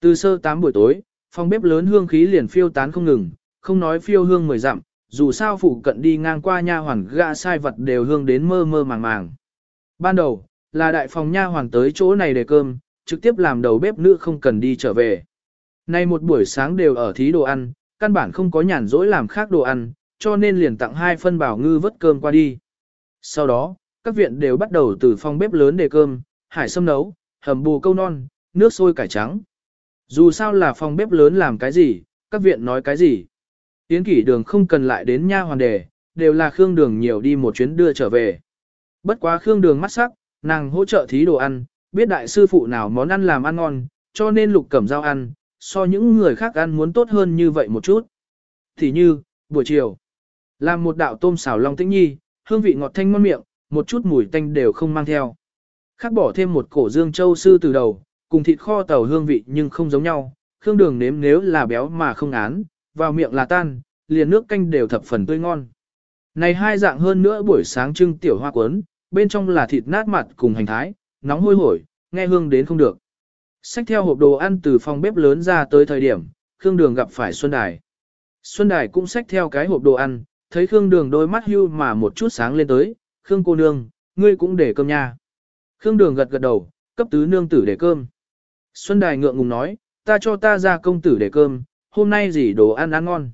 Từ sơ 8 buổi tối, phòng bếp lớn hương khí liền phiêu tán không ngừng, không nói phiêu hương mười dặm, dù sao phụ cận đi ngang qua nha hoàn gã sai vật đều hương đến mơ mơ màng màng. Ban đầu, là đại phòng nha hoàn tới chỗ này để cơm, trực tiếp làm đầu bếp nữ không cần đi trở về. Nay một buổi sáng đều ở thí đồ ăn, căn bản không có nhàn rỗi làm khác đồ ăn, cho nên liền tặng hai phân bảo ngư vớt cơm qua đi. Sau đó, các viện đều bắt đầu từ phòng bếp lớn để cơm, hải sâm nấu, hầm bù câu non, nước sôi cải trắng. Dù sao là phòng bếp lớn làm cái gì, các viện nói cái gì. Tiến kỷ đường không cần lại đến nha hoàn đề, đều là Khương Đường nhiều đi một chuyến đưa trở về. Bất quá Khương Đường mắt sắc, nàng hỗ trợ thí đồ ăn, biết đại sư phụ nào món ăn làm ăn ngon, cho nên lục cẩm giao ăn, so những người khác ăn muốn tốt hơn như vậy một chút. Thì như, buổi chiều, làm một đạo tôm xào long tĩnh nhi, hương vị ngọt thanh ngon miệng, một chút mùi tanh đều không mang theo. Khác bỏ thêm một cổ dương châu sư từ đầu, cùng thịt kho tàu hương vị nhưng không giống nhau, khương đường nếm nếu là béo mà không án, vào miệng là tan, liền nước canh đều thập phần tươi ngon. Này hai dạng hơn nữa buổi sáng trưng tiểu hoa cuốn, bên trong là thịt nát mặt cùng hành thái, nóng hôi hổi, nghe hương đến không được. Xách theo hộp đồ ăn từ phòng bếp lớn ra tới thời điểm, Khương Đường gặp phải Xuân Đài. Xuân Đài cũng xách theo cái hộp đồ ăn, thấy Khương Đường đôi mắt hưu mà một chút sáng lên tới, Khương cô nương, ngươi cũng để cơm nha. Khương Đường gật gật đầu, cấp tứ nương tử để cơm. Xuân Đài ngượng ngùng nói, ta cho ta ra công tử để cơm, hôm nay gì đồ ăn ăn ngon.